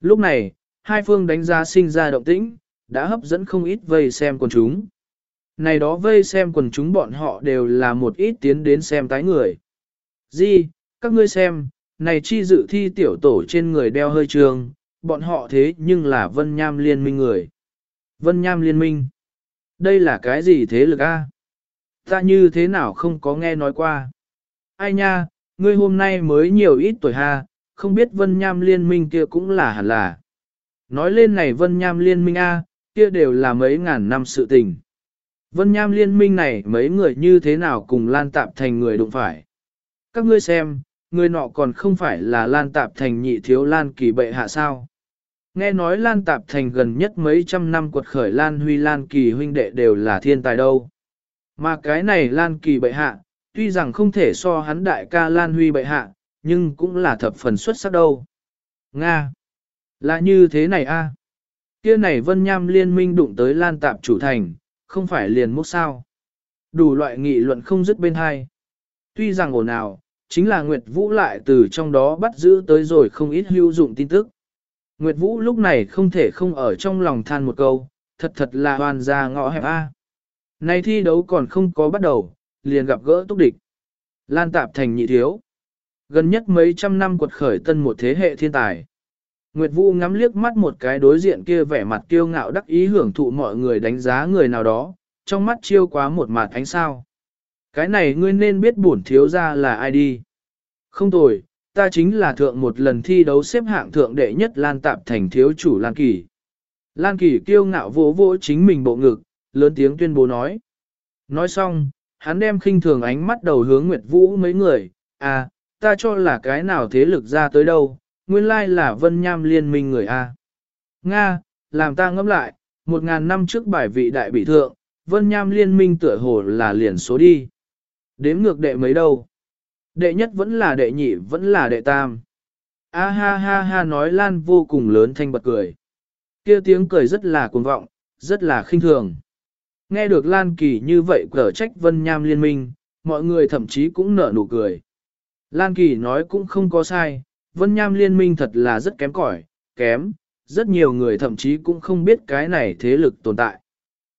Lúc này, hai phương đánh giá sinh ra động tĩnh, đã hấp dẫn không ít vây xem quần chúng. Này đó vây xem quần chúng bọn họ đều là một ít tiến đến xem tái người. Di, các ngươi xem, này chi dự thi tiểu tổ trên người đeo hơi trường, bọn họ thế nhưng là Vân Nham liên minh người. Vân Nham liên minh. Đây là cái gì thế lực a? Ta như thế nào không có nghe nói qua. Ai nha, ngươi hôm nay mới nhiều ít tuổi ha, không biết Vân Nham liên minh kia cũng là hẳn là. Nói lên này Vân Nham liên minh A, kia đều là mấy ngàn năm sự tình. Vân Nham liên minh này mấy người như thế nào cùng Lan Tạp Thành người đụng phải. Các ngươi xem, người nọ còn không phải là Lan Tạp Thành nhị thiếu Lan Kỳ bệ hạ sao. Nghe nói Lan Tạp Thành gần nhất mấy trăm năm quật khởi Lan Huy Lan Kỳ huynh đệ đều là thiên tài đâu. Mà cái này Lan Kỳ bệ hạ, tuy rằng không thể so hắn đại ca Lan Huy bệ hạ, nhưng cũng là thập phần xuất sắc đâu. Nga! Là như thế này a Kia này Vân Nham liên minh đụng tới Lan Tạp chủ thành, không phải liền mốc sao. Đủ loại nghị luận không dứt bên hai. Tuy rằng ổn nào, chính là Nguyệt Vũ lại từ trong đó bắt giữ tới rồi không ít hữu dụng tin tức. Nguyệt Vũ lúc này không thể không ở trong lòng than một câu, thật thật là hoàn ra ngõ hẹp A. Nay thi đấu còn không có bắt đầu, liền gặp gỡ túc địch. Lan tạp thành nhị thiếu. Gần nhất mấy trăm năm quật khởi tân một thế hệ thiên tài. Nguyệt Vũ ngắm liếc mắt một cái đối diện kia vẻ mặt kiêu ngạo đắc ý hưởng thụ mọi người đánh giá người nào đó, trong mắt chiêu quá một mặt ánh sao. Cái này ngươi nên biết bổn thiếu ra là ai đi. Không tồi, ta chính là thượng một lần thi đấu xếp hạng thượng đệ nhất Lan Tạp thành thiếu chủ Lan Kỳ. Lan Kỳ kiêu ngạo vỗ vỗ chính mình bộ ngực, lớn tiếng tuyên bố nói. Nói xong, hắn đem khinh thường ánh mắt đầu hướng Nguyệt Vũ mấy người, à, ta cho là cái nào thế lực ra tới đâu, nguyên lai là Vân Nham liên minh người A. Nga, làm ta ngẫm lại, một ngàn năm trước bài vị đại bị thượng, Vân Nham liên minh tựa hồ là liền số đi. Đếm ngược đệ mấy đâu? Đệ nhất vẫn là đệ nhị vẫn là đệ tam. A ha ha ha nói lan vô cùng lớn thanh bật cười. kia tiếng cười rất là cuồng vọng, rất là khinh thường. Nghe được Lan Kỳ như vậy cở trách Vân Nham liên minh, mọi người thậm chí cũng nở nụ cười. Lan Kỳ nói cũng không có sai, Vân Nham liên minh thật là rất kém cỏi, kém, rất nhiều người thậm chí cũng không biết cái này thế lực tồn tại.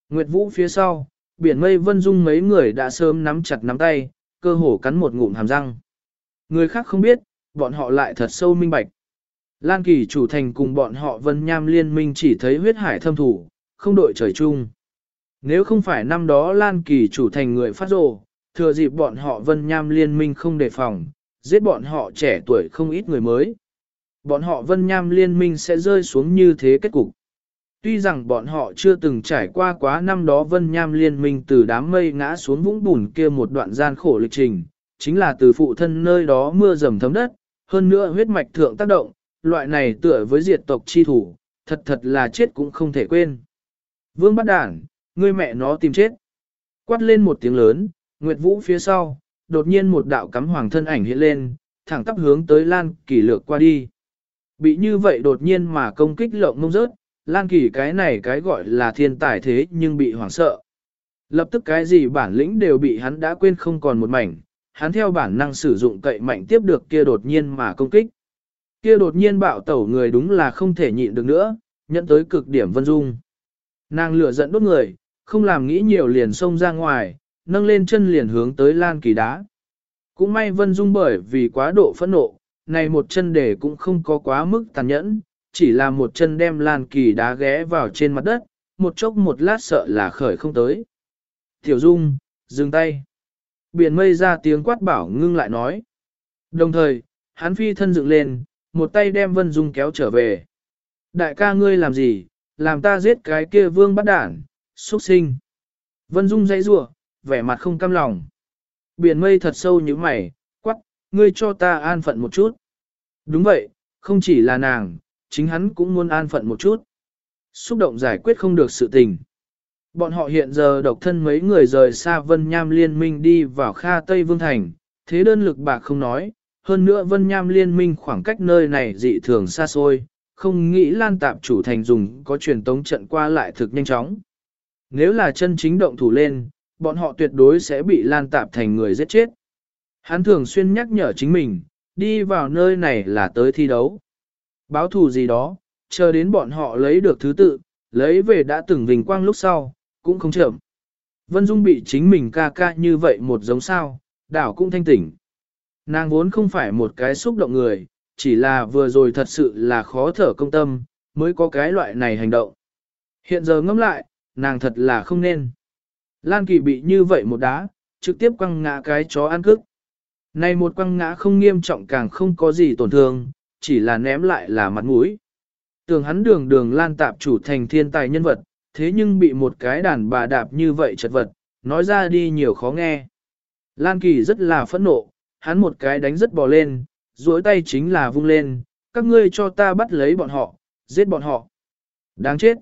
Nguyệt Vũ phía sau, biển mây Vân Dung mấy người đã sớm nắm chặt nắm tay, cơ hồ cắn một ngụm hàm răng. Người khác không biết, bọn họ lại thật sâu minh bạch. Lan Kỳ chủ thành cùng bọn họ Vân Nham liên minh chỉ thấy huyết hải thâm thủ, không đội trời chung. Nếu không phải năm đó Lan Kỳ chủ thành người phát rồ, thừa dịp bọn họ Vân Nham liên minh không đề phòng, giết bọn họ trẻ tuổi không ít người mới. Bọn họ Vân Nham liên minh sẽ rơi xuống như thế kết cục. Tuy rằng bọn họ chưa từng trải qua quá năm đó Vân Nham liên minh từ đám mây ngã xuống vũng bùn kia một đoạn gian khổ lịch trình, chính là từ phụ thân nơi đó mưa dầm thấm đất, hơn nữa huyết mạch thượng tác động, loại này tựa với diệt tộc chi thủ, thật thật là chết cũng không thể quên. Vương bắt đản, ngươi mẹ nó tìm chết. Quát lên một tiếng lớn, Nguyệt Vũ phía sau, đột nhiên một đạo cắm hoàng thân ảnh hiện lên, thẳng tắp hướng tới Lan Kỳ lược qua đi. Bị như vậy đột nhiên mà công kích lộng mông rớt, Lan Kỳ cái này cái gọi là thiên tài thế nhưng bị hoảng sợ. Lập tức cái gì bản lĩnh đều bị hắn đã quên không còn một mảnh, hắn theo bản năng sử dụng cậy mạnh tiếp được kia đột nhiên mà công kích. Kia đột nhiên bạo tẩu người đúng là không thể nhịn được nữa, nhận tới cực điểm vân dung. Nàng lửa giận đốt người, không làm nghĩ nhiều liền xông ra ngoài, nâng lên chân liền hướng tới Lan Kỳ đá. Cũng may Vân Dung bởi vì quá độ phẫn nộ, này một chân để cũng không có quá mức tàn nhẫn, chỉ là một chân đem Lan Kỳ đá ghé vào trên mặt đất, một chốc một lát sợ là khởi không tới. Tiểu Dung, dừng tay. Biển mây ra tiếng quát bảo ngưng lại nói. Đồng thời, hắn phi thân dựng lên, một tay đem Vân Dung kéo trở về. Đại ca ngươi làm gì, làm ta giết cái kia vương bắt đản, xuất sinh. Vân Dung dãy rủa, vẻ mặt không cam lòng. Biển mây thật sâu như mày, quắc, ngươi cho ta an phận một chút. Đúng vậy, không chỉ là nàng, chính hắn cũng muốn an phận một chút. Xúc động giải quyết không được sự tình. Bọn họ hiện giờ độc thân mấy người rời xa Vân Nham Liên minh đi vào Kha Tây Vương Thành, thế đơn lực bạc không nói, hơn nữa Vân Nham Liên minh khoảng cách nơi này dị thường xa xôi, không nghĩ lan tạp chủ thành dùng có truyền tống trận qua lại thực nhanh chóng. Nếu là chân chính động thủ lên, bọn họ tuyệt đối sẽ bị lan tạp thành người giết chết. Hắn thường xuyên nhắc nhở chính mình, đi vào nơi này là tới thi đấu. Báo thù gì đó, chờ đến bọn họ lấy được thứ tự, lấy về đã từng vinh quang lúc sau, cũng không chậm. Vân Dung bị chính mình ca ca như vậy một giống sao, đảo cũng thanh tỉnh. Nàng vốn không phải một cái xúc động người, chỉ là vừa rồi thật sự là khó thở công tâm, mới có cái loại này hành động. Hiện giờ ngẫm lại, nàng thật là không nên. Lan Kỳ bị như vậy một đá, trực tiếp quăng ngã cái chó ăn cức. Này một quăng ngã không nghiêm trọng càng không có gì tổn thương, chỉ là ném lại là mặt mũi. Tưởng hắn đường đường lan tạp chủ thành thiên tài nhân vật, thế nhưng bị một cái đàn bà đạp như vậy chật vật, nói ra đi nhiều khó nghe. Lan Kỳ rất là phẫn nộ, hắn một cái đánh rất bò lên, duỗi tay chính là vung lên, các ngươi cho ta bắt lấy bọn họ, giết bọn họ. Đáng chết.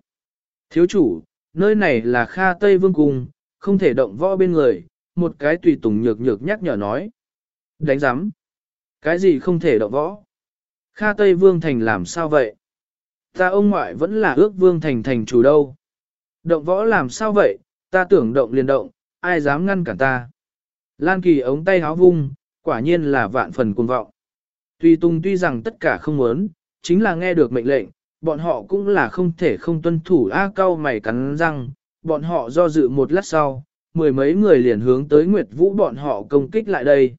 Thiếu chủ, nơi này là Kha Tây Vương Cung, không thể động võ bên người, một cái tùy tùng nhược nhược nhắc nhở nói. Đánh giám. Cái gì không thể động võ? Kha Tây Vương Thành làm sao vậy? Ta ông ngoại vẫn là ước Vương Thành thành chủ đâu. Động võ làm sao vậy? Ta tưởng động liền động, ai dám ngăn cản ta? Lan Kỳ ống tay háo vung, quả nhiên là vạn phần cuồng vọng. Tùy Tùng tuy rằng tất cả không muốn, chính là nghe được mệnh lệnh, bọn họ cũng là không thể không tuân thủ A cao mày cắn răng, bọn họ do dự một lát sau, mười mấy người liền hướng tới Nguyệt Vũ bọn họ công kích lại đây.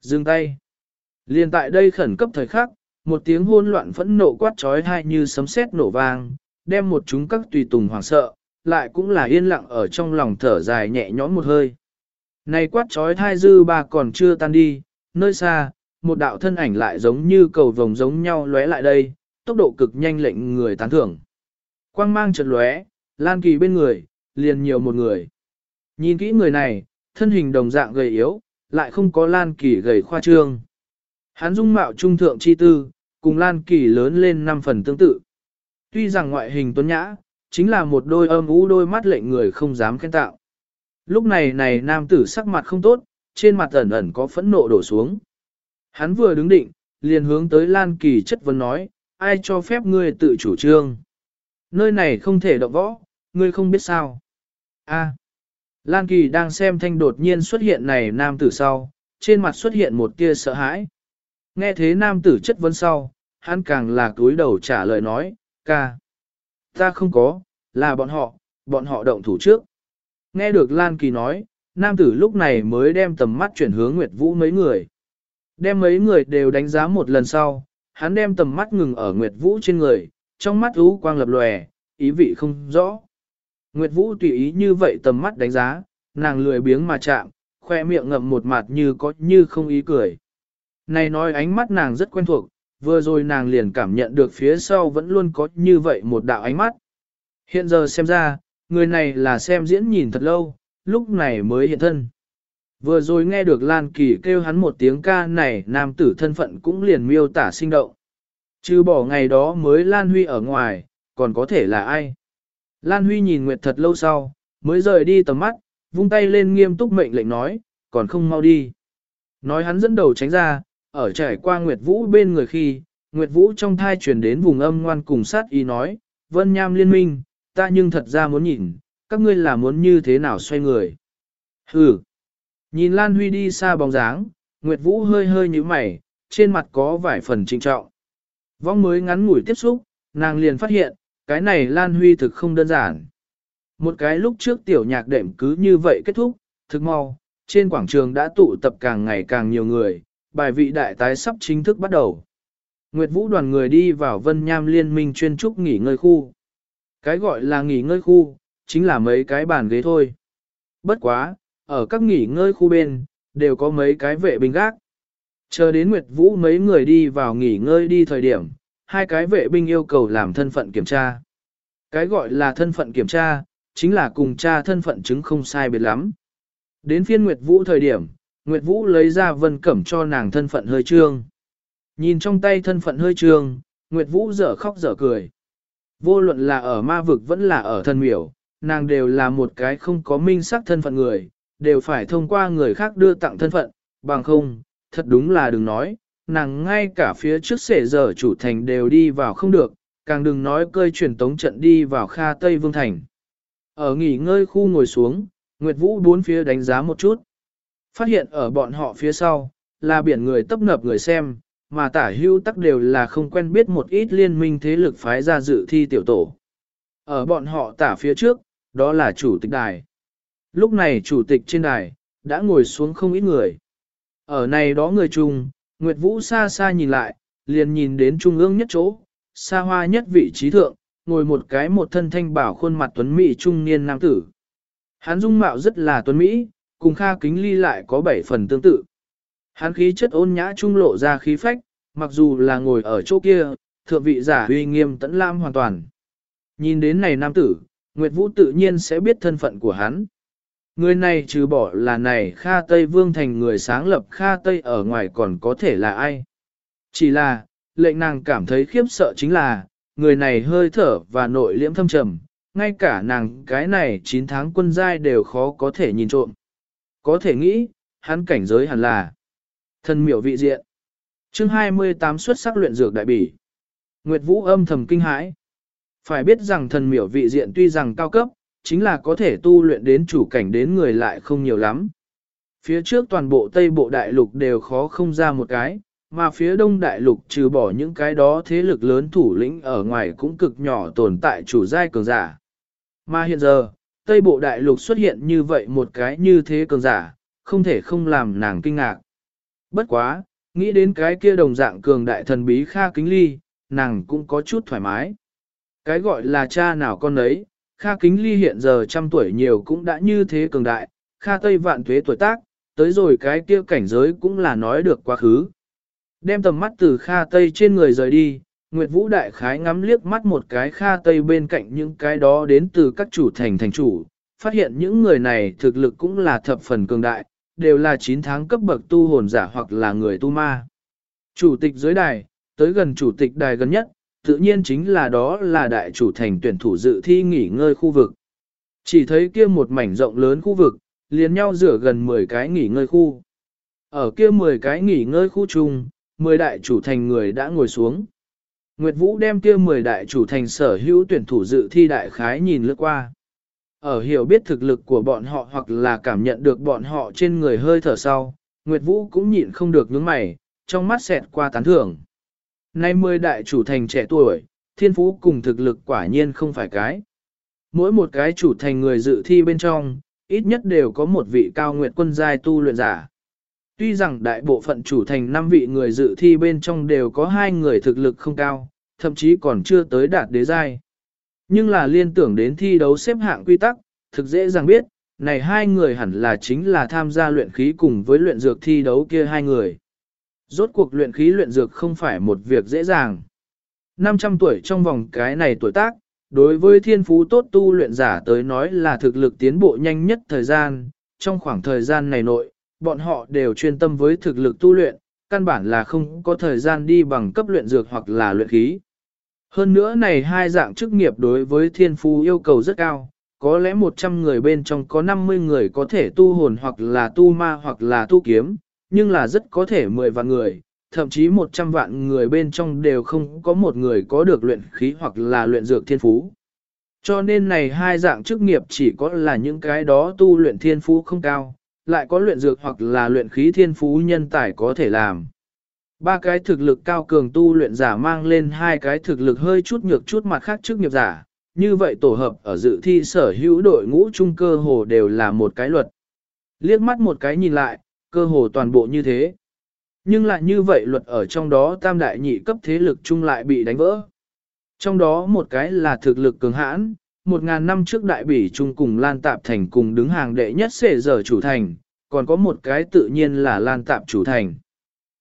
Dừng tay. Liền tại đây khẩn cấp thời khắc, một tiếng hôn loạn phẫn nộ quát trói hai như sấm sét nổ vang, đem một chúng các tùy tùng hoảng sợ, lại cũng là yên lặng ở trong lòng thở dài nhẹ nhõm một hơi. Này quát trói thai dư ba còn chưa tan đi, nơi xa, một đạo thân ảnh lại giống như cầu vồng giống nhau lóe lại đây, tốc độ cực nhanh lệnh người tán thưởng. Quang mang chợt lóe, Lan Kỳ bên người, liền nhiều một người. Nhìn kỹ người này, thân hình đồng dạng gầy yếu, lại không có Lan Kỳ gầy khoa trương. Hắn dung mạo trung thượng chi tư, cùng Lan Kỳ lớn lên năm phần tương tự. Tuy rằng ngoại hình tuấn nhã, chính là một đôi âm ú đôi mắt lệnh người không dám khen tạo. Lúc này này nam tử sắc mặt không tốt, trên mặt ẩn ẩn có phẫn nộ đổ xuống. Hắn vừa đứng định, liền hướng tới Lan Kỳ chất vấn nói, ai cho phép ngươi tự chủ trương. Nơi này không thể động võ, ngươi không biết sao. A. Lan Kỳ đang xem thanh đột nhiên xuất hiện này nam tử sau, trên mặt xuất hiện một tia sợ hãi. Nghe thế nam tử chất vấn sau, hắn càng là cúi đầu trả lời nói, ca. Ta không có, là bọn họ, bọn họ động thủ trước. Nghe được Lan Kỳ nói, nam tử lúc này mới đem tầm mắt chuyển hướng Nguyệt Vũ mấy người. Đem mấy người đều đánh giá một lần sau, hắn đem tầm mắt ngừng ở Nguyệt Vũ trên người, trong mắt ú quang lập lòe, ý vị không rõ. Nguyệt Vũ tùy ý như vậy tầm mắt đánh giá, nàng lười biếng mà chạm, khoe miệng ngậm một mặt như có như không ý cười. Này nói ánh mắt nàng rất quen thuộc, vừa rồi nàng liền cảm nhận được phía sau vẫn luôn có như vậy một đạo ánh mắt. Hiện giờ xem ra, người này là xem diễn nhìn thật lâu, lúc này mới hiện thân. Vừa rồi nghe được Lan Kỳ kêu hắn một tiếng ca này nam tử thân phận cũng liền miêu tả sinh động. Chứ bỏ ngày đó mới Lan Huy ở ngoài, còn có thể là ai? Lan Huy nhìn Nguyệt thật lâu sau, mới rời đi tầm mắt, vung tay lên nghiêm túc mệnh lệnh nói, còn không mau đi. Nói hắn dẫn đầu tránh ra, ở trải qua Nguyệt Vũ bên người khi, Nguyệt Vũ trong thai chuyển đến vùng âm ngoan cùng sát ý nói, Vân Nham liên minh, ta nhưng thật ra muốn nhìn, các ngươi là muốn như thế nào xoay người. Hừ. Nhìn Lan Huy đi xa bóng dáng, Nguyệt Vũ hơi hơi như mày, trên mặt có vài phần trinh trọng. Vong mới ngắn ngủi tiếp xúc, nàng liền phát hiện, cái này Lan Huy thực không đơn giản. Một cái lúc trước tiểu nhạc đệm cứ như vậy kết thúc, thực mau, trên quảng trường đã tụ tập càng ngày càng nhiều người, bài vị đại tái sắp chính thức bắt đầu. Nguyệt Vũ đoàn người đi vào Vân Nham Liên minh chuyên trúc nghỉ ngơi khu. Cái gọi là nghỉ ngơi khu, chính là mấy cái bàn ghế thôi. Bất quá, ở các nghỉ ngơi khu bên, đều có mấy cái vệ binh gác. Chờ đến Nguyệt Vũ mấy người đi vào nghỉ ngơi đi thời điểm, hai cái vệ binh yêu cầu làm thân phận kiểm tra. Cái gọi là thân phận kiểm tra, chính là cùng tra thân phận chứng không sai biệt lắm. Đến phiên Nguyệt Vũ thời điểm, Nguyệt Vũ lấy ra vân cẩm cho nàng thân phận hơi trương. Nhìn trong tay thân phận hơi trương, Nguyệt Vũ dở khóc dở cười. Vô luận là ở ma vực vẫn là ở thân miểu, nàng đều là một cái không có minh xác thân phận người, đều phải thông qua người khác đưa tặng thân phận, bằng không, thật đúng là đừng nói, nàng ngay cả phía trước sể giờ chủ thành đều đi vào không được, càng đừng nói cơi truyền tống trận đi vào Kha Tây Vương Thành. Ở nghỉ ngơi khu ngồi xuống, Nguyệt Vũ bốn phía đánh giá một chút. Phát hiện ở bọn họ phía sau, là biển người tấp nập người xem, mà tả hưu tắc đều là không quen biết một ít liên minh thế lực phái ra dự thi tiểu tổ. Ở bọn họ tả phía trước, đó là chủ tịch đài. Lúc này chủ tịch trên đài, đã ngồi xuống không ít người. Ở này đó người chung, Nguyệt Vũ xa xa nhìn lại, liền nhìn đến trung ương nhất chỗ, xa hoa nhất vị trí thượng, ngồi một cái một thân thanh bảo khuôn mặt tuấn mỹ trung niên nam tử. Hắn dung mạo rất là tuấn mỹ, cùng Kha Kính Ly lại có bảy phần tương tự. Hắn khí chất ôn nhã trung lộ ra khí phách, mặc dù là ngồi ở chỗ kia, thượng vị giả uy nghiêm tẫn lam hoàn toàn. Nhìn đến này nam tử, Nguyệt Vũ tự nhiên sẽ biết thân phận của hắn. Người này trừ bỏ là này Kha Tây Vương thành người sáng lập Kha Tây ở ngoài còn có thể là ai. Chỉ là, lệnh nàng cảm thấy khiếp sợ chính là, người này hơi thở và nội liễm thâm trầm, ngay cả nàng cái này 9 tháng quân giai đều khó có thể nhìn trộm. Có thể nghĩ, hắn cảnh giới hẳn là thần miểu vị diện. chương 28 xuất sắc luyện dược đại bỉ. Nguyệt Vũ âm thầm kinh hãi. Phải biết rằng thần miểu vị diện tuy rằng cao cấp, chính là có thể tu luyện đến chủ cảnh đến người lại không nhiều lắm. Phía trước toàn bộ Tây Bộ Đại Lục đều khó không ra một cái, mà phía Đông Đại Lục trừ bỏ những cái đó thế lực lớn thủ lĩnh ở ngoài cũng cực nhỏ tồn tại chủ giai cường giả. Mà hiện giờ, Tây Bộ Đại Lục xuất hiện như vậy một cái như thế cường giả, không thể không làm nàng kinh ngạc. Bất quá, nghĩ đến cái kia đồng dạng cường đại thần bí Kha Kính Ly, nàng cũng có chút thoải mái. Cái gọi là cha nào con ấy, Kha Kính Ly hiện giờ trăm tuổi nhiều cũng đã như thế cường đại, Kha Tây vạn tuế tuổi tác, tới rồi cái kia cảnh giới cũng là nói được quá khứ. Đem tầm mắt từ Kha Tây trên người rời đi, Nguyệt Vũ Đại Khái ngắm liếc mắt một cái Kha Tây bên cạnh những cái đó đến từ các chủ thành thành chủ, phát hiện những người này thực lực cũng là thập phần cường đại, đều là 9 tháng cấp bậc tu hồn giả hoặc là người tu ma. Chủ tịch dưới đài, tới gần chủ tịch đài gần nhất, tự nhiên chính là đó là đại chủ thành tuyển thủ dự thi nghỉ ngơi khu vực. Chỉ thấy kia một mảnh rộng lớn khu vực, liền nhau rửa gần 10 cái nghỉ ngơi khu. Ở kia 10 cái nghỉ ngơi khu chung, 10 đại chủ thành người đã ngồi xuống. Nguyệt Vũ đem kia 10 đại chủ thành sở hữu tuyển thủ dự thi đại khái nhìn lướt qua. Ở hiểu biết thực lực của bọn họ hoặc là cảm nhận được bọn họ trên người hơi thở sau, Nguyệt Vũ cũng nhịn không được nhướng mày, trong mắt xẹt qua tán thưởng. Nay 10 đại chủ thành trẻ tuổi, thiên phú cùng thực lực quả nhiên không phải cái. Mỗi một cái chủ thành người dự thi bên trong, ít nhất đều có một vị cao nguyệt quân giai tu luyện giả. Tuy rằng đại bộ phận chủ thành 5 vị người dự thi bên trong đều có hai người thực lực không cao, thậm chí còn chưa tới đạt đế giai. Nhưng là liên tưởng đến thi đấu xếp hạng quy tắc, thực dễ dàng biết, này hai người hẳn là chính là tham gia luyện khí cùng với luyện dược thi đấu kia hai người. Rốt cuộc luyện khí luyện dược không phải một việc dễ dàng. 500 tuổi trong vòng cái này tuổi tác, đối với thiên phú tốt tu luyện giả tới nói là thực lực tiến bộ nhanh nhất thời gian, trong khoảng thời gian này nội, bọn họ đều chuyên tâm với thực lực tu luyện, căn bản là không có thời gian đi bằng cấp luyện dược hoặc là luyện khí. Hơn nữa này hai dạng chức nghiệp đối với thiên phú yêu cầu rất cao, có lẽ 100 người bên trong có 50 người có thể tu hồn hoặc là tu ma hoặc là tu kiếm, nhưng là rất có thể 10 vạn người, thậm chí 100 vạn người bên trong đều không có một người có được luyện khí hoặc là luyện dược thiên phú. Cho nên này hai dạng chức nghiệp chỉ có là những cái đó tu luyện thiên phú không cao, lại có luyện dược hoặc là luyện khí thiên phú nhân tài có thể làm. Ba cái thực lực cao cường tu luyện giả mang lên hai cái thực lực hơi chút nhược chút mặt khác chức nghiệp giả, như vậy tổ hợp ở dự thi sở hữu đội ngũ trung cơ hồ đều là một cái luật. Liếc mắt một cái nhìn lại, cơ hồ toàn bộ như thế. Nhưng lại như vậy luật ở trong đó tam đại nhị cấp thế lực chung lại bị đánh vỡ. Trong đó một cái là thực lực cường hãn, một ngàn năm trước đại bỉ chung cùng Lan Tạp Thành cùng đứng hàng đệ nhất xệ giờ chủ thành, còn có một cái tự nhiên là Lan Tạp chủ thành.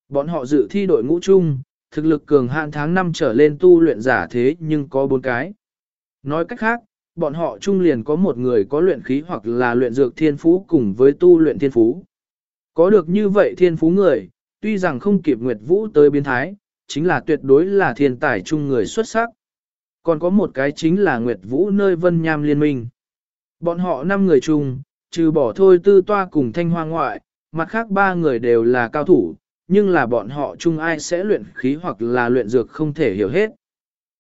Bọn họ dự thi đội ngũ chung, thực lực cường hạn tháng năm trở lên tu luyện giả thế nhưng có bốn cái. Nói cách khác, bọn họ chung liền có một người có luyện khí hoặc là luyện dược thiên phú cùng với tu luyện thiên phú. Có được như vậy thiên phú người, tuy rằng không kịp Nguyệt Vũ tới biến thái, chính là tuyệt đối là thiên tài chung người xuất sắc. Còn có một cái chính là Nguyệt Vũ nơi Vân Nham Liên minh. Bọn họ năm người chung, trừ bỏ thôi tư toa cùng thanh hoa ngoại, mặt khác ba người đều là cao thủ, nhưng là bọn họ chung ai sẽ luyện khí hoặc là luyện dược không thể hiểu hết.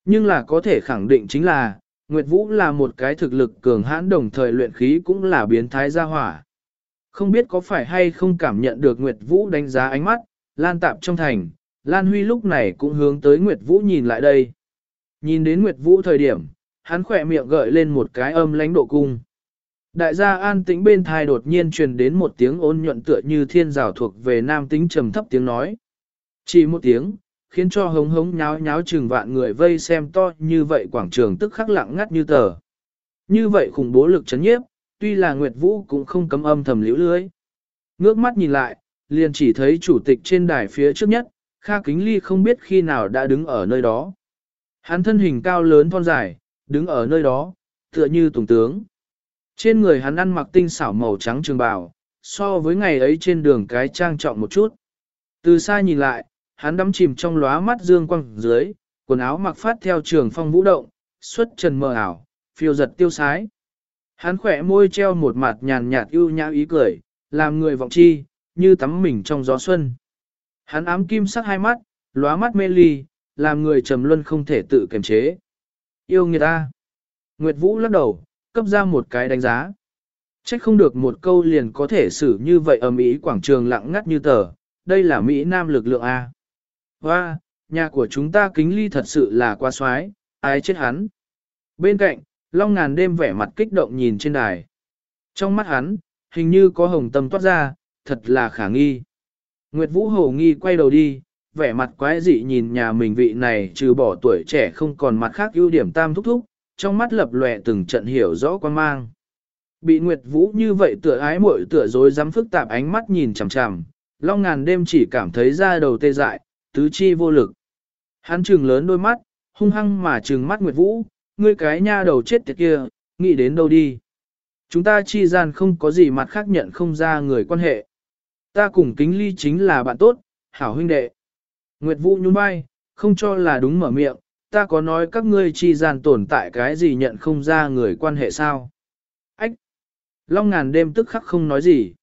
Nhưng là có thể khẳng định chính là, Nguyệt Vũ là một cái thực lực cường hãn đồng thời luyện khí cũng là biến thái gia hỏa. Không biết có phải hay không cảm nhận được Nguyệt Vũ đánh giá ánh mắt, lan tạp trong thành, Lan Huy lúc này cũng hướng tới Nguyệt Vũ nhìn lại đây. Nhìn đến Nguyệt Vũ thời điểm, hắn khỏe miệng gợi lên một cái âm lãnh độ cung. Đại gia an tĩnh bên thai đột nhiên truyền đến một tiếng ôn nhuận tựa như thiên rào thuộc về nam tính trầm thấp tiếng nói. Chỉ một tiếng, khiến cho hống hống nháo nháo chừng vạn người vây xem to như vậy quảng trường tức khắc lặng ngắt như tờ. Như vậy khủng bố lực chấn nhiếp, tuy là Nguyệt Vũ cũng không cấm âm thầm liễu lưới. Ngước mắt nhìn lại, liền chỉ thấy chủ tịch trên đài phía trước nhất, Kha Kính Ly không biết khi nào đã đứng ở nơi đó. Hắn thân hình cao lớn thon dài, đứng ở nơi đó, tựa như tùng tướng. Trên người hắn ăn mặc tinh xảo màu trắng trường bào, so với ngày ấy trên đường cái trang trọng một chút. Từ xa nhìn lại, hắn đắm chìm trong lóa mắt dương quang dưới, quần áo mặc phát theo trường phong vũ động, xuất trần mờ ảo, phiêu giật tiêu sái. Hắn khỏe môi treo một mặt nhàn nhạt ưu nhã ý cười, làm người vọng chi, như tắm mình trong gió xuân. Hắn ám kim sắc hai mắt, lóa mắt mê ly, làm người trầm luân không thể tự kiềm chế. Yêu người ta. Nguyệt Vũ lắc đầu, cấp ra một cái đánh giá. Trách không được một câu liền có thể xử như vậy ở Mỹ quảng trường lặng ngắt như tờ, đây là Mỹ Nam lực lượng A. Hoa, nhà của chúng ta kính ly thật sự là quá xoái, ai chết hắn. Bên cạnh, Long ngàn đêm vẻ mặt kích động nhìn trên đài. Trong mắt hắn, hình như có hồng tâm toát ra, thật là khả nghi. Nguyệt Vũ Hồ nghi quay đầu đi, vẻ mặt quái dị nhìn nhà mình vị này trừ bỏ tuổi trẻ không còn mặt khác ưu điểm tam thúc thúc, trong mắt lập lòe từng trận hiểu rõ quan mang. Bị Nguyệt Vũ như vậy tựa ái muội tựa dối dám phức tạp ánh mắt nhìn chằm chằm, Long ngàn đêm chỉ cảm thấy da đầu tê dại, tứ chi vô lực. Hắn trừng lớn đôi mắt, hung hăng mà trừng mắt Nguyệt Vũ, ngươi cái nha đầu chết tiệt kia, nghĩ đến đâu đi. Chúng ta chi gian không có gì mặt khác nhận không ra người quan hệ. Ta cùng kính ly chính là bạn tốt, hảo huynh đệ. Nguyệt Vũ nhún vai, không cho là đúng mở miệng, ta có nói các ngươi chi gian tồn tại cái gì nhận không ra người quan hệ sao. Ách! Long ngàn đêm tức khắc không nói gì.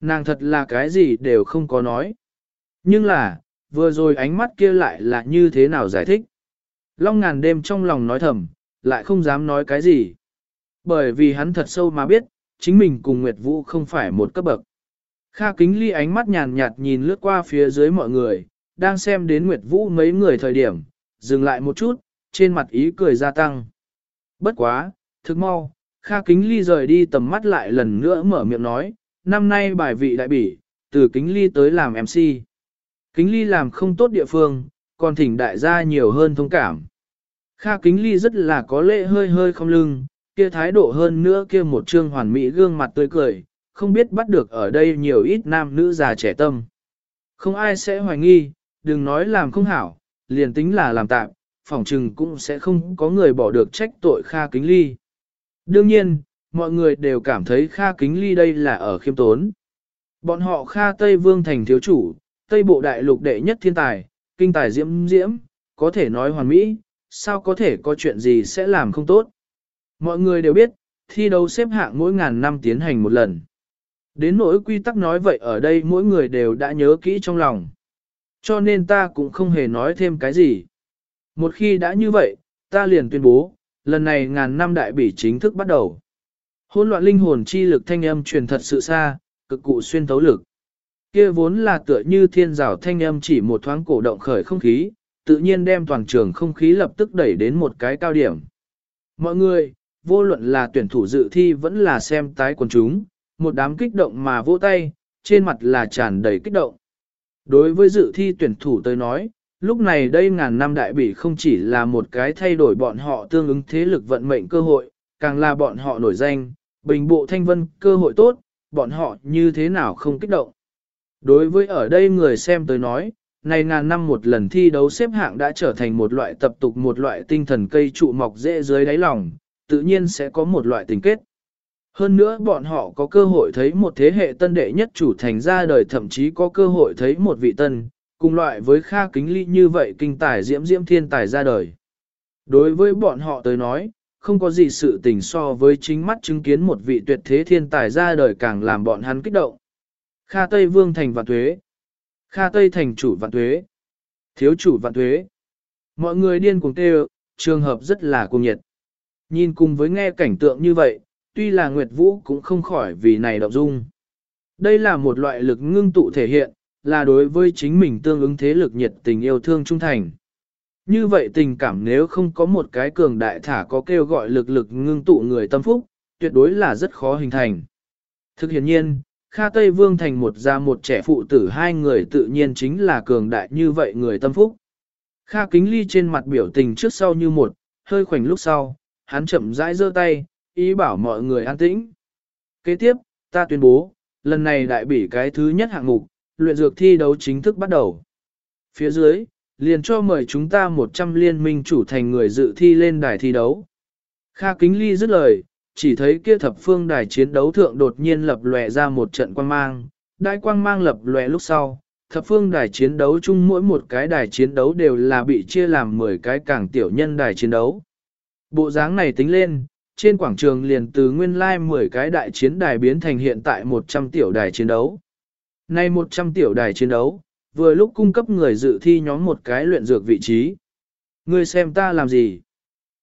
Nàng thật là cái gì đều không có nói. Nhưng là, vừa rồi ánh mắt kia lại là như thế nào giải thích. Long ngàn đêm trong lòng nói thầm, lại không dám nói cái gì. Bởi vì hắn thật sâu mà biết, chính mình cùng Nguyệt Vũ không phải một cấp bậc. Kha kính ly ánh mắt nhàn nhạt nhìn lướt qua phía dưới mọi người, đang xem đến Nguyệt Vũ mấy người thời điểm, dừng lại một chút, trên mặt ý cười gia tăng. Bất quá, thức mau, Kha kính ly rời đi tầm mắt lại lần nữa mở miệng nói, năm nay bài vị đại bỉ, từ kính ly tới làm MC. Kính ly làm không tốt địa phương, còn thỉnh đại gia nhiều hơn thông cảm. Kha kính ly rất là có lệ hơi hơi không lưng, kia thái độ hơn nữa kia một trương hoàn mỹ gương mặt tươi cười, không biết bắt được ở đây nhiều ít nam nữ già trẻ tâm. Không ai sẽ hoài nghi, đừng nói làm không hảo, liền tính là làm tạm, phỏng trừng cũng sẽ không có người bỏ được trách tội Kha Kính Ly. Đương nhiên, mọi người đều cảm thấy Kha Kính Ly đây là ở khiêm tốn. Bọn họ Kha Tây Vương thành thiếu chủ, Tây Bộ Đại Lục đệ nhất thiên tài, kinh tài diễm diễm, có thể nói hoàn mỹ, sao có thể có chuyện gì sẽ làm không tốt. Mọi người đều biết, thi đấu xếp hạng mỗi ngàn năm tiến hành một lần. Đến nỗi quy tắc nói vậy ở đây mỗi người đều đã nhớ kỹ trong lòng. Cho nên ta cũng không hề nói thêm cái gì. Một khi đã như vậy, ta liền tuyên bố, lần này ngàn năm đại bỉ chính thức bắt đầu. Hôn loạn linh hồn chi lực thanh âm truyền thật sự xa, cực cụ xuyên thấu lực. Kia vốn là tựa như thiên rào thanh âm chỉ một thoáng cổ động khởi không khí, tự nhiên đem toàn trường không khí lập tức đẩy đến một cái cao điểm. Mọi người, vô luận là tuyển thủ dự thi vẫn là xem tái quần chúng, một đám kích động mà vỗ tay, trên mặt là tràn đầy kích động. Đối với dự thi tuyển thủ tới nói, lúc này đây ngàn năm đại bỉ không chỉ là một cái thay đổi bọn họ tương ứng thế lực vận mệnh cơ hội, càng là bọn họ nổi danh, bình bộ thanh vân cơ hội tốt, bọn họ như thế nào không kích động. Đối với ở đây người xem tới nói, này ngàn năm một lần thi đấu xếp hạng đã trở thành một loại tập tục một loại tinh thần cây trụ mọc dễ dưới đáy lòng, tự nhiên sẽ có một loại tình kết. Hơn nữa bọn họ có cơ hội thấy một thế hệ tân đệ nhất chủ thành ra đời thậm chí có cơ hội thấy một vị tân, cùng loại với Kha Kính Ly như vậy kinh tài diễm diễm thiên tài ra đời. Đối với bọn họ tới nói, không có gì sự tình so với chính mắt chứng kiến một vị tuyệt thế thiên tài ra đời càng làm bọn hắn kích động. Kha Tây Vương thành và thuế. Kha Tây thành chủ vạn tuế. Thiếu chủ vạn tuế. Mọi người điên cuồng kêu, trường hợp rất là cuồng nhiệt. Nhìn cùng với nghe cảnh tượng như vậy, tuy là Nguyệt Vũ cũng không khỏi vì này động dung. Đây là một loại lực ngưng tụ thể hiện, là đối với chính mình tương ứng thế lực nhiệt tình yêu thương trung thành. Như vậy tình cảm nếu không có một cái cường đại thả có kêu gọi lực lực ngưng tụ người tâm phúc, tuyệt đối là rất khó hình thành. Thực hiện nhiên, Kha Tây Vương thành một gia một trẻ phụ tử hai người tự nhiên chính là cường đại như vậy người tâm phúc. Kha Kính Ly trên mặt biểu tình trước sau như một, hơi khoảnh lúc sau, hắn chậm rãi giơ tay, ý bảo mọi người an tĩnh. Kế tiếp, ta tuyên bố, lần này đại bỉ cái thứ nhất hạng mục, luyện dược thi đấu chính thức bắt đầu. Phía dưới, liền cho mời chúng ta 100 liên minh chủ thành người dự thi lên đài thi đấu. Kha Kính Ly dứt lời, chỉ thấy kia thập phương đài chiến đấu thượng đột nhiên lập lòe ra một trận quang mang, đại quang mang lập lòe lúc sau, thập phương đài chiến đấu chung mỗi một cái đài chiến đấu đều là bị chia làm 10 cái càng tiểu nhân đài chiến đấu. Bộ dáng này tính lên, trên quảng trường liền từ nguyên lai 10 cái đại chiến đài biến thành hiện tại 100 tiểu đài chiến đấu. Nay 100 tiểu đài chiến đấu, vừa lúc cung cấp người dự thi nhóm một cái luyện dược vị trí. Ngươi xem ta làm gì?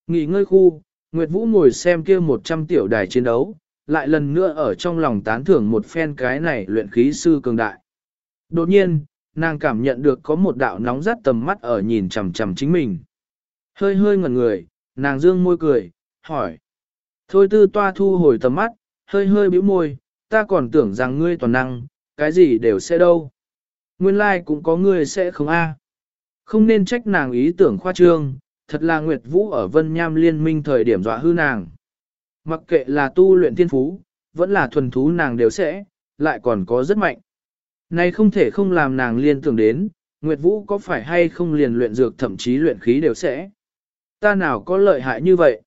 Nghỉ ngơi khu, Nguyệt Vũ ngồi xem kia 100 tiểu đài chiến đấu, lại lần nữa ở trong lòng tán thưởng một phen cái này luyện khí sư cường đại. Đột nhiên, nàng cảm nhận được có một đạo nóng rát tầm mắt ở nhìn chằm chằm chính mình. Hơi hơi ngẩn người, nàng dương môi cười, hỏi. Thôi tư toa thu hồi tầm mắt, hơi hơi bĩu môi, ta còn tưởng rằng ngươi toàn năng, cái gì đều sẽ đâu. Nguyên lai like cũng có ngươi sẽ không a. Không nên trách nàng ý tưởng khoa trương, thật là Nguyệt Vũ ở Vân Nham liên minh thời điểm dọa hư nàng. Mặc kệ là tu luyện thiên phú, vẫn là thuần thú nàng đều sẽ, lại còn có rất mạnh. Này không thể không làm nàng liên tưởng đến, Nguyệt Vũ có phải hay không liền luyện dược thậm chí luyện khí đều sẽ. Ta nào có lợi hại như vậy?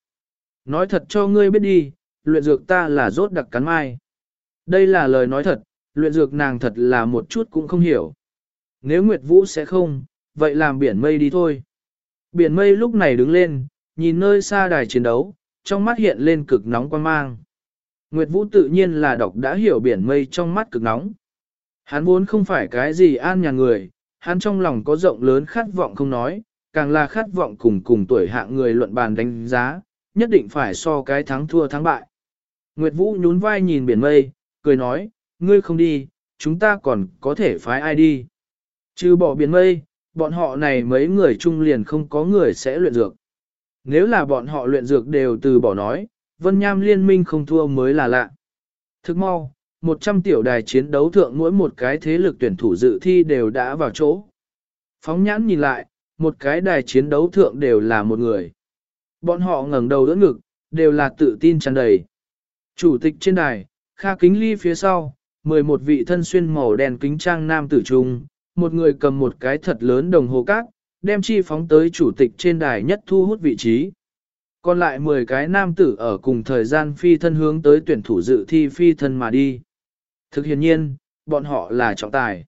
Nói thật cho ngươi biết đi, luyện dược ta là rốt đặc cắn mai. Đây là lời nói thật, luyện dược nàng thật là một chút cũng không hiểu. Nếu Nguyệt Vũ sẽ không, vậy làm biển mây đi thôi. Biển mây lúc này đứng lên, nhìn nơi xa đài chiến đấu, trong mắt hiện lên cực nóng quan mang. Nguyệt Vũ tự nhiên là đọc đã hiểu biển mây trong mắt cực nóng. Hắn vốn không phải cái gì an nhà người, hắn trong lòng có rộng lớn khát vọng không nói, càng là khát vọng cùng cùng tuổi hạng người luận bàn đánh giá, nhất định phải so cái thắng thua thắng bại. Nguyệt Vũ nhún vai nhìn biển mây, cười nói, ngươi không đi, chúng ta còn có thể phái ai đi. Trừ bỏ biển mây, bọn họ này mấy người chung liền không có người sẽ luyện dược. Nếu là bọn họ luyện dược đều từ bỏ nói, Vân Nham liên minh không thua mới là lạ. Thức mau, 100 tiểu đài chiến đấu thượng mỗi một cái thế lực tuyển thủ dự thi đều đã vào chỗ. Phóng nhãn nhìn lại, một cái đài chiến đấu thượng đều là một người. Bọn họ ngẩng đầu đỡ ngực, đều là tự tin tràn đầy. Chủ tịch trên đài, Kha Kính Ly phía sau, 11 vị thân xuyên màu đen kính trang nam tử trung, một người cầm một cái thật lớn đồng hồ cát, đem chi phóng tới chủ tịch trên đài nhất thu hút vị trí. Còn lại 10 cái nam tử ở cùng thời gian phi thân hướng tới tuyển thủ dự thi phi thân mà đi. Thực hiện nhiên, bọn họ là trọng tài.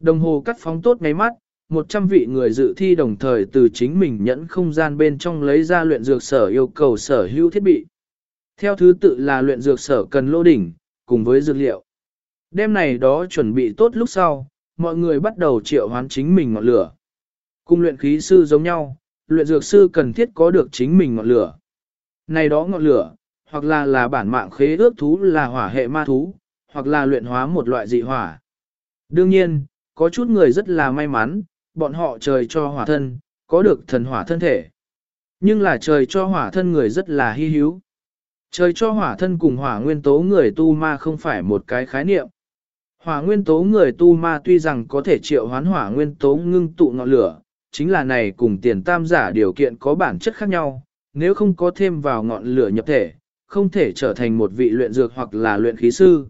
Đồng hồ cắt phóng tốt ngay mắt, 100 vị người dự thi đồng thời từ chính mình nhẫn không gian bên trong lấy ra luyện dược sở yêu cầu sở hữu thiết bị. Theo thứ tự là luyện dược sở cần lô đỉnh, cùng với dược liệu. Đêm này đó chuẩn bị tốt lúc sau, mọi người bắt đầu triệu hoán chính mình ngọn lửa. Cùng luyện khí sư giống nhau, luyện dược sư cần thiết có được chính mình ngọn lửa. Này đó ngọn lửa, hoặc là là bản mạng khế ước thú là hỏa hệ ma thú, hoặc là luyện hóa một loại dị hỏa. Đương nhiên, có chút người rất là may mắn, bọn họ trời cho hỏa thân, có được thần hỏa thân thể. Nhưng là trời cho hỏa thân người rất là hy hữu. Trời cho hỏa thân cùng hỏa nguyên tố người tu ma không phải một cái khái niệm. Hỏa nguyên tố người tu ma tuy rằng có thể triệu hoán hỏa nguyên tố ngưng tụ ngọn lửa, chính là này cùng tiền tam giả điều kiện có bản chất khác nhau, nếu không có thêm vào ngọn lửa nhập thể, không thể trở thành một vị luyện dược hoặc là luyện khí sư.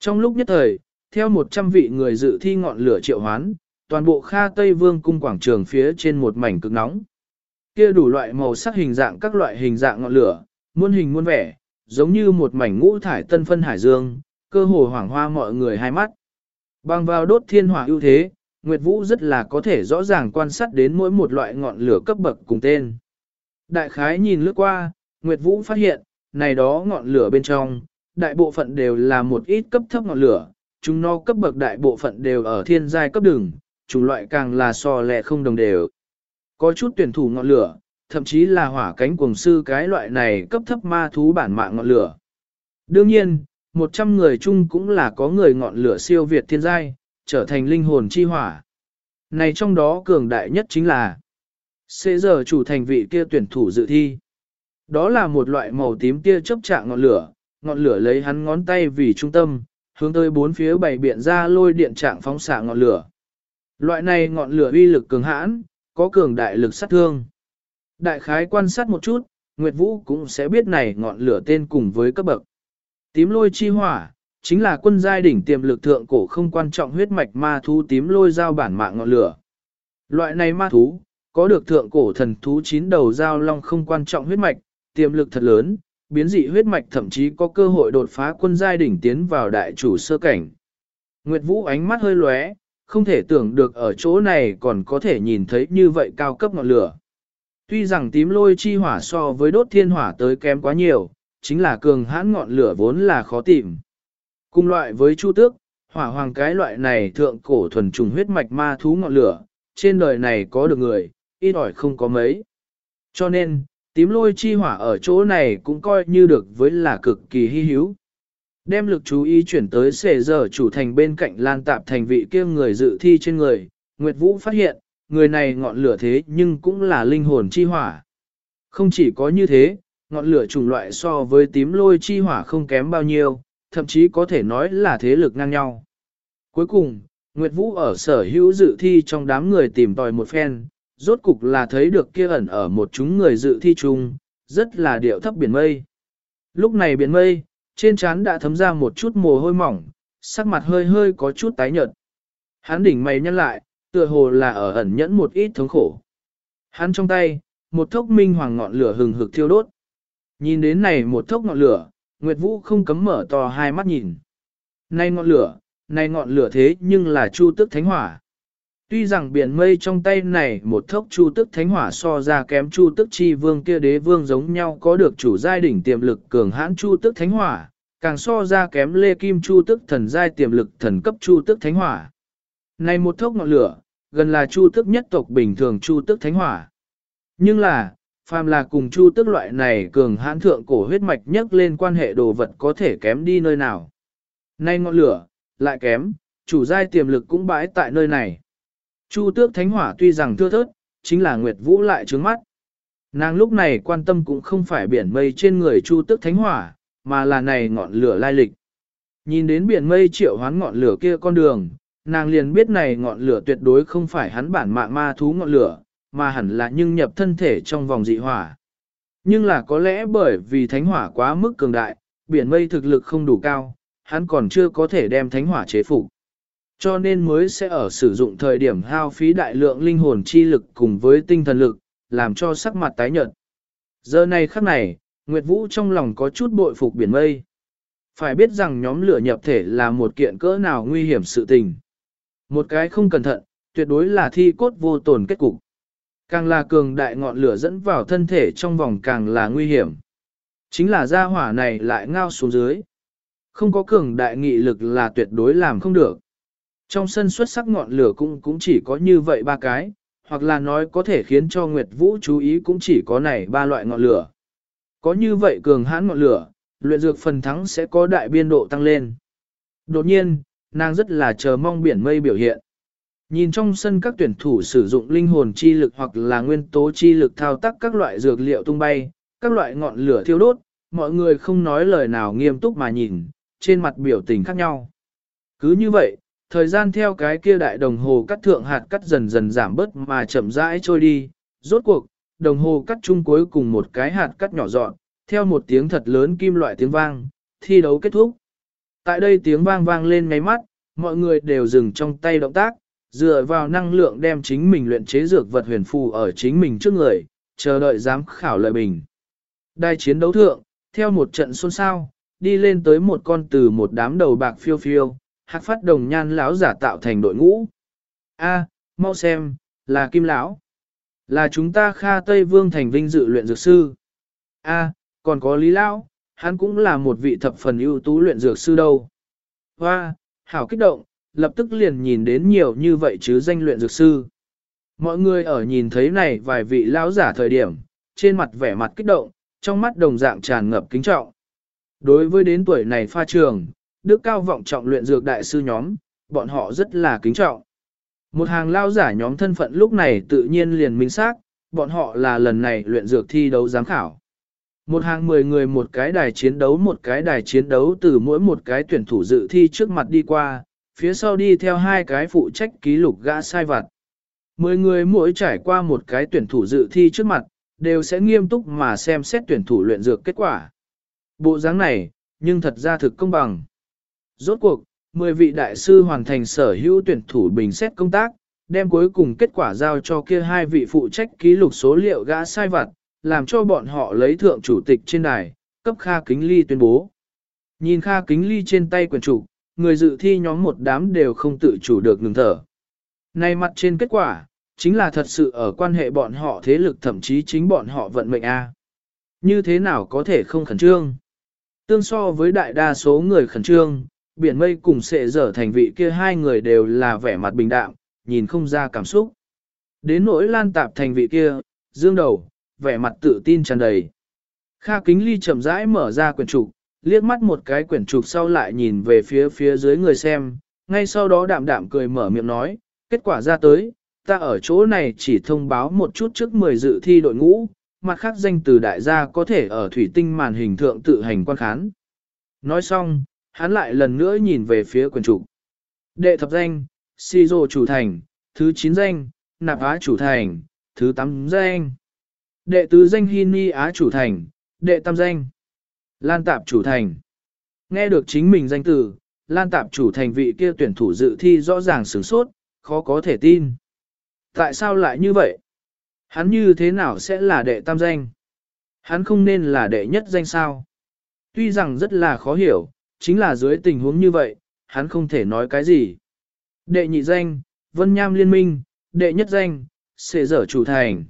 Trong lúc nhất thời, theo 100 vị người dự thi ngọn lửa triệu hoán, toàn bộ Kha Tây Vương cung quảng trường phía trên một mảnh cực nóng. Kia đủ loại màu sắc hình dạng các loại hình dạng ngọn lửa, muôn hình muôn vẻ, giống như một mảnh ngũ thải tân phân hải dương, cơ hồ hoảng hoa mọi người hai mắt. Bằng vào đốt thiên hỏa ưu thế, Nguyệt Vũ rất là có thể rõ ràng quan sát đến mỗi một loại ngọn lửa cấp bậc cùng tên. Đại khái nhìn lướt qua, Nguyệt Vũ phát hiện, này đó ngọn lửa bên trong, đại bộ phận đều là một ít cấp thấp ngọn lửa, chúng nó cấp bậc đại bộ phận đều ở thiên giai cấp đường, chủng loại càng là so lẹ không đồng đều. Có chút tuyển thủ ngọn lửa, thậm chí là hỏa cánh cuồng sư cái loại này cấp thấp ma thú bản mạng ngọn lửa. Đương nhiên, 100 người chung cũng là có người ngọn lửa siêu việt thiên giai, trở thành linh hồn chi hỏa. Này trong đó cường đại nhất chính là sẽ giờ chủ thành vị kia tuyển thủ dự thi. Đó là một loại màu tím kia chớp trạng ngọn lửa, ngọn lửa lấy hắn ngón tay vì trung tâm, hướng tới bốn phía bảy biện ra lôi điện trạng phóng xạ ngọn lửa. Loại này ngọn lửa uy lực cường hãn, có cường đại lực sát thương. Đại khái quan sát một chút, Nguyệt Vũ cũng sẽ biết này ngọn lửa tên cùng với cấp bậc. Tím lôi chi hỏa, chính là quân giai đỉnh tiềm lực thượng cổ không quan trọng huyết mạch ma thú tím lôi giao bản mạng ngọn lửa. Loại này ma thú, có được thượng cổ thần thú chín đầu giao long không quan trọng huyết mạch, tiềm lực thật lớn, biến dị huyết mạch thậm chí có cơ hội đột phá quân giai đỉnh tiến vào đại chủ sơ cảnh. Nguyệt Vũ ánh mắt hơi lóe, không thể tưởng được ở chỗ này còn có thể nhìn thấy như vậy cao cấp ngọn lửa. Tuy rằng tím lôi chi hỏa so với đốt thiên hỏa tới kém quá nhiều, chính là cường hãn ngọn lửa vốn là khó tìm. Cùng loại với chu tước, hỏa hoàng cái loại này thượng cổ thuần trùng huyết mạch ma thú ngọn lửa, trên đời này có được người, ít ỏi không có mấy. Cho nên, tím lôi chi hỏa ở chỗ này cũng coi như được với là cực kỳ hy hữu. Đem lực chú ý chuyển tới xề giờ chủ thành bên cạnh lan tạp thành vị kia người dự thi trên người, Nguyệt Vũ phát hiện, người này ngọn lửa thế nhưng cũng là linh hồn chi hỏa. Không chỉ có như thế, ngọn lửa chủng loại so với tím lôi chi hỏa không kém bao nhiêu, thậm chí có thể nói là thế lực ngang nhau. Cuối cùng, Nguyệt Vũ ở sở hữu dự thi trong đám người tìm tòi một phen, rốt cục là thấy được kia ẩn ở một chúng người dự thi chung, rất là điệu thấp biển mây. Lúc này biển mây, trên trán đã thấm ra một chút mồ hôi mỏng, sắc mặt hơi hơi có chút tái nhợt. Hắn đỉnh mày nhăn lại, tựa hồ là ở ẩn nhẫn một ít thống khổ. Hắn trong tay, một thốc minh hoàng ngọn lửa hừng hực thiêu đốt. Nhìn đến này một thốc ngọn lửa, Nguyệt Vũ không cấm mở to hai mắt nhìn. Này ngọn lửa, này ngọn lửa thế nhưng là chu tức thánh hỏa. Tuy rằng biển mây trong tay này một thốc chu tức thánh hỏa so ra kém chu tức chi vương kia đế vương giống nhau có được chủ giai đỉnh tiềm lực cường hãn chu tức thánh hỏa, càng so ra kém lê kim chu tức thần giai tiềm lực thần cấp chu tức thánh hỏa. Này một thốc ngọn lửa, gần là chu tức nhất tộc bình thường chu tức thánh hỏa. Nhưng là, phàm là cùng chu tức loại này cường hãn thượng cổ huyết mạch nhất lên quan hệ đồ vật có thể kém đi nơi nào. Nay ngọn lửa, lại kém, chủ giai tiềm lực cũng bãi tại nơi này. Chu tước thánh hỏa tuy rằng thưa thớt, chính là Nguyệt Vũ lại trướng mắt. Nàng lúc này quan tâm cũng không phải biển mây trên người chu tước thánh hỏa, mà là này ngọn lửa lai lịch. Nhìn đến biển mây triệu hoán ngọn lửa kia con đường, nàng liền biết này ngọn lửa tuyệt đối không phải hắn bản mạng ma thú ngọn lửa, mà hẳn là nhưng nhập thân thể trong vòng dị hỏa. Nhưng là có lẽ bởi vì thánh hỏa quá mức cường đại, biển mây thực lực không đủ cao, hắn còn chưa có thể đem thánh hỏa chế phục. Cho nên mới sẽ ở sử dụng thời điểm hao phí đại lượng linh hồn chi lực cùng với tinh thần lực, làm cho sắc mặt tái nhợt. Giờ này khắc này, Nguyệt Vũ trong lòng có chút bội phục biển mây. Phải biết rằng nhóm lửa nhập thể là một kiện cỡ nào nguy hiểm sự tình. Một cái không cẩn thận, tuyệt đối là thi cốt vô tổn kết cục. Càng là cường đại ngọn lửa dẫn vào thân thể trong vòng càng là nguy hiểm. Chính là gia hỏa này lại ngao xuống dưới. Không có cường đại nghị lực là tuyệt đối làm không được. Trong sân xuất sắc ngọn lửa cũng cũng chỉ có như vậy ba cái, hoặc là nói có thể khiến cho Nguyệt Vũ chú ý cũng chỉ có này ba loại ngọn lửa. Có như vậy cường hãn ngọn lửa, luyện dược phần thắng sẽ có đại biên độ tăng lên. Đột nhiên, nàng rất là chờ mong biển mây biểu hiện. Nhìn trong sân các tuyển thủ sử dụng linh hồn chi lực hoặc là nguyên tố chi lực thao tác các loại dược liệu tung bay, các loại ngọn lửa thiêu đốt, mọi người không nói lời nào nghiêm túc mà nhìn, trên mặt biểu tình khác nhau. Cứ như vậy, thời gian theo cái kia đại đồng hồ cắt thượng hạt cắt dần dần giảm bớt mà chậm rãi trôi đi, rốt cuộc, đồng hồ cắt chung cuối cùng một cái hạt cắt nhỏ dọn, theo một tiếng thật lớn kim loại tiếng vang, thi đấu kết thúc. Tại đây tiếng vang vang lên ngay mắt, mọi người đều dừng trong tay động tác, dựa vào năng lượng đem chính mình luyện chế dược vật huyền phù ở chính mình trước người, chờ đợi giám khảo lợi bình. đai chiến đấu thượng, theo một trận xôn xao, đi lên tới một con từ một đám đầu bạc phiêu phiêu, hạc phát đồng nhan lão giả tạo thành đội ngũ. A, mau xem, là kim lão, là chúng ta Kha Tây Vương thành vinh dự luyện dược sư. A, còn có Lý lão, hắn cũng là một vị thập phần ưu tú luyện dược sư đâu. Hoa, hảo kích động, lập tức liền nhìn đến nhiều như vậy chứ danh luyện dược sư. Mọi người ở nhìn thấy này vài vị lão giả thời điểm, trên mặt vẻ mặt kích động, trong mắt đồng dạng tràn ngập kính trọng. Đối với đến tuổi này pha trường, đức cao vọng trọng luyện dược đại sư nhóm, bọn họ rất là kính trọng. Một hàng lao giả nhóm thân phận lúc này tự nhiên liền minh xác, bọn họ là lần này luyện dược thi đấu giám khảo. Một hàng mười người một cái đài chiến đấu một cái đài chiến đấu từ mỗi một cái tuyển thủ dự thi trước mặt đi qua, phía sau đi theo hai cái phụ trách ký lục gã sai vặt. Mười người mỗi trải qua một cái tuyển thủ dự thi trước mặt, đều sẽ nghiêm túc mà xem xét tuyển thủ luyện dược kết quả. Bộ dáng này, nhưng thật ra thực công bằng. Rốt cuộc, 10 vị đại sư hoàn thành sở hữu tuyển thủ bình xét công tác, đem cuối cùng kết quả giao cho kia hai vị phụ trách ký lục số liệu gã sai vặt, làm cho bọn họ lấy thượng chủ tịch trên đài, cấp Kha Kính Ly tuyên bố. Nhìn Kha Kính Ly trên tay quyển trục, người dự thi nhóm một đám đều không tự chủ được ngừng thở. Nay mặt trên kết quả, chính là thật sự ở quan hệ bọn họ thế lực thậm chí chính bọn họ vận mệnh A. Như thế nào có thể không khẩn trương? Tương so với đại đa số người khẩn trương, biển mây cùng sệ dở thành vị kia hai người đều là vẻ mặt bình đạm, nhìn không ra cảm xúc. Đến nỗi lan tạp thành vị kia, dương đầu, vẻ mặt tự tin tràn đầy. Kha kính ly chậm rãi mở ra quyển trục, liếc mắt một cái quyển trục sau lại nhìn về phía phía dưới người xem, ngay sau đó đạm đạm cười mở miệng nói, kết quả ra tới, ta ở chỗ này chỉ thông báo một chút trước 10 dự thi đội ngũ, mặt khác danh từ đại gia có thể ở thủy tinh màn hình thượng tự hành quan khán. Nói xong, hắn lại lần nữa nhìn về phía quyển trục. Đệ thập danh, si dô chủ thành, thứ 9 danh, nạp á chủ thành, thứ 8 danh. Đệ tứ danh Hini Á chủ thành, đệ tam danh. Lan Tạp chủ thành. Nghe được chính mình danh từ, Lan Tạp chủ thành vị kia tuyển thủ dự thi rõ ràng sửng sốt, khó có thể tin. Tại sao lại như vậy? Hắn như thế nào sẽ là đệ tam danh? Hắn không nên là đệ nhất danh sao? Tuy rằng rất là khó hiểu, chính là dưới tình huống như vậy, hắn không thể nói cái gì. Đệ nhị danh, Vân Nham Liên minh, đệ nhất danh, Sệ dở chủ thành.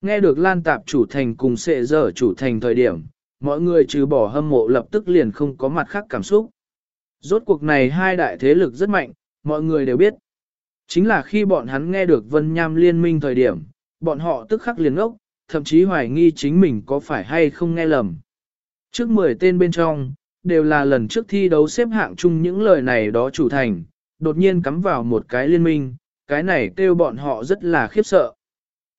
Nghe được Lan Tạp chủ thành cùng Sệ dở chủ thành thời điểm, mọi người trừ bỏ hâm mộ lập tức liền không có mặt khác cảm xúc. Rốt cuộc này hai đại thế lực rất mạnh, mọi người đều biết. Chính là khi bọn hắn nghe được Vân Nham liên minh thời điểm, bọn họ tức khắc liền ốc, thậm chí hoài nghi chính mình có phải hay không nghe lầm. Trước 10 tên bên trong, đều là lần trước thi đấu xếp hạng chung những lời này đó chủ thành, đột nhiên cắm vào một cái liên minh, cái này kêu bọn họ rất là khiếp sợ.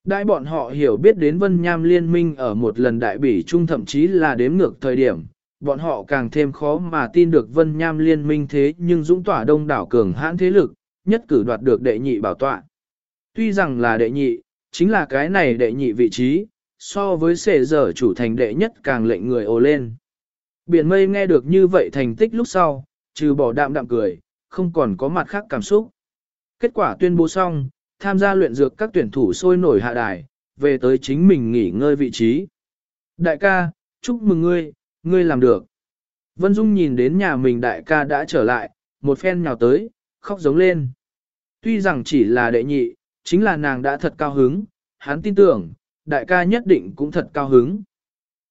Đại bọn họ hiểu biết đến Vân Nham liên minh ở một lần đại bỉ trung thậm chí là đếm ngược thời điểm, bọn họ càng thêm khó mà tin được Vân Nham liên minh thế nhưng dũng tỏa đông đảo cường hãn thế lực, nhất cử đoạt được đệ nhị bảo tọa. Tuy rằng là đệ nhị, chính là cái này đệ nhị vị trí, so với sể giờ chủ thành đệ nhất càng lệnh người ồ lên. Biển mây nghe được như vậy thành tích lúc sau, trừ bỏ đạm đạm cười, không còn có mặt khác cảm xúc. Kết quả tuyên bố xong, tham gia luyện dược các tuyển thủ sôi nổi hạ đài, về tới chính mình nghỉ ngơi vị trí. Đại ca, chúc mừng ngươi, ngươi làm được. Vân Dung nhìn đến nhà mình đại ca đã trở lại, một phen nhào tới, khóc giống lên. Tuy rằng chỉ là đệ nhị, chính là nàng đã thật cao hứng, hắn tin tưởng, đại ca nhất định cũng thật cao hứng.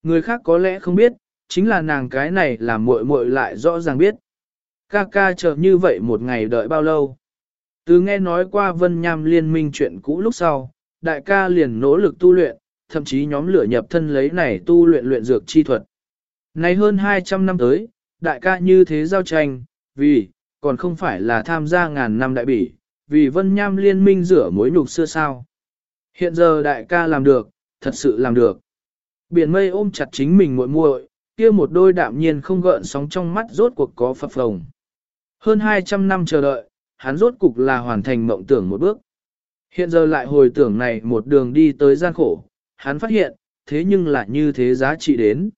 Người khác có lẽ không biết, chính là nàng cái này là muội muội lại rõ ràng biết. Ca ca chờ như vậy một ngày đợi bao lâu. Từ nghe nói qua Vân Nham liên minh chuyện cũ lúc sau, đại ca liền nỗ lực tu luyện, thậm chí nhóm lửa nhập thân lấy này tu luyện luyện dược chi thuật. Này hơn 200 năm tới, đại ca như thế giao tranh, vì, còn không phải là tham gia ngàn năm đại bỉ, vì Vân Nham liên minh rửa mối nhục xưa sao. Hiện giờ đại ca làm được, thật sự làm được. Biển mây ôm chặt chính mình muội muội, kia một đôi đạm nhiên không gợn sóng trong mắt rốt cuộc có phập phồng. Hơn 200 năm chờ đợi, hắn rốt cục là hoàn thành mộng tưởng một bước. Hiện giờ lại hồi tưởng này một đường đi tới gian khổ, hắn phát hiện, thế nhưng lại như thế giá trị đến.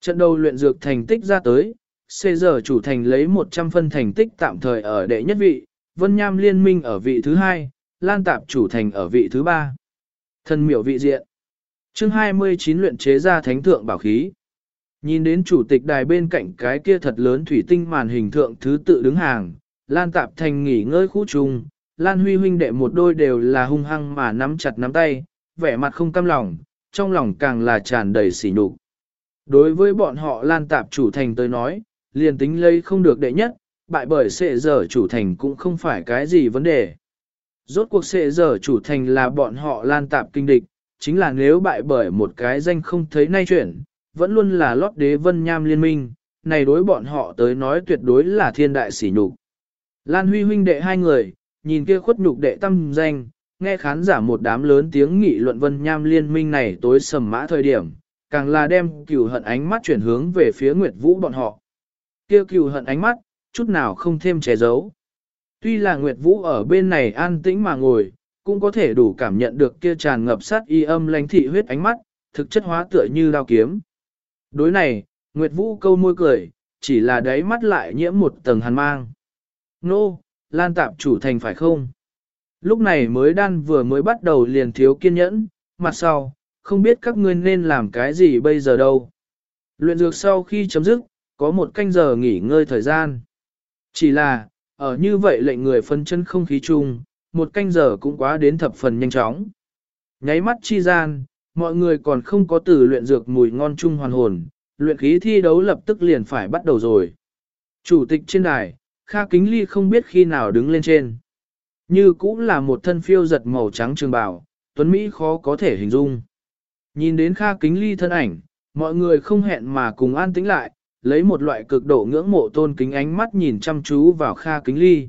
Trận đầu luyện dược thành tích ra tới, xê giờ chủ thành lấy 100 phân thành tích tạm thời ở đệ nhất vị, Vân Nham liên minh ở vị thứ hai, Lan Tạp chủ thành ở vị thứ ba. Thần miểu vị diện. chương 29 luyện chế ra thánh thượng bảo khí. Nhìn đến chủ tịch đài bên cạnh cái kia thật lớn thủy tinh màn hình thượng thứ tự đứng hàng, Lan Tạp Thành nghỉ ngơi khu trùng, Lan Huy huynh đệ một đôi đều là hung hăng mà nắm chặt nắm tay, vẻ mặt không cam lòng, trong lòng càng là tràn đầy sỉ nhục. Đối với bọn họ Lan Tạp chủ thành tới nói, liền tính lấy không được đệ nhất, bại bởi sệ giờ chủ thành cũng không phải cái gì vấn đề. Rốt cuộc sệ giờ chủ thành là bọn họ Lan Tạp kinh địch, chính là nếu bại bởi một cái danh không thấy nay chuyển, vẫn luôn là lót đế vân nham liên minh, này đối bọn họ tới nói tuyệt đối là thiên đại sỉ nhục. Lan Huy huynh đệ hai người, nhìn kia khuất nhục đệ tâm danh, nghe khán giả một đám lớn tiếng nghị luận vân nham liên minh này tối sầm mã thời điểm, càng là đem cửu hận ánh mắt chuyển hướng về phía Nguyệt Vũ bọn họ. Kia cửu hận ánh mắt, chút nào không thêm che giấu. Tuy là Nguyệt Vũ ở bên này an tĩnh mà ngồi, cũng có thể đủ cảm nhận được kia tràn ngập sát y âm lãnh thị huyết ánh mắt, thực chất hóa tựa như đao kiếm. Đối này, Nguyệt Vũ câu môi cười, chỉ là đáy mắt lại nhiễm một tầng hàn mang. Nô, Lan Tạp chủ thành phải không? Lúc này mới đan vừa mới bắt đầu liền thiếu kiên nhẫn, mặt sau, không biết các ngươi nên làm cái gì bây giờ đâu. Luyện dược sau khi chấm dứt, có một canh giờ nghỉ ngơi thời gian. Chỉ là, ở như vậy lệnh người phân chân không khí chung, một canh giờ cũng quá đến thập phần nhanh chóng. Nháy mắt chi gian, mọi người còn không có từ luyện dược mùi ngon chung hoàn hồn, luyện khí thi đấu lập tức liền phải bắt đầu rồi. Chủ tịch trên đài, Kha Kính Ly không biết khi nào đứng lên trên. Như cũng là một thân phiêu giật màu trắng trường bào, Tuấn Mỹ khó có thể hình dung. Nhìn đến Kha Kính Ly thân ảnh, mọi người không hẹn mà cùng an tĩnh lại, lấy một loại cực độ ngưỡng mộ tôn kính ánh mắt nhìn chăm chú vào Kha Kính Ly.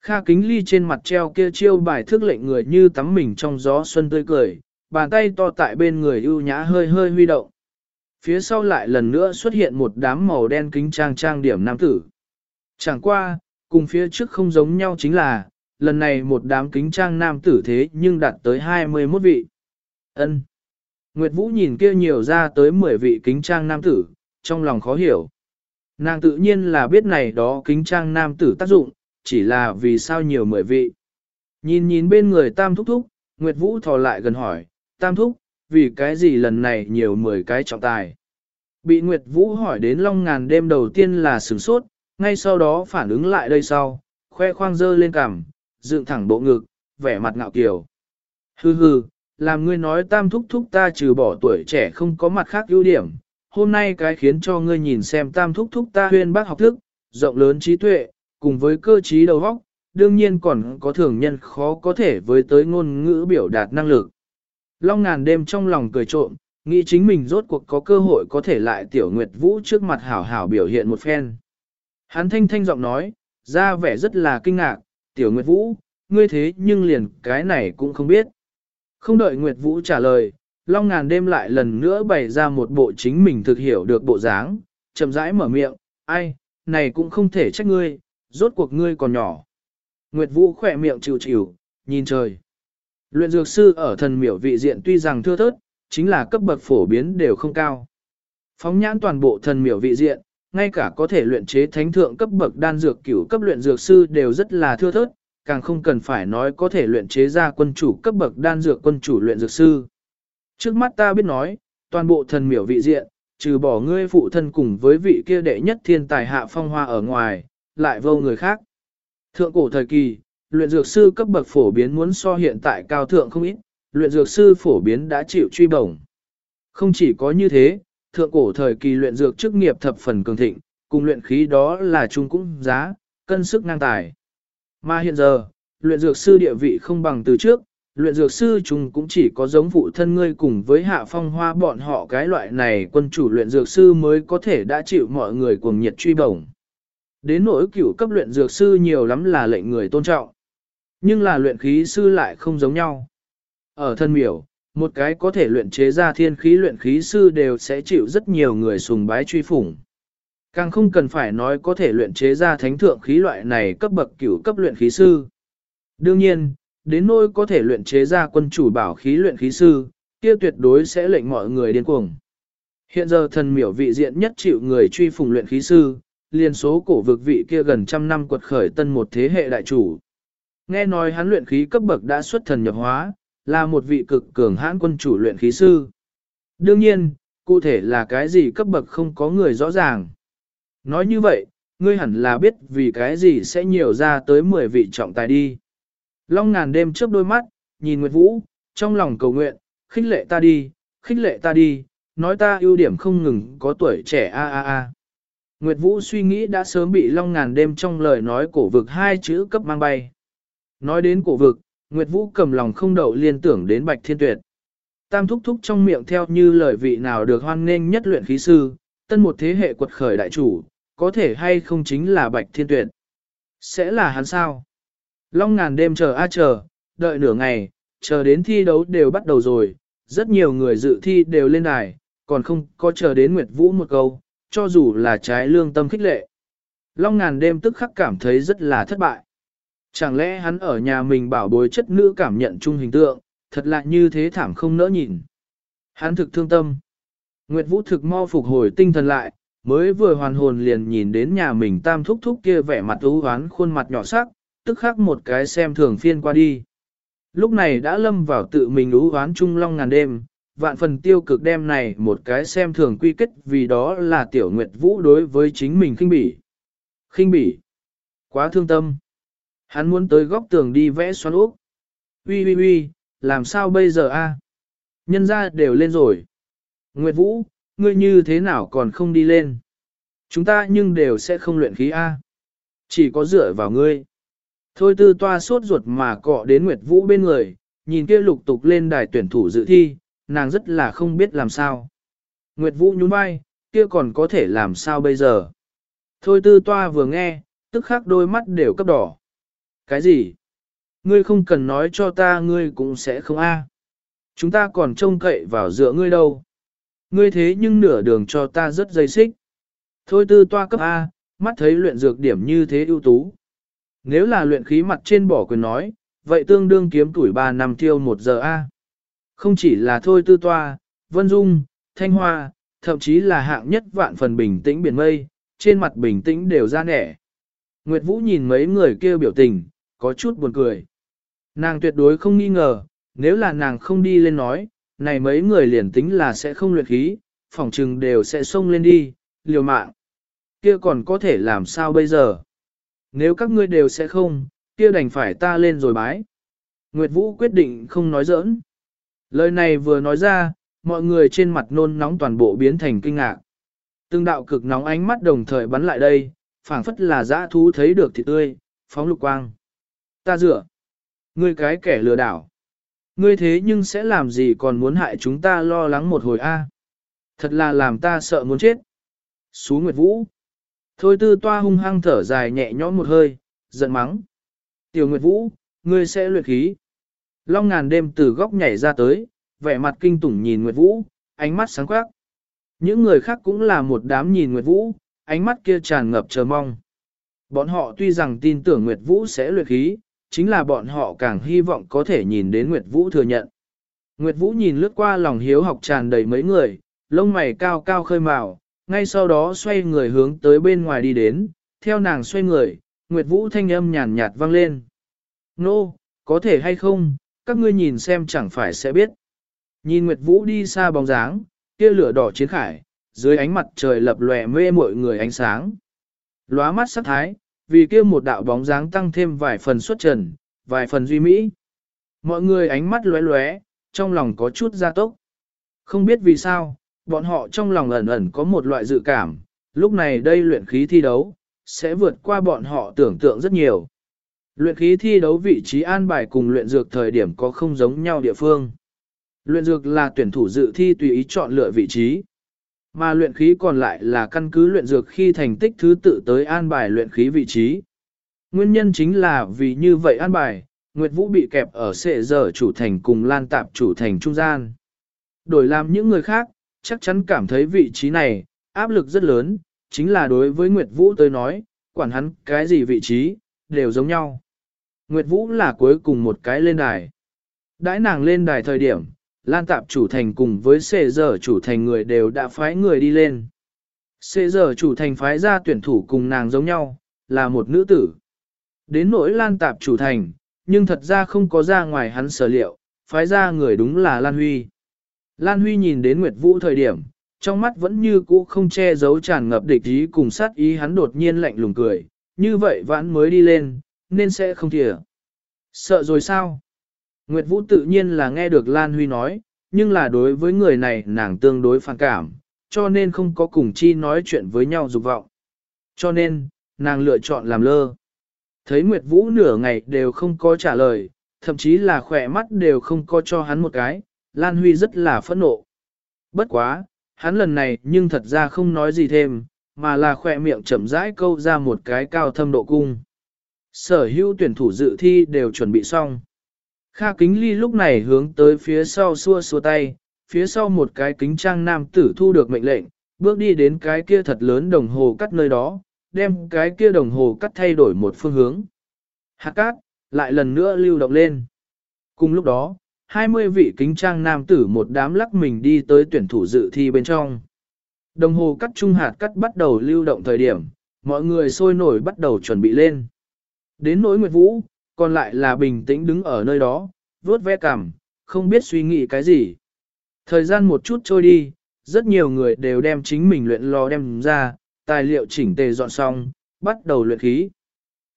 Kha Kính Ly trên mặt treo kia chiêu bài thước lệnh người như tắm mình trong gió xuân tươi cười, bàn tay to tại bên người ưu nhã hơi hơi huy động. Phía sau lại lần nữa xuất hiện một đám màu đen kính trang trang điểm nam tử. Chẳng qua, cùng phía trước không giống nhau chính là, lần này một đám kính trang nam tử thế nhưng đạt tới 21 vị. ân Nguyệt Vũ nhìn kia nhiều ra tới 10 vị kính trang nam tử, trong lòng khó hiểu. Nàng tự nhiên là biết này đó kính trang nam tử tác dụng, chỉ là vì sao nhiều mười vị. Nhìn nhìn bên người Tam Thúc Thúc, Nguyệt Vũ thò lại gần hỏi, Tam Thúc, vì cái gì lần này nhiều mười cái trọng tài. Bị Nguyệt Vũ hỏi đến long ngàn đêm đầu tiên là sửng sốt, ngay sau đó phản ứng lại đây sau, khoe khoang dơ lên cằm, dựng thẳng bộ ngực, vẻ mặt ngạo kiều. Hừ hừ, làm ngươi nói tam thúc thúc ta trừ bỏ tuổi trẻ không có mặt khác ưu điểm, hôm nay cái khiến cho ngươi nhìn xem tam thúc thúc ta huyên bác học thức, rộng lớn trí tuệ, cùng với cơ trí đầu óc, đương nhiên còn có thường nhân khó có thể với tới ngôn ngữ biểu đạt năng lực. Long ngàn đêm trong lòng cười trộm, nghĩ chính mình rốt cuộc có cơ hội có thể lại tiểu nguyệt vũ trước mặt hảo hảo biểu hiện một phen. Hắn thanh thanh giọng nói, ra vẻ rất là kinh ngạc, tiểu nguyệt vũ, ngươi thế nhưng liền cái này cũng không biết. Không đợi nguyệt vũ trả lời, long ngàn đêm lại lần nữa bày ra một bộ chính mình thực hiểu được bộ dáng, chậm rãi mở miệng, ai, này cũng không thể trách ngươi, rốt cuộc ngươi còn nhỏ. Nguyệt vũ khỏe miệng chịu chịu, nhìn trời. Luyện dược sư ở thần miểu vị diện tuy rằng thưa thớt, chính là cấp bậc phổ biến đều không cao. Phóng nhãn toàn bộ thần miểu vị diện, ngay cả có thể luyện chế thánh thượng cấp bậc đan dược cửu cấp luyện dược sư đều rất là thưa thớt, càng không cần phải nói có thể luyện chế ra quân chủ cấp bậc đan dược quân chủ luyện dược sư. Trước mắt ta biết nói, toàn bộ thần miểu vị diện, trừ bỏ ngươi phụ thân cùng với vị kia đệ nhất thiên tài hạ phong hoa ở ngoài, lại vô người khác. Thượng cổ thời kỳ, luyện dược sư cấp bậc phổ biến muốn so hiện tại cao thượng không ít, luyện dược sư phổ biến đã chịu truy bổng. Không chỉ có như thế, thượng cổ thời kỳ luyện dược chức nghiệp thập phần cường thịnh, cùng luyện khí đó là chung cũng giá, cân sức ngang tài. Mà hiện giờ, luyện dược sư địa vị không bằng từ trước, luyện dược sư chúng cũng chỉ có giống phụ thân ngươi cùng với hạ phong hoa bọn họ cái loại này quân chủ luyện dược sư mới có thể đã chịu mọi người cuồng nhiệt truy bổng. Đến nỗi cửu cấp luyện dược sư nhiều lắm là lệnh người tôn trọng. Nhưng là luyện khí sư lại không giống nhau. Ở thân miểu, một cái có thể luyện chế ra thiên khí luyện khí sư đều sẽ chịu rất nhiều người sùng bái truy phủng. Càng không cần phải nói có thể luyện chế ra thánh thượng khí loại này cấp bậc cửu cấp luyện khí sư. Đương nhiên, đến nỗi có thể luyện chế ra quân chủ bảo khí luyện khí sư, kia tuyệt đối sẽ lệnh mọi người điên cuồng. Hiện giờ thần miểu vị diện nhất chịu người truy phùng luyện khí sư, liền số cổ vực vị kia gần trăm năm quật khởi tân một thế hệ đại chủ. Nghe nói hắn luyện khí cấp bậc đã xuất thần nhập hóa, là một vị cực cường hãn quân chủ luyện khí sư. Đương nhiên, cụ thể là cái gì cấp bậc không có người rõ ràng. Nói như vậy, ngươi hẳn là biết vì cái gì sẽ nhiều ra tới 10 vị trọng tài đi. Long ngàn đêm trước đôi mắt, nhìn Nguyệt Vũ, trong lòng cầu nguyện, khích lệ ta đi, khích lệ ta đi, nói ta ưu điểm không ngừng có tuổi trẻ a a a. Nguyệt Vũ suy nghĩ đã sớm bị long ngàn đêm trong lời nói cổ vực hai chữ cấp mang bay. Nói đến cổ vực, Nguyệt Vũ cầm lòng không đậu liên tưởng đến Bạch Thiên Tuyệt. Tam thúc thúc trong miệng theo như lời vị nào được hoan nghênh nhất luyện khí sư, tân một thế hệ quật khởi đại chủ, có thể hay không chính là Bạch Thiên Tuyệt. Sẽ là hắn sao? Long ngàn đêm chờ a chờ, đợi nửa ngày, chờ đến thi đấu đều bắt đầu rồi, rất nhiều người dự thi đều lên đài, còn không có chờ đến Nguyệt Vũ một câu, cho dù là trái lương tâm khích lệ. Long ngàn đêm tức khắc cảm thấy rất là thất bại. Chẳng lẽ hắn ở nhà mình bảo bối chất nữ cảm nhận chung hình tượng, thật lạ như thế thảm không nỡ nhìn. Hắn thực thương tâm. Nguyệt Vũ thực mau phục hồi tinh thần lại, mới vừa hoàn hồn liền nhìn đến nhà mình tam thúc thúc kia vẻ mặt ưu hoán khuôn mặt nhỏ sắc, tức khắc một cái xem thường phiên qua đi. Lúc này đã lâm vào tự mình ưu hoán trung long ngàn đêm, vạn phần tiêu cực đem này một cái xem thường quy kết vì đó là tiểu Nguyệt Vũ đối với chính mình khinh bỉ. Khinh bỉ. Quá thương tâm. Hắn muốn tới góc tường đi vẽ xoắn úp. Ui ui ui, làm sao bây giờ a? Nhân ra đều lên rồi. Nguyệt Vũ, ngươi như thế nào còn không đi lên? Chúng ta nhưng đều sẽ không luyện khí A. Chỉ có dựa vào ngươi. Thôi tư toa sốt ruột mà cọ đến Nguyệt Vũ bên người, nhìn kia lục tục lên đài tuyển thủ dự thi, nàng rất là không biết làm sao. Nguyệt Vũ nhún vai, kia còn có thể làm sao bây giờ? Thôi tư toa vừa nghe, tức khắc đôi mắt đều cấp đỏ. Cái gì? Ngươi không cần nói cho ta ngươi cũng sẽ không a. Chúng ta còn trông cậy vào dựa ngươi đâu. Ngươi thế nhưng nửa đường cho ta rất dây xích. Thôi tư toa cấp A, mắt thấy luyện dược điểm như thế ưu tú. Nếu là luyện khí mặt trên bỏ quyền nói, vậy tương đương kiếm tuổi 3 năm tiêu 1 giờ A. Không chỉ là thôi tư toa, vân dung, thanh hoa, thậm chí là hạng nhất vạn phần bình tĩnh biển mây, trên mặt bình tĩnh đều ra nẻ. Nguyệt Vũ nhìn mấy người kêu biểu tình, có chút buồn cười. Nàng tuyệt đối không nghi ngờ, nếu là nàng không đi lên nói, này mấy người liền tính là sẽ không luyện khí, phòng trừng đều sẽ xông lên đi, liều mạng. Kia còn có thể làm sao bây giờ? Nếu các ngươi đều sẽ không, kia đành phải ta lên rồi bái. Nguyệt Vũ quyết định không nói giỡn. Lời này vừa nói ra, mọi người trên mặt nôn nóng toàn bộ biến thành kinh ngạc. Từng đạo cực nóng ánh mắt đồng thời bắn lại đây, phảng phất là dã thú thấy được thịt tươi, phóng lục quang. Ta dựa. Ngươi cái kẻ lừa đảo. Ngươi thế nhưng sẽ làm gì còn muốn hại chúng ta lo lắng một hồi a? Thật là làm ta sợ muốn chết. Xú Nguyệt Vũ. Thôi tư toa hung hăng thở dài nhẹ nhõm một hơi, giận mắng. Tiểu Nguyệt Vũ, ngươi sẽ luyện khí. Long ngàn đêm từ góc nhảy ra tới, vẻ mặt kinh tủng nhìn Nguyệt Vũ, ánh mắt sáng quắc. Những người khác cũng là một đám nhìn Nguyệt Vũ, ánh mắt kia tràn ngập chờ mong. Bọn họ tuy rằng tin tưởng Nguyệt Vũ sẽ luyện khí, chính là bọn họ càng hy vọng có thể nhìn đến Nguyệt Vũ thừa nhận. Nguyệt Vũ nhìn lướt qua lòng hiếu học tràn đầy mấy người, lông mày cao cao khơi màu, ngay sau đó xoay người hướng tới bên ngoài đi đến, theo nàng xoay người, Nguyệt Vũ thanh âm nhàn nhạt vang lên. Nô, no, có thể hay không, các ngươi nhìn xem chẳng phải sẽ biết. Nhìn Nguyệt Vũ đi xa bóng dáng, kia lửa đỏ chiến khải, dưới ánh mặt trời lập lòe mê mọi người ánh sáng. Lóa mắt sắc thái, vì kia một đạo bóng dáng tăng thêm vài phần xuất trần, vài phần duy mỹ. Mọi người ánh mắt lóe lóe, trong lòng có chút gia tốc. Không biết vì sao, bọn họ trong lòng ẩn ẩn có một loại dự cảm, lúc này đây luyện khí thi đấu, sẽ vượt qua bọn họ tưởng tượng rất nhiều. Luyện khí thi đấu vị trí an bài cùng luyện dược thời điểm có không giống nhau địa phương. Luyện dược là tuyển thủ dự thi tùy ý chọn lựa vị trí. Mà luyện khí còn lại là căn cứ luyện dược khi thành tích thứ tự tới an bài luyện khí vị trí. Nguyên nhân chính là vì như vậy an bài, Nguyệt Vũ bị kẹp ở sệ giờ chủ thành cùng lan tạp chủ thành trung gian. Đổi làm những người khác, chắc chắn cảm thấy vị trí này, áp lực rất lớn, chính là đối với Nguyệt Vũ tới nói, quản hắn cái gì vị trí, đều giống nhau. Nguyệt Vũ là cuối cùng một cái lên đài. Đãi nàng lên đài thời điểm, Lan Tạp chủ thành cùng với xê giờ chủ thành người đều đã phái người đi lên. Xê giờ chủ thành phái ra tuyển thủ cùng nàng giống nhau, là một nữ tử. Đến nỗi Lan Tạp chủ thành, nhưng thật ra không có ra ngoài hắn sở liệu, phái ra người đúng là Lan Huy. Lan Huy nhìn đến Nguyệt Vũ thời điểm, trong mắt vẫn như cũ không che giấu tràn ngập địch ý cùng sát ý hắn đột nhiên lạnh lùng cười, như vậy vãn mới đi lên, nên sẽ không thỉa. Sợ rồi sao? Nguyệt Vũ tự nhiên là nghe được Lan Huy nói, nhưng là đối với người này nàng tương đối phản cảm, cho nên không có cùng chi nói chuyện với nhau dục vọng. Cho nên, nàng lựa chọn làm lơ. Thấy Nguyệt Vũ nửa ngày đều không có trả lời, thậm chí là khỏe mắt đều không có cho hắn một cái, Lan Huy rất là phẫn nộ. Bất quá, hắn lần này nhưng thật ra không nói gì thêm, mà là khỏe miệng chậm rãi câu ra một cái cao thâm độ cung. Sở hữu tuyển thủ dự thi đều chuẩn bị xong. Kha kính ly lúc này hướng tới phía sau xua xua tay, phía sau một cái kính trang nam tử thu được mệnh lệnh, bước đi đến cái kia thật lớn đồng hồ cắt nơi đó, đem cái kia đồng hồ cắt thay đổi một phương hướng. Hạt cát, lại lần nữa lưu động lên. Cùng lúc đó, 20 vị kính trang nam tử một đám lắc mình đi tới tuyển thủ dự thi bên trong. Đồng hồ cắt trung hạt cắt bắt đầu lưu động thời điểm, mọi người sôi nổi bắt đầu chuẩn bị lên. Đến nỗi Nguyệt Vũ, còn lại là bình tĩnh đứng ở nơi đó, vuốt ve cằm, không biết suy nghĩ cái gì. Thời gian một chút trôi đi, rất nhiều người đều đem chính mình luyện lò đem ra, tài liệu chỉnh tề dọn xong, bắt đầu luyện khí.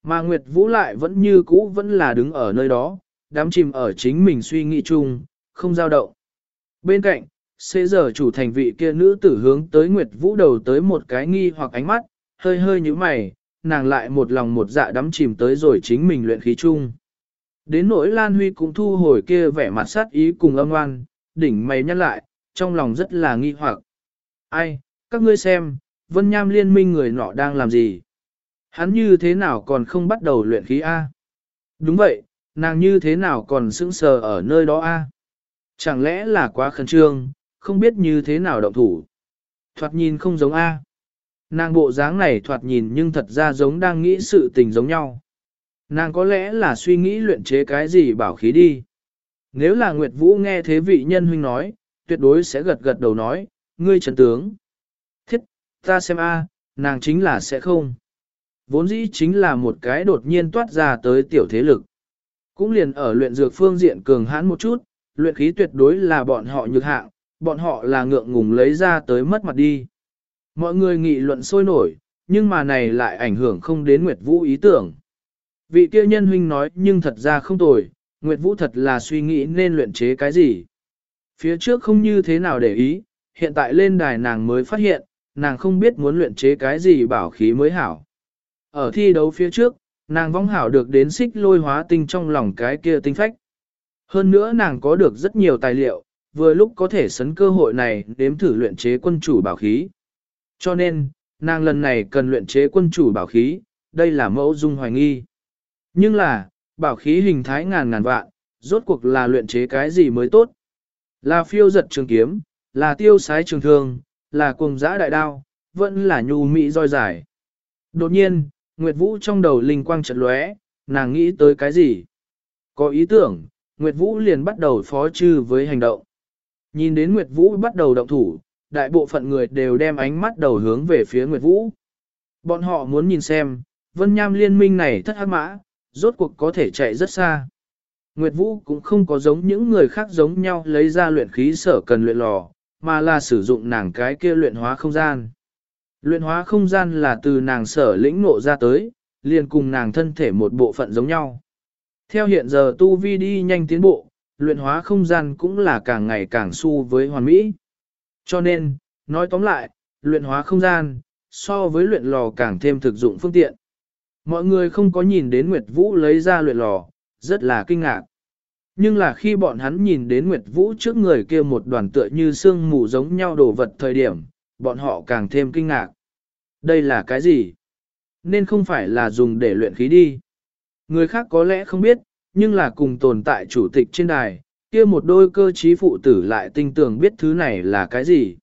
Mà Nguyệt Vũ lại vẫn như cũ vẫn là đứng ở nơi đó, đám chìm ở chính mình suy nghĩ chung, không dao động. Bên cạnh, xế giờ chủ thành vị kia nữ tử hướng tới Nguyệt Vũ đầu tới một cái nghi hoặc ánh mắt, hơi hơi như mày, nàng lại một lòng một dạ đắm chìm tới rồi chính mình luyện khí chung. Đến nỗi Lan Huy cũng thu hồi kia vẻ mặt sát ý cùng âm oan, đỉnh mày nhăn lại, trong lòng rất là nghi hoặc. Ai, các ngươi xem, Vân Nham liên minh người nọ đang làm gì? Hắn như thế nào còn không bắt đầu luyện khí A? Đúng vậy, nàng như thế nào còn sững sờ ở nơi đó A? Chẳng lẽ là quá khẩn trương, không biết như thế nào động thủ? Thoạt nhìn không giống A. Nàng bộ dáng này thoạt nhìn nhưng thật ra giống đang nghĩ sự tình giống nhau. Nàng có lẽ là suy nghĩ luyện chế cái gì bảo khí đi. Nếu là Nguyệt Vũ nghe thế vị nhân huynh nói, tuyệt đối sẽ gật gật đầu nói, ngươi trần tướng. Thiết, ta xem a, nàng chính là sẽ không. Vốn dĩ chính là một cái đột nhiên toát ra tới tiểu thế lực. Cũng liền ở luyện dược phương diện cường hãn một chút, luyện khí tuyệt đối là bọn họ nhược hạng, bọn họ là ngượng ngùng lấy ra tới mất mặt đi. Mọi người nghị luận sôi nổi, nhưng mà này lại ảnh hưởng không đến Nguyệt Vũ ý tưởng. Vị kia nhân huynh nói nhưng thật ra không tồi, Nguyệt Vũ thật là suy nghĩ nên luyện chế cái gì. Phía trước không như thế nào để ý, hiện tại lên đài nàng mới phát hiện, nàng không biết muốn luyện chế cái gì bảo khí mới hảo. Ở thi đấu phía trước, nàng vong hảo được đến xích lôi hóa tinh trong lòng cái kia tinh phách. Hơn nữa nàng có được rất nhiều tài liệu, vừa lúc có thể sấn cơ hội này đếm thử luyện chế quân chủ bảo khí. Cho nên, nàng lần này cần luyện chế quân chủ bảo khí, đây là mẫu dung hoài nghi. Nhưng là, bảo khí hình thái ngàn ngàn vạn, rốt cuộc là luyện chế cái gì mới tốt. Là phiêu giật trường kiếm, là tiêu sái trường thương, là cuồng giã đại đao, vẫn là nhu mỹ roi dài. Đột nhiên, Nguyệt Vũ trong đầu linh quang chợt lóe, nàng nghĩ tới cái gì? Có ý tưởng, Nguyệt Vũ liền bắt đầu phó trừ với hành động. Nhìn đến Nguyệt Vũ bắt đầu động thủ, đại bộ phận người đều đem ánh mắt đầu hướng về phía Nguyệt Vũ. Bọn họ muốn nhìn xem, Vân Nham liên minh này thất hắc mã, rốt cuộc có thể chạy rất xa. Nguyệt Vũ cũng không có giống những người khác giống nhau lấy ra luyện khí sở cần luyện lò, mà là sử dụng nàng cái kia luyện hóa không gian. Luyện hóa không gian là từ nàng sở lĩnh ngộ ra tới, liền cùng nàng thân thể một bộ phận giống nhau. Theo hiện giờ tu vi đi nhanh tiến bộ, luyện hóa không gian cũng là càng ngày càng su với hoàn mỹ. Cho nên, nói tóm lại, luyện hóa không gian, so với luyện lò càng thêm thực dụng phương tiện. Mọi người không có nhìn đến Nguyệt Vũ lấy ra luyện lò, rất là kinh ngạc. Nhưng là khi bọn hắn nhìn đến Nguyệt Vũ trước người kia một đoàn tựa như xương mù giống nhau đồ vật thời điểm, bọn họ càng thêm kinh ngạc. Đây là cái gì? Nên không phải là dùng để luyện khí đi. Người khác có lẽ không biết, nhưng là cùng tồn tại chủ tịch trên đài, kia một đôi cơ trí phụ tử lại tinh tường biết thứ này là cái gì.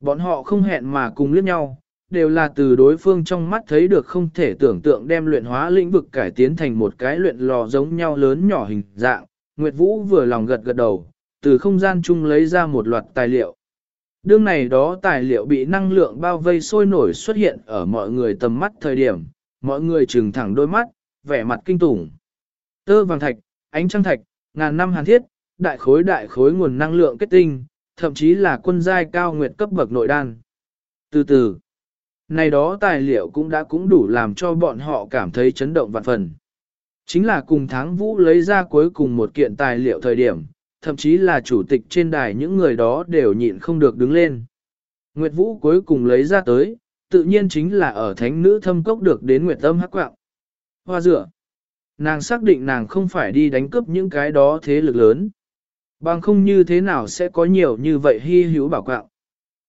Bọn họ không hẹn mà cùng liếc nhau, đều là từ đối phương trong mắt thấy được không thể tưởng tượng đem luyện hóa lĩnh vực cải tiến thành một cái luyện lò giống nhau lớn nhỏ hình dạng. Nguyệt Vũ vừa lòng gật gật đầu, từ không gian chung lấy ra một loạt tài liệu. Đương này đó tài liệu bị năng lượng bao vây sôi nổi xuất hiện ở mọi người tầm mắt thời điểm, mọi người trừng thẳng đôi mắt, vẻ mặt kinh tủng. Tơ vàng thạch, ánh trăng thạch, ngàn năm hàn thiết, đại khối đại khối nguồn năng lượng kết tinh, thậm chí là quân giai cao nguyệt cấp bậc nội đan. Từ từ, này đó tài liệu cũng đã cũng đủ làm cho bọn họ cảm thấy chấn động vạn phần. Chính là cùng tháng vũ lấy ra cuối cùng một kiện tài liệu thời điểm, thậm chí là chủ tịch trên đài những người đó đều nhịn không được đứng lên. Nguyệt vũ cuối cùng lấy ra tới, tự nhiên chính là ở thánh nữ thâm cốc được đến Nguyệt tâm hắc quạng. Hoa dựa. Nàng xác định nàng không phải đi đánh cướp những cái đó thế lực lớn. Bằng không như thế nào sẽ có nhiều như vậy hy hữu bảo quạng.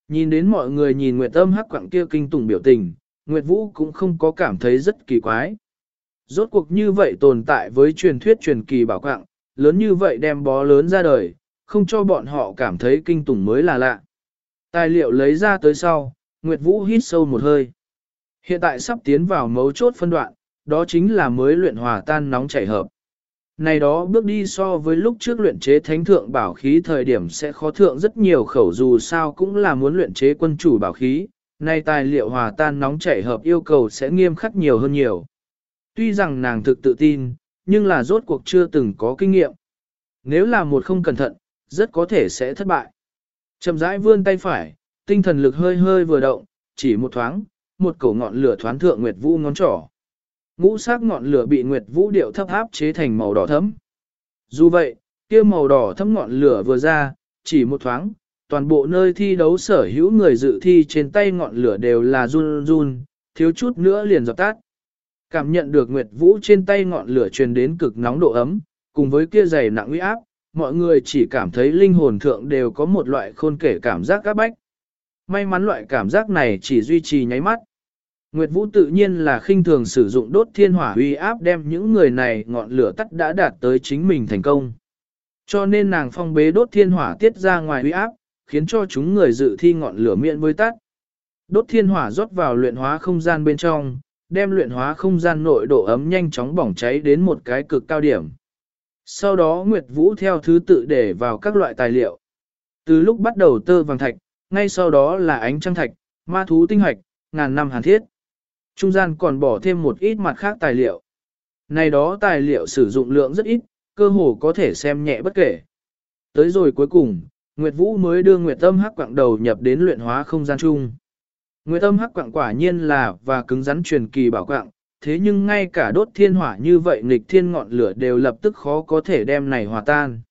Nhìn đến mọi người nhìn Nguyệt Âm hắc quạng kia kinh tủng biểu tình, Nguyệt Vũ cũng không có cảm thấy rất kỳ quái. Rốt cuộc như vậy tồn tại với truyền thuyết truyền kỳ bảo quạng, lớn như vậy đem bó lớn ra đời, không cho bọn họ cảm thấy kinh tủng mới là lạ. Tài liệu lấy ra tới sau, Nguyệt Vũ hít sâu một hơi. Hiện tại sắp tiến vào mấu chốt phân đoạn, đó chính là mới luyện hòa tan nóng chảy hợp. Này đó bước đi so với lúc trước luyện chế thánh thượng bảo khí thời điểm sẽ khó thượng rất nhiều khẩu dù sao cũng là muốn luyện chế quân chủ bảo khí, nay tài liệu hòa tan nóng chảy hợp yêu cầu sẽ nghiêm khắc nhiều hơn nhiều. Tuy rằng nàng thực tự tin, nhưng là rốt cuộc chưa từng có kinh nghiệm. Nếu là một không cẩn thận, rất có thể sẽ thất bại. Chậm rãi vươn tay phải, tinh thần lực hơi hơi vừa động, chỉ một thoáng, một cổ ngọn lửa thoáng thượng Nguyệt Vũ ngón trỏ. Ngũ sắc ngọn lửa bị Nguyệt Vũ điệu thấp áp chế thành màu đỏ thẫm. Dù vậy, kia màu đỏ thẫm ngọn lửa vừa ra, chỉ một thoáng, toàn bộ nơi thi đấu sở hữu người dự thi trên tay ngọn lửa đều là run run, thiếu chút nữa liền dập tắt. Cảm nhận được Nguyệt Vũ trên tay ngọn lửa truyền đến cực nóng độ ấm, cùng với kia dày nặng uy áp, mọi người chỉ cảm thấy linh hồn thượng đều có một loại khôn kể cảm giác các bách. May mắn loại cảm giác này chỉ duy trì nháy mắt. Nguyệt Vũ tự nhiên là khinh thường sử dụng đốt thiên hỏa uy áp đem những người này ngọn lửa tắt đã đạt tới chính mình thành công. Cho nên nàng phong bế đốt thiên hỏa tiết ra ngoài uy áp, khiến cho chúng người dự thi ngọn lửa miệng với tắt. Đốt thiên hỏa rót vào luyện hóa không gian bên trong, đem luyện hóa không gian nội độ ấm nhanh chóng bỏng cháy đến một cái cực cao điểm. Sau đó Nguyệt Vũ theo thứ tự để vào các loại tài liệu. Từ lúc bắt đầu tơ vàng thạch, ngay sau đó là ánh trăng thạch, ma thú tinh hoạch, ngàn năm hàn thiết. Trung gian còn bỏ thêm một ít mặt khác tài liệu. Này đó tài liệu sử dụng lượng rất ít, cơ hồ có thể xem nhẹ bất kể. Tới rồi cuối cùng, Nguyệt Vũ mới đưa Nguyệt Tâm hắc quạng đầu nhập đến luyện hóa không gian chung. Nguyệt Tâm hắc quạng quả nhiên là và cứng rắn truyền kỳ bảo quạng, thế nhưng ngay cả đốt thiên hỏa như vậy nghịch thiên ngọn lửa đều lập tức khó có thể đem này hòa tan.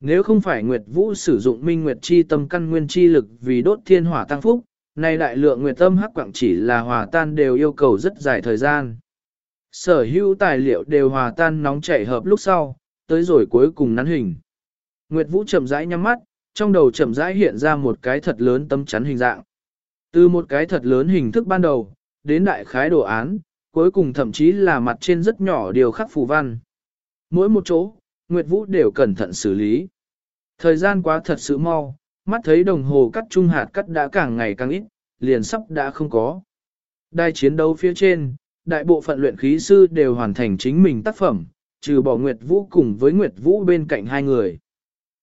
Nếu không phải Nguyệt Vũ sử dụng minh Nguyệt chi tâm căn nguyên chi lực vì đốt thiên hỏa tăng phúc, này đại lượng Nguyệt Tâm hắc quạng chỉ là hòa tan đều yêu cầu rất dài thời gian. Sở hữu tài liệu đều hòa tan nóng chảy hợp lúc sau, tới rồi cuối cùng nắn hình. Nguyệt Vũ chậm rãi nhắm mắt, trong đầu chậm rãi hiện ra một cái thật lớn tấm chắn hình dạng. Từ một cái thật lớn hình thức ban đầu, đến đại khái đồ án, cuối cùng thậm chí là mặt trên rất nhỏ điều khắc phù văn. Mỗi một chỗ, Nguyệt Vũ đều cẩn thận xử lý. Thời gian quá thật sự mau, mắt thấy đồng hồ cắt trung hạt cắt đã càng ngày càng ít, liền sắp đã không có. Đai chiến đấu phía trên, đại bộ phận luyện khí sư đều hoàn thành chính mình tác phẩm, trừ bỏ Nguyệt Vũ cùng với Nguyệt Vũ bên cạnh hai người.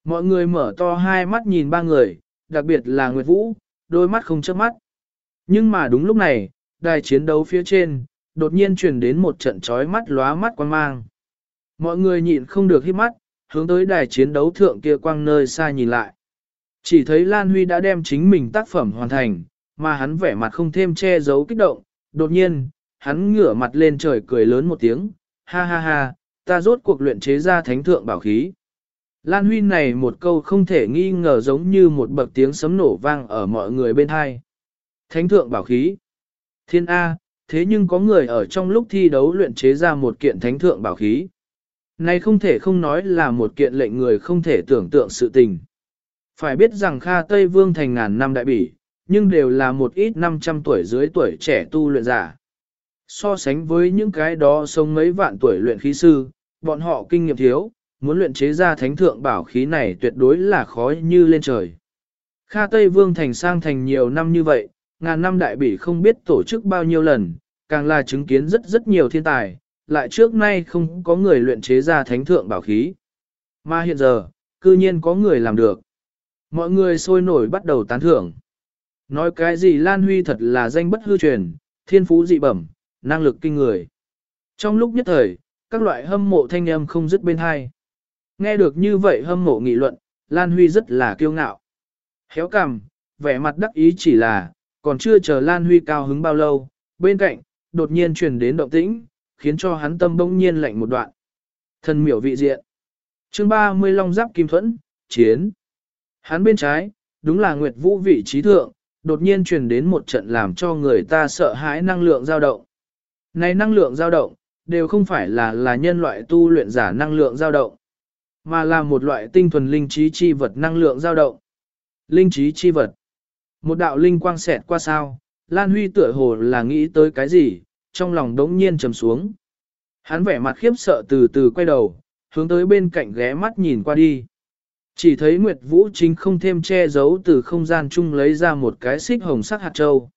Mọi người mở to hai mắt nhìn ba người, đặc biệt là Nguyệt Vũ, đôi mắt không chớp mắt. Nhưng mà đúng lúc này, đài chiến đấu phía trên, đột nhiên truyền đến một trận chói mắt lóa mắt quan mang. Mọi người nhịn không được hít mắt, hướng tới đài chiến đấu thượng kia quang nơi xa nhìn lại. Chỉ thấy Lan Huy đã đem chính mình tác phẩm hoàn thành, mà hắn vẻ mặt không thêm che giấu kích động. Đột nhiên, hắn ngửa mặt lên trời cười lớn một tiếng, ha ha ha, ta rốt cuộc luyện chế ra thánh thượng bảo khí. Lan Huy này một câu không thể nghi ngờ giống như một bậc tiếng sấm nổ vang ở mọi người bên hai. Thánh thượng bảo khí. Thiên A, thế nhưng có người ở trong lúc thi đấu luyện chế ra một kiện thánh thượng bảo khí. Này không thể không nói là một kiện lệnh người không thể tưởng tượng sự tình. Phải biết rằng Kha Tây Vương thành ngàn năm đại bỉ, nhưng đều là một ít 500 tuổi dưới tuổi trẻ tu luyện giả. So sánh với những cái đó sống mấy vạn tuổi luyện khí sư, bọn họ kinh nghiệm thiếu, muốn luyện chế ra thánh thượng bảo khí này tuyệt đối là khó như lên trời. Kha Tây Vương thành sang thành nhiều năm như vậy, ngàn năm đại bỉ không biết tổ chức bao nhiêu lần, càng là chứng kiến rất rất nhiều thiên tài, lại trước nay không có người luyện chế ra thánh thượng bảo khí. Mà hiện giờ, cư nhiên có người làm được. Mọi người sôi nổi bắt đầu tán thưởng. Nói cái gì Lan Huy thật là danh bất hư truyền, thiên phú dị bẩm, năng lực kinh người. Trong lúc nhất thời, các loại hâm mộ thanh âm không dứt bên hai. Nghe được như vậy hâm mộ nghị luận, Lan Huy rất là kiêu ngạo. Héo cằm, vẻ mặt đắc ý chỉ là, còn chưa chờ Lan Huy cao hứng bao lâu, bên cạnh, đột nhiên truyền đến động tĩnh, khiến cho hắn tâm bỗng nhiên lạnh một đoạn. Thần miểu vị diện. chương 30 Long Giáp Kim Thuẫn, chiến. Hắn bên trái, đúng là Nguyệt Vũ vị trí thượng, đột nhiên truyền đến một trận làm cho người ta sợ hãi năng lượng dao động. Này năng lượng dao động, đều không phải là là nhân loại tu luyện giả năng lượng dao động, mà là một loại tinh thuần linh trí chi vật năng lượng dao động. Linh trí chi vật. Một đạo linh quang xẹt qua sao, Lan Huy tựa hồ là nghĩ tới cái gì, trong lòng đống nhiên trầm xuống. Hắn vẻ mặt khiếp sợ từ từ quay đầu, hướng tới bên cạnh ghé mắt nhìn qua đi. Chỉ thấy Nguyệt Vũ chính không thêm che giấu từ không gian chung lấy ra một cái xích hồng sắc hạt châu.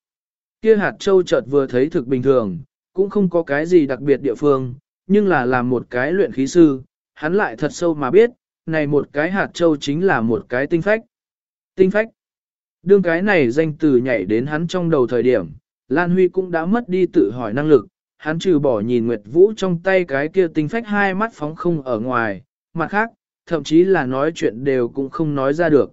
Kia hạt châu chợt vừa thấy thực bình thường, cũng không có cái gì đặc biệt địa phương, nhưng là làm một cái luyện khí sư, hắn lại thật sâu mà biết, này một cái hạt châu chính là một cái tinh phách. Tinh phách. Đương cái này danh từ nhảy đến hắn trong đầu thời điểm, Lan Huy cũng đã mất đi tự hỏi năng lực, hắn trừ bỏ nhìn Nguyệt Vũ trong tay cái kia tinh phách hai mắt phóng không ở ngoài, mặt khác, thậm chí là nói chuyện đều cũng không nói ra được.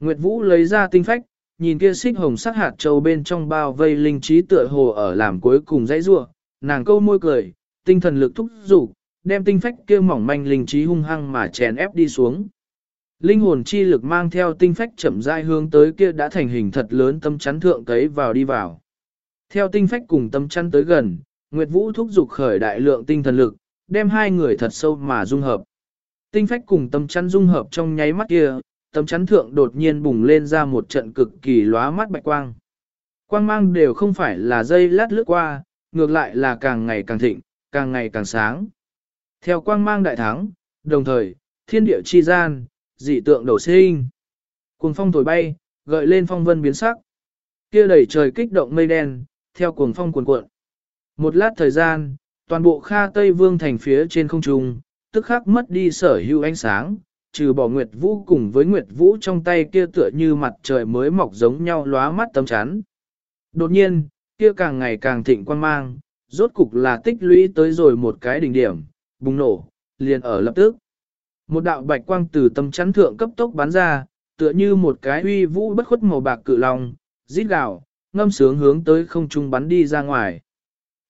Nguyệt Vũ lấy ra tinh phách, nhìn kia xích hồng sắc hạt châu bên trong bao vây linh trí tựa hồ ở làm cuối cùng dãy rua, nàng câu môi cười, tinh thần lực thúc dục đem tinh phách kia mỏng manh linh trí hung hăng mà chèn ép đi xuống. Linh hồn chi lực mang theo tinh phách chậm rãi hướng tới kia đã thành hình thật lớn tâm chắn thượng cấy vào đi vào. Theo tinh phách cùng tâm chắn tới gần, Nguyệt Vũ thúc dục khởi đại lượng tinh thần lực, đem hai người thật sâu mà dung hợp. Tinh phách cùng tâm chắn dung hợp trong nháy mắt kia, tâm chắn thượng đột nhiên bùng lên ra một trận cực kỳ lóa mắt bạch quang. Quang mang đều không phải là dây lát lướt qua, ngược lại là càng ngày càng thịnh, càng ngày càng sáng. Theo quang mang đại thắng, đồng thời, thiên địa chi gian, dị tượng đầu sinh. Cuồng phong thổi bay, gợi lên phong vân biến sắc. Kia đẩy trời kích động mây đen, theo cuồng phong cuồn cuộn. Một lát thời gian, toàn bộ Kha Tây Vương thành phía trên không trung, tức khắc mất đi sở hữu ánh sáng, trừ bỏ Nguyệt Vũ cùng với Nguyệt Vũ trong tay kia tựa như mặt trời mới mọc giống nhau lóa mắt tấm chắn. Đột nhiên, kia càng ngày càng thịnh quan mang, rốt cục là tích lũy tới rồi một cái đỉnh điểm, bùng nổ, liền ở lập tức. Một đạo bạch quang từ tâm chắn thượng cấp tốc bắn ra, tựa như một cái uy vũ bất khuất màu bạc cự long, rít gào, ngâm sướng hướng tới không trung bắn đi ra ngoài.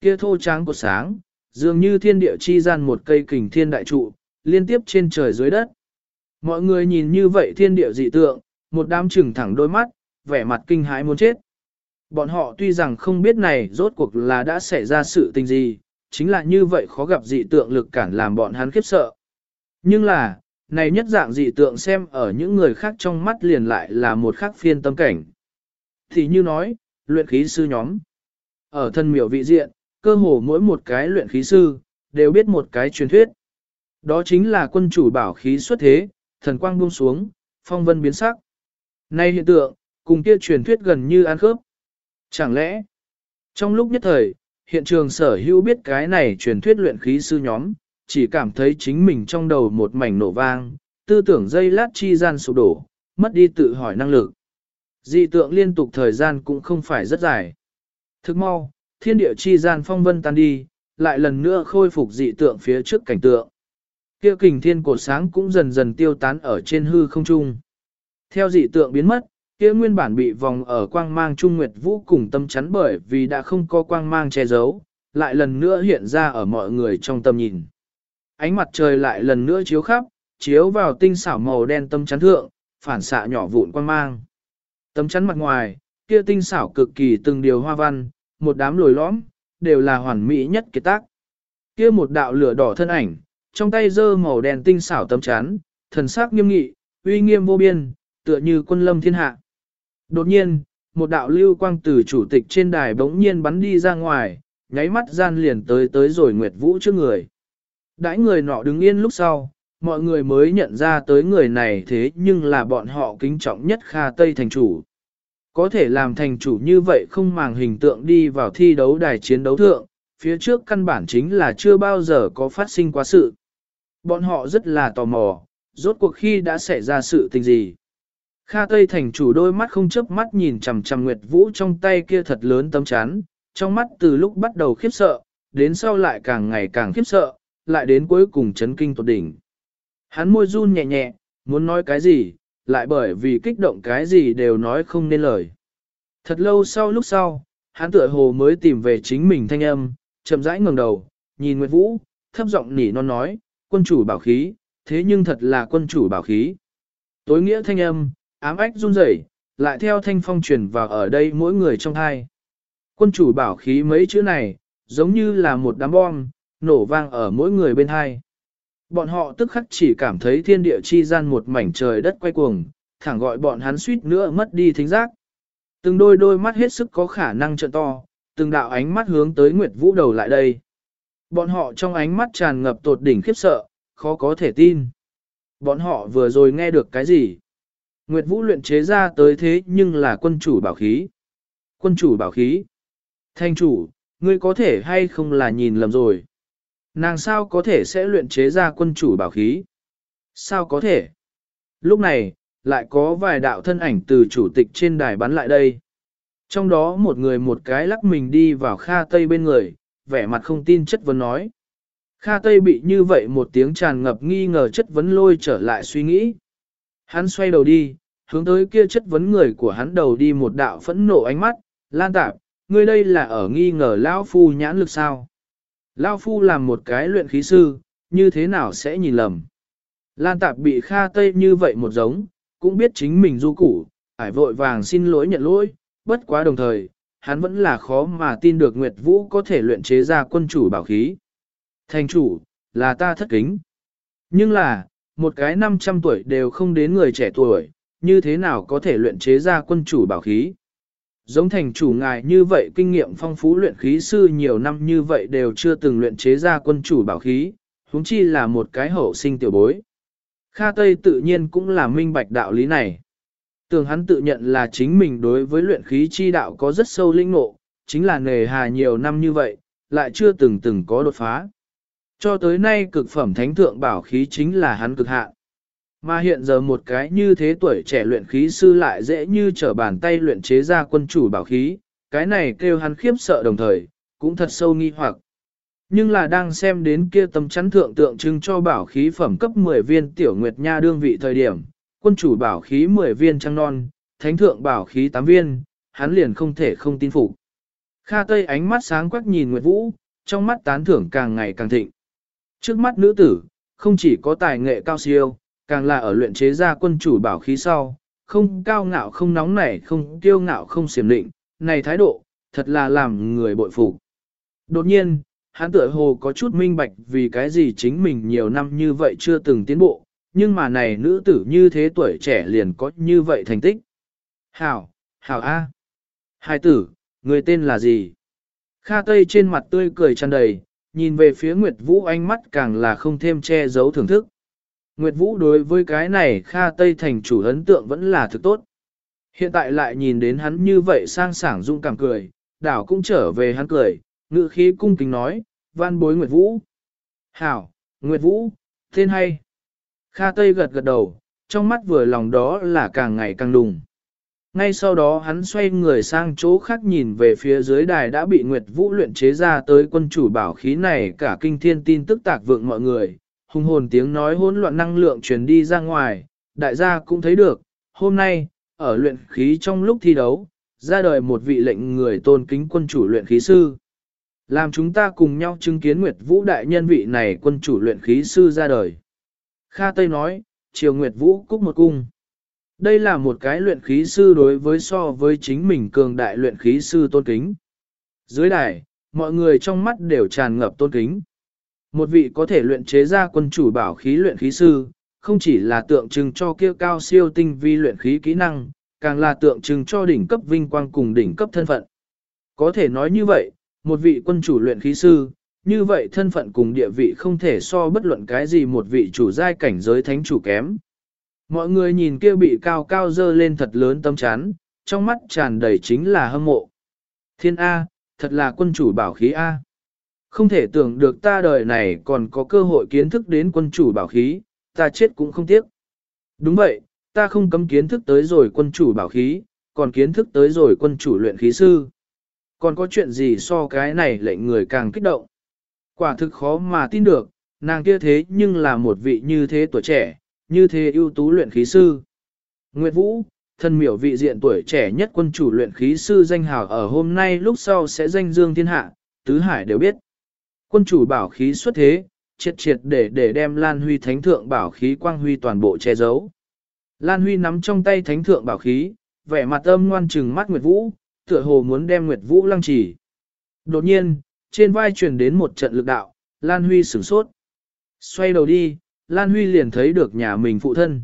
Kia thô tráng của sáng, dường như thiên địa chi gian một cây kình thiên đại trụ, liên tiếp trên trời dưới đất. Mọi người nhìn như vậy thiên địa dị tượng, một đám trừng thẳng đôi mắt, vẻ mặt kinh hãi muốn chết. Bọn họ tuy rằng không biết này rốt cuộc là đã xảy ra sự tình gì, chính là như vậy khó gặp dị tượng lực cản làm bọn hắn khiếp sợ. Nhưng là, này nhất dạng dị tượng xem ở những người khác trong mắt liền lại là một khác phiên tâm cảnh. Thì như nói, luyện khí sư nhóm. Ở thân miểu vị diện, cơ hồ mỗi một cái luyện khí sư, đều biết một cái truyền thuyết. Đó chính là quân chủ bảo khí xuất thế, thần quang buông xuống, phong vân biến sắc. Nay hiện tượng, cùng kia truyền thuyết gần như ăn khớp. Chẳng lẽ, trong lúc nhất thời, hiện trường sở hữu biết cái này truyền thuyết luyện khí sư nhóm, chỉ cảm thấy chính mình trong đầu một mảnh nổ vang, tư tưởng dây lát chi gian sụp đổ, mất đi tự hỏi năng lực. Dị tượng liên tục thời gian cũng không phải rất dài. Thức mau, thiên địa chi gian phong vân tan đi, lại lần nữa khôi phục dị tượng phía trước cảnh tượng. Kia kình thiên cổ sáng cũng dần dần tiêu tán ở trên hư không trung. Theo dị tượng biến mất, kia nguyên bản bị vòng ở quang mang trung nguyệt vũ cùng tâm chắn bởi vì đã không có quang mang che giấu, lại lần nữa hiện ra ở mọi người trong tâm nhìn. Ánh mặt trời lại lần nữa chiếu khắp, chiếu vào tinh xảo màu đen tâm chắn thượng, phản xạ nhỏ vụn quang mang. Tâm chắn mặt ngoài, kia tinh xảo cực kỳ từng điều hoa văn, một đám lồi lõm, đều là hoàn mỹ nhất kiệt tác. Kia một đạo lửa đỏ thân ảnh, trong tay giơ màu đen tinh xảo tấm chắn, thần sắc nghiêm nghị, uy nghiêm vô biên, tựa như quân lâm thiên hạ. Đột nhiên, một đạo lưu quang từ chủ tịch trên đài bỗng nhiên bắn đi ra ngoài, nháy mắt gian liền tới tới rồi Nguyệt Vũ trước người. Đãi người nọ đứng yên lúc sau, mọi người mới nhận ra tới người này thế nhưng là bọn họ kính trọng nhất Kha Tây thành chủ. Có thể làm thành chủ như vậy không màng hình tượng đi vào thi đấu đài chiến đấu thượng, phía trước căn bản chính là chưa bao giờ có phát sinh quá sự. Bọn họ rất là tò mò, rốt cuộc khi đã xảy ra sự tình gì. Kha Tây thành chủ đôi mắt không chớp mắt nhìn chằm chằm Nguyệt Vũ trong tay kia thật lớn tấm chán, trong mắt từ lúc bắt đầu khiếp sợ, đến sau lại càng ngày càng khiếp sợ, lại đến cuối cùng chấn kinh tột đỉnh. Hắn môi run nhẹ nhẹ, muốn nói cái gì, lại bởi vì kích động cái gì đều nói không nên lời. Thật lâu sau lúc sau, hắn tựa hồ mới tìm về chính mình thanh âm, chậm rãi ngẩng đầu, nhìn Nguyệt Vũ, thấp giọng nỉ non nói, quân chủ bảo khí, thế nhưng thật là quân chủ bảo khí. Tối nghĩa thanh âm, ám ách run rẩy, lại theo thanh phong truyền vào ở đây mỗi người trong hai. Quân chủ bảo khí mấy chữ này, giống như là một đám bom, nổ vang ở mỗi người bên hai. Bọn họ tức khắc chỉ cảm thấy thiên địa chi gian một mảnh trời đất quay cuồng, thẳng gọi bọn hắn suýt nữa mất đi thính giác. Từng đôi đôi mắt hết sức có khả năng trợn to, từng đạo ánh mắt hướng tới Nguyệt Vũ đầu lại đây. Bọn họ trong ánh mắt tràn ngập tột đỉnh khiếp sợ, khó có thể tin. Bọn họ vừa rồi nghe được cái gì? Nguyệt Vũ luyện chế ra tới thế nhưng là quân chủ bảo khí. Quân chủ bảo khí. Thanh chủ, ngươi có thể hay không là nhìn lầm rồi. Nàng sao có thể sẽ luyện chế ra quân chủ bảo khí? Sao có thể? Lúc này, lại có vài đạo thân ảnh từ chủ tịch trên đài bắn lại đây. Trong đó một người một cái lắc mình đi vào Kha Tây bên người, vẻ mặt không tin chất vấn nói. Kha Tây bị như vậy một tiếng tràn ngập nghi ngờ chất vấn lôi trở lại suy nghĩ. Hắn xoay đầu đi, hướng tới kia chất vấn người của hắn đầu đi một đạo phẫn nộ ánh mắt, lan tạp, ngươi đây là ở nghi ngờ Lão Phu nhãn lực sao. Lão Phu làm một cái luyện khí sư, như thế nào sẽ nhìn lầm. Lan tạp bị Kha Tây như vậy một giống, cũng biết chính mình du củ, ải vội vàng xin lỗi nhận lỗi, bất quá đồng thời, hắn vẫn là khó mà tin được Nguyệt Vũ có thể luyện chế ra quân chủ bảo khí. Thành chủ, là ta thất kính. Nhưng là, một cái 500 tuổi đều không đến người trẻ tuổi, như thế nào có thể luyện chế ra quân chủ bảo khí. Giống thành chủ ngài như vậy kinh nghiệm phong phú luyện khí sư nhiều năm như vậy đều chưa từng luyện chế ra quân chủ bảo khí, huống chi là một cái hậu sinh tiểu bối. Kha Tây tự nhiên cũng là minh bạch đạo lý này. Tường hắn tự nhận là chính mình đối với luyện khí chi đạo có rất sâu linh ngộ, chính là nề hà nhiều năm như vậy, lại chưa từng từng có đột phá. Cho tới nay cực phẩm thánh thượng bảo khí chính là hắn cực hạn. Mà hiện giờ một cái như thế tuổi trẻ luyện khí sư lại dễ như trở bàn tay luyện chế ra quân chủ bảo khí, cái này kêu hắn khiếp sợ đồng thời, cũng thật sâu nghi hoặc. Nhưng là đang xem đến kia tâm chắn thượng tượng trưng cho bảo khí phẩm cấp 10 viên tiểu nguyệt nha đương vị thời điểm, quân chủ bảo khí 10 viên trăng non, thánh thượng bảo khí 8 viên, hắn liền không thể không tin phục. Kha Tây ánh mắt sáng quắc nhìn Nguyệt Vũ, trong mắt tán thưởng càng ngày càng thịnh. Trước mắt nữ tử, không chỉ có tài nghệ cao siêu, càng là ở luyện chế ra quân chủ bảo khí sau, không cao ngạo không nóng nảy không kiêu ngạo không xiểm định, này thái độ, thật là làm người bội phục. Đột nhiên, hắn tựa hồ có chút minh bạch vì cái gì chính mình nhiều năm như vậy chưa từng tiến bộ, nhưng mà này nữ tử như thế tuổi trẻ liền có như vậy thành tích. Hảo, Hảo A. Hai tử, người tên là gì? Kha Tây trên mặt tươi cười tràn đầy, nhìn về phía Nguyệt Vũ ánh mắt càng là không thêm che giấu thưởng thức. Nguyệt Vũ đối với cái này Kha Tây thành chủ ấn tượng vẫn là thực tốt. Hiện tại lại nhìn đến hắn như vậy sang sảng dung cảm cười, đảo cũng trở về hắn cười, ngự khí cung kính nói, van bối Nguyệt Vũ. Hảo, Nguyệt Vũ, tên hay. Kha Tây gật gật đầu, trong mắt vừa lòng đó là càng ngày càng đùng. Ngay sau đó hắn xoay người sang chỗ khác nhìn về phía dưới đài đã bị Nguyệt Vũ luyện chế ra tới quân chủ bảo khí này cả kinh thiên tin tức tạc vượng mọi người, hùng hồn tiếng nói hỗn loạn năng lượng truyền đi ra ngoài, đại gia cũng thấy được, hôm nay, ở luyện khí trong lúc thi đấu, ra đời một vị lệnh người tôn kính quân chủ luyện khí sư. Làm chúng ta cùng nhau chứng kiến Nguyệt Vũ đại nhân vị này quân chủ luyện khí sư ra đời. Kha Tây nói, chiều Nguyệt Vũ cúc một cung. Đây là một cái luyện khí sư đối với so với chính mình cường đại luyện khí sư tôn kính. Dưới đài, mọi người trong mắt đều tràn ngập tôn kính. Một vị có thể luyện chế ra quân chủ bảo khí luyện khí sư, không chỉ là tượng trưng cho kia cao siêu tinh vi luyện khí kỹ năng, càng là tượng trưng cho đỉnh cấp vinh quang cùng đỉnh cấp thân phận. Có thể nói như vậy, một vị quân chủ luyện khí sư, như vậy thân phận cùng địa vị không thể so bất luận cái gì một vị chủ giai cảnh giới thánh chủ kém. Mọi người nhìn kia bị cao cao dơ lên thật lớn tâm chán, trong mắt tràn đầy chính là hâm mộ. Thiên A, thật là quân chủ bảo khí A. Không thể tưởng được ta đời này còn có cơ hội kiến thức đến quân chủ bảo khí, ta chết cũng không tiếc. Đúng vậy, ta không cấm kiến thức tới rồi quân chủ bảo khí, còn kiến thức tới rồi quân chủ luyện khí sư. Còn có chuyện gì so cái này lệnh người càng kích động. Quả thực khó mà tin được, nàng kia thế nhưng là một vị như thế tuổi trẻ, như thế ưu tú luyện khí sư. Nguyệt Vũ, thân miểu vị diện tuổi trẻ nhất quân chủ luyện khí sư danh hào ở hôm nay lúc sau sẽ danh dương thiên hạ, tứ hải đều biết. Quân chủ bảo khí xuất thế, triệt triệt để để đem Lan Huy thánh thượng bảo khí quang huy toàn bộ che giấu. Lan Huy nắm trong tay thánh thượng bảo khí, vẻ mặt âm ngoan trừng mắt Nguyệt Vũ, tựa hồ muốn đem Nguyệt Vũ lăng trì. Đột nhiên, trên vai truyền đến một trận lực đạo, Lan Huy sửng sốt. Xoay đầu đi, Lan Huy liền thấy được nhà mình phụ thân.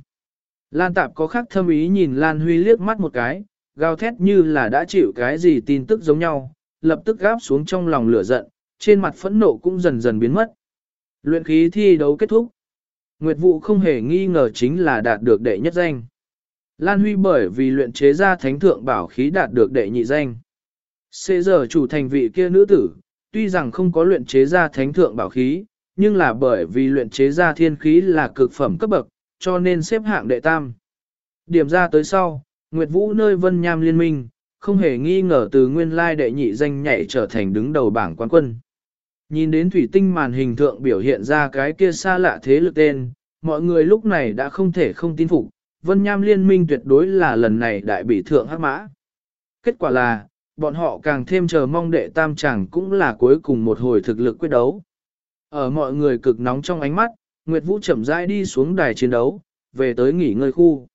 Lan Tạp có khắc thâm ý nhìn Lan Huy liếc mắt một cái, gào thét như là đã chịu cái gì tin tức giống nhau, lập tức gáp xuống trong lòng lửa giận, trên mặt phẫn nộ cũng dần dần biến mất. Luyện khí thi đấu kết thúc. Nguyệt Vũ không hề nghi ngờ chính là đạt được đệ nhất danh. Lan Huy bởi vì luyện chế ra thánh thượng bảo khí đạt được đệ nhị danh. Xê giờ chủ thành vị kia nữ tử, tuy rằng không có luyện chế ra thánh thượng bảo khí, nhưng là bởi vì luyện chế ra thiên khí là cực phẩm cấp bậc, cho nên xếp hạng đệ tam. Điểm ra tới sau, Nguyệt Vũ nơi vân nham liên minh, không hề nghi ngờ từ nguyên lai đệ nhị danh nhảy trở thành đứng đầu bảng quán quân. Nhìn đến thủy tinh màn hình thượng biểu hiện ra cái kia xa lạ thế lực tên, mọi người lúc này đã không thể không tin phục, Vân Nham liên minh tuyệt đối là lần này đại bị thượng hắc mã. Kết quả là, bọn họ càng thêm chờ mong đệ tam chẳng cũng là cuối cùng một hồi thực lực quyết đấu. Ở mọi người cực nóng trong ánh mắt, Nguyệt Vũ chậm rãi đi xuống đài chiến đấu, về tới nghỉ ngơi khu.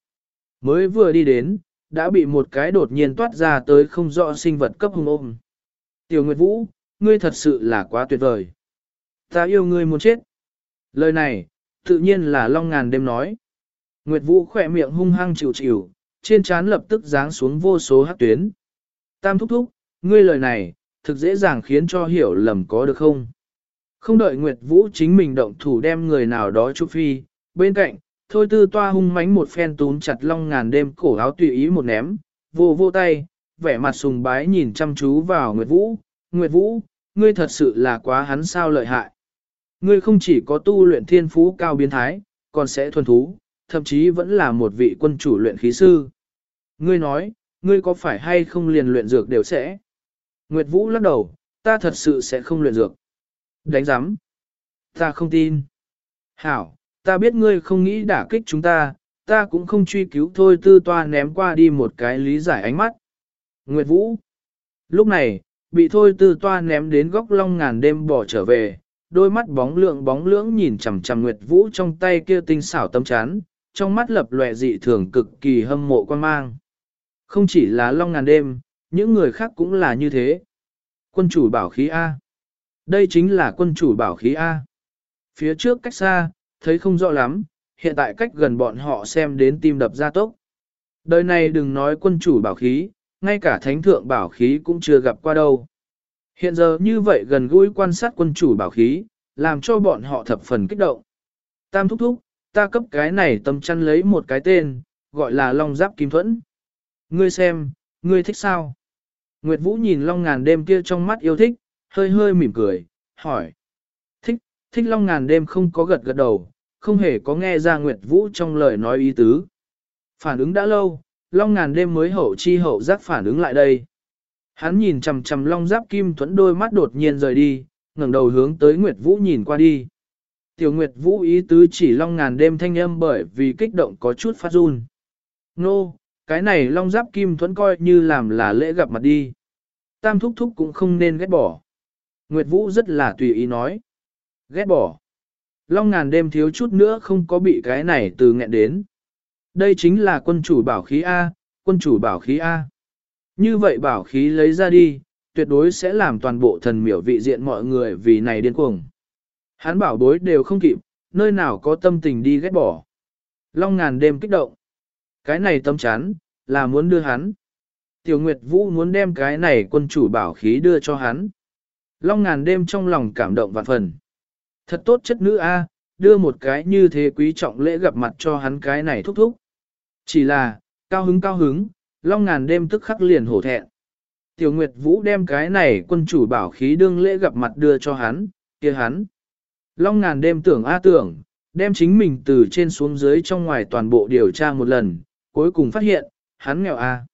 Mới vừa đi đến, đã bị một cái đột nhiên toát ra tới không rõ sinh vật cấp hung ôm. Tiểu Nguyệt Vũ, ngươi thật sự là quá tuyệt vời. Ta yêu ngươi muốn chết. Lời này, tự nhiên là Long Ngàn đêm nói. Nguyệt Vũ khỏe miệng hung hăng chịu chịu, trên trán lập tức giáng xuống vô số hắc tuyến. Tam thúc thúc, ngươi lời này, thực dễ dàng khiến cho hiểu lầm có được không? Không đợi Nguyệt Vũ chính mình động thủ đem người nào đó chụp phi, bên cạnh, thôi tư toa hung mánh một phen túm chặt long ngàn đêm cổ áo tùy ý một ném, vô vô tay, vẻ mặt sùng bái nhìn chăm chú vào Nguyệt Vũ, Nguyệt Vũ, ngươi thật sự là quá hắn sao lợi hại. Ngươi không chỉ có tu luyện thiên phú cao biến thái, còn sẽ thuần thú, thậm chí vẫn là một vị quân chủ luyện khí sư. Ngươi nói, ngươi có phải hay không liền luyện dược đều sẽ? Nguyệt Vũ lắc đầu, ta thật sự sẽ không luyện dược. Đánh giám. Ta không tin. Hảo, ta biết ngươi không nghĩ đả kích chúng ta, ta cũng không truy cứu thôi tư toa ném qua đi một cái lý giải ánh mắt. Nguyệt Vũ. Lúc này, bị thôi tư toa ném đến góc long ngàn đêm bỏ trở về, đôi mắt bóng lượng bóng lưỡng nhìn chằm chằm Nguyệt Vũ trong tay kia tinh xảo tâm chán, trong mắt lập lòe dị thường cực kỳ hâm mộ quan mang. Không chỉ là long ngàn đêm, những người khác cũng là như thế. Quân chủ bảo khí A. Đây chính là quân chủ bảo khí A. Phía trước cách xa, thấy không rõ lắm, hiện tại cách gần bọn họ xem đến tim đập ra tốc. Đời này đừng nói quân chủ bảo khí, ngay cả thánh thượng bảo khí cũng chưa gặp qua đâu. Hiện giờ như vậy gần gũi quan sát quân chủ bảo khí, làm cho bọn họ thập phần kích động. Tam thúc thúc, ta cấp cái này tâm chăn lấy một cái tên, gọi là Long Giáp Kim Thuẫn. Ngươi xem, ngươi thích sao? Nguyệt Vũ nhìn Long ngàn đêm kia trong mắt yêu thích, hơi hơi mỉm cười, hỏi. Thích, thích Long ngàn đêm không có gật gật đầu, không hề có nghe ra Nguyệt Vũ trong lời nói ý tứ. Phản ứng đã lâu, Long ngàn đêm mới hậu chi hậu giác phản ứng lại đây. Hắn nhìn chằm chằm Long Giáp Kim Thuẫn đôi mắt đột nhiên rời đi, ngẩng đầu hướng tới Nguyệt Vũ nhìn qua đi. Tiểu Nguyệt Vũ ý tứ chỉ long ngàn đêm thanh âm bởi vì kích động có chút phát run. Nô, cái này long giáp kim thuẫn coi như làm là lễ gặp mặt đi. Tam thúc thúc cũng không nên ghét bỏ. Nguyệt Vũ rất là tùy ý nói. Ghét bỏ. Long ngàn đêm thiếu chút nữa không có bị cái này từ nghẹn đến. Đây chính là quân chủ bảo khí A, quân chủ bảo khí A. Như vậy bảo khí lấy ra đi, tuyệt đối sẽ làm toàn bộ thần miểu vị diện mọi người vì này điên cuồng. Hắn bảo bối đều không kịp, nơi nào có tâm tình đi ghét bỏ. Long ngàn đêm kích động. Cái này tâm chán, là muốn đưa hắn. Tiểu Nguyệt Vũ muốn đem cái này quân chủ bảo khí đưa cho hắn. Long ngàn đêm trong lòng cảm động vạn phần. Thật tốt chất nữ A, đưa một cái như thế quý trọng lễ gặp mặt cho hắn cái này thúc thúc. Chỉ là, cao hứng cao hứng, long ngàn đêm tức khắc liền hổ thẹn. Tiểu Nguyệt Vũ đem cái này quân chủ bảo khí đương lễ gặp mặt đưa cho hắn, kia hắn. Long ngàn đêm tưởng a tưởng, đem chính mình từ trên xuống dưới trong ngoài toàn bộ điều tra một lần, cuối cùng phát hiện, hắn nghèo a.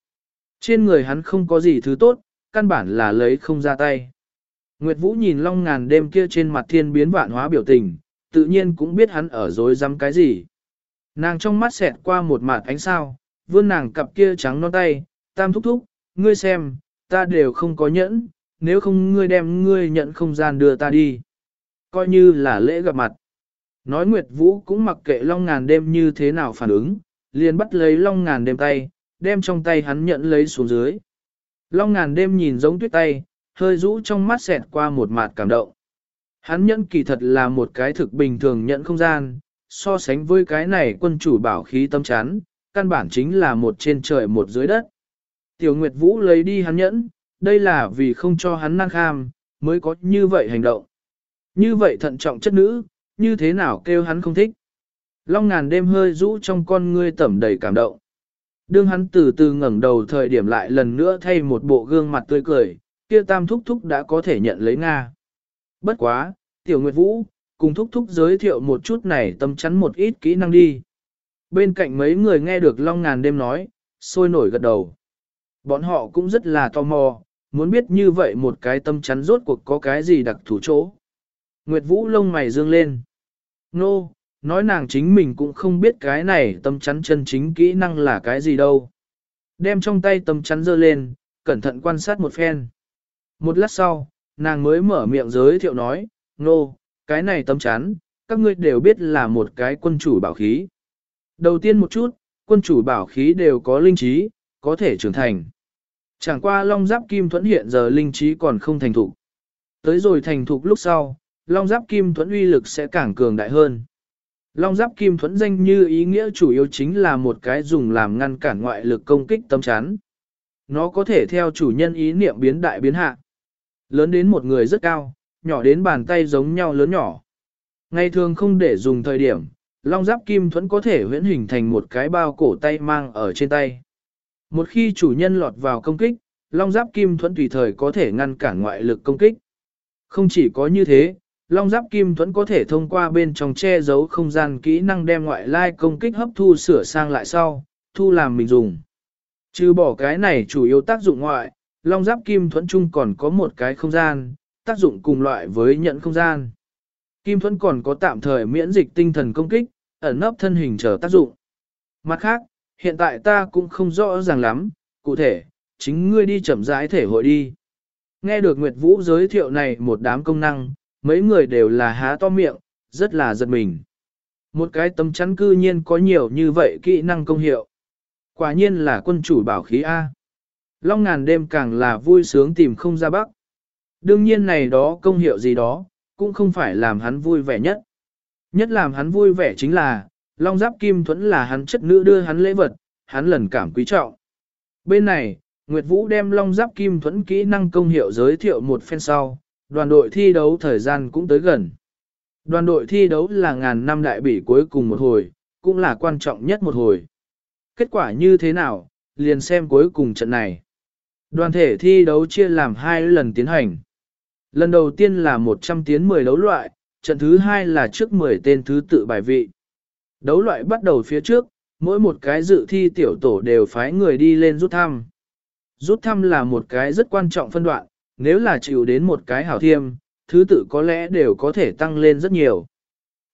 Trên người hắn không có gì thứ tốt, căn bản là lấy không ra tay. Nguyệt Vũ nhìn long ngàn đêm kia trên mặt thiên biến vạn hóa biểu tình, tự nhiên cũng biết hắn ở dối dám cái gì. Nàng trong mắt xẹt qua một mạt ánh sao, vươn nàng cặp kia trắng non tay, tam thúc thúc, ngươi xem, ta đều không có nhẫn, nếu không ngươi đem ngươi nhận không gian đưa ta đi. Coi như là lễ gặp mặt. Nói Nguyệt Vũ cũng mặc kệ Long Ngàn đêm như thế nào phản ứng, liền bắt lấy Long Ngàn đêm tay, đem trong tay hắn nhận lấy xuống dưới. Long Ngàn đêm nhìn giống tuyết tay, hơi rũ trong mắt xẹt qua một mạt cảm động. Hắn nhẫn kỳ thật là một cái thực bình thường nhận không gian, so sánh với cái này quân chủ bảo khí tâm chán, căn bản chính là một trên trời một dưới đất. Tiểu Nguyệt Vũ lấy đi hắn nhẫn, đây là vì không cho hắn năng kham, mới có như vậy hành động. Như vậy thận trọng chất nữ, như thế nào kêu hắn không thích. Long ngàn đêm hơi rũ trong con ngươi tẩm đầy cảm động. Đương hắn từ từ ngẩng đầu thời điểm lại lần nữa thay một bộ gương mặt tươi cười, kia tam thúc thúc đã có thể nhận lấy Nga. Bất quá, tiểu nguyệt vũ, cùng thúc thúc giới thiệu một chút này tâm chắn một ít kỹ năng đi. Bên cạnh mấy người nghe được Long ngàn đêm nói, sôi nổi gật đầu. Bọn họ cũng rất là tò mò, muốn biết như vậy một cái tâm chắn rốt cuộc có cái gì đặc thủ chỗ. Nguyệt Vũ lông mày dương lên. Nô, nói nàng chính mình cũng không biết cái này tâm chắn chân chính kỹ năng là cái gì đâu. Đem trong tay tâm chắn dơ lên, cẩn thận quan sát một phen. Một lát sau, nàng mới mở miệng giới thiệu nói, nô, cái này tâm chán, các ngươi đều biết là một cái quân chủ bảo khí. Đầu tiên một chút, quân chủ bảo khí đều có linh trí, có thể trưởng thành. Chẳng qua long giáp kim thuẫn hiện giờ linh trí còn không thành thục. Tới rồi thành thục lúc sau, long giáp kim thuẫn uy lực sẽ càng cường đại hơn. Long giáp kim thuẫn danh như ý nghĩa chủ yếu chính là một cái dùng làm ngăn cản ngoại lực công kích tâm chán. Nó có thể theo chủ nhân ý niệm biến đại biến hạ. Lớn đến một người rất cao, nhỏ đến bàn tay giống nhau lớn nhỏ. Ngày thường không để dùng thời điểm, long giáp kim thuẫn có thể huyễn hình thành một cái bao cổ tay mang ở trên tay. Một khi chủ nhân lọt vào công kích, long giáp kim thuẫn tùy thời có thể ngăn cản ngoại lực công kích. Không chỉ có như thế, long giáp kim thuẫn có thể thông qua bên trong che giấu không gian kỹ năng đem ngoại lai công kích hấp thu sửa sang lại sau, thu làm mình dùng. Trừ bỏ cái này chủ yếu tác dụng ngoại, long giáp kim thuẫn chung còn có một cái không gian, tác dụng cùng loại với nhận không gian. Kim thuẫn còn có tạm thời miễn dịch tinh thần công kích, ẩn nấp thân hình chờ tác dụng. Mặt khác, hiện tại ta cũng không rõ ràng lắm, cụ thể, chính ngươi đi chậm rãi thể hội đi. Nghe được Nguyệt Vũ giới thiệu này một đám công năng, mấy người đều là há to miệng, rất là giật mình. Một cái tấm chắn cư nhiên có nhiều như vậy kỹ năng công hiệu. Quả nhiên là quân chủ bảo khí A. Long ngàn đêm càng là vui sướng tìm không ra bắc. Đương nhiên này đó công hiệu gì đó, cũng không phải làm hắn vui vẻ nhất. Nhất làm hắn vui vẻ chính là, Long Giáp Kim Thuẫn là hắn chất nữ đưa hắn lễ vật, hắn lần cảm quý trọng. Bên này, Nguyệt Vũ đem Long Giáp Kim Thuẫn kỹ năng công hiệu giới thiệu một phen sau, đoàn đội thi đấu thời gian cũng tới gần. Đoàn đội thi đấu là ngàn năm đại bỉ cuối cùng một hồi, cũng là quan trọng nhất một hồi. Kết quả như thế nào, liền xem cuối cùng trận này. Đoàn thể thi đấu chia làm hai lần tiến hành. Lần đầu tiên là 100 tiến 10 đấu loại, trận thứ hai là trước 10 tên thứ tự bài vị. Đấu loại bắt đầu phía trước, mỗi một cái dự thi tiểu tổ đều phái người đi lên rút thăm. Rút thăm là một cái rất quan trọng phân đoạn, nếu là chịu đến một cái hảo thiêm, thứ tự có lẽ đều có thể tăng lên rất nhiều.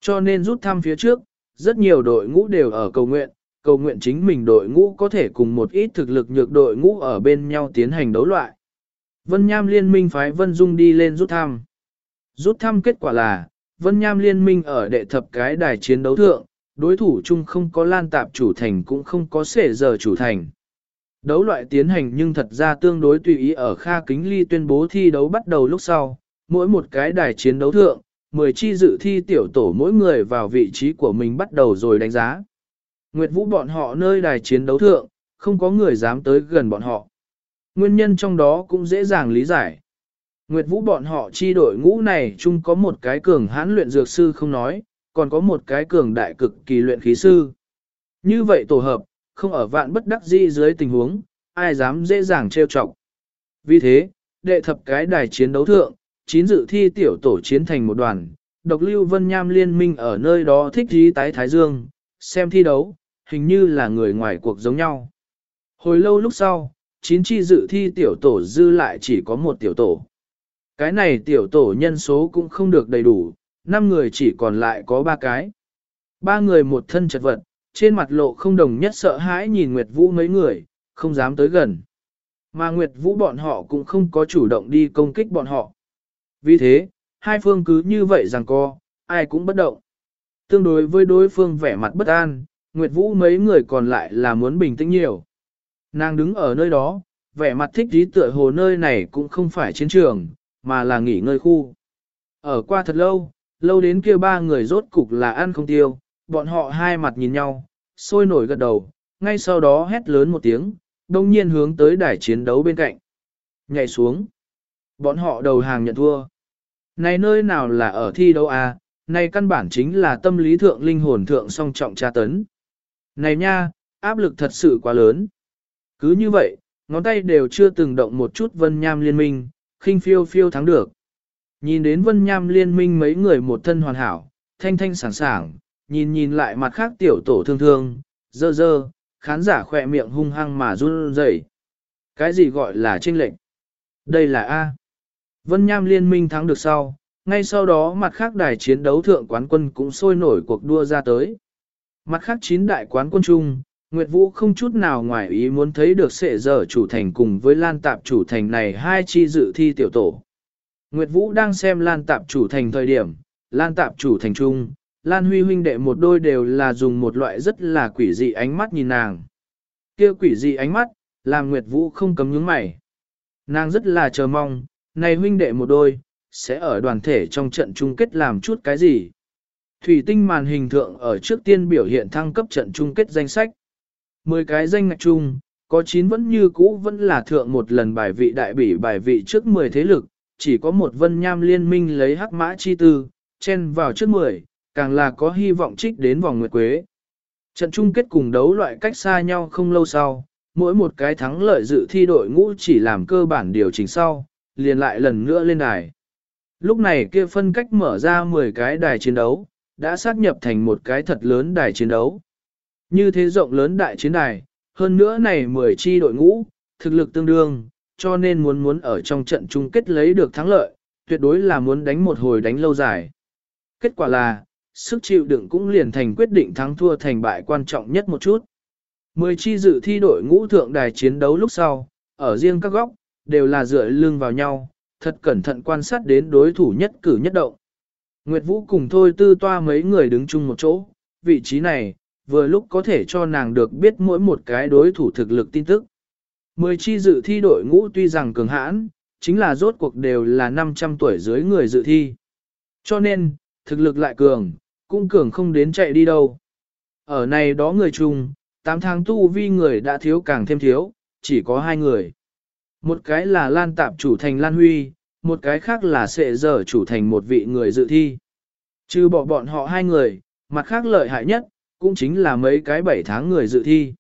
Cho nên rút thăm phía trước, rất nhiều đội ngũ đều ở cầu nguyện, cầu nguyện chính mình đội ngũ có thể cùng một ít thực lực nhược đội ngũ ở bên nhau tiến hành đấu loại. Vân Nham liên minh phái Vân Dung đi lên rút thăm. Rút thăm kết quả là, Vân Nham liên minh ở đệ thập cái đài chiến đấu thượng, đối thủ chung không có lan tạp chủ thành cũng không có sể giờ chủ thành. Đấu loại tiến hành nhưng thật ra tương đối tùy ý ở Kha Kính Ly tuyên bố thi đấu bắt đầu lúc sau, mỗi một cái đài chiến đấu thượng, 10 chi dự thi tiểu tổ mỗi người vào vị trí của mình bắt đầu rồi đánh giá. Nguyệt Vũ bọn họ nơi đài chiến đấu thượng, không có người dám tới gần bọn họ. Nguyên nhân trong đó cũng dễ dàng lý giải. Nguyệt Vũ bọn họ chi đội ngũ này chung có một cái cường hãn luyện dược sư không nói, còn có một cái cường đại cực kỳ luyện khí sư. Như vậy tổ hợp, không ở vạn bất đắc dĩ dưới tình huống, ai dám dễ dàng trêu chọc. Vì thế, đệ thập cái đài chiến đấu thượng, chín dự thi tiểu tổ chiến thành một đoàn, độc lưu vân nham liên minh ở nơi đó thích dí tái thái dương, xem thi đấu, hình như là người ngoài cuộc giống nhau. Hồi lâu lúc sau, chín chi dự thi tiểu tổ dư lại chỉ có một tiểu tổ. Cái này tiểu tổ nhân số cũng không được đầy đủ, năm người chỉ còn lại có ba cái. Ba người một thân chật vật, trên mặt lộ không đồng nhất sợ hãi nhìn Nguyệt Vũ mấy người, không dám tới gần. Mà Nguyệt Vũ bọn họ cũng không có chủ động đi công kích bọn họ. Vì thế, hai phương cứ như vậy rằng co, ai cũng bất động. Tương đối với đối phương vẻ mặt bất an, Nguyệt Vũ mấy người còn lại là muốn bình tĩnh nhiều. Nàng đứng ở nơi đó, vẻ mặt thích trí tựa hồ nơi này cũng không phải chiến trường, mà là nghỉ ngơi khu. Ở qua thật lâu, lâu đến kia ba người rốt cục là ăn không tiêu, bọn họ hai mặt nhìn nhau, sôi nổi gật đầu, ngay sau đó hét lớn một tiếng, đông nhiên hướng tới đài chiến đấu bên cạnh. Nhảy xuống. Bọn họ đầu hàng nhận thua. Này nơi nào là ở thi đấu à, này căn bản chính là tâm lý thượng linh hồn thượng song trọng tra tấn. Này nha, áp lực thật sự quá lớn. Cứ như vậy, ngón tay đều chưa từng động một chút vân nham liên minh, khinh phiêu phiêu thắng được. Nhìn đến vân nham liên minh mấy người một thân hoàn hảo, thanh thanh sảng sảng, nhìn nhìn lại mặt khác tiểu tổ thương thương, dơ dơ, khán giả khỏe miệng hung hăng mà run rẩy. Cái gì gọi là tranh lệnh? Đây là A. Vân Nham liên minh thắng được sau, ngay sau đó mặt khác đài chiến đấu thượng quán quân cũng sôi nổi cuộc đua ra tới. Mặt khác chín đại quán quân chung, Nguyệt Vũ không chút nào ngoài ý muốn thấy được sệ giờ chủ thành cùng với Lan Tạp chủ thành này hai chi dự thi tiểu tổ. Nguyệt Vũ đang xem Lan Tạp chủ thành thời điểm, Lan Tạp chủ thành trung, Lan Huy huynh đệ một đôi đều là dùng một loại rất là quỷ dị ánh mắt nhìn nàng. kia quỷ dị ánh mắt, làm Nguyệt Vũ không cấm nhướng mày. Nàng rất là chờ mong, này huynh đệ một đôi, sẽ ở đoàn thể trong trận chung kết làm chút cái gì. Thủy tinh màn hình thượng ở trước tiên biểu hiện thăng cấp trận chung kết danh sách. 10 cái danh ngạch chung, có 9 vẫn như cũ vẫn là thượng một lần bài vị đại bỉ bài vị trước 10 thế lực, chỉ có một vân nham liên minh lấy hắc mã chi tư, chen vào trước 10, càng là có hy vọng trích đến vòng nguyệt quế. Trận chung kết cùng đấu loại cách xa nhau không lâu sau, mỗi một cái thắng lợi dự thi đội ngũ chỉ làm cơ bản điều chỉnh sau, liền lại lần nữa lên đài. Lúc này kia phân cách mở ra 10 cái đài chiến đấu, đã sát nhập thành một cái thật lớn đài chiến đấu. Như thế rộng lớn đại chiến đài, hơn nữa này 10 chi đội ngũ, thực lực tương đương, cho nên muốn muốn ở trong trận chung kết lấy được thắng lợi, tuyệt đối là muốn đánh một hồi đánh lâu dài. Kết quả là, sức chịu đựng cũng liền thành quyết định thắng thua thành bại quan trọng nhất một chút. Mười chi dự thi đội ngũ thượng đài chiến đấu lúc sau, ở riêng các góc, đều là dựa lưng vào nhau, thật cẩn thận quan sát đến đối thủ nhất cử nhất động. Nguyệt Vũ cùng thôi tư toa mấy người đứng chung một chỗ, vị trí này, vừa lúc có thể cho nàng được biết mỗi một cái đối thủ thực lực tin tức. Mười chi dự thi đội ngũ tuy rằng cường hãn, chính là rốt cuộc đều là 500 tuổi dưới người dự thi. Cho nên, thực lực lại cường, cũng cường không đến chạy đi đâu. Ở này đó người chung, 8 tháng tu vi người đã thiếu càng thêm thiếu, chỉ có hai người. Một cái là Lan Tạp chủ thành Lan Huy, một cái khác là Sệ Giờ chủ thành một vị người dự thi. Trừ bỏ bọn họ hai người, mặt khác lợi hại nhất, cũng chính là mấy cái bảy tháng người dự thi.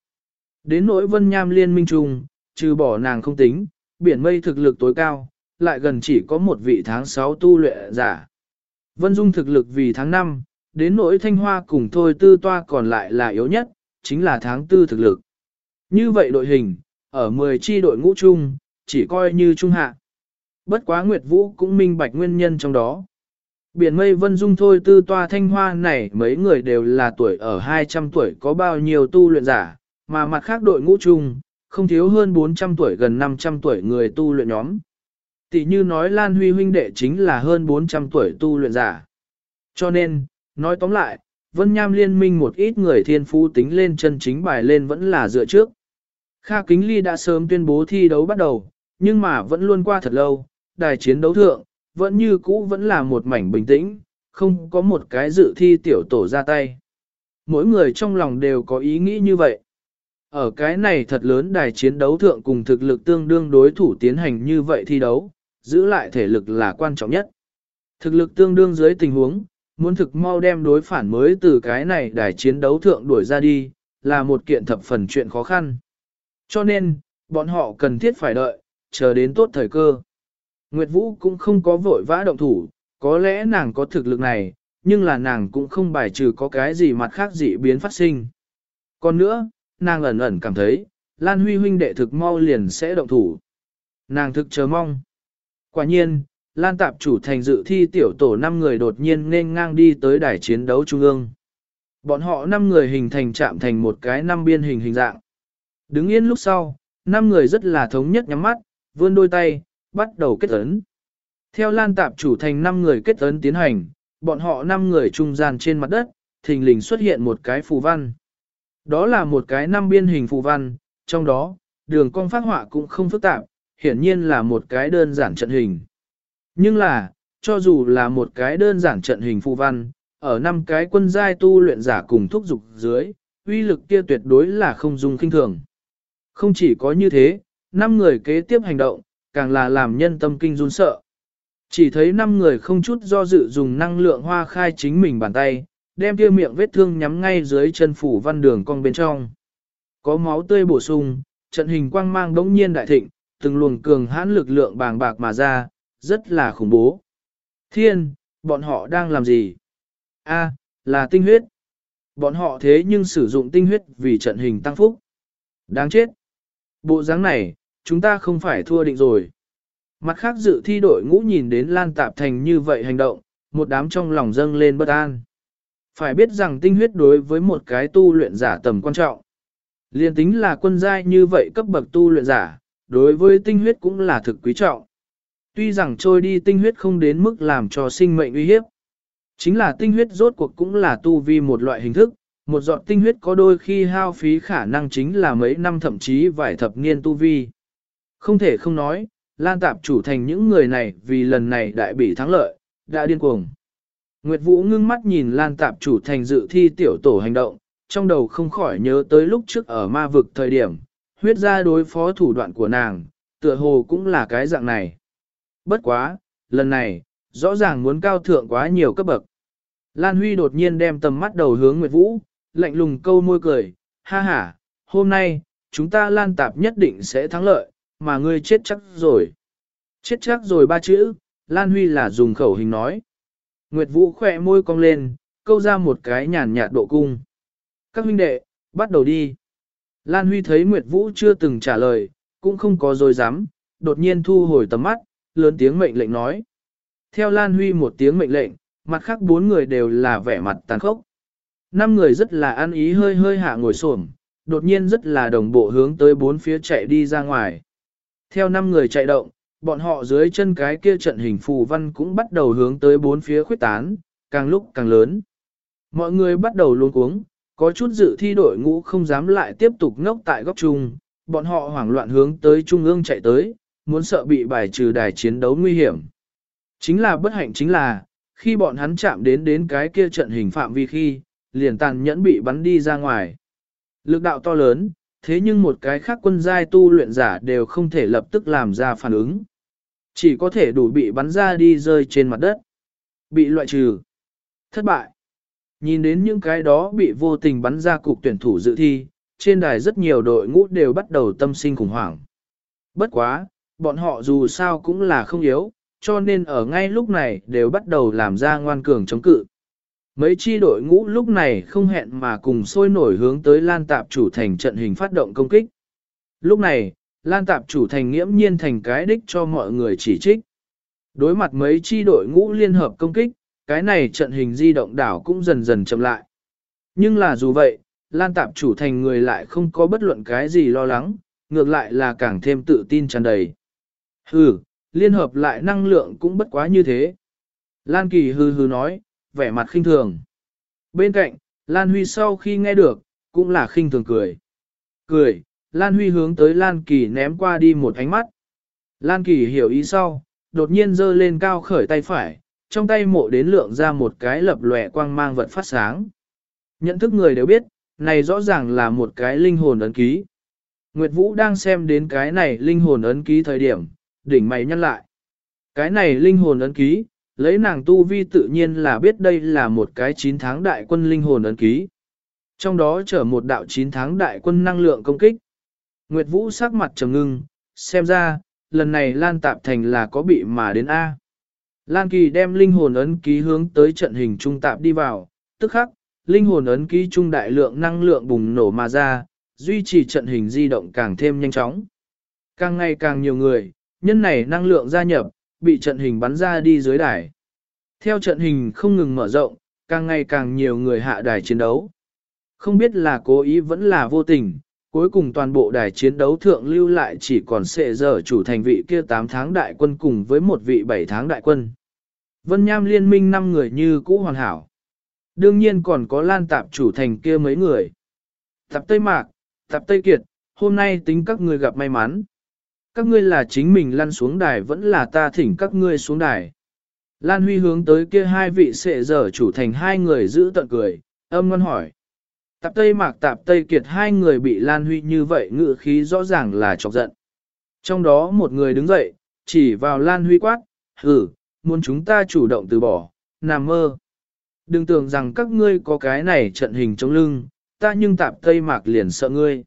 Đến nỗi vân nham liên minh Trung trừ bỏ nàng không tính, biển mây thực lực tối cao, lại gần chỉ có một vị tháng 6 tu luyện giả. Vân Dung thực lực vì tháng 5, đến nỗi thanh hoa cùng thôi tư toa còn lại là yếu nhất, chính là tháng 4 thực lực. Như vậy đội hình, ở 10 chi đội ngũ chung, chỉ coi như trung hạ. Bất quá Nguyệt Vũ cũng minh bạch nguyên nhân trong đó. Biển mây vân dung thôi tư toa thanh hoa này mấy người đều là tuổi ở 200 tuổi có bao nhiêu tu luyện giả, mà mặt khác đội ngũ chung, không thiếu hơn 400 tuổi gần 500 tuổi người tu luyện nhóm. Tỷ như nói Lan Huy huynh đệ chính là hơn 400 tuổi tu luyện giả. Cho nên, nói tóm lại, Vân Nham liên minh một ít người thiên phú tính lên chân chính bài lên vẫn là dựa trước. Kha Kính Ly đã sớm tuyên bố thi đấu bắt đầu, nhưng mà vẫn luôn qua thật lâu, đài chiến đấu thượng, vẫn như cũ vẫn là một mảnh bình tĩnh, không có một cái dự thi tiểu tổ ra tay. Mỗi người trong lòng đều có ý nghĩ như vậy. Ở cái này thật lớn đài chiến đấu thượng cùng thực lực tương đương đối thủ tiến hành như vậy thi đấu, giữ lại thể lực là quan trọng nhất. Thực lực tương đương dưới tình huống, muốn thực mau đem đối phản mới từ cái này đài chiến đấu thượng đuổi ra đi, là một kiện thập phần chuyện khó khăn. Cho nên, bọn họ cần thiết phải đợi, chờ đến tốt thời cơ. Nguyệt Vũ cũng không có vội vã động thủ, có lẽ nàng có thực lực này, nhưng là nàng cũng không bài trừ có cái gì mặt khác dị biến phát sinh. Còn nữa, nàng ẩn ẩn cảm thấy, Lan Huy huynh đệ thực mau liền sẽ động thủ. Nàng thực chờ mong. Quả nhiên, Lan Tạp chủ thành dự thi tiểu tổ 5 người đột nhiên nên ngang đi tới đài chiến đấu trung ương. Bọn họ 5 người hình thành chạm thành một cái năm biên hình hình dạng. Đứng yên lúc sau, 5 người rất là thống nhất nhắm mắt, vươn đôi tay, bắt đầu kết ấn. Theo Lan Tạp chủ thành 5 người kết ấn tiến hành, bọn họ 5 người trung gian trên mặt đất, thình lình xuất hiện một cái phù văn. Đó là một cái năm biên hình phù văn, trong đó, đường cong phát họa cũng không phức tạp, hiển nhiên là một cái đơn giản trận hình. Nhưng là, cho dù là một cái đơn giản trận hình phù văn, ở năm cái quân giai tu luyện giả cùng thúc dục dưới, uy lực kia tuyệt đối là không dùng kinh thường. Không chỉ có như thế, năm người kế tiếp hành động, càng là làm nhân tâm kinh run sợ. Chỉ thấy năm người không chút do dự dùng năng lượng hoa khai chính mình bàn tay, đem kia miệng vết thương nhắm ngay dưới chân phủ văn đường cong bên trong. Có máu tươi bổ sung, trận hình quang mang đống nhiên đại thịnh, từng luồng cường hãn lực lượng bàng bạc mà ra, rất là khủng bố. Thiên, bọn họ đang làm gì? A, là tinh huyết. Bọn họ thế nhưng sử dụng tinh huyết vì trận hình tăng phúc. Đáng chết. Bộ dáng này, chúng ta không phải thua định rồi. Mặt khác dự thi đội ngũ nhìn đến Lan Tạp Thành như vậy hành động, một đám trong lòng dâng lên bất an. Phải biết rằng tinh huyết đối với một cái tu luyện giả tầm quan trọng. Liên tính là quân giai như vậy cấp bậc tu luyện giả, đối với tinh huyết cũng là thực quý trọng. Tuy rằng trôi đi tinh huyết không đến mức làm cho sinh mệnh uy hiếp. Chính là tinh huyết rốt cuộc cũng là tu vi một loại hình thức, một giọt tinh huyết có đôi khi hao phí khả năng chính là mấy năm thậm chí vài thập niên tu vi. Không thể không nói, Lan Tạp chủ thành những người này vì lần này đại bị thắng lợi, đã điên cuồng. Nguyệt Vũ ngưng mắt nhìn Lan Tạp chủ thành dự thi tiểu tổ hành động, trong đầu không khỏi nhớ tới lúc trước ở ma vực thời điểm, huyết ra đối phó thủ đoạn của nàng, tựa hồ cũng là cái dạng này. Bất quá, lần này, rõ ràng muốn cao thượng quá nhiều cấp bậc. Lan Huy đột nhiên đem tầm mắt đầu hướng Nguyệt Vũ, lạnh lùng câu môi cười, ha ha, hôm nay, chúng ta Lan Tạp nhất định sẽ thắng lợi, mà ngươi chết chắc rồi. Chết chắc rồi ba chữ, Lan Huy là dùng khẩu hình nói. Nguyệt Vũ khỏe môi cong lên, câu ra một cái nhàn nhạt độ cung. Các huynh đệ, bắt đầu đi. Lan Huy thấy Nguyệt Vũ chưa từng trả lời, cũng không có dối dám, đột nhiên thu hồi tầm mắt, lớn tiếng mệnh lệnh nói. Theo Lan Huy một tiếng mệnh lệnh, mặt khác bốn người đều là vẻ mặt tàn khốc. Năm người rất là ăn ý hơi hơi hạ ngồi xổm, đột nhiên rất là đồng bộ hướng tới bốn phía chạy đi ra ngoài. Theo năm người chạy động, bọn họ dưới chân cái kia trận hình phù văn cũng bắt đầu hướng tới bốn phía khuyết tán, càng lúc càng lớn. Mọi người bắt đầu luống cuống, có chút dự thi đội ngũ không dám lại tiếp tục ngốc tại góc chung, bọn họ hoảng loạn hướng tới trung ương chạy tới, muốn sợ bị bài trừ đài chiến đấu nguy hiểm. Chính là bất hạnh chính là, khi bọn hắn chạm đến đến cái kia trận hình phạm vi khi, liền tàn nhẫn bị bắn đi ra ngoài. Lực đạo to lớn, thế nhưng một cái khác quân giai tu luyện giả đều không thể lập tức làm ra phản ứng. Chỉ có thể đủ bị bắn ra đi rơi trên mặt đất. Bị loại trừ. Thất bại. Nhìn đến những cái đó bị vô tình bắn ra cục tuyển thủ dự thi, trên đài rất nhiều đội ngũ đều bắt đầu tâm sinh khủng hoảng. Bất quá, bọn họ dù sao cũng là không yếu, cho nên ở ngay lúc này đều bắt đầu làm ra ngoan cường chống cự. Mấy chi đội ngũ lúc này không hẹn mà cùng sôi nổi hướng tới Lan Tạp chủ thành trận hình phát động công kích. Lúc này, Lan Tạp chủ thành nghiễm nhiên thành cái đích cho mọi người chỉ trích. Đối mặt mấy chi đội ngũ liên hợp công kích, cái này trận hình di động đảo cũng dần dần chậm lại. Nhưng là dù vậy, Lan Tạp chủ thành người lại không có bất luận cái gì lo lắng, ngược lại là càng thêm tự tin tràn đầy. Hừ, liên hợp lại năng lượng cũng bất quá như thế. Lan Kỳ hừ hừ nói, vẻ mặt khinh thường. Bên cạnh, Lan Huy sau khi nghe được, cũng là khinh thường cười. Cười, Lan Huy hướng tới Lan Kỳ ném qua đi một ánh mắt. Lan Kỳ hiểu ý sau, đột nhiên giơ lên cao khởi tay phải, trong tay mộ đến lượng ra một cái lập lòe quang mang vật phát sáng. Nhận thức người đều biết, này rõ ràng là một cái linh hồn ấn ký. Nguyệt Vũ đang xem đến cái này linh hồn ấn ký thời điểm, đỉnh mày nhăn lại. Cái này linh hồn ấn ký, lấy nàng tu vi tự nhiên là biết đây là một cái 9 tháng đại quân linh hồn ấn ký. Trong đó chở một đạo 9 tháng đại quân năng lượng công kích. Nguyệt Vũ sắc mặt trầm ngưng, xem ra, lần này Lan Tạp Thành là có bị mà đến A. Lan Kỳ đem linh hồn ấn ký hướng tới trận hình trung tạp đi vào, tức khắc, linh hồn ấn ký trung đại lượng năng lượng bùng nổ mà ra, duy trì trận hình di động càng thêm nhanh chóng. Càng ngày càng nhiều người, nhân này năng lượng gia nhập, bị trận hình bắn ra đi dưới đài. Theo trận hình không ngừng mở rộng, càng ngày càng nhiều người hạ đài chiến đấu. Không biết là cố ý vẫn là vô tình, cuối cùng toàn bộ đài chiến đấu thượng lưu lại chỉ còn sệ giờ chủ thành vị kia 8 tháng đại quân cùng với một vị 7 tháng đại quân. Vân Nham liên minh 5 người như cũ hoàn hảo. Đương nhiên còn có lan tạp chủ thành kia mấy người. Tạp Tây Mạc, Tạp Tây Kiệt, hôm nay tính các người gặp may mắn. Các ngươi là chính mình lăn xuống đài vẫn là ta thỉnh các ngươi xuống đài. Lan Huy hướng tới kia hai vị sệ giờ chủ thành hai người giữ tận cười, âm ngon hỏi. Tạp Tây Mạc Tạp Tây Kiệt hai người bị Lan Huy như vậy ngự khí rõ ràng là chọc giận. Trong đó một người đứng dậy, chỉ vào Lan Huy quát, hử, muốn chúng ta chủ động từ bỏ, nằm mơ. Đừng tưởng rằng các ngươi có cái này trận hình chống lưng, ta nhưng tạp tây mạc liền sợ ngươi.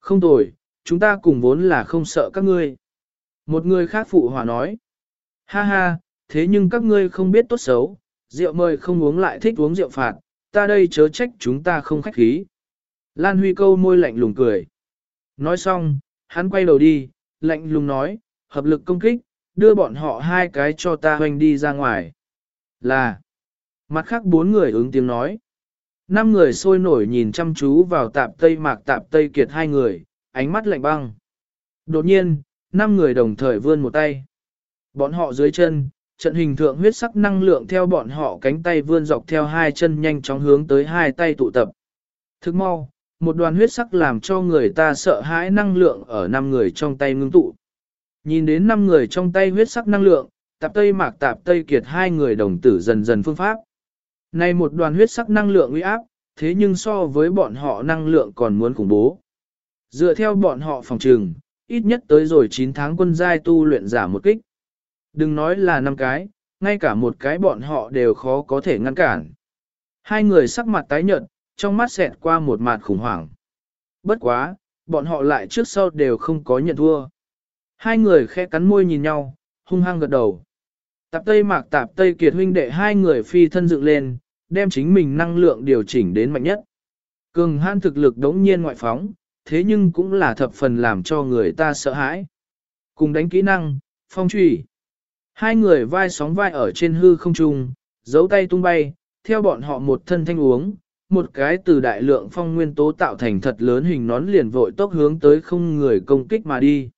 Không tồi, chúng ta cùng vốn là không sợ các ngươi. Một người khác phụ hòa nói, ha ha, thế nhưng các ngươi không biết tốt xấu, rượu mời không uống lại thích uống rượu phạt, ta đây chớ trách chúng ta không khách khí. Lan Huy câu môi lạnh lùng cười. Nói xong, hắn quay đầu đi, lạnh lùng nói, hợp lực công kích, đưa bọn họ hai cái cho ta hoành đi ra ngoài. Là, mặt khác bốn người ứng tiếng nói. Năm người sôi nổi nhìn chăm chú vào tạp tây mạc tạp tây kiệt hai người, ánh mắt lạnh băng. Đột nhiên, năm người đồng thời vươn một tay. Bọn họ dưới chân, trận hình thượng huyết sắc năng lượng theo bọn họ cánh tay vươn dọc theo hai chân nhanh chóng hướng tới hai tay tụ tập. Thức mau, một đoàn huyết sắc làm cho người ta sợ hãi năng lượng ở năm người trong tay ngưng tụ. Nhìn đến năm người trong tay huyết sắc năng lượng, tạp tây mạc tạp tây kiệt hai người đồng tử dần dần phương pháp. Này một đoàn huyết sắc năng lượng uy áp, thế nhưng so với bọn họ năng lượng còn muốn khủng bố. Dựa theo bọn họ phòng trừng, ít nhất tới rồi 9 tháng quân giai tu luyện giả một kích. Đừng nói là năm cái, ngay cả một cái bọn họ đều khó có thể ngăn cản. Hai người sắc mặt tái nhợt, trong mắt xẹt qua một mặt khủng hoảng. Bất quá, bọn họ lại trước sau đều không có nhận thua. Hai người khẽ cắn môi nhìn nhau, hung hăng gật đầu. Tạp Tây Mạc Tạp Tây Kiệt huynh đệ hai người phi thân dựng lên, đem chính mình năng lượng điều chỉnh đến mạnh nhất. Cường han thực lực đống nhiên ngoại phóng, thế nhưng cũng là thập phần làm cho người ta sợ hãi. Cùng đánh kỹ năng, phong trùy. Hai người vai sóng vai ở trên hư không trung, giấu tay tung bay, theo bọn họ một thân thanh uống, một cái từ đại lượng phong nguyên tố tạo thành thật lớn hình nón liền vội tốc hướng tới không người công kích mà đi.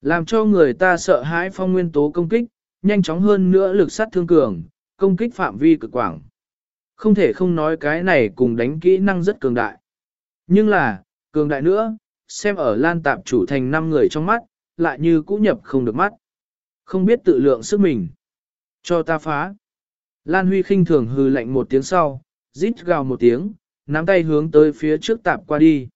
Làm cho người ta sợ hãi phong nguyên tố công kích, nhanh chóng hơn nữa lực sát thương cường, công kích phạm vi cực quảng. Không thể không nói cái này cùng đánh kỹ năng rất cường đại. Nhưng là, cường đại nữa, xem ở lan tạp chủ thành 5 người trong mắt, lại như cũ nhập không được mắt. Không biết tự lượng sức mình. Cho ta phá. Lan Huy khinh thường hư lạnh một tiếng sau, rít gào một tiếng, nắm tay hướng tới phía trước tạp qua đi.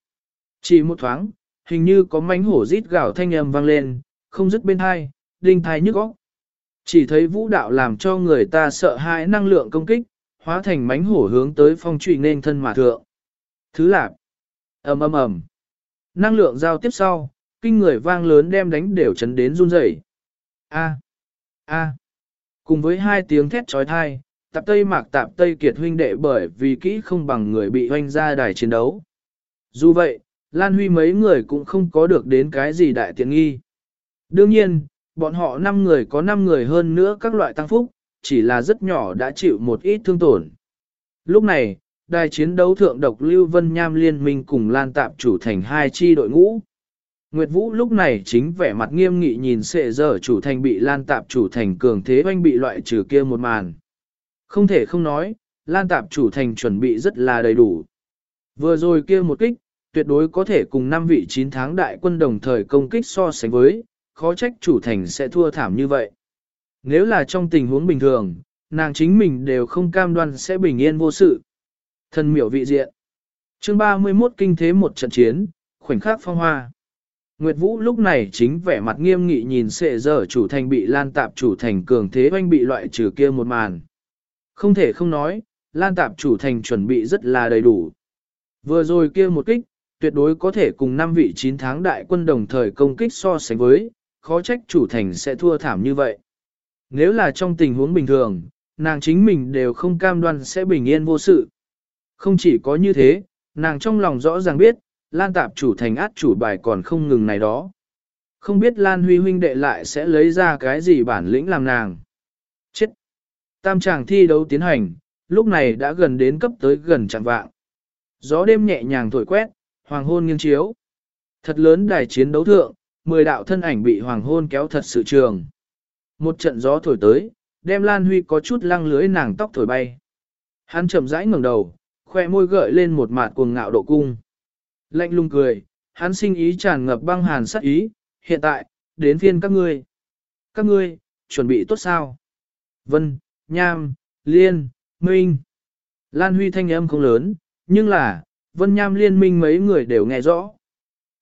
Chỉ một thoáng, hình như có mánh hổ rít gào thanh âm vang lên, không dứt bên hai, đinh thai nhức óc. Chỉ thấy vũ đạo làm cho người ta sợ hãi năng lượng công kích, hóa thành mánh hổ hướng tới phong trụy nên thân mà thượng. Thứ lạc, ầm ầm ầm, năng lượng giao tiếp sau, kinh người vang lớn đem đánh đều chấn đến run rẩy. A, a, cùng với hai tiếng thét chói tai, tạp tây mạc tạp tây kiệt huynh đệ bởi vì kỹ không bằng người bị hoanh ra đài chiến đấu. Dù vậy, Lan Huy mấy người cũng không có được đến cái gì đại tiện nghi. Đương nhiên, bọn họ 5 người có 5 người hơn nữa các loại tăng phúc, chỉ là rất nhỏ đã chịu một ít thương tổn. Lúc này, đài chiến đấu thượng độc Lưu Vân Nham liên minh cùng Lan Tạp chủ thành hai chi đội ngũ. Nguyệt Vũ lúc này chính vẻ mặt nghiêm nghị nhìn sệ giờ chủ thành bị Lan Tạp chủ thành cường thế oanh bị loại trừ kia một màn. Không thể không nói, Lan Tạp chủ thành chuẩn bị rất là đầy đủ. Vừa rồi kia một kích, tuyệt đối có thể cùng 5 vị 9 tháng đại quân đồng thời công kích so sánh với, khó trách chủ thành sẽ thua thảm như vậy. Nếu là trong tình huống bình thường, nàng chính mình đều không cam đoan sẽ bình yên vô sự. Thần miểu vị diện. Chương 31 kinh thế một trận chiến, khoảnh khắc phong hoa. Nguyệt Vũ lúc này chính vẻ mặt nghiêm nghị nhìn sệ giờ chủ thành bị lan tạp chủ thành cường thế oanh bị loại trừ kia một màn. Không thể không nói, lan tạp chủ thành chuẩn bị rất là đầy đủ. Vừa rồi kia một kích, tuyệt đối có thể cùng 5 vị 9 tháng đại quân đồng thời công kích so sánh với, khó trách chủ thành sẽ thua thảm như vậy. Nếu là trong tình huống bình thường, nàng chính mình đều không cam đoan sẽ bình yên vô sự. Không chỉ có như thế, nàng trong lòng rõ ràng biết, Lan Tạp chủ thành át chủ bài còn không ngừng này đó. Không biết Lan Huy huynh đệ lại sẽ lấy ra cái gì bản lĩnh làm nàng. Chết! Tam tràng thi đấu tiến hành, lúc này đã gần đến cấp tới gần chẳng vạng. Gió đêm nhẹ nhàng thổi quét, hoàng hôn nghiêng chiếu. Thật lớn đài chiến đấu thượng, mười đạo thân ảnh bị hoàng hôn kéo thật sự trường. Một trận gió thổi tới, đem Lan Huy có chút lăng lưới nàng tóc thổi bay. Hắn chậm rãi ngẩng đầu, khoe môi gợi lên một mạt cuồng ngạo độ cung. Lạnh lùng cười, hắn sinh ý tràn ngập băng hàn sắc ý, hiện tại, đến phiên các ngươi. Các ngươi, chuẩn bị tốt sao? Vân, Nham, Liên, Minh. Lan Huy thanh âm không lớn, nhưng là, Vân Nham liên minh mấy người đều nghe rõ.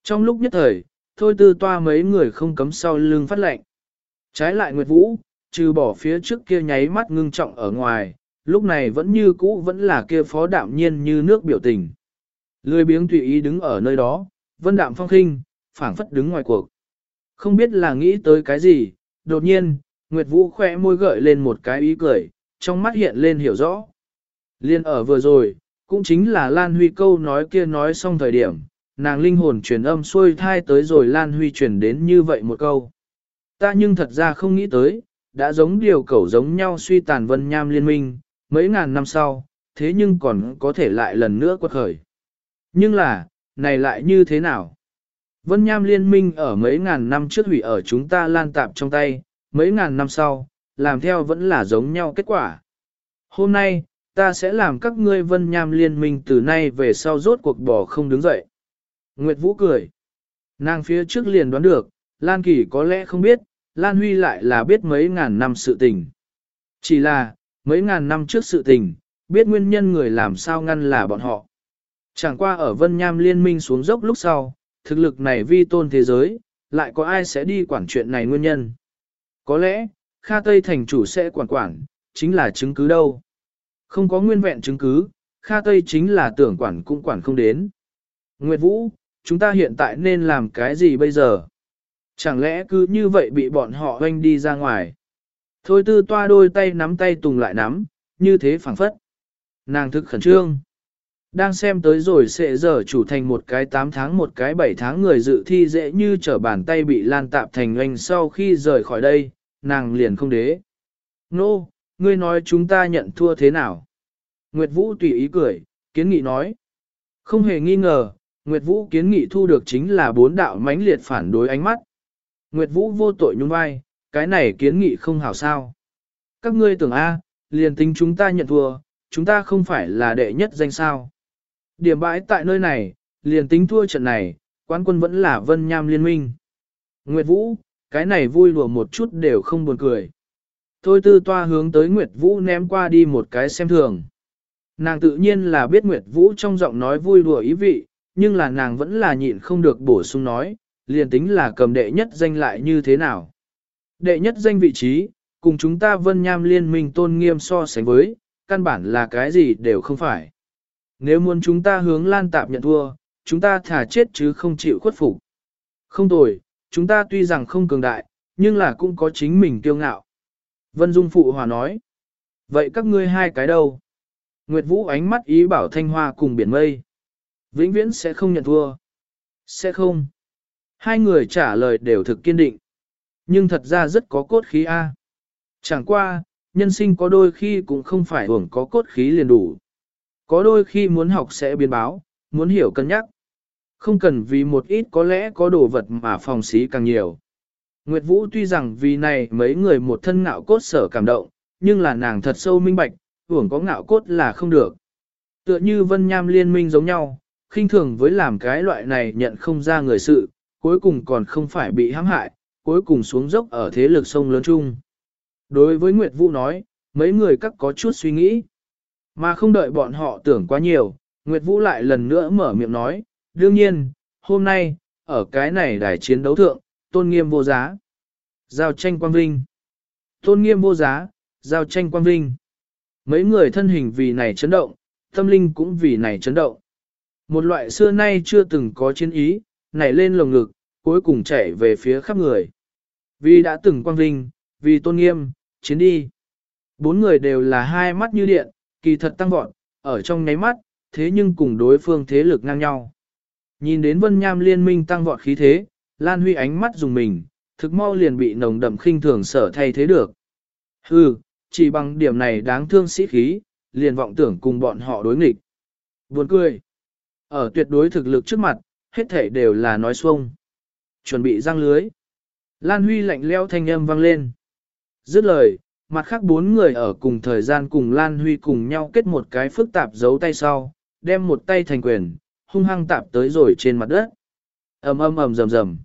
Trong lúc nhất thời, thôi tư toa mấy người không cấm sau lưng phát lệnh. Trái lại Nguyệt Vũ, trừ bỏ phía trước kia nháy mắt ngưng trọng ở ngoài, lúc này vẫn như cũ vẫn là kia phó đạm nhiên như nước biểu tình. Lười biếng tùy ý đứng ở nơi đó, vân đạm phong khinh, phảng phất đứng ngoài cuộc. Không biết là nghĩ tới cái gì, đột nhiên, Nguyệt Vũ khỏe môi gợi lên một cái ý cười, trong mắt hiện lên hiểu rõ. Liên ở vừa rồi, cũng chính là Lan Huy câu nói kia nói xong thời điểm, nàng linh hồn truyền âm xuôi thai tới rồi Lan Huy truyền đến như vậy một câu. Ta nhưng thật ra không nghĩ tới, đã giống điều cẩu giống nhau suy tàn vân nham liên minh, mấy ngàn năm sau, thế nhưng còn có thể lại lần nữa quật khởi. Nhưng là, này lại như thế nào? Vân Nham liên minh ở mấy ngàn năm trước hủy ở chúng ta lan tạp trong tay, mấy ngàn năm sau, làm theo vẫn là giống nhau kết quả. Hôm nay, ta sẽ làm các ngươi Vân Nham liên minh từ nay về sau rốt cuộc bỏ không đứng dậy. Nguyệt Vũ cười. Nàng phía trước liền đoán được, Lan Kỳ có lẽ không biết, Lan Huy lại là biết mấy ngàn năm sự tình. Chỉ là, mấy ngàn năm trước sự tình, biết nguyên nhân người làm sao ngăn là bọn họ. Chẳng qua ở Vân Nham liên minh xuống dốc lúc sau, thực lực này vi tôn thế giới, lại có ai sẽ đi quản chuyện này nguyên nhân. Có lẽ, Kha Tây thành chủ sẽ quản quản, chính là chứng cứ đâu. Không có nguyên vẹn chứng cứ, Kha Tây chính là tưởng quản cũng quản không đến. Nguyệt Vũ, chúng ta hiện tại nên làm cái gì bây giờ? Chẳng lẽ cứ như vậy bị bọn họ hoanh đi ra ngoài? Thôi tư toa đôi tay nắm tay tùng lại nắm, như thế phảng phất. Nàng thức khẩn trương. Đang xem tới rồi sẽ giờ chủ thành một cái 8 tháng một cái 7 tháng người dự thi dễ như trở bàn tay bị lan tạp thành oanh sau khi rời khỏi đây, nàng liền không đế. Nô, no, ngươi nói chúng ta nhận thua thế nào? Nguyệt Vũ tùy ý cười, kiến nghị nói. Không hề nghi ngờ, Nguyệt Vũ kiến nghị thu được chính là bốn đạo mãnh liệt phản đối ánh mắt. Nguyệt Vũ vô tội nhún vai, cái này kiến nghị không hảo sao. Các ngươi tưởng A, liền tính chúng ta nhận thua, chúng ta không phải là đệ nhất danh sao. Điểm bãi tại nơi này, liền tính thua trận này, quán quân vẫn là vân nham liên minh. Nguyệt Vũ, cái này vui đùa một chút đều không buồn cười. Thôi tư toa hướng tới Nguyệt Vũ ném qua đi một cái xem thường. Nàng tự nhiên là biết Nguyệt Vũ trong giọng nói vui đùa ý vị, nhưng là nàng vẫn là nhịn không được bổ sung nói, liền tính là cầm đệ nhất danh lại như thế nào. Đệ nhất danh vị trí, cùng chúng ta vân nham liên minh tôn nghiêm so sánh với, căn bản là cái gì đều không phải. Nếu muốn chúng ta hướng lan tạp nhận thua, chúng ta thả chết chứ không chịu khuất phục. Không tồi, chúng ta tuy rằng không cường đại, nhưng là cũng có chính mình kiêu ngạo. Vân Dung Phụ Hòa nói. Vậy các ngươi hai cái đâu? Nguyệt Vũ ánh mắt ý bảo thanh hoa cùng biển mây. Vĩnh viễn sẽ không nhận thua. Sẽ không. Hai người trả lời đều thực kiên định. Nhưng thật ra rất có cốt khí A. À. Chẳng qua, nhân sinh có đôi khi cũng không phải hưởng có cốt khí liền đủ. Có đôi khi muốn học sẽ biến báo, muốn hiểu cân nhắc. Không cần vì một ít có lẽ có đồ vật mà phòng xí càng nhiều. Nguyệt Vũ tuy rằng vì này mấy người một thân ngạo cốt sở cảm động, nhưng là nàng thật sâu minh bạch, hưởng có ngạo cốt là không được. Tựa như vân nham liên minh giống nhau, khinh thường với làm cái loại này nhận không ra người sự, cuối cùng còn không phải bị hãm hại, cuối cùng xuống dốc ở thế lực sông lớn chung. Đối với Nguyệt Vũ nói, mấy người các có chút suy nghĩ. Mà không đợi bọn họ tưởng quá nhiều, Nguyệt Vũ lại lần nữa mở miệng nói, đương nhiên, hôm nay, ở cái này đài chiến đấu thượng, tôn nghiêm vô giá. Giao tranh quang vinh. Tôn nghiêm vô giá, giao tranh quang vinh. Mấy người thân hình vì này chấn động, tâm linh cũng vì này chấn động. Một loại xưa nay chưa từng có chiến ý, nảy lên lồng ngực, cuối cùng chạy về phía khắp người. Vì đã từng quang vinh, vì tôn nghiêm, chiến đi. Bốn người đều là hai mắt như điện, kỳ thật tăng vọt, ở trong nháy mắt, thế nhưng cùng đối phương thế lực ngang nhau. Nhìn đến vân nham liên minh tăng vọt khí thế, Lan Huy ánh mắt dùng mình, thực mau liền bị nồng đậm khinh thường sở thay thế được. Hừ, chỉ bằng điểm này đáng thương sĩ khí, liền vọng tưởng cùng bọn họ đối nghịch. Buồn cười. Ở tuyệt đối thực lực trước mặt, hết thể đều là nói xuông. Chuẩn bị răng lưới. Lan Huy lạnh leo thanh âm vang lên. Dứt lời, mặt khác bốn người ở cùng thời gian cùng Lan Huy cùng nhau kết một cái phức tạp giấu tay sau, đem một tay thành quyền, hung hăng tạp tới rồi trên mặt đất. ầm ầm ầm rầm rầm.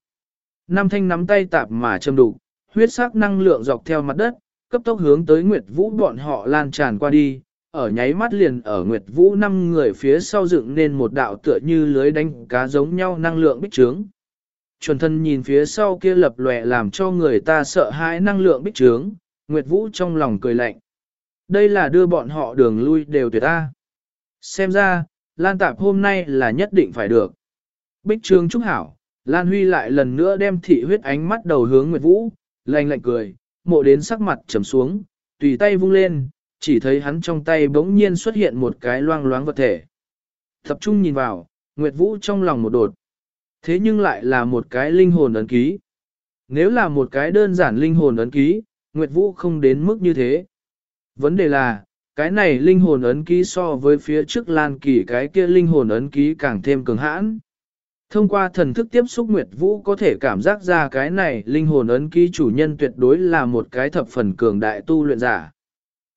Nam thanh nắm tay tạp mà châm đủ, huyết sắc năng lượng dọc theo mặt đất, cấp tốc hướng tới Nguyệt Vũ bọn họ lan tràn qua đi, ở nháy mắt liền ở Nguyệt Vũ năm người phía sau dựng nên một đạo tựa như lưới đánh cá giống nhau năng lượng bích trướng. Chuẩn thân nhìn phía sau kia lập lòe làm cho người ta sợ hãi năng lượng bích trướng, Nguyệt Vũ trong lòng cười lạnh. Đây là đưa bọn họ đường lui đều tuyệt ta. Xem ra, Lan Tạp hôm nay là nhất định phải được. Bích trướng chúc hảo, Lan Huy lại lần nữa đem thị huyết ánh mắt đầu hướng Nguyệt Vũ, lạnh lạnh cười, mộ đến sắc mặt trầm xuống, tùy tay vung lên, chỉ thấy hắn trong tay bỗng nhiên xuất hiện một cái loang loáng vật thể. Tập trung nhìn vào, Nguyệt Vũ trong lòng một đột. Thế nhưng lại là một cái linh hồn ấn ký. Nếu là một cái đơn giản linh hồn ấn ký, Nguyệt Vũ không đến mức như thế. Vấn đề là, cái này linh hồn ấn ký so với phía trước Lan Kỳ cái kia linh hồn ấn ký càng thêm cường hãn. Thông qua thần thức tiếp xúc Nguyệt Vũ có thể cảm giác ra cái này linh hồn ấn ký chủ nhân tuyệt đối là một cái thập phần cường đại tu luyện giả.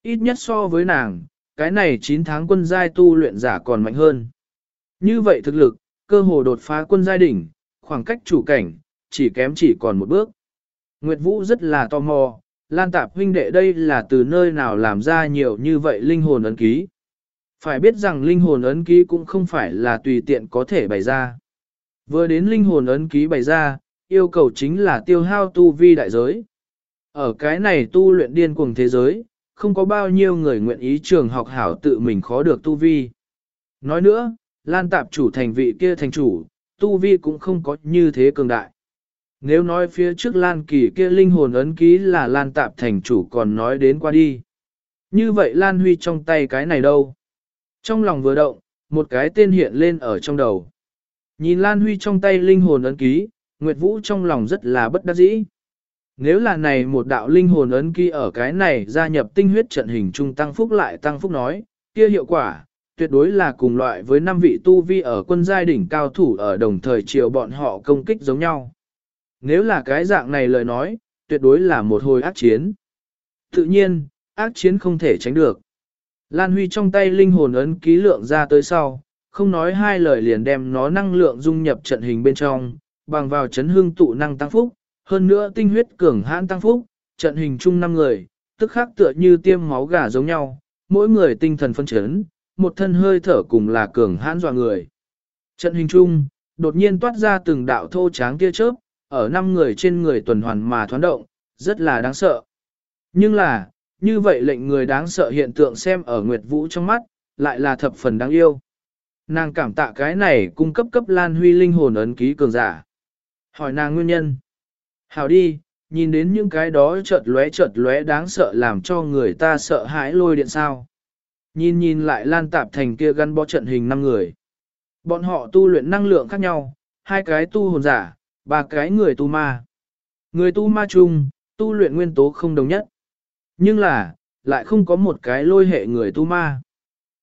Ít nhất so với nàng, cái này 9 tháng quân giai tu luyện giả còn mạnh hơn. Như vậy thực lực, cơ hồ đột phá quân giai đỉnh, khoảng cách chủ cảnh, chỉ kém chỉ còn một bước. Nguyệt Vũ rất là tò mò, Lan Tạp huynh đệ đây là từ nơi nào làm ra nhiều như vậy linh hồn ấn ký. Phải biết rằng linh hồn ấn ký cũng không phải là tùy tiện có thể bày ra. Vừa đến linh hồn ấn ký bày ra, yêu cầu chính là tiêu hao tu vi đại giới. Ở cái này tu luyện điên cuồng thế giới, không có bao nhiêu người nguyện ý trường học hảo tự mình khó được tu vi. Nói nữa, Lan Tạp chủ thành vị kia thành chủ, tu vi cũng không có như thế cường đại. Nếu nói phía trước Lan Kỳ kia linh hồn ấn ký là Lan Tạp thành chủ còn nói đến qua đi. Như vậy Lan Huy trong tay cái này đâu? Trong lòng vừa động, một cái tên hiện lên ở trong đầu. Nhìn Lan Huy trong tay linh hồn ấn ký, Nguyệt Vũ trong lòng rất là bất đắc dĩ. Nếu là này một đạo linh hồn ấn ký ở cái này gia nhập tinh huyết trận hình trung tăng phúc lại tăng phúc nói, kia hiệu quả, tuyệt đối là cùng loại với năm vị tu vi ở quân giai đỉnh cao thủ ở đồng thời chiều bọn họ công kích giống nhau. Nếu là cái dạng này lời nói, tuyệt đối là một hồi ác chiến. Tự nhiên, ác chiến không thể tránh được. Lan Huy trong tay linh hồn ấn ký lượng ra tới sau, không nói hai lời liền đem nó năng lượng dung nhập trận hình bên trong, bằng vào chấn hương tụ năng tăng phúc, hơn nữa tinh huyết cường hãn tăng phúc, trận hình chung năm người, tức khác tựa như tiêm máu gà giống nhau, mỗi người tinh thần phân chấn, một thân hơi thở cùng là cường hãn dọa người. Trận hình chung, đột nhiên toát ra từng đạo thô tráng tia chớp, ở năm người trên người tuần hoàn mà thoán động, rất là đáng sợ. Nhưng là, như vậy lệnh người đáng sợ hiện tượng xem ở Nguyệt Vũ trong mắt, lại là thập phần đáng yêu. Nàng cảm tạ cái này cung cấp cấp Lan Huy linh hồn ấn ký cường giả. Hỏi nàng nguyên nhân. Hảo đi, nhìn đến những cái đó chợt lóe chợt lóe đáng sợ làm cho người ta sợ hãi lôi điện sao. Nhìn nhìn lại lan tạp thành kia gắn bó trận hình năm người. Bọn họ tu luyện năng lượng khác nhau, hai cái tu hồn giả, ba cái người tu ma. Người tu ma chung, tu luyện nguyên tố không đồng nhất. Nhưng là, lại không có một cái lôi hệ người tu ma.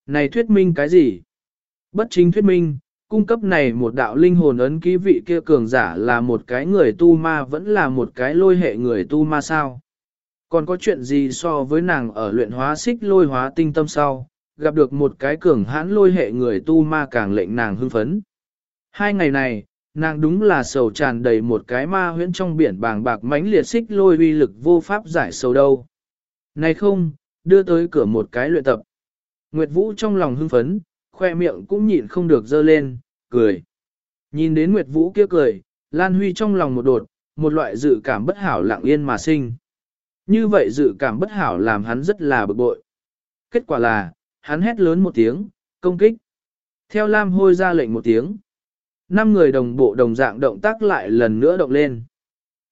Này thuyết minh cái gì? Bất chính thuyết minh, cung cấp này một đạo linh hồn ấn ký vị kia cường giả là một cái người tu ma vẫn là một cái lôi hệ người tu ma sao. Còn có chuyện gì so với nàng ở luyện hóa xích lôi hóa tinh tâm sau, gặp được một cái cường hãn lôi hệ người tu ma càng lệnh nàng hưng phấn. Hai ngày này, nàng đúng là sầu tràn đầy một cái ma huyễn trong biển bàng bạc mãnh liệt xích lôi uy lực vô pháp giải sầu đâu. Này không, đưa tới cửa một cái luyện tập. Nguyệt Vũ trong lòng hưng phấn, khoe miệng cũng nhịn không được dơ lên, cười. Nhìn đến Nguyệt Vũ kia cười, Lan Huy trong lòng một đột, một loại dự cảm bất hảo lặng yên mà sinh. Như vậy dự cảm bất hảo làm hắn rất là bực bội. Kết quả là, hắn hét lớn một tiếng, công kích. Theo Lam Hôi ra lệnh một tiếng. Năm người đồng bộ đồng dạng động tác lại lần nữa động lên.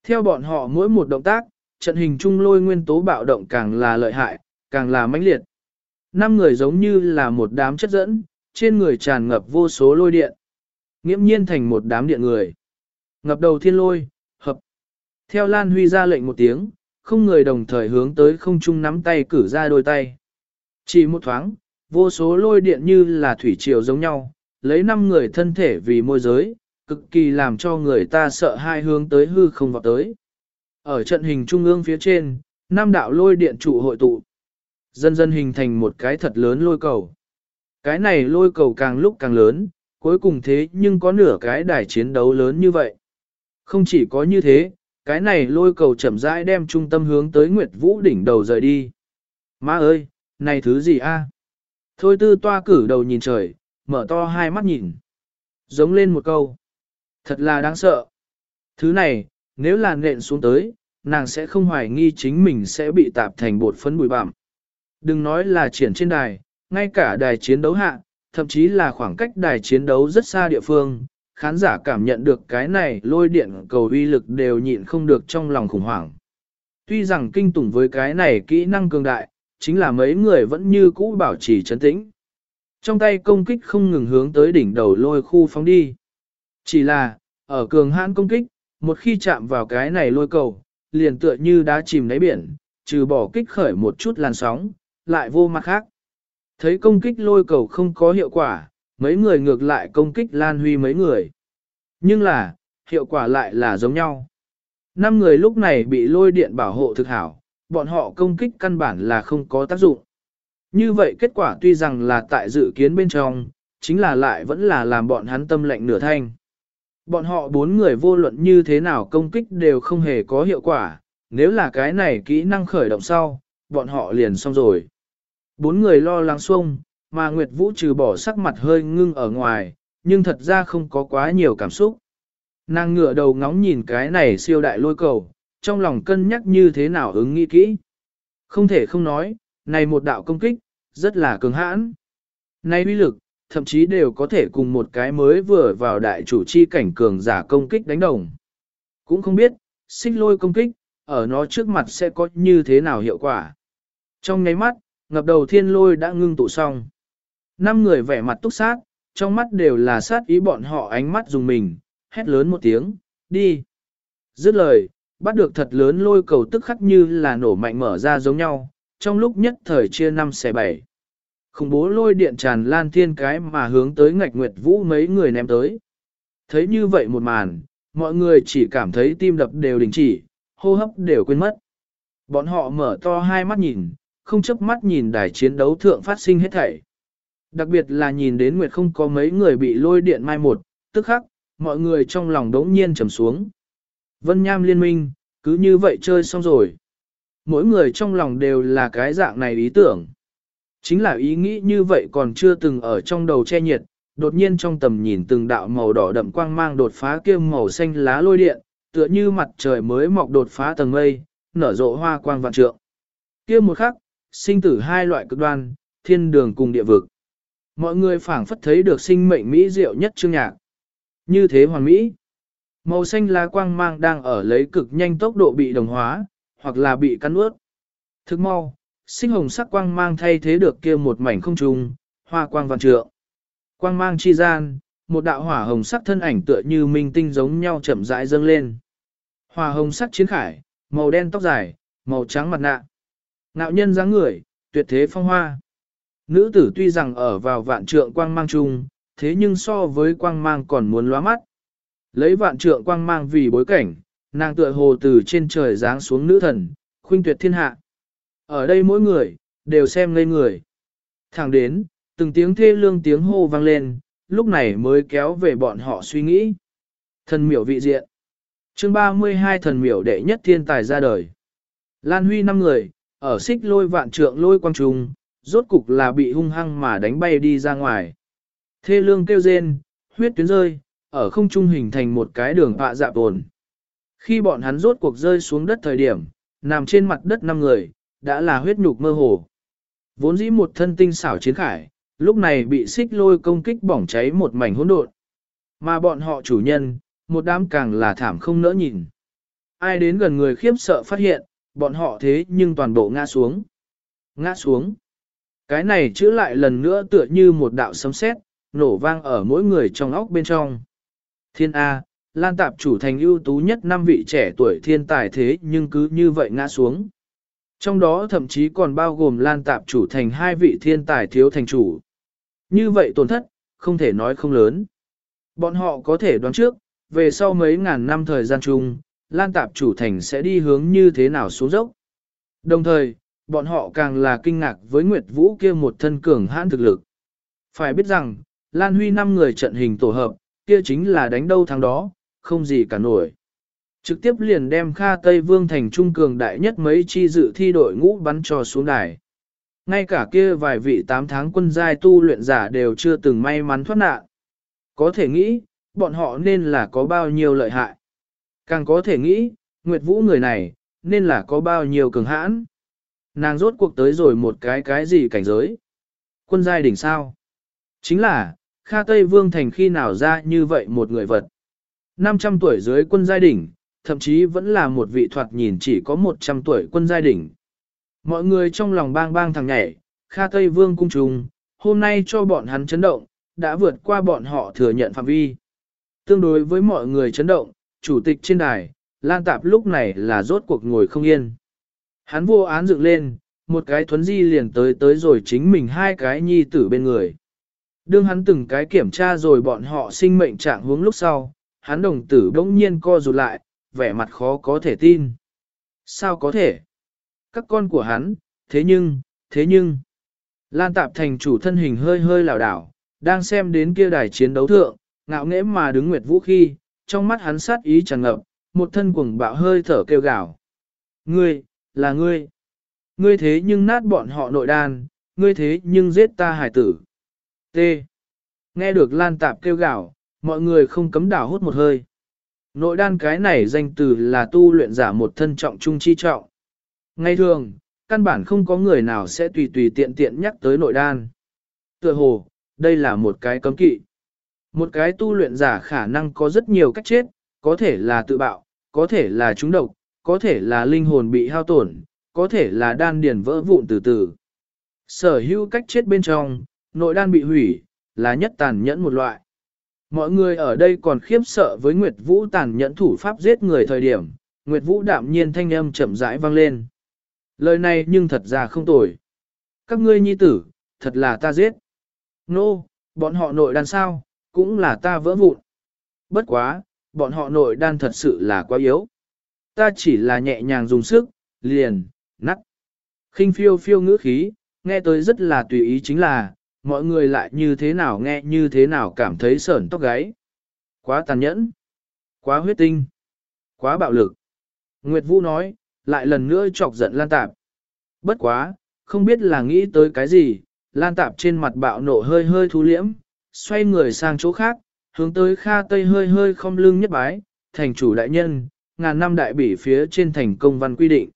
Theo bọn họ mỗi một động tác, trận hình trung lôi nguyên tố bạo động càng là lợi hại, càng là mãnh liệt. Năm người giống như là một đám chất dẫn, trên người tràn ngập vô số lôi điện. Nghiễm nhiên thành một đám điện người. Ngập đầu thiên lôi, hợp. Theo Lan Huy ra lệnh một tiếng, không người đồng thời hướng tới không trung nắm tay cử ra đôi tay. Chỉ một thoáng, vô số lôi điện như là thủy triều giống nhau, lấy năm người thân thể vì môi giới, cực kỳ làm cho người ta sợ hai hướng tới hư không vào tới. Ở trận hình trung ương phía trên, năm đạo lôi điện trụ hội tụ. Dần dần hình thành một cái thật lớn lôi cầu. Cái này lôi cầu càng lúc càng lớn, cuối cùng thế nhưng có nửa cái đài chiến đấu lớn như vậy. Không chỉ có như thế, cái này lôi cầu chậm rãi đem trung tâm hướng tới Nguyệt Vũ đỉnh đầu rời đi. Má ơi, này thứ gì a? Thôi tư toa cử đầu nhìn trời, mở to hai mắt nhìn. Giống lên một câu. Thật là đáng sợ. Thứ này, nếu là nện xuống tới, nàng sẽ không hoài nghi chính mình sẽ bị tạp thành bột phấn bụi bặm. Đừng nói là triển trên đài, ngay cả đài chiến đấu hạ, thậm chí là khoảng cách đài chiến đấu rất xa địa phương, khán giả cảm nhận được cái này lôi điện cầu uy lực đều nhịn không được trong lòng khủng hoảng. Tuy rằng kinh tủng với cái này kỹ năng cường đại, chính là mấy người vẫn như cũ bảo trì chấn tĩnh. Trong tay công kích không ngừng hướng tới đỉnh đầu lôi khu phóng đi. Chỉ là, ở cường hãn công kích, một khi chạm vào cái này lôi cầu, liền tựa như đá chìm đáy biển, trừ bỏ kích khởi một chút làn sóng, lại vô mặt khác. Thấy công kích lôi cầu không có hiệu quả, mấy người ngược lại công kích Lan Huy mấy người. Nhưng là, hiệu quả lại là giống nhau. Năm người lúc này bị lôi điện bảo hộ thực hảo, bọn họ công kích căn bản là không có tác dụng. Như vậy kết quả tuy rằng là tại dự kiến bên trong, chính là lại vẫn là làm bọn hắn tâm lệnh nửa thanh. Bọn họ bốn người vô luận như thế nào công kích đều không hề có hiệu quả, nếu là cái này kỹ năng khởi động sau, bọn họ liền xong rồi. Bốn người lo lắng xuông, mà Nguyệt Vũ trừ bỏ sắc mặt hơi ngưng ở ngoài, nhưng thật ra không có quá nhiều cảm xúc. Nàng ngửa đầu ngóng nhìn cái này siêu đại lôi cầu, trong lòng cân nhắc như thế nào ứng nghĩ kỹ. Không thể không nói, này một đạo công kích, rất là cường hãn. Này uy lực, thậm chí đều có thể cùng một cái mới vừa vào đại chủ chi cảnh cường giả công kích đánh đồng. Cũng không biết, xích lôi công kích, ở nó trước mặt sẽ có như thế nào hiệu quả. Trong nháy mắt, ngập đầu thiên lôi đã ngưng tụ xong. Năm người vẻ mặt túc sát, trong mắt đều là sát ý bọn họ ánh mắt dùng mình, hét lớn một tiếng, đi. Dứt lời, bắt được thật lớn lôi cầu tức khắc như là nổ mạnh mở ra giống nhau, trong lúc nhất thời chia năm xẻ bảy. Khủng bố lôi điện tràn lan thiên cái mà hướng tới ngạch nguyệt vũ mấy người ném tới. Thấy như vậy một màn, mọi người chỉ cảm thấy tim đập đều đình chỉ, hô hấp đều quên mất. Bọn họ mở to hai mắt nhìn, không chấp mắt nhìn đài chiến đấu thượng phát sinh hết thảy. Đặc biệt là nhìn đến Nguyệt không có mấy người bị lôi điện mai một, tức khắc, mọi người trong lòng đống nhiên trầm xuống. Vân Nham liên minh, cứ như vậy chơi xong rồi. Mỗi người trong lòng đều là cái dạng này ý tưởng. Chính là ý nghĩ như vậy còn chưa từng ở trong đầu che nhiệt, đột nhiên trong tầm nhìn từng đạo màu đỏ đậm quang mang đột phá kia màu xanh lá lôi điện, tựa như mặt trời mới mọc đột phá tầng mây, nở rộ hoa quang vạn trượng. Kia một khắc, sinh tử hai loại cực đoan, thiên đường cùng địa vực. Mọi người phảng phất thấy được sinh mệnh mỹ diệu nhất chương nhạc. Như thế hoàn mỹ. Màu xanh lá quang mang đang ở lấy cực nhanh tốc độ bị đồng hóa, hoặc là bị cắn ướt. Thức mau, sinh hồng sắc quang mang thay thế được kia một mảnh không trùng, hoa quang vạn trượng. Quang mang chi gian, một đạo hỏa hồng sắc thân ảnh tựa như minh tinh giống nhau chậm rãi dâng lên. Hỏa hồng sắc chiến khải, màu đen tóc dài, màu trắng mặt nạ. Nạo nhân dáng người, tuyệt thế phong hoa. Nữ tử tuy rằng ở vào vạn trượng quang mang chung, thế nhưng so với quang mang còn muốn lóa mắt. Lấy vạn trượng quang mang vì bối cảnh, nàng tựa hồ từ trên trời giáng xuống nữ thần, khuynh tuyệt thiên hạ. Ở đây mỗi người, đều xem ngây người. Thẳng đến, từng tiếng thê lương tiếng hô vang lên, lúc này mới kéo về bọn họ suy nghĩ. Thần miểu vị diện. chương 32 thần miểu đệ nhất thiên tài ra đời. Lan Huy năm người, ở xích lôi vạn trượng lôi quang trùng, rốt cục là bị hung hăng mà đánh bay đi ra ngoài. Thê lương kêu rên, huyết tuyến rơi, ở không trung hình thành một cái đường họa dạ tồn. Khi bọn hắn rốt cuộc rơi xuống đất thời điểm, nằm trên mặt đất năm người, đã là huyết nhục mơ hồ. Vốn dĩ một thân tinh xảo chiến khải, lúc này bị xích lôi công kích bỏng cháy một mảnh hỗn độn. Mà bọn họ chủ nhân, một đám càng là thảm không nỡ nhìn. Ai đến gần người khiếp sợ phát hiện, bọn họ thế nhưng toàn bộ ngã xuống. Ngã xuống. Cái này chữ lại lần nữa tựa như một đạo sấm sét, nổ vang ở mỗi người trong óc bên trong. Thiên A, Lan Tạp chủ thành ưu tú nhất năm vị trẻ tuổi thiên tài thế nhưng cứ như vậy ngã xuống. Trong đó thậm chí còn bao gồm Lan Tạp chủ thành hai vị thiên tài thiếu thành chủ. Như vậy tổn thất, không thể nói không lớn. Bọn họ có thể đoán trước, về sau mấy ngàn năm thời gian chung, Lan Tạp chủ thành sẽ đi hướng như thế nào xuống dốc. Đồng thời, bọn họ càng là kinh ngạc với Nguyệt Vũ kia một thân cường hãn thực lực. Phải biết rằng, Lan Huy năm người trận hình tổ hợp, kia chính là đánh đâu thắng đó, không gì cả nổi. Trực tiếp liền đem Kha Tây Vương thành trung cường đại nhất mấy chi dự thi đội ngũ bắn cho xuống đài. Ngay cả kia vài vị 8 tháng quân giai tu luyện giả đều chưa từng may mắn thoát nạn. Có thể nghĩ, bọn họ nên là có bao nhiêu lợi hại. Càng có thể nghĩ, Nguyệt Vũ người này, nên là có bao nhiêu cường hãn. Nàng rốt cuộc tới rồi một cái cái gì cảnh giới. Quân giai đỉnh sao? Chính là, Kha Tây Vương Thành khi nào ra như vậy một người vật. 500 tuổi dưới quân giai đỉnh, thậm chí vẫn là một vị thoạt nhìn chỉ có 100 tuổi quân giai đỉnh. Mọi người trong lòng bang bang thằng nhảy, Kha Tây Vương cung trùng, hôm nay cho bọn hắn chấn động, đã vượt qua bọn họ thừa nhận phạm vi. Tương đối với mọi người chấn động, chủ tịch trên đài, Lan Tạp lúc này là rốt cuộc ngồi không yên. Hắn vô án dựng lên, một cái thuấn di liền tới tới rồi chính mình hai cái nhi tử bên người. Đương hắn từng cái kiểm tra rồi bọn họ sinh mệnh trạng hướng lúc sau, hắn đồng tử bỗng nhiên co rụt lại, vẻ mặt khó có thể tin. Sao có thể? Các con của hắn, thế nhưng, thế nhưng... Lan Tạp thành chủ thân hình hơi hơi lảo đảo, đang xem đến kia đài chiến đấu thượng, ngạo nghễ mà đứng nguyệt vũ khi, trong mắt hắn sát ý tràn ngập, một thân cuồng bạo hơi thở kêu gào. Ngươi, là ngươi. Ngươi thế nhưng nát bọn họ nội đan, ngươi thế nhưng giết ta hải tử. T. Nghe được Lan Tạp kêu gào, mọi người không cấm đảo hút một hơi. Nội đan cái này danh từ là tu luyện giả một thân trọng trung chi trọng. Ngay thường, căn bản không có người nào sẽ tùy tùy tiện tiện nhắc tới nội đan. Tựa hồ, đây là một cái cấm kỵ. Một cái tu luyện giả khả năng có rất nhiều cách chết, có thể là tự bạo, có thể là trúng độc, có thể là linh hồn bị hao tổn, có thể là đan điền vỡ vụn từ từ. Sở hữu cách chết bên trong, nội đan bị hủy, là nhất tàn nhẫn một loại. Mọi người ở đây còn khiếp sợ với Nguyệt Vũ tàn nhẫn thủ pháp giết người thời điểm, Nguyệt Vũ đạm nhiên thanh âm chậm rãi vang lên. Lời này nhưng thật ra không tồi. Các ngươi nhi tử, thật là ta giết. Nô, no, bọn họ nội đan sao, cũng là ta vỡ vụn. Bất quá, bọn họ nội đan thật sự là quá yếu. Ta chỉ là nhẹ nhàng dùng sức, liền, nắt. khinh phiêu phiêu ngữ khí, nghe tới rất là tùy ý chính là, mọi người lại như thế nào nghe như thế nào cảm thấy sởn tóc gáy. Quá tàn nhẫn, quá huyết tinh, quá bạo lực. Nguyệt Vũ nói, lại lần nữa chọc giận Lan Tạp. Bất quá, không biết là nghĩ tới cái gì, Lan Tạp trên mặt bạo nộ hơi hơi thu liễm, xoay người sang chỗ khác, hướng tới Kha Tây hơi hơi không lưng nhất bái, thành chủ đại nhân, ngàn năm đại bỉ phía trên thành công văn quy định.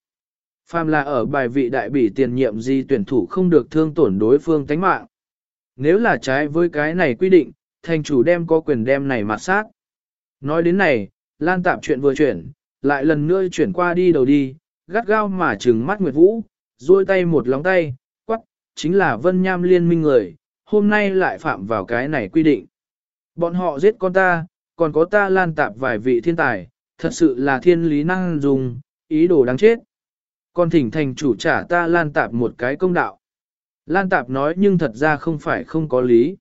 Phàm là ở bài vị đại bỉ tiền nhiệm gì tuyển thủ không được thương tổn đối phương tánh mạng. Nếu là trái với cái này quy định, thành chủ đem có quyền đem này mặt sát. Nói đến này, Lan Tạm chuyện vừa chuyển, lại lần nữa chuyển qua đi đầu đi, gắt gao mà trừng mắt Nguyệt Vũ, duỗi tay một lóng tay, quắc, chính là Vân Nham liên minh người, hôm nay lại phạm vào cái này quy định. Bọn họ giết con ta, còn có ta lan tạp vài vị thiên tài, thật sự là thiên lý năng dùng, ý đồ đáng chết. Còn thỉnh thành chủ trả ta lan tạp một cái công đạo. Lan tạp nói nhưng thật ra không phải không có lý.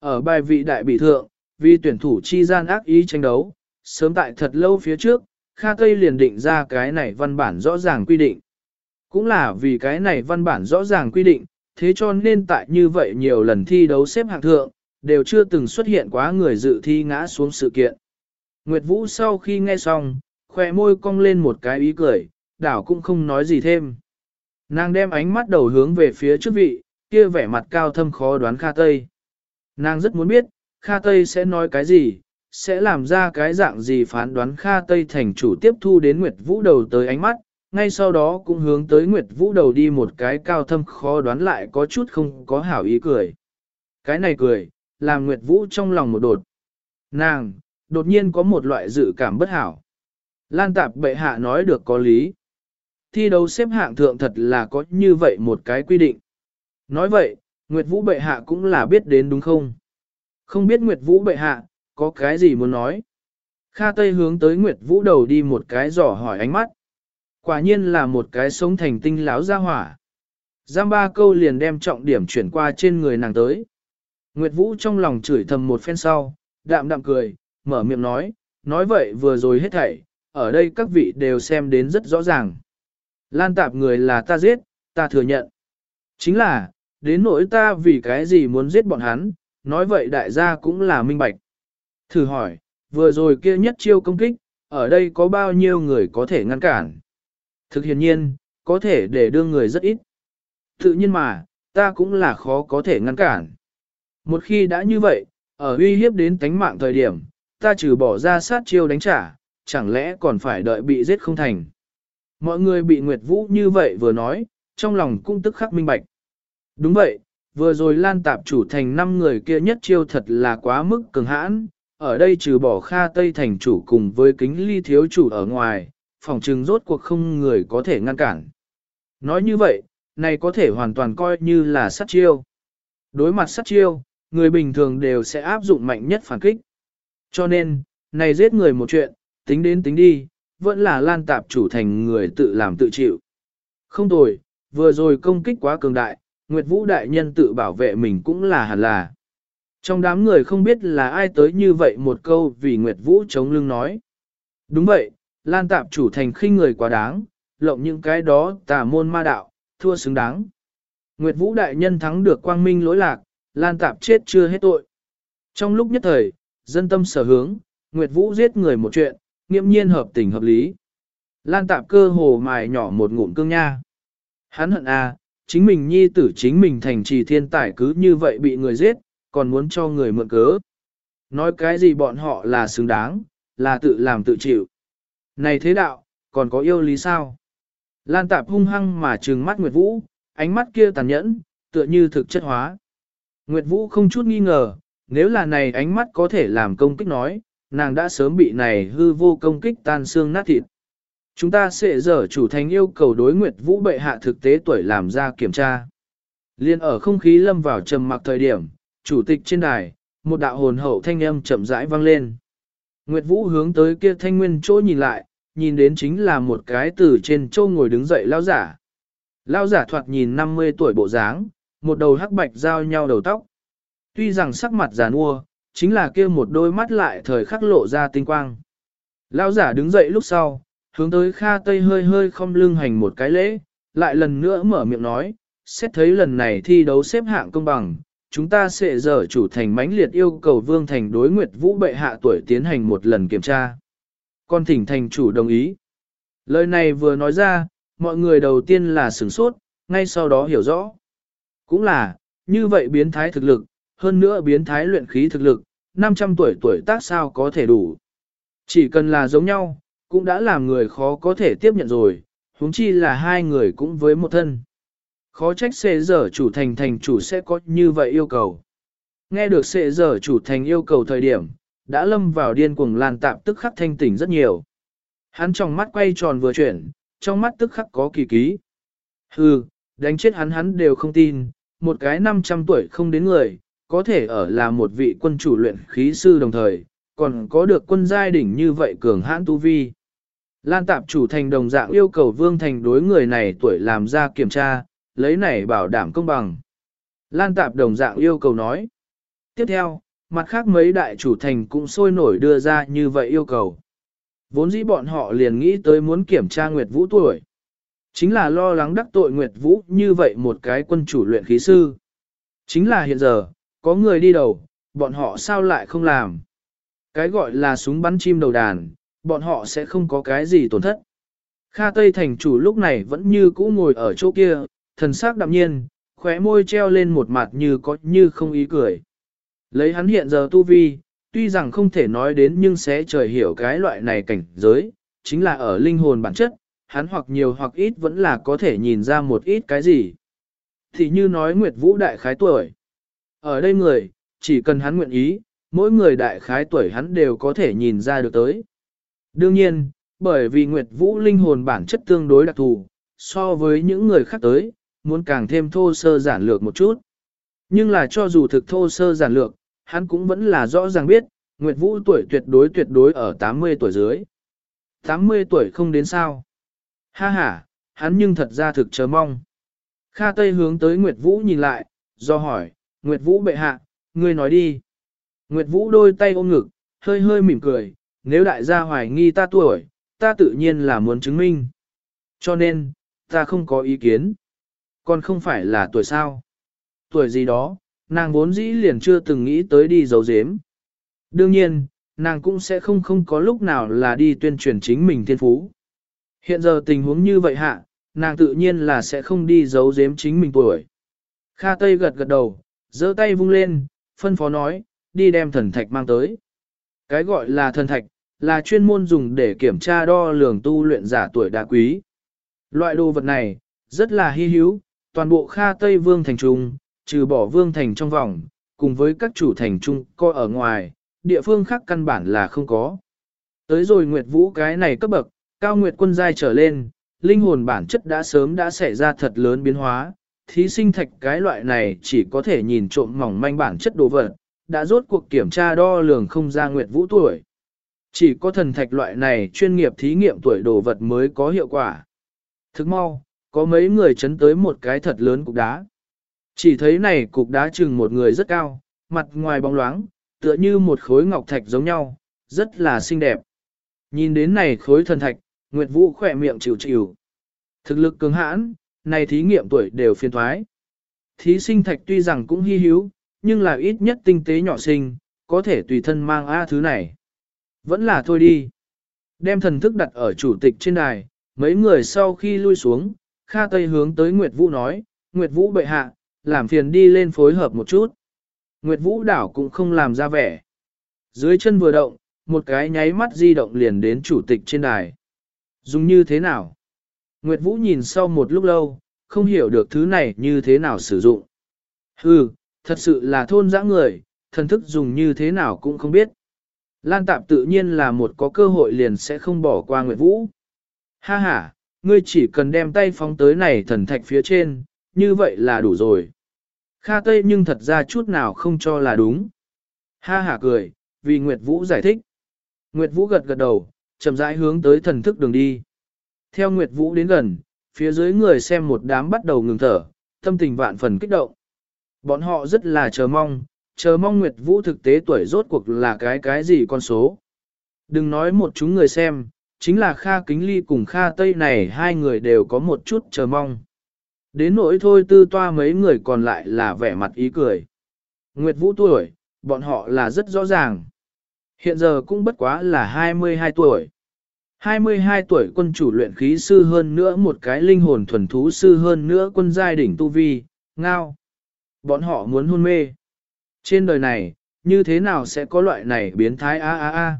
Ở bài vị đại bị thượng, vì tuyển thủ chi gian ác ý tranh đấu, sớm tại thật lâu phía trước, Kha Tây liền định ra cái này văn bản rõ ràng quy định. Cũng là vì cái này văn bản rõ ràng quy định, thế cho nên tại như vậy nhiều lần thi đấu xếp hạng thượng, đều chưa từng xuất hiện quá người dự thi ngã xuống sự kiện. Nguyệt Vũ sau khi nghe xong, khỏe môi cong lên một cái ý cười, đảo cũng không nói gì thêm. Nàng đem ánh mắt đầu hướng về phía trước vị, kia vẻ mặt cao thâm khó đoán Kha Tây. Nàng rất muốn biết, Kha Tây sẽ nói cái gì, sẽ làm ra cái dạng gì phán đoán Kha Tây thành chủ tiếp thu đến Nguyệt Vũ đầu tới ánh mắt, ngay sau đó cũng hướng tới Nguyệt Vũ đầu đi một cái cao thâm khó đoán lại có chút không có hảo ý cười. Cái này cười, làm Nguyệt Vũ trong lòng một đột. Nàng, đột nhiên có một loại dự cảm bất hảo. Lan tạp bệ hạ nói được có lý. Thi đấu xếp hạng thượng thật là có như vậy một cái quy định. Nói vậy, Nguyệt Vũ bệ hạ cũng là biết đến đúng không? Không biết Nguyệt Vũ bệ hạ, có cái gì muốn nói? Kha Tây hướng tới Nguyệt Vũ đầu đi một cái giỏ hỏi ánh mắt. Quả nhiên là một cái sống thành tinh láo ra hỏa. Giam ba câu liền đem trọng điểm chuyển qua trên người nàng tới. Nguyệt Vũ trong lòng chửi thầm một phen sau, đạm đạm cười, mở miệng nói, nói vậy vừa rồi hết thảy, ở đây các vị đều xem đến rất rõ ràng. Lan tạp người là ta giết, ta thừa nhận. Chính là, đến nỗi ta vì cái gì muốn giết bọn hắn, nói vậy đại gia cũng là minh bạch. Thử hỏi, vừa rồi kia nhất chiêu công kích, ở đây có bao nhiêu người có thể ngăn cản? Thực hiện nhiên, có thể để đưa người rất ít. Tự nhiên mà, ta cũng là khó có thể ngăn cản. Một khi đã như vậy, ở uy hiếp đến tánh mạng thời điểm, ta trừ bỏ ra sát chiêu đánh trả, chẳng lẽ còn phải đợi bị giết không thành. Mọi người bị Nguyệt Vũ như vậy vừa nói, trong lòng cũng tức khắc minh bạch. Đúng vậy, vừa rồi Lan Tạp chủ thành năm người kia nhất chiêu thật là quá mức cường hãn, ở đây trừ bỏ Kha Tây thành chủ cùng với kính ly thiếu chủ ở ngoài, phòng trừng rốt cuộc không người có thể ngăn cản. Nói như vậy, này có thể hoàn toàn coi như là sát chiêu. Đối mặt sát chiêu, người bình thường đều sẽ áp dụng mạnh nhất phản kích. Cho nên, này giết người một chuyện, tính đến tính đi, vẫn là lan tạp chủ thành người tự làm tự chịu. Không tồi, vừa rồi công kích quá cường đại, Nguyệt Vũ đại nhân tự bảo vệ mình cũng là hẳn là. Trong đám người không biết là ai tới như vậy một câu vì Nguyệt Vũ chống lưng nói. Đúng vậy, Lan Tạp chủ thành khinh người quá đáng, lộng những cái đó tà môn ma đạo, thua xứng đáng. Nguyệt Vũ đại nhân thắng được quang minh lỗi lạc, Lan Tạp chết chưa hết tội. Trong lúc nhất thời, dân tâm sở hướng, Nguyệt Vũ giết người một chuyện, nghiêm nhiên hợp tình hợp lý. Lan Tạp cơ hồ mài nhỏ một ngụm cương nha. Hắn hận à, chính mình nhi tử chính mình thành trì thiên tài cứ như vậy bị người giết, còn muốn cho người mượn cớ. Nói cái gì bọn họ là xứng đáng, là tự làm tự chịu. Này thế đạo, còn có yêu lý sao? Lan tạp hung hăng mà trừng mắt Nguyệt Vũ, ánh mắt kia tàn nhẫn, tựa như thực chất hóa. Nguyệt Vũ không chút nghi ngờ, nếu là này ánh mắt có thể làm công kích nói, nàng đã sớm bị này hư vô công kích tan xương nát thịt. Chúng ta sẽ dở chủ thành yêu cầu đối Nguyệt Vũ bệ hạ thực tế tuổi làm ra kiểm tra. Liên ở không khí lâm vào trầm mặc thời điểm, chủ tịch trên đài, một đạo hồn hậu thanh âm chậm rãi vang lên. Nguyệt Vũ hướng tới kia thanh nguyên chỗ nhìn lại, nhìn đến chính là một cái từ trên châu ngồi đứng dậy lao giả. Lao giả thoạt nhìn 50 tuổi bộ dáng, một đầu hắc bạch giao nhau đầu tóc. Tuy rằng sắc mặt già nua, chính là kia một đôi mắt lại thời khắc lộ ra tinh quang. Lão giả đứng dậy lúc sau, hướng tới Kha Tây hơi hơi không lưng hành một cái lễ, lại lần nữa mở miệng nói, xét thấy lần này thi đấu xếp hạng công bằng, chúng ta sẽ dở chủ thành mãnh liệt yêu cầu Vương Thành đối Nguyệt Vũ bệ hạ tuổi tiến hành một lần kiểm tra. Con thỉnh thành chủ đồng ý. Lời này vừa nói ra, mọi người đầu tiên là sửng sốt, ngay sau đó hiểu rõ. Cũng là, như vậy biến thái thực lực, hơn nữa biến thái luyện khí thực lực, 500 tuổi tuổi tác sao có thể đủ. Chỉ cần là giống nhau, cũng đã làm người khó có thể tiếp nhận rồi, huống chi là hai người cũng với một thân. Khó trách xệ giờ chủ thành thành chủ sẽ có như vậy yêu cầu. Nghe được xệ giờ chủ thành yêu cầu thời điểm, đã lâm vào điên cuồng lan tạm tức khắc thanh tỉnh rất nhiều. Hắn trong mắt quay tròn vừa chuyển, trong mắt tức khắc có kỳ ký. Hừ, đánh chết hắn hắn đều không tin, một cái 500 tuổi không đến người, có thể ở là một vị quân chủ luyện khí sư đồng thời, còn có được quân giai đỉnh như vậy cường hãn tu vi. Lan tạp chủ thành đồng dạng yêu cầu vương thành đối người này tuổi làm ra kiểm tra, lấy này bảo đảm công bằng. Lan tạp đồng dạng yêu cầu nói. Tiếp theo, mặt khác mấy đại chủ thành cũng sôi nổi đưa ra như vậy yêu cầu. Vốn dĩ bọn họ liền nghĩ tới muốn kiểm tra Nguyệt Vũ tuổi. Chính là lo lắng đắc tội Nguyệt Vũ như vậy một cái quân chủ luyện khí sư. Chính là hiện giờ, có người đi đầu, bọn họ sao lại không làm. Cái gọi là súng bắn chim đầu đàn, bọn họ sẽ không có cái gì tổn thất. Kha Tây thành chủ lúc này vẫn như cũ ngồi ở chỗ kia, thần sắc đạm nhiên, khóe môi treo lên một mặt như có như không ý cười. Lấy hắn hiện giờ tu vi, tuy rằng không thể nói đến nhưng sẽ trời hiểu cái loại này cảnh giới, chính là ở linh hồn bản chất, hắn hoặc nhiều hoặc ít vẫn là có thể nhìn ra một ít cái gì. Thì như nói Nguyệt Vũ đại khái tuổi. Ở đây người, chỉ cần hắn nguyện ý, mỗi người đại khái tuổi hắn đều có thể nhìn ra được tới. Đương nhiên, bởi vì Nguyệt Vũ linh hồn bản chất tương đối đặc thù, so với những người khác tới, muốn càng thêm thô sơ giản lược một chút. Nhưng là cho dù thực thô sơ giản lược, hắn cũng vẫn là rõ ràng biết, Nguyệt Vũ tuổi tuyệt đối tuyệt đối ở 80 tuổi dưới. 80 tuổi không đến sao. Ha ha, hắn nhưng thật ra thực chờ mong. Kha Tây hướng tới Nguyệt Vũ nhìn lại, do hỏi, Nguyệt Vũ bệ hạ, ngươi nói đi. Nguyệt Vũ đôi tay ôm ngực, hơi hơi mỉm cười, nếu đại gia hoài nghi ta tuổi, ta tự nhiên là muốn chứng minh. Cho nên, ta không có ý kiến. Còn không phải là tuổi sao. Tuổi gì đó, nàng vốn dĩ liền chưa từng nghĩ tới đi giấu giếm. Đương nhiên, nàng cũng sẽ không không có lúc nào là đi tuyên truyền chính mình thiên phú. Hiện giờ tình huống như vậy hạ, nàng tự nhiên là sẽ không đi giấu giếm chính mình tuổi. Kha Tây gật gật đầu, giơ tay vung lên, phân phó nói, đi đem thần thạch mang tới. Cái gọi là thần thạch, là chuyên môn dùng để kiểm tra đo lường tu luyện giả tuổi đa quý. Loại đồ vật này, rất là hy hữu, toàn bộ Kha Tây Vương Thành Trung, trừ bỏ Vương Thành trong vòng, cùng với các chủ thành Trung coi ở ngoài, địa phương khác căn bản là không có. Tới rồi Nguyệt Vũ cái này cấp bậc, cao Nguyệt quân giai trở lên, linh hồn bản chất đã sớm đã xảy ra thật lớn biến hóa, thí sinh thạch cái loại này chỉ có thể nhìn trộm mỏng manh bản chất đồ vật, đã rốt cuộc kiểm tra đo lường không ra Nguyệt Vũ tuổi. Chỉ có thần thạch loại này chuyên nghiệp thí nghiệm tuổi đồ vật mới có hiệu quả. Thức mau, có mấy người chấn tới một cái thật lớn cục đá. Chỉ thấy này cục đá chừng một người rất cao, mặt ngoài bóng loáng, tựa như một khối ngọc thạch giống nhau, rất là xinh đẹp. Nhìn đến này khối thần thạch, Nguyệt Vũ khỏe miệng chịu chịu. Thực lực cường hãn, này thí nghiệm tuổi đều phiên thoái. Thí sinh thạch tuy rằng cũng hy hữu, nhưng là ít nhất tinh tế nhỏ sinh, có thể tùy thân mang A thứ này. Vẫn là thôi đi. Đem thần thức đặt ở chủ tịch trên đài, mấy người sau khi lui xuống, Kha Tây hướng tới Nguyệt Vũ nói, Nguyệt Vũ bệ hạ, làm phiền đi lên phối hợp một chút. Nguyệt Vũ đảo cũng không làm ra vẻ. Dưới chân vừa động, một cái nháy mắt di động liền đến chủ tịch trên đài. Dùng như thế nào? Nguyệt Vũ nhìn sau một lúc lâu, không hiểu được thứ này như thế nào sử dụng. Hừ, thật sự là thôn dã người, thần thức dùng như thế nào cũng không biết. Lan Tạp tự nhiên là một có cơ hội liền sẽ không bỏ qua Nguyệt Vũ. Ha ha, ngươi chỉ cần đem tay phóng tới này thần thạch phía trên, như vậy là đủ rồi. Kha Tây nhưng thật ra chút nào không cho là đúng. Ha ha cười, vì Nguyệt Vũ giải thích. Nguyệt Vũ gật gật đầu, chậm rãi hướng tới thần thức đường đi. Theo Nguyệt Vũ đến gần, phía dưới người xem một đám bắt đầu ngừng thở, tâm tình vạn phần kích động. Bọn họ rất là chờ mong, chờ mong Nguyệt Vũ thực tế tuổi rốt cuộc là cái cái gì con số. Đừng nói một chúng người xem, chính là Kha Kính Ly cùng Kha Tây này hai người đều có một chút chờ mong. Đến nỗi thôi tư toa mấy người còn lại là vẻ mặt ý cười. Nguyệt Vũ tuổi, bọn họ là rất rõ ràng. Hiện giờ cũng bất quá là 22 tuổi. 22 tuổi quân chủ luyện khí sư hơn nữa một cái linh hồn thuần thú sư hơn nữa quân giai đỉnh tu vi, ngao. Bọn họ muốn hôn mê. Trên đời này, như thế nào sẽ có loại này biến thái a a a.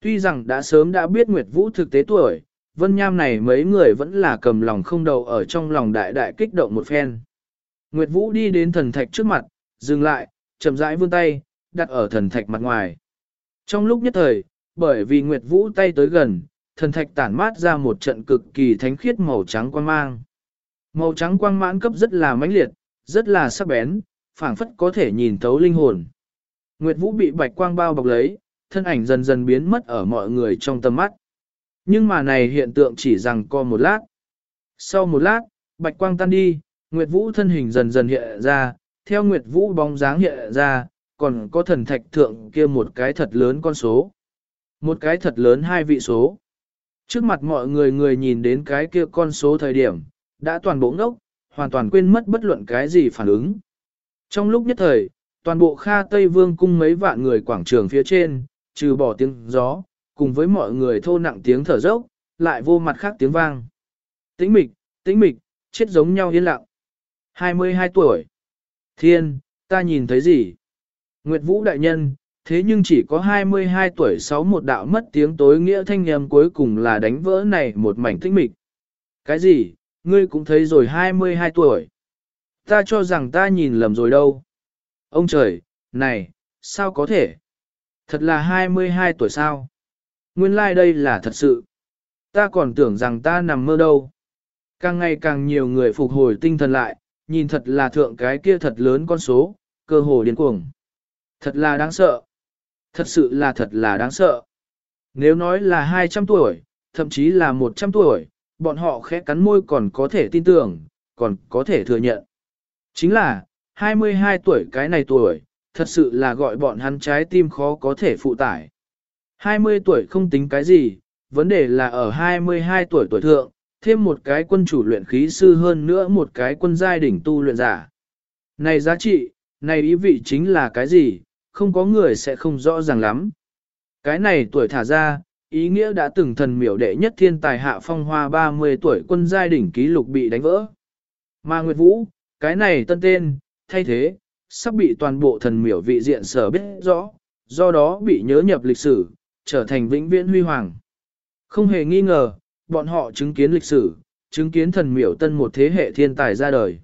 Tuy rằng đã sớm đã biết Nguyệt Vũ thực tế tuổi, Vân Nham này mấy người vẫn là cầm lòng không đầu ở trong lòng đại đại kích động một phen. Nguyệt Vũ đi đến thần thạch trước mặt, dừng lại, chậm rãi vươn tay, đặt ở thần thạch mặt ngoài. Trong lúc nhất thời, bởi vì Nguyệt Vũ tay tới gần, thần thạch tản mát ra một trận cực kỳ thánh khiết màu trắng quang mang. Màu trắng quang mãn cấp rất là mãnh liệt, rất là sắc bén, phảng phất có thể nhìn thấu linh hồn. Nguyệt Vũ bị bạch quang bao bọc lấy, thân ảnh dần dần biến mất ở mọi người trong tầm mắt. Nhưng mà này hiện tượng chỉ rằng co một lát. Sau một lát, bạch quang tan đi, Nguyệt Vũ thân hình dần dần hiện ra, theo Nguyệt Vũ bóng dáng hiện ra, còn có thần thạch thượng kia một cái thật lớn con số. Một cái thật lớn hai vị số. Trước mặt mọi người người nhìn đến cái kia con số thời điểm, đã toàn bộ ngốc, hoàn toàn quên mất bất luận cái gì phản ứng. Trong lúc nhất thời, toàn bộ Kha Tây Vương cung mấy vạn người quảng trường phía trên, trừ bỏ tiếng gió, cùng với mọi người thô nặng tiếng thở dốc, lại vô mặt khác tiếng vang. Tĩnh mịch, tĩnh mịch, chết giống nhau yên lặng. 22 tuổi. Thiên, ta nhìn thấy gì? Nguyệt Vũ đại nhân, thế nhưng chỉ có 22 tuổi sáu một đạo mất tiếng tối nghĩa thanh nhầm cuối cùng là đánh vỡ này một mảnh tích mịch. Cái gì, ngươi cũng thấy rồi 22 tuổi. Ta cho rằng ta nhìn lầm rồi đâu. Ông trời, này, sao có thể? Thật là 22 tuổi sao? Nguyên lai like đây là thật sự. Ta còn tưởng rằng ta nằm mơ đâu. Càng ngày càng nhiều người phục hồi tinh thần lại, nhìn thật là thượng cái kia thật lớn con số, cơ hồ điên cuồng. Thật là đáng sợ. Thật sự là thật là đáng sợ. Nếu nói là 200 tuổi, thậm chí là 100 tuổi, bọn họ khẽ cắn môi còn có thể tin tưởng, còn có thể thừa nhận. Chính là, 22 tuổi cái này tuổi, thật sự là gọi bọn hắn trái tim khó có thể phụ tải. 20 tuổi không tính cái gì, vấn đề là ở 22 tuổi tuổi thượng, thêm một cái quân chủ luyện khí sư hơn nữa một cái quân giai đỉnh tu luyện giả. Này giá trị, này ý vị chính là cái gì, không có người sẽ không rõ ràng lắm. Cái này tuổi thả ra, ý nghĩa đã từng thần miểu đệ nhất thiên tài hạ phong hoa 30 tuổi quân giai đỉnh ký lục bị đánh vỡ. Mà Nguyệt Vũ, cái này tân tên, thay thế, sắp bị toàn bộ thần miểu vị diện sở biết rõ, do đó bị nhớ nhập lịch sử, trở thành vĩnh viễn huy hoàng. Không hề nghi ngờ, bọn họ chứng kiến lịch sử, chứng kiến thần miểu tân một thế hệ thiên tài ra đời.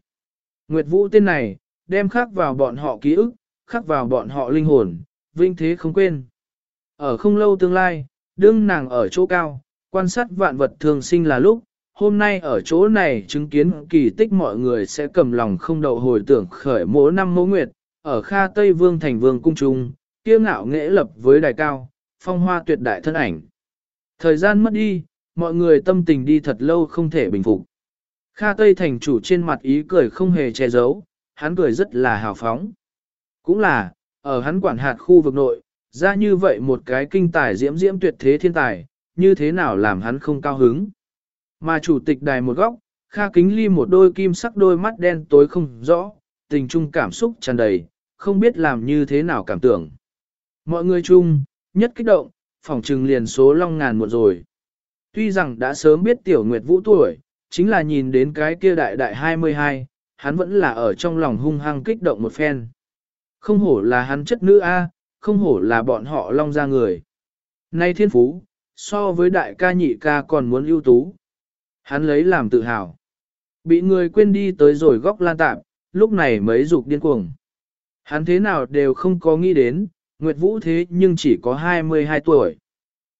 Nguyệt Vũ tên này, đem khắc vào bọn họ ký ức, khắc vào bọn họ linh hồn, vinh thế không quên. Ở không lâu tương lai, đương nàng ở chỗ cao, quan sát vạn vật thường sinh là lúc, hôm nay ở chỗ này chứng kiến kỳ tích mọi người sẽ cầm lòng không đậu hồi tưởng khởi mỗ năm mỗ nguyệt, ở Kha Tây Vương thành vương cung trung, kiêu ngạo nghệ lập với đài cao, phong hoa tuyệt đại thân ảnh. Thời gian mất đi, mọi người tâm tình đi thật lâu không thể bình phục. Kha Tây thành chủ trên mặt ý cười không hề che giấu, hắn cười rất là hào phóng. Cũng là, ở hắn quản hạt khu vực nội, ra như vậy một cái kinh tài diễm diễm tuyệt thế thiên tài, như thế nào làm hắn không cao hứng. Mà chủ tịch đài một góc, Kha Kính Ly một đôi kim sắc đôi mắt đen tối không rõ, tình trung cảm xúc tràn đầy, không biết làm như thế nào cảm tưởng. Mọi người chung, nhất kích động, phòng trừng liền số long ngàn một rồi. Tuy rằng đã sớm biết tiểu nguyệt vũ tuổi, chính là nhìn đến cái kia đại đại 22, hắn vẫn là ở trong lòng hung hăng kích động một phen. Không hổ là hắn chất nữ A, không hổ là bọn họ long ra người. Nay thiên phú, so với đại ca nhị ca còn muốn ưu tú. Hắn lấy làm tự hào. Bị người quên đi tới rồi góc lan tạp, lúc này mới dục điên cuồng. Hắn thế nào đều không có nghĩ đến, Nguyệt Vũ thế nhưng chỉ có 22 tuổi.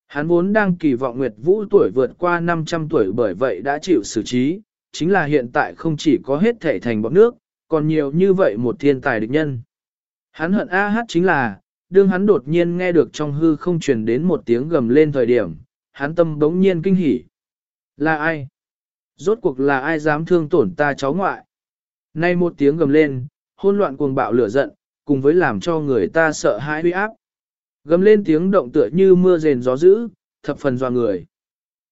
Hắn vốn đang kỳ vọng Nguyệt Vũ tuổi vượt qua 500 tuổi bởi vậy đã chịu xử trí, chính là hiện tại không chỉ có hết thể thành bọn nước, còn nhiều như vậy một thiên tài địch nhân. Hắn hận A hát chính là, đương hắn đột nhiên nghe được trong hư không truyền đến một tiếng gầm lên thời điểm, hắn tâm bỗng nhiên kinh hỉ. Là ai? Rốt cuộc là ai dám thương tổn ta cháu ngoại? Nay một tiếng gầm lên, hôn loạn cuồng bạo lửa giận, cùng với làm cho người ta sợ hãi huy áp. Gầm lên tiếng động tựa như mưa rền gió dữ, thập phần doa người.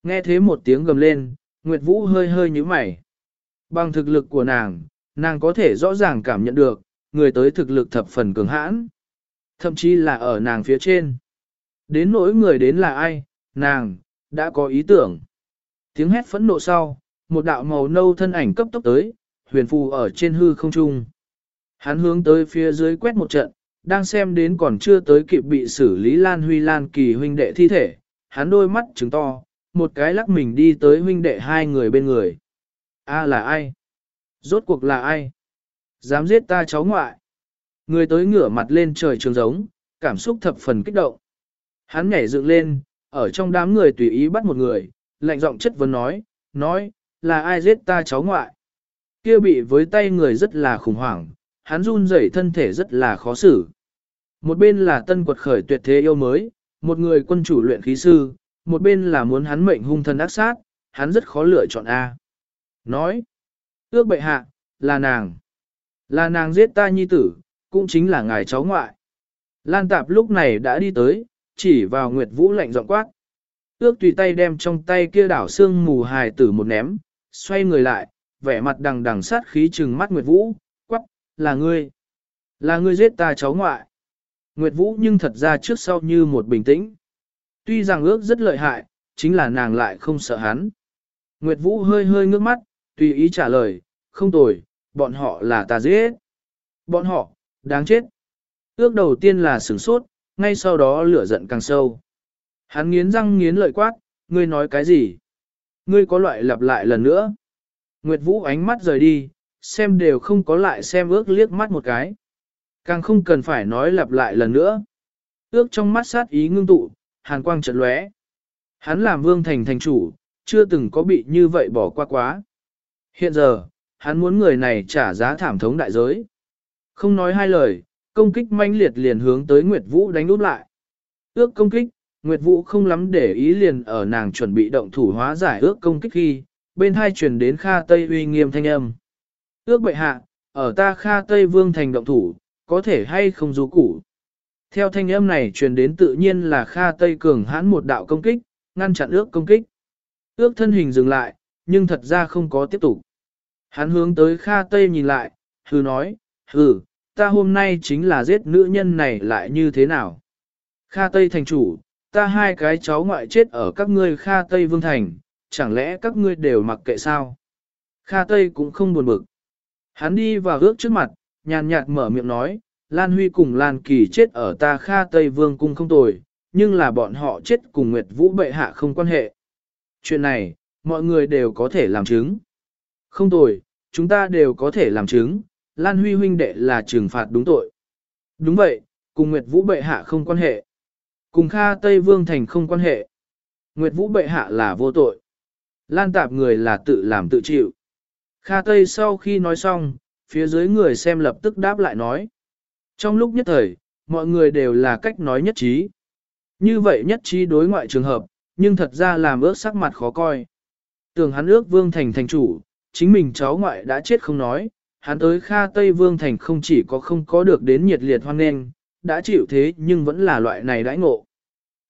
Nghe thế một tiếng gầm lên, Nguyệt Vũ hơi hơi nhíu mày. Bằng thực lực của nàng, nàng có thể rõ ràng cảm nhận được, người tới thực lực thập phần cường hãn. Thậm chí là ở nàng phía trên. Đến nỗi người đến là ai, nàng, đã có ý tưởng. Tiếng hét phẫn nộ sau, một đạo màu nâu thân ảnh cấp tốc tới, huyền phù ở trên hư không trung. Hắn hướng tới phía dưới quét một trận, đang xem đến còn chưa tới kịp bị xử lý Lan Huy Lan kỳ huynh đệ thi thể, hắn đôi mắt trứng to, một cái lắc mình đi tới huynh đệ hai người bên người. A là ai? Rốt cuộc là ai? Dám giết ta cháu ngoại? Người tới ngửa mặt lên trời trường giống, cảm xúc thập phần kích động. Hắn nhảy dựng lên, ở trong đám người tùy ý bắt một người, lạnh giọng chất vấn nói, nói, là ai giết ta cháu ngoại? Kia bị với tay người rất là khủng hoảng, hắn run rẩy thân thể rất là khó xử. Một bên là tân quật khởi tuyệt thế yêu mới, một người quân chủ luyện khí sư, một bên là muốn hắn mệnh hung thân ác sát, hắn rất khó lựa chọn A. Nói, ước bệ hạ, là nàng. Là nàng giết ta nhi tử, cũng chính là ngài cháu ngoại. Lan tạp lúc này đã đi tới, chỉ vào Nguyệt Vũ lạnh giọng quát. Ước tùy tay đem trong tay kia đảo xương mù hài tử một ném, xoay người lại, vẻ mặt đằng đằng sát khí trừng mắt Nguyệt Vũ, quát, là ngươi. Là ngươi giết ta cháu ngoại. Nguyệt Vũ nhưng thật ra trước sau như một bình tĩnh. Tuy rằng ước rất lợi hại, chính là nàng lại không sợ hắn. Nguyệt Vũ hơi hơi ngước mắt, tùy ý trả lời, không tồi, bọn họ là ta giết. Bọn họ, đáng chết. Ước đầu tiên là sửng sốt, ngay sau đó lửa giận càng sâu. Hắn nghiến răng nghiến lợi quát, ngươi nói cái gì? Ngươi có loại lặp lại lần nữa. Nguyệt Vũ ánh mắt rời đi, xem đều không có lại xem ước liếc mắt một cái. Càng không cần phải nói lặp lại lần nữa. Ước trong mắt sát ý ngưng tụ, hàn quang trận lóe. Hắn làm vương thành thành chủ, chưa từng có bị như vậy bỏ qua quá. Hiện giờ, hắn muốn người này trả giá thảm thống đại giới. Không nói hai lời, công kích manh liệt liền hướng tới Nguyệt Vũ đánh úp lại. Ước công kích, Nguyệt Vũ không lắm để ý liền ở nàng chuẩn bị động thủ hóa giải ước công kích khi, bên hai truyền đến Kha Tây uy nghiêm thanh âm. Ước bệ hạ, ở ta Kha Tây Vương thành động thủ, có thể hay không rú củ. Theo thanh âm này truyền đến tự nhiên là Kha Tây cường hãn một đạo công kích, ngăn chặn ước công kích. Ước thân hình dừng lại, nhưng thật ra không có tiếp tục. Hắn hướng tới Kha Tây nhìn lại, hừ nói, hừ, ta hôm nay chính là giết nữ nhân này lại như thế nào. Kha Tây thành chủ, ta hai cái cháu ngoại chết ở các ngươi Kha Tây Vương Thành, chẳng lẽ các ngươi đều mặc kệ sao? Kha Tây cũng không buồn bực. Hắn đi vào ước trước mặt, nhàn nhạt mở miệng nói, Lan Huy cùng Lan Kỳ chết ở ta Kha Tây Vương cung không tồi, nhưng là bọn họ chết cùng Nguyệt Vũ bệ hạ không quan hệ. Chuyện này, mọi người đều có thể làm chứng. Không tồi, chúng ta đều có thể làm chứng, Lan Huy huynh đệ là trừng phạt đúng tội. Đúng vậy, cùng Nguyệt Vũ bệ hạ không quan hệ. Cùng Kha Tây Vương Thành không quan hệ. Nguyệt Vũ bệ hạ là vô tội. Lan tạp người là tự làm tự chịu. Kha Tây sau khi nói xong, phía dưới người xem lập tức đáp lại nói. Trong lúc nhất thời, mọi người đều là cách nói nhất trí. Như vậy nhất trí đối ngoại trường hợp, nhưng thật ra làm ước sắc mặt khó coi. Tưởng hắn ước vương thành thành chủ, chính mình cháu ngoại đã chết không nói, hắn tới Kha Tây Vương Thành không chỉ có không có được đến nhiệt liệt hoan nghênh, đã chịu thế nhưng vẫn là loại này đãi ngộ.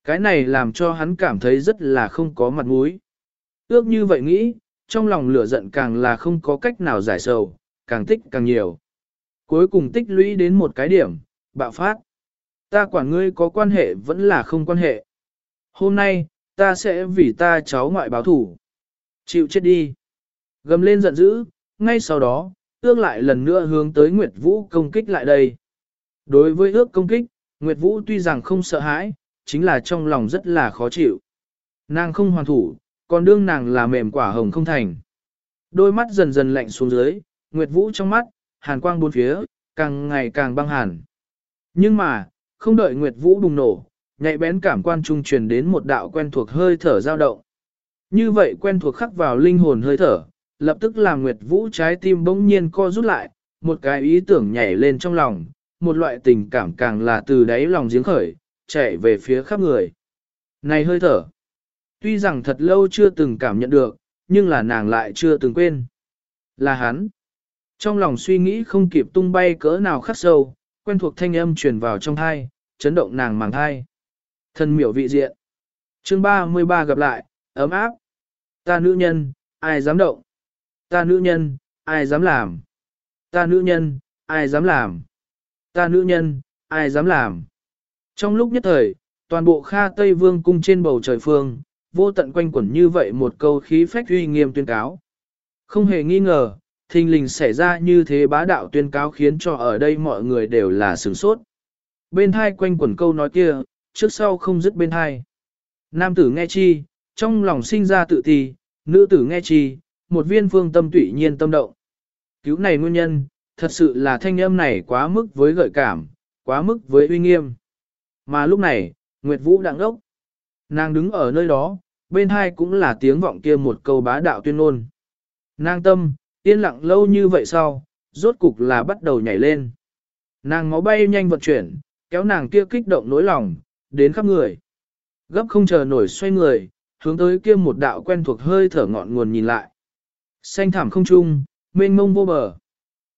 Cái này làm cho hắn cảm thấy rất là không có mặt mũi. Ước như vậy nghĩ, trong lòng lửa giận càng là không có cách nào giải sầu, càng tích càng nhiều. Cuối cùng tích lũy đến một cái điểm, bạo phát. Ta quản ngươi có quan hệ vẫn là không quan hệ. Hôm nay, ta sẽ vì ta cháu ngoại báo thủ. Chịu chết đi. Gầm lên giận dữ, ngay sau đó, ước lại lần nữa hướng tới Nguyệt Vũ công kích lại đây. Đối với ước công kích, Nguyệt Vũ tuy rằng không sợ hãi, chính là trong lòng rất là khó chịu. Nàng không hoàn thủ, còn đương nàng là mềm quả hồng không thành. Đôi mắt dần dần lạnh xuống dưới, Nguyệt Vũ trong mắt, hàn quang bốn phía, càng ngày càng băng hàn. Nhưng mà, không đợi Nguyệt Vũ bùng nổ, nhạy bén cảm quan trung truyền đến một đạo quen thuộc hơi thở dao động. Như vậy quen thuộc khắc vào linh hồn hơi thở, lập tức làm Nguyệt Vũ trái tim bỗng nhiên co rút lại, một cái ý tưởng nhảy lên trong lòng, một loại tình cảm càng là từ đáy lòng giếng khởi, chạy về phía khắp người. Này hơi thở, tuy rằng thật lâu chưa từng cảm nhận được, nhưng là nàng lại chưa từng quên. Là hắn. Trong lòng suy nghĩ không kịp tung bay cỡ nào khắc sâu, quen thuộc thanh âm truyền vào trong thai, chấn động nàng màng thai. Thân miểu vị diện. chương 33 gặp lại, ấm áp. Ta nữ nhân, ai dám động. Ta nữ nhân, ai dám làm. Ta nữ nhân, ai dám làm. Ta nữ nhân, ai dám làm. Trong lúc nhất thời, toàn bộ Kha Tây Vương cung trên bầu trời phương, vô tận quanh quẩn như vậy một câu khí phách uy nghiêm tuyên cáo. Không hề nghi ngờ, thình lình xảy ra như thế bá đạo tuyên cáo khiến cho ở đây mọi người đều là sửng sốt. Bên hai quanh quẩn câu nói kia, trước sau không dứt bên hai. Nam tử nghe chi, trong lòng sinh ra tự ti, nữ tử nghe chi, một viên phương tâm tụy nhiên tâm động. Cứu này nguyên nhân, thật sự là thanh âm này quá mức với gợi cảm, quá mức với uy nghiêm. Mà lúc này, Nguyệt Vũ đang ốc. Nàng đứng ở nơi đó, bên hai cũng là tiếng vọng kia một câu bá đạo tuyên ngôn. Nàng tâm, yên lặng lâu như vậy sau, rốt cục là bắt đầu nhảy lên. Nàng máu bay nhanh vận chuyển, kéo nàng kia kích động nỗi lòng, đến khắp người. Gấp không chờ nổi xoay người, hướng tới kia một đạo quen thuộc hơi thở ngọn nguồn nhìn lại. Xanh thảm không trung, mênh mông vô bờ.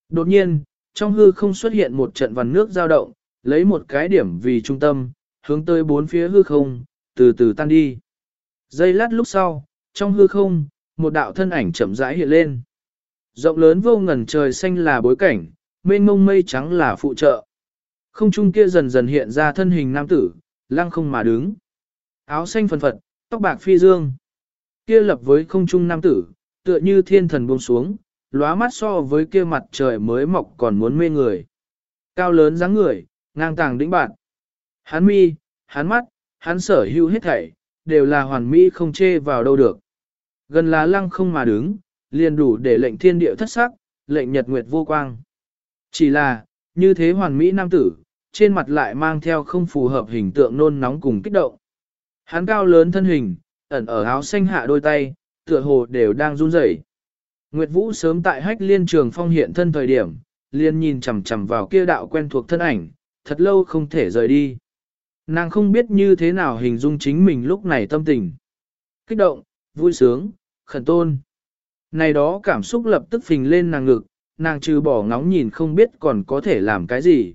Đột nhiên, trong hư không xuất hiện một trận vằn nước dao động, lấy một cái điểm vì trung tâm, hướng tới bốn phía hư không, từ từ tan đi. Giây lát lúc sau, trong hư không, một đạo thân ảnh chậm rãi hiện lên. Rộng lớn vô ngần trời xanh là bối cảnh, mênh mông mây trắng là phụ trợ. Không trung kia dần dần hiện ra thân hình nam tử, lăng không mà đứng. Áo xanh phần phật, tóc bạc phi dương. Kia lập với không trung nam tử, tựa như thiên thần buông xuống, lóa mắt so với kia mặt trời mới mọc còn muốn mê người. Cao lớn dáng người, ngang tàng đĩnh bạn. Hắn mi, hắn mắt, hắn sở hữu hết thảy, đều là hoàn mỹ không chê vào đâu được. Gần là lăng không mà đứng, liền đủ để lệnh thiên địa thất sắc, lệnh nhật nguyệt vô quang. Chỉ là, như thế hoàn mỹ nam tử, trên mặt lại mang theo không phù hợp hình tượng nôn nóng cùng kích động. Hắn cao lớn thân hình, ẩn ở áo xanh hạ đôi tay, tựa hồ đều đang run rẩy. Nguyệt Vũ sớm tại hách liên trường phong hiện thân thời điểm, liên nhìn chằm chằm vào kia đạo quen thuộc thân ảnh, thật lâu không thể rời đi. Nàng không biết như thế nào hình dung chính mình lúc này tâm tình. Kích động, vui sướng, khẩn tôn. Này đó cảm xúc lập tức phình lên nàng ngực, nàng trừ bỏ ngóng nhìn không biết còn có thể làm cái gì.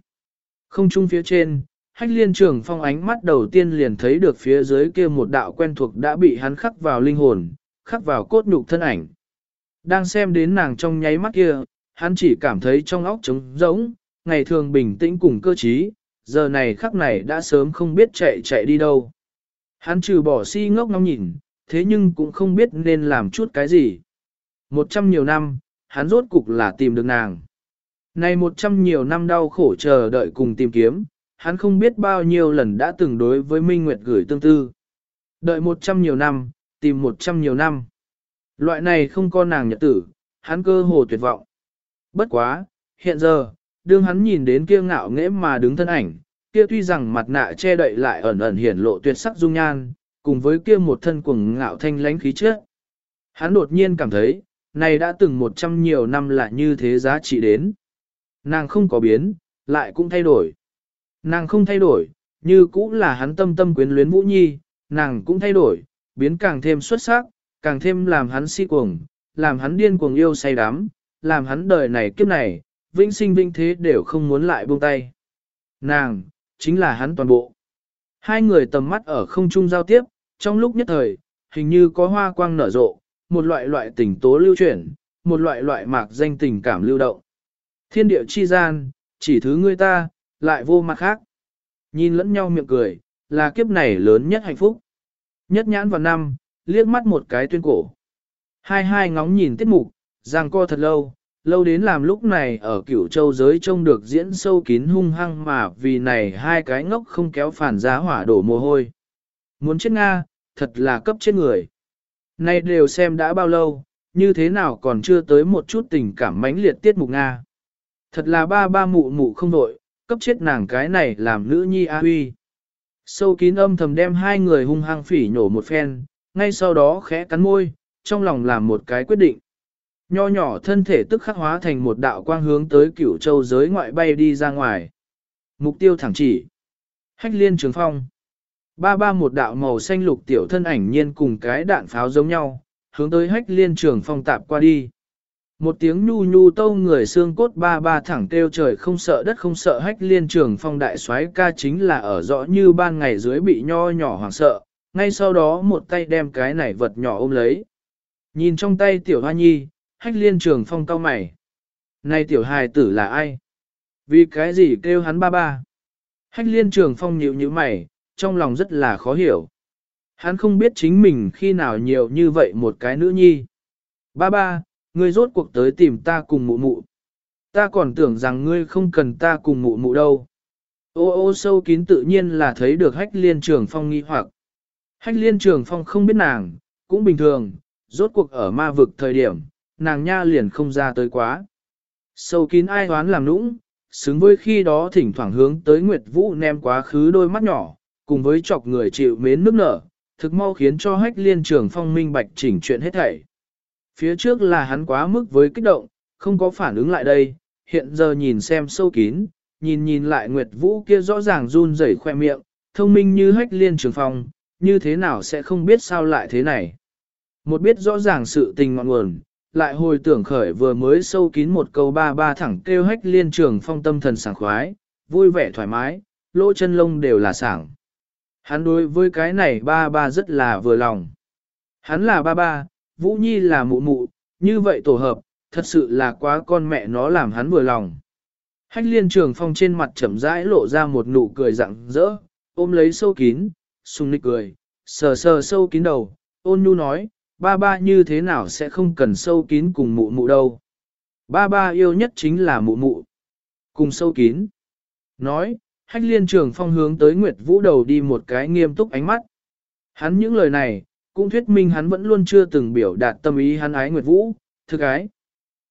Không chung phía trên, hách liên trường phong ánh mắt đầu tiên liền thấy được phía dưới kia một đạo quen thuộc đã bị hắn khắc vào linh hồn, khắc vào cốt nhục thân ảnh. Đang xem đến nàng trong nháy mắt kia, hắn chỉ cảm thấy trong óc trống rỗng, ngày thường bình tĩnh cùng cơ trí, giờ này khắc này đã sớm không biết chạy chạy đi đâu. Hắn trừ bỏ si ngốc ngóng nhìn, thế nhưng cũng không biết nên làm chút cái gì. Một trăm nhiều năm, hắn rốt cục là tìm được nàng. Này một trăm nhiều năm đau khổ chờ đợi cùng tìm kiếm, hắn không biết bao nhiêu lần đã từng đối với Minh Nguyệt gửi tương tư. Đợi một trăm nhiều năm, tìm một trăm nhiều năm. Loại này không có nàng nhật tử, hắn cơ hồ tuyệt vọng. Bất quá, hiện giờ, đương hắn nhìn đến kia ngạo nghễ mà đứng thân ảnh, kia tuy rằng mặt nạ che đậy lại ẩn ẩn hiển lộ tuyệt sắc dung nhan, cùng với kia một thân cuồng ngạo thanh lãnh khí chất. Hắn đột nhiên cảm thấy, này đã từng một trăm nhiều năm là như thế giá trị đến. Nàng không có biến, lại cũng thay đổi. Nàng không thay đổi, như cũ là hắn tâm tâm quyến luyến Vũ Nhi, nàng cũng thay đổi, biến càng thêm xuất sắc, càng thêm làm hắn si cuồng, làm hắn điên cuồng yêu say đắm, làm hắn đời này kiếp này, vĩnh sinh vĩnh thế đều không muốn lại buông tay. Nàng, chính là hắn toàn bộ. Hai người tầm mắt ở không trung giao tiếp, trong lúc nhất thời, hình như có hoa quang nở rộ, một loại loại tình tố lưu chuyển, một loại loại mạc danh tình cảm lưu động. Thiên địa chi gian, chỉ thứ ngươi ta, lại vô mặt khác. Nhìn lẫn nhau miệng cười, là kiếp này lớn nhất hạnh phúc. Nhất nhãn vào năm, liếc mắt một cái tuyên cổ. Hai hai ngóng nhìn tiết mục, giang co thật lâu, lâu đến làm lúc này ở cửu châu giới trông được diễn sâu kín hung hăng mà vì này hai cái ngốc không kéo phản giá hỏa đổ mồ hôi. Muốn chết Nga, thật là cấp chết người. Nay đều xem đã bao lâu, như thế nào còn chưa tới một chút tình cảm mãnh liệt tiết mục Nga. Thật là ba ba mụ mụ không đội, cấp chết nàng cái này làm nữ nhi a huy. Sâu kín âm thầm đem hai người hung hăng phỉ nhổ một phen, ngay sau đó khẽ cắn môi, trong lòng làm một cái quyết định. Nho nhỏ thân thể tức khắc hóa thành một đạo quang hướng tới cửu châu giới ngoại bay đi ra ngoài. Mục tiêu thẳng chỉ. Hách liên trường phong. Ba ba một đạo màu xanh lục tiểu thân ảnh nhiên cùng cái đạn pháo giống nhau, hướng tới hách liên trường phong tạp qua đi. Một tiếng nhu nhu tâu người xương cốt ba ba thẳng kêu trời không sợ đất không sợ hách liên trường phong đại soái ca chính là ở rõ như ban ngày dưới bị nho nhỏ hoảng sợ, ngay sau đó một tay đem cái này vật nhỏ ôm lấy. Nhìn trong tay tiểu hoa nhi, hách liên trường phong cao mày. Này tiểu hài tử là ai? Vì cái gì kêu hắn ba ba? Hách liên trường phong nhịu như mày, trong lòng rất là khó hiểu. Hắn không biết chính mình khi nào nhiều như vậy một cái nữ nhi. Ba ba, ngươi rốt cuộc tới tìm ta cùng mụ mụ. Ta còn tưởng rằng ngươi không cần ta cùng mụ mụ đâu. Ô ô sâu kín tự nhiên là thấy được hách liên trường phong nghi hoặc. Hách liên trường phong không biết nàng, cũng bình thường, rốt cuộc ở ma vực thời điểm, nàng nha liền không ra tới quá. Sâu kín ai hoán làm nũng, xứng với khi đó thỉnh thoảng hướng tới Nguyệt Vũ ném quá khứ đôi mắt nhỏ, cùng với chọc người chịu mến nước nở, thực mau khiến cho hách liên trường phong minh bạch chỉnh chuyện hết thảy. Phía trước là hắn quá mức với kích động, không có phản ứng lại đây, hiện giờ nhìn xem sâu kín, nhìn nhìn lại Nguyệt Vũ kia rõ ràng run rẩy khoe miệng, thông minh như hách liên trường phong, như thế nào sẽ không biết sao lại thế này. Một biết rõ ràng sự tình ngọn nguồn, lại hồi tưởng khởi vừa mới sâu kín một câu ba ba thẳng kêu hách liên trường phong tâm thần sảng khoái, vui vẻ thoải mái, lỗ chân lông đều là sảng. Hắn đối với cái này ba ba rất là vừa lòng. Hắn là ba ba, Vũ Nhi là mụ mụ, như vậy tổ hợp, thật sự là quá con mẹ nó làm hắn vừa lòng. Hách liên trường phong trên mặt chậm rãi lộ ra một nụ cười rạng rỡ, ôm lấy sâu kín, sung nịch cười, sờ sờ sâu kín đầu, ôn nhu nói, ba ba như thế nào sẽ không cần sâu kín cùng mụ mụ đâu. Ba ba yêu nhất chính là mụ mụ. Cùng sâu kín. Nói, hách liên trường phong hướng tới Nguyệt Vũ đầu đi một cái nghiêm túc ánh mắt. Hắn những lời này, cũng thuyết minh hắn vẫn luôn chưa từng biểu đạt tâm ý hắn ái Nguyệt Vũ, thực ái.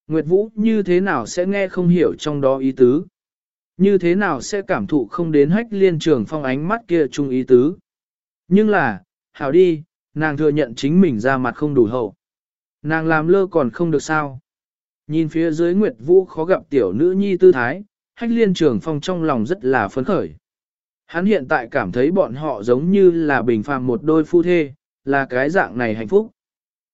Nguyệt Vũ như thế nào sẽ nghe không hiểu trong đó ý tứ? Như thế nào sẽ cảm thụ không đến hách liên trường phong ánh mắt kia chung ý tứ? Nhưng là, hảo đi, nàng thừa nhận chính mình ra mặt không đủ hậu. Nàng làm lơ còn không được sao. Nhìn phía dưới Nguyệt Vũ khó gặp tiểu nữ nhi tư thái, hách liên trường phong trong lòng rất là phấn khởi. Hắn hiện tại cảm thấy bọn họ giống như là bình phàm một đôi phu thê, là cái dạng này hạnh phúc.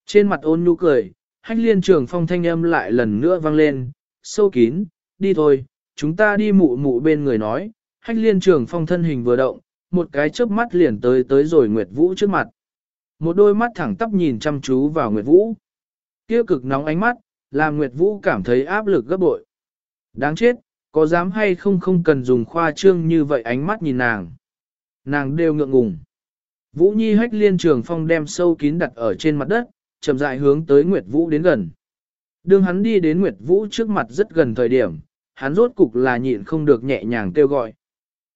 Trên mặt ôn nhu cười, hách liên trường phong thanh âm lại lần nữa vang lên, sâu kín, đi thôi, chúng ta đi mụ mụ bên người nói, hách liên trường phong thân hình vừa động, một cái chớp mắt liền tới tới rồi Nguyệt Vũ trước mặt. Một đôi mắt thẳng tắp nhìn chăm chú vào Nguyệt Vũ. Kia cực nóng ánh mắt, làm Nguyệt Vũ cảm thấy áp lực gấp bội. Đáng chết, có dám hay không không cần dùng khoa trương như vậy ánh mắt nhìn nàng. Nàng đều ngượng ngùng. Vũ Nhi hách liên trường phong đem sâu kín đặt ở trên mặt đất, chậm rãi hướng tới Nguyệt Vũ đến gần. Đường hắn đi đến Nguyệt Vũ trước mặt rất gần thời điểm, hắn rốt cục là nhịn không được nhẹ nhàng kêu gọi.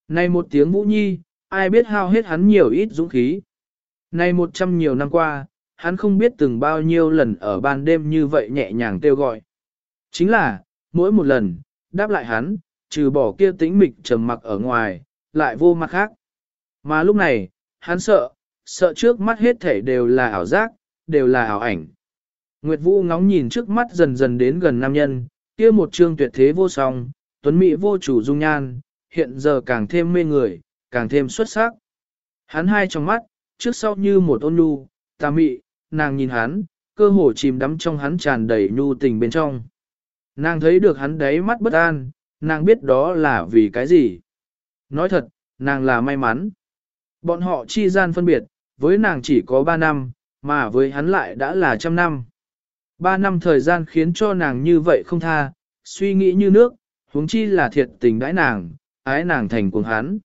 Này một tiếng Vũ Nhi, ai biết hao hết hắn nhiều ít dũng khí. Này một trăm nhiều năm qua, hắn không biết từng bao nhiêu lần ở ban đêm như vậy nhẹ nhàng kêu gọi. Chính là, mỗi một lần, đáp lại hắn, trừ bỏ kia tĩnh mịch trầm mặc ở ngoài, lại vô mặt khác. Mà lúc này, hắn sợ, sợ trước mắt hết thể đều là ảo giác, đều là ảo ảnh. Nguyệt Vũ ngóng nhìn trước mắt dần dần đến gần nam nhân, kia một trương tuyệt thế vô song, tuấn mỹ vô chủ dung nhan, hiện giờ càng thêm mê người, càng thêm xuất sắc. Hắn hai trong mắt, trước sau như một ôn nhu, tà mị, nàng nhìn hắn, cơ hồ chìm đắm trong hắn tràn đầy nhu tình bên trong. Nàng thấy được hắn đáy mắt bất an, nàng biết đó là vì cái gì. Nói thật, nàng là may mắn. Bọn họ chi gian phân biệt, với nàng chỉ có 3 năm, mà với hắn lại đã là trăm năm. 3 năm thời gian khiến cho nàng như vậy không tha, suy nghĩ như nước, huống chi là thiệt tình đãi nàng, ái nàng thành cuồng hắn.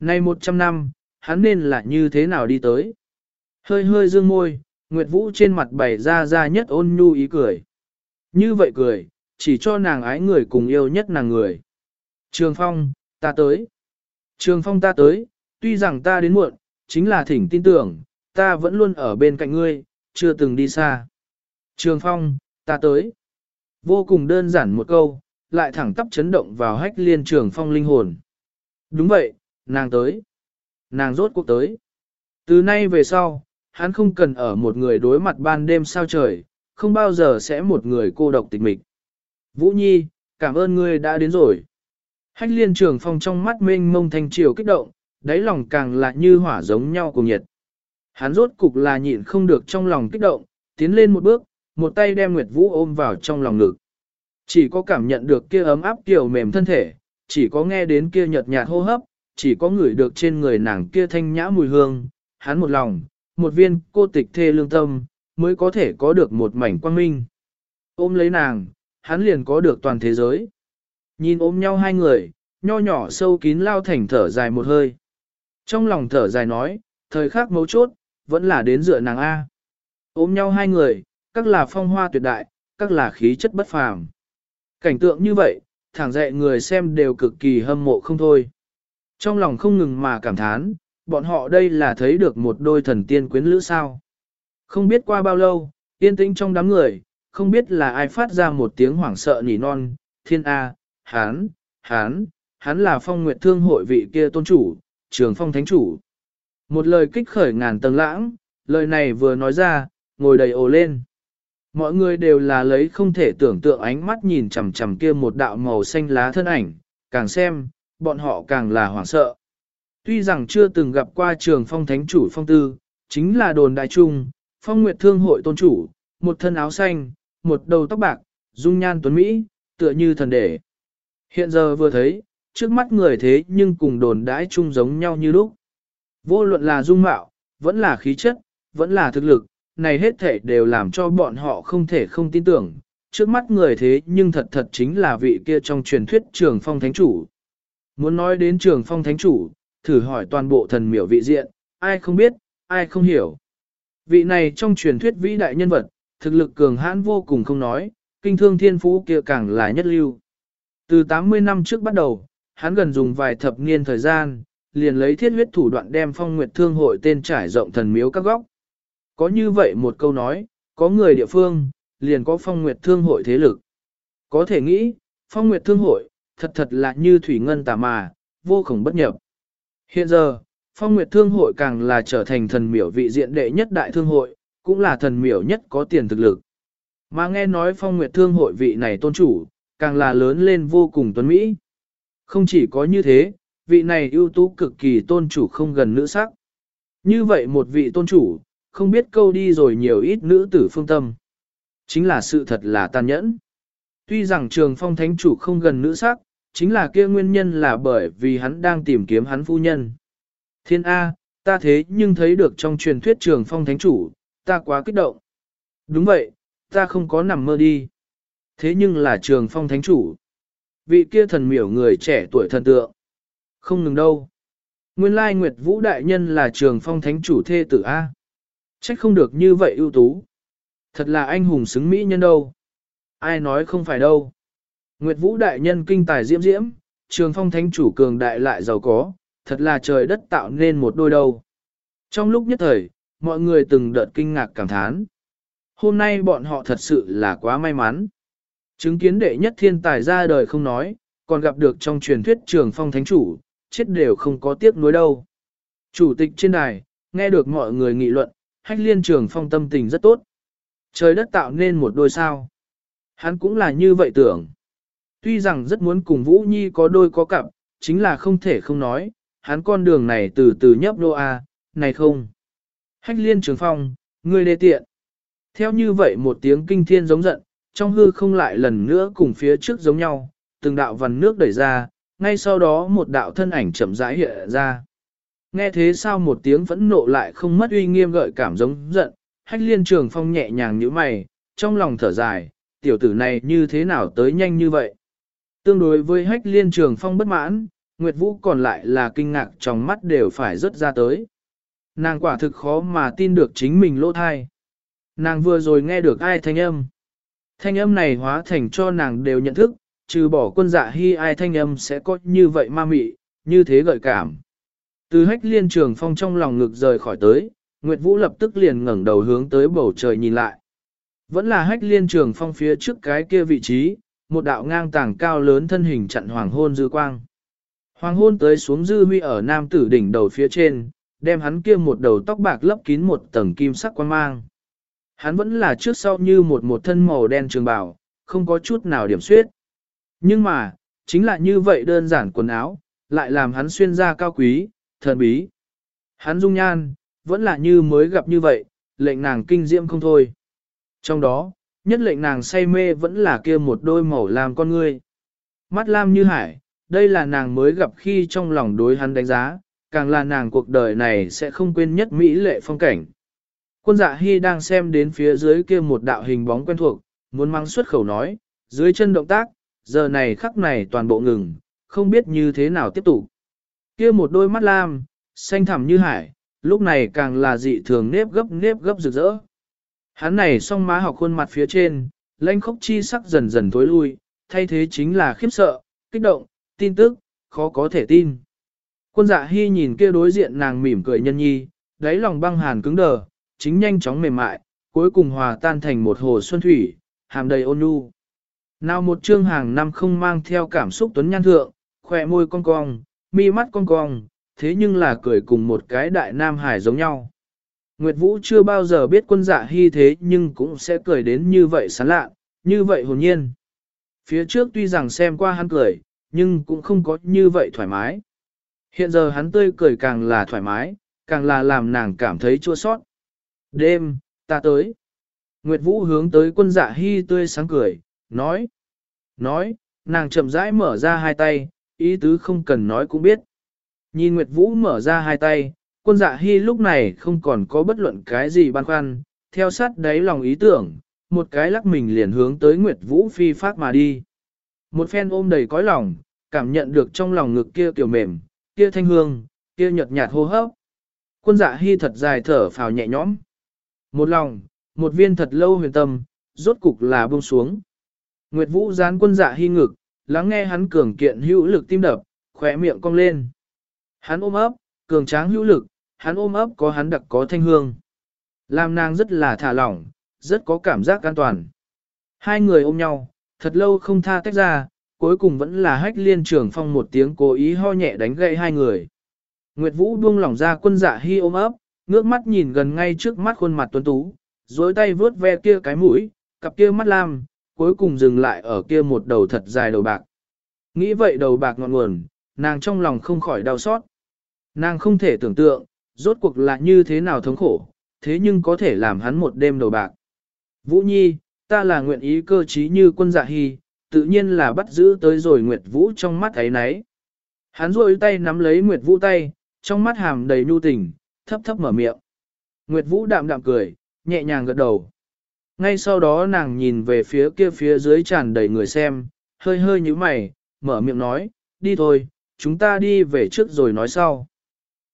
Nay 100 năm, hắn nên là như thế nào đi tới? Hơi hơi dương môi, Nguyệt Vũ trên mặt bày ra ra nhất ôn nhu ý cười. Như vậy cười, chỉ cho nàng ái người cùng yêu nhất nàng người. Trường Phong, ta tới. Trường Phong ta tới, tuy rằng ta đến muộn, chính là thỉnh tin tưởng, ta vẫn luôn ở bên cạnh ngươi, chưa từng đi xa. Trường Phong, ta tới. Vô cùng đơn giản một câu, lại thẳng tắp chấn động vào hách liên trường Phong linh hồn. Đúng vậy, nàng tới. Nàng rốt cuộc tới. Từ nay về sau, hắn không cần ở một người đối mặt ban đêm sao trời, không bao giờ sẽ một người cô độc tịch mịch. Vũ Nhi, cảm ơn ngươi đã đến rồi. Hách liên trường phong trong mắt mênh mông thanh triều kích động, đáy lòng càng là như hỏa giống nhau cùng nhiệt. Hắn rốt cục là nhịn không được trong lòng kích động, tiến lên một bước, một tay đem Nguyệt Vũ ôm vào trong lòng ngực. Chỉ có cảm nhận được kia ấm áp kiểu mềm thân thể, chỉ có nghe đến kia nhợt nhạt hô hấp, chỉ có ngửi được trên người nàng kia thanh nhã mùi hương, hắn một lòng, một viên cô tịch thê lương tâm, mới có thể có được một mảnh quang minh. Ôm lấy nàng, hắn liền có được toàn thế giới. Nhìn ôm nhau hai người, nho nhỏ sâu kín lao thành thở dài một hơi. Trong lòng thở dài nói, thời khắc mấu chốt, vẫn là đến dựa nàng A. Ôm nhau hai người, các là phong hoa tuyệt đại, các là khí chất bất phàm. Cảnh tượng như vậy, thẳng dậy người xem đều cực kỳ hâm mộ không thôi. Trong lòng không ngừng mà cảm thán, bọn họ đây là thấy được một đôi thần tiên quyến lữ sao. Không biết qua bao lâu, yên tĩnh trong đám người, không biết là ai phát ra một tiếng hoảng sợ nỉ non, thiên A, hán, hán, hắn là phong nguyệt thương hội vị kia tôn chủ, trường phong thánh chủ. Một lời kích khởi ngàn tầng lãng, lời này vừa nói ra, ngồi đầy ồ lên. Mọi người đều là lấy không thể tưởng tượng ánh mắt nhìn chằm chằm kia một đạo màu xanh lá thân ảnh, càng xem, bọn họ càng là hoảng sợ. Tuy rằng chưa từng gặp qua trường phong thánh chủ phong tư, chính là đồn đại trung, phong nguyệt thương hội tôn chủ, một thân áo xanh, một đầu tóc bạc, dung nhan tuấn Mỹ, tựa như thần đệ. Hiện giờ vừa thấy, trước mắt người thế nhưng cùng đồn đãi chung giống nhau như lúc. Vô luận là dung mạo, vẫn là khí chất, vẫn là thực lực, này hết thể đều làm cho bọn họ không thể không tin tưởng. Trước mắt người thế nhưng thật thật chính là vị kia trong truyền thuyết trường phong thánh chủ. Muốn nói đến trường phong thánh chủ, thử hỏi toàn bộ thần miểu vị diện, ai không biết, ai không hiểu. Vị này trong truyền thuyết vĩ đại nhân vật, thực lực cường hãn vô cùng không nói, kinh thương thiên phú kia càng là nhất lưu. Từ 80 năm trước bắt đầu, hắn gần dùng vài thập niên thời gian, liền lấy thiết huyết thủ đoạn đem phong nguyệt thương hội tên trải rộng thần miếu các góc. Có như vậy một câu nói, có người địa phương, liền có phong nguyệt thương hội thế lực. Có thể nghĩ, phong nguyệt thương hội, thật thật là như thủy ngân tà mà, vô khổng bất nhập. Hiện giờ, phong nguyệt thương hội càng là trở thành thần miểu vị diện đệ nhất đại thương hội, cũng là thần miểu nhất có tiền thực lực. Mà nghe nói phong nguyệt thương hội vị này tôn chủ, càng là lớn lên vô cùng tuấn Mỹ. Không chỉ có như thế, vị này ưu tú cực kỳ tôn chủ không gần nữ sắc. Như vậy một vị tôn chủ, không biết câu đi rồi nhiều ít nữ tử phương tâm. Chính là sự thật là tàn nhẫn. Tuy rằng trường phong thánh chủ không gần nữ sắc, chính là kia nguyên nhân là bởi vì hắn đang tìm kiếm hắn phu nhân. Thiên A, ta thế nhưng thấy được trong truyền thuyết trường phong thánh chủ, ta quá kích động. Đúng vậy, ta không có nằm mơ đi. Thế nhưng là trường phong thánh chủ. Vị kia thần miểu người trẻ tuổi thần tượng. Không ngừng đâu. Nguyên lai Nguyệt Vũ Đại Nhân là trường phong thánh chủ thê tử A. Trách không được như vậy ưu tú. Thật là anh hùng xứng mỹ nhân đâu. Ai nói không phải đâu. Nguyệt Vũ Đại Nhân kinh tài diễm diễm, trường phong thánh chủ cường đại lại giàu có, thật là trời đất tạo nên một đôi đâu. Trong lúc nhất thời, mọi người từng đợt kinh ngạc cảm thán. Hôm nay bọn họ thật sự là quá may mắn. Chứng kiến đệ nhất thiên tài ra đời không nói, còn gặp được trong truyền thuyết trường phong thánh chủ, chết đều không có tiếc nuối đâu. Chủ tịch trên đài, nghe được mọi người nghị luận, hách liên trường phong tâm tình rất tốt. Trời đất tạo nên một đôi sao. Hắn cũng là như vậy tưởng. Tuy rằng rất muốn cùng Vũ Nhi có đôi có cặp, chính là không thể không nói, hắn con đường này từ từ nhấp đô A, à, này không. Hách liên trường phong, người đề tiện. Theo như vậy một tiếng kinh thiên giống giận, trong hư không lại lần nữa cùng phía trước giống nhau, từng đạo vằn nước đẩy ra, ngay sau đó một đạo thân ảnh chậm rãi hiện ra. Nghe thế sao một tiếng phẫn nộ lại không mất uy nghiêm gợi cảm giống giận, hách liên trường phong nhẹ nhàng như mày, trong lòng thở dài, tiểu tử này như thế nào tới nhanh như vậy. Tương đối với hách liên trường phong bất mãn, Nguyệt Vũ còn lại là kinh ngạc trong mắt đều phải rớt ra tới. Nàng quả thực khó mà tin được chính mình lỗ thai. Nàng vừa rồi nghe được ai thanh âm. Thanh âm này hóa thành cho nàng đều nhận thức, trừ bỏ quân dạ hy ai thanh âm sẽ có như vậy ma mị, như thế gợi cảm. Từ hách liên trường phong trong lòng ngực rời khỏi tới, Nguyệt Vũ lập tức liền ngẩng đầu hướng tới bầu trời nhìn lại. Vẫn là hách liên trường phong phía trước cái kia vị trí, một đạo ngang tảng cao lớn thân hình chặn hoàng hôn dư quang. Hoàng hôn tới xuống dư huy ở nam tử đỉnh đầu phía trên, đem hắn kia một đầu tóc bạc lấp kín một tầng kim sắc quan mang. Hắn vẫn là trước sau như một một thân màu đen trường bào, không có chút nào điểm suyết. Nhưng mà, chính là như vậy đơn giản quần áo, lại làm hắn xuyên ra cao quý, thần bí. Hắn dung nhan, vẫn là như mới gặp như vậy, lệnh nàng kinh diễm không thôi. Trong đó, nhất lệnh nàng say mê vẫn là kia một đôi màu làm con ngươi. Mắt lam như hải, đây là nàng mới gặp khi trong lòng đối hắn đánh giá, càng là nàng cuộc đời này sẽ không quên nhất mỹ lệ phong cảnh. Quân dạ hy đang xem đến phía dưới kia một đạo hình bóng quen thuộc, muốn mang xuất khẩu nói, dưới chân động tác, giờ này khắc này toàn bộ ngừng, không biết như thế nào tiếp tục. Kia một đôi mắt lam, xanh thẳm như hải, lúc này càng là dị thường nếp gấp nếp gấp rực rỡ. Hắn này song má học khuôn mặt phía trên, lãnh khốc chi sắc dần dần tối lui, thay thế chính là khiếp sợ, kích động, tin tức, khó có thể tin. Quân dạ hy nhìn kia đối diện nàng mỉm cười nhân nhi, đáy lòng băng hàn cứng đờ, chính nhanh chóng mềm mại, cuối cùng hòa tan thành một hồ xuân thủy, hàm đầy ôn nhu. Nào một chương hàng năm không mang theo cảm xúc tuấn nhan thượng, khỏe môi cong cong, mi mắt cong cong, thế nhưng là cười cùng một cái đại nam hải giống nhau. Nguyệt Vũ chưa bao giờ biết quân dạ hy thế nhưng cũng sẽ cười đến như vậy sán lạ, như vậy hồn nhiên. Phía trước tuy rằng xem qua hắn cười, nhưng cũng không có như vậy thoải mái. Hiện giờ hắn tươi cười càng là thoải mái, càng là làm nàng cảm thấy chua sót. Đêm, ta tới. Nguyệt Vũ hướng tới quân dạ hy tươi sáng cười, nói. Nói, nàng chậm rãi mở ra hai tay, ý tứ không cần nói cũng biết. Nhìn Nguyệt Vũ mở ra hai tay, quân dạ hy lúc này không còn có bất luận cái gì băn khoăn, theo sát đáy lòng ý tưởng, một cái lắc mình liền hướng tới Nguyệt Vũ phi phát mà đi. Một phen ôm đầy cõi lòng, cảm nhận được trong lòng ngực kia kiểu mềm, kia thanh hương, kia nhợt nhạt hô hấp. Quân dạ hy thật dài thở phào nhẹ nhõm. Một lòng, một viên thật lâu huyền tâm, rốt cục là buông xuống. Nguyệt Vũ gián quân dạ hy ngực, lắng nghe hắn cường kiện hữu lực tim đập, khỏe miệng cong lên. Hắn ôm ấp, cường tráng hữu lực, hắn ôm ấp có hắn đặc có thanh hương. Làm nàng rất là thả lỏng, rất có cảm giác an toàn. Hai người ôm nhau, thật lâu không tha tách ra, cuối cùng vẫn là hách liên trưởng phong một tiếng cố ý ho nhẹ đánh gậy hai người. Nguyệt Vũ buông lỏng ra quân dạ hy ôm ấp, ngước mắt nhìn gần ngay trước mắt khuôn mặt tuấn tú, dối tay vướt ve kia cái mũi, cặp kia mắt lam, cuối cùng dừng lại ở kia một đầu thật dài đầu bạc. Nghĩ vậy đầu bạc ngọn nguồn, nàng trong lòng không khỏi đau xót. Nàng không thể tưởng tượng, rốt cuộc là như thế nào thống khổ, thế nhưng có thể làm hắn một đêm đầu bạc. Vũ Nhi, ta là nguyện ý cơ trí như quân dạ hy, tự nhiên là bắt giữ tới rồi Nguyệt Vũ trong mắt ấy nấy. Hắn rôi tay nắm lấy Nguyệt Vũ tay, trong mắt hàm đầy nhu tình, thấp thấp mở miệng. Nguyệt Vũ đạm đạm cười, nhẹ nhàng gật đầu. Ngay sau đó nàng nhìn về phía kia phía dưới tràn đầy người xem, hơi hơi như mày, mở miệng nói, đi thôi, chúng ta đi về trước rồi nói sau.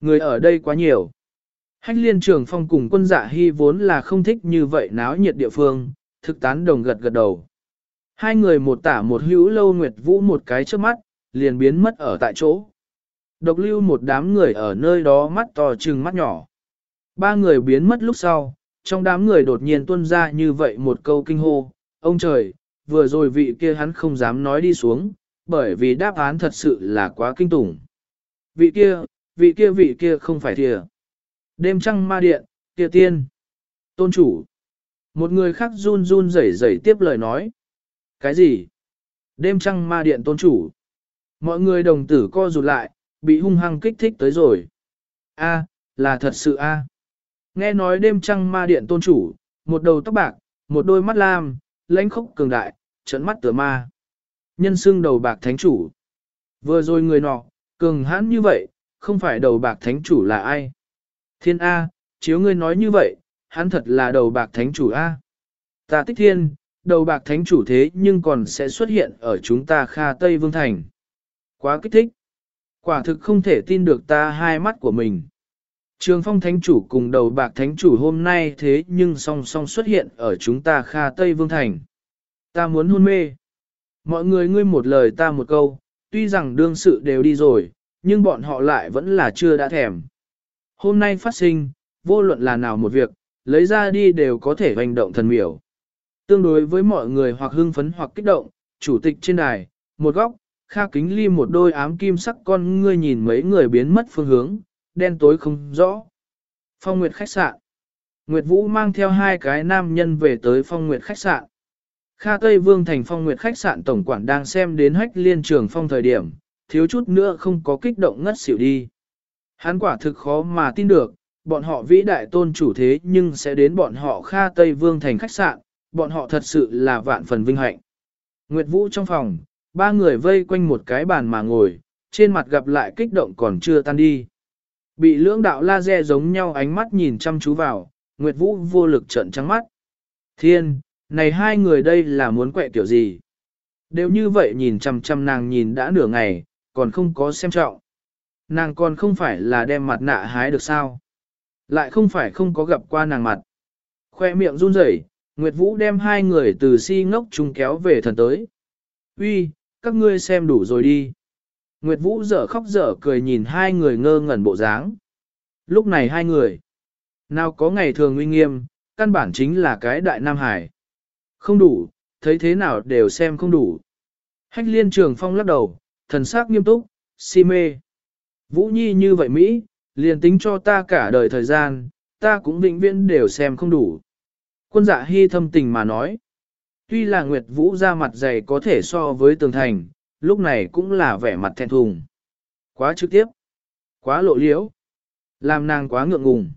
Người ở đây quá nhiều. Hách liên trường phong cùng quân dạ hy vốn là không thích như vậy náo nhiệt địa phương, thực tán đồng gật gật đầu. Hai người một tả một hữu lâu nguyệt vũ một cái trước mắt, liền biến mất ở tại chỗ. Độc lưu một đám người ở nơi đó mắt to trừng mắt nhỏ. Ba người biến mất lúc sau, trong đám người đột nhiên tuôn ra như vậy một câu kinh hô, ông trời, vừa rồi vị kia hắn không dám nói đi xuống, bởi vì đáp án thật sự là quá kinh tủng. Vị kia, vị kia vị kia không phải thìa. Đêm trăng ma điện, kia tiên. Tôn chủ. Một người khác run run rẩy rẩy tiếp lời nói. Cái gì? Đêm trăng ma điện tôn chủ. Mọi người đồng tử co rụt lại, bị hung hăng kích thích tới rồi. A, là thật sự a. Nghe nói đêm trăng ma điện tôn chủ, một đầu tóc bạc, một đôi mắt lam, lãnh khốc cường đại, trận mắt tựa ma. Nhân xương đầu bạc thánh chủ. Vừa rồi người nọ, cường hãn như vậy, không phải đầu bạc thánh chủ là ai? Thiên A, chiếu ngươi nói như vậy, hắn thật là đầu bạc thánh chủ A. Ta tích thiên, đầu bạc thánh chủ thế nhưng còn sẽ xuất hiện ở chúng ta Kha Tây Vương Thành. Quá kích thích. Quả thực không thể tin được ta hai mắt của mình. Trường phong thánh chủ cùng đầu bạc thánh chủ hôm nay thế nhưng song song xuất hiện ở chúng ta Kha Tây Vương Thành. Ta muốn hôn mê. Mọi người ngươi một lời ta một câu, tuy rằng đương sự đều đi rồi, nhưng bọn họ lại vẫn là chưa đã thèm. Hôm nay phát sinh, vô luận là nào một việc, lấy ra đi đều có thể hành động thần miểu. Tương đối với mọi người hoặc hưng phấn hoặc kích động, chủ tịch trên đài, một góc, Kha Kính Ly một đôi ám kim sắc con ngươi nhìn mấy người biến mất phương hướng, đen tối không rõ. Phong Nguyệt khách sạn. Nguyệt Vũ mang theo hai cái nam nhân về tới Phong Nguyệt khách sạn. Kha Tây Vương thành Phong Nguyệt khách sạn tổng quản đang xem đến hách liên trường phong thời điểm, thiếu chút nữa không có kích động ngất xỉu đi. Hắn quả thực khó mà tin được, bọn họ vĩ đại tôn chủ thế nhưng sẽ đến bọn họ Kha Tây Vương thành khách sạn, bọn họ thật sự là vạn phần vinh hạnh. Nguyệt Vũ trong phòng, ba người vây quanh một cái bàn mà ngồi, trên mặt gặp lại kích động còn chưa tan đi. Bị lưỡng đạo laser giống nhau ánh mắt nhìn chăm chú vào, Nguyệt Vũ vô lực trợn trắng mắt. Thiên, này hai người đây là muốn quẹ kiểu gì? Đều như vậy nhìn chăm chăm nàng nhìn đã nửa ngày, còn không có xem trọng. Nàng còn không phải là đem mặt nạ hái được sao? Lại không phải không có gặp qua nàng mặt. Khoe miệng run rẩy, Nguyệt Vũ đem hai người từ si ngốc chung kéo về thần tới. Uy, các ngươi xem đủ rồi đi. Nguyệt Vũ dở khóc dở cười nhìn hai người ngơ ngẩn bộ dáng. Lúc này hai người, nào có ngày thường uy nghiêm, căn bản chính là cái đại Nam Hải. Không đủ, thấy thế nào đều xem không đủ. Hách liên trường phong lắc đầu, thần sắc nghiêm túc, si mê. Vũ Nhi như vậy Mỹ, liền tính cho ta cả đời thời gian, ta cũng vĩnh viễn đều xem không đủ. Quân dạ hy thâm tình mà nói. Tuy là Nguyệt Vũ ra mặt dày có thể so với tường thành, lúc này cũng là vẻ mặt thẹn thùng. Quá trực tiếp, quá lộ liễu, làm nàng quá ngượng ngùng.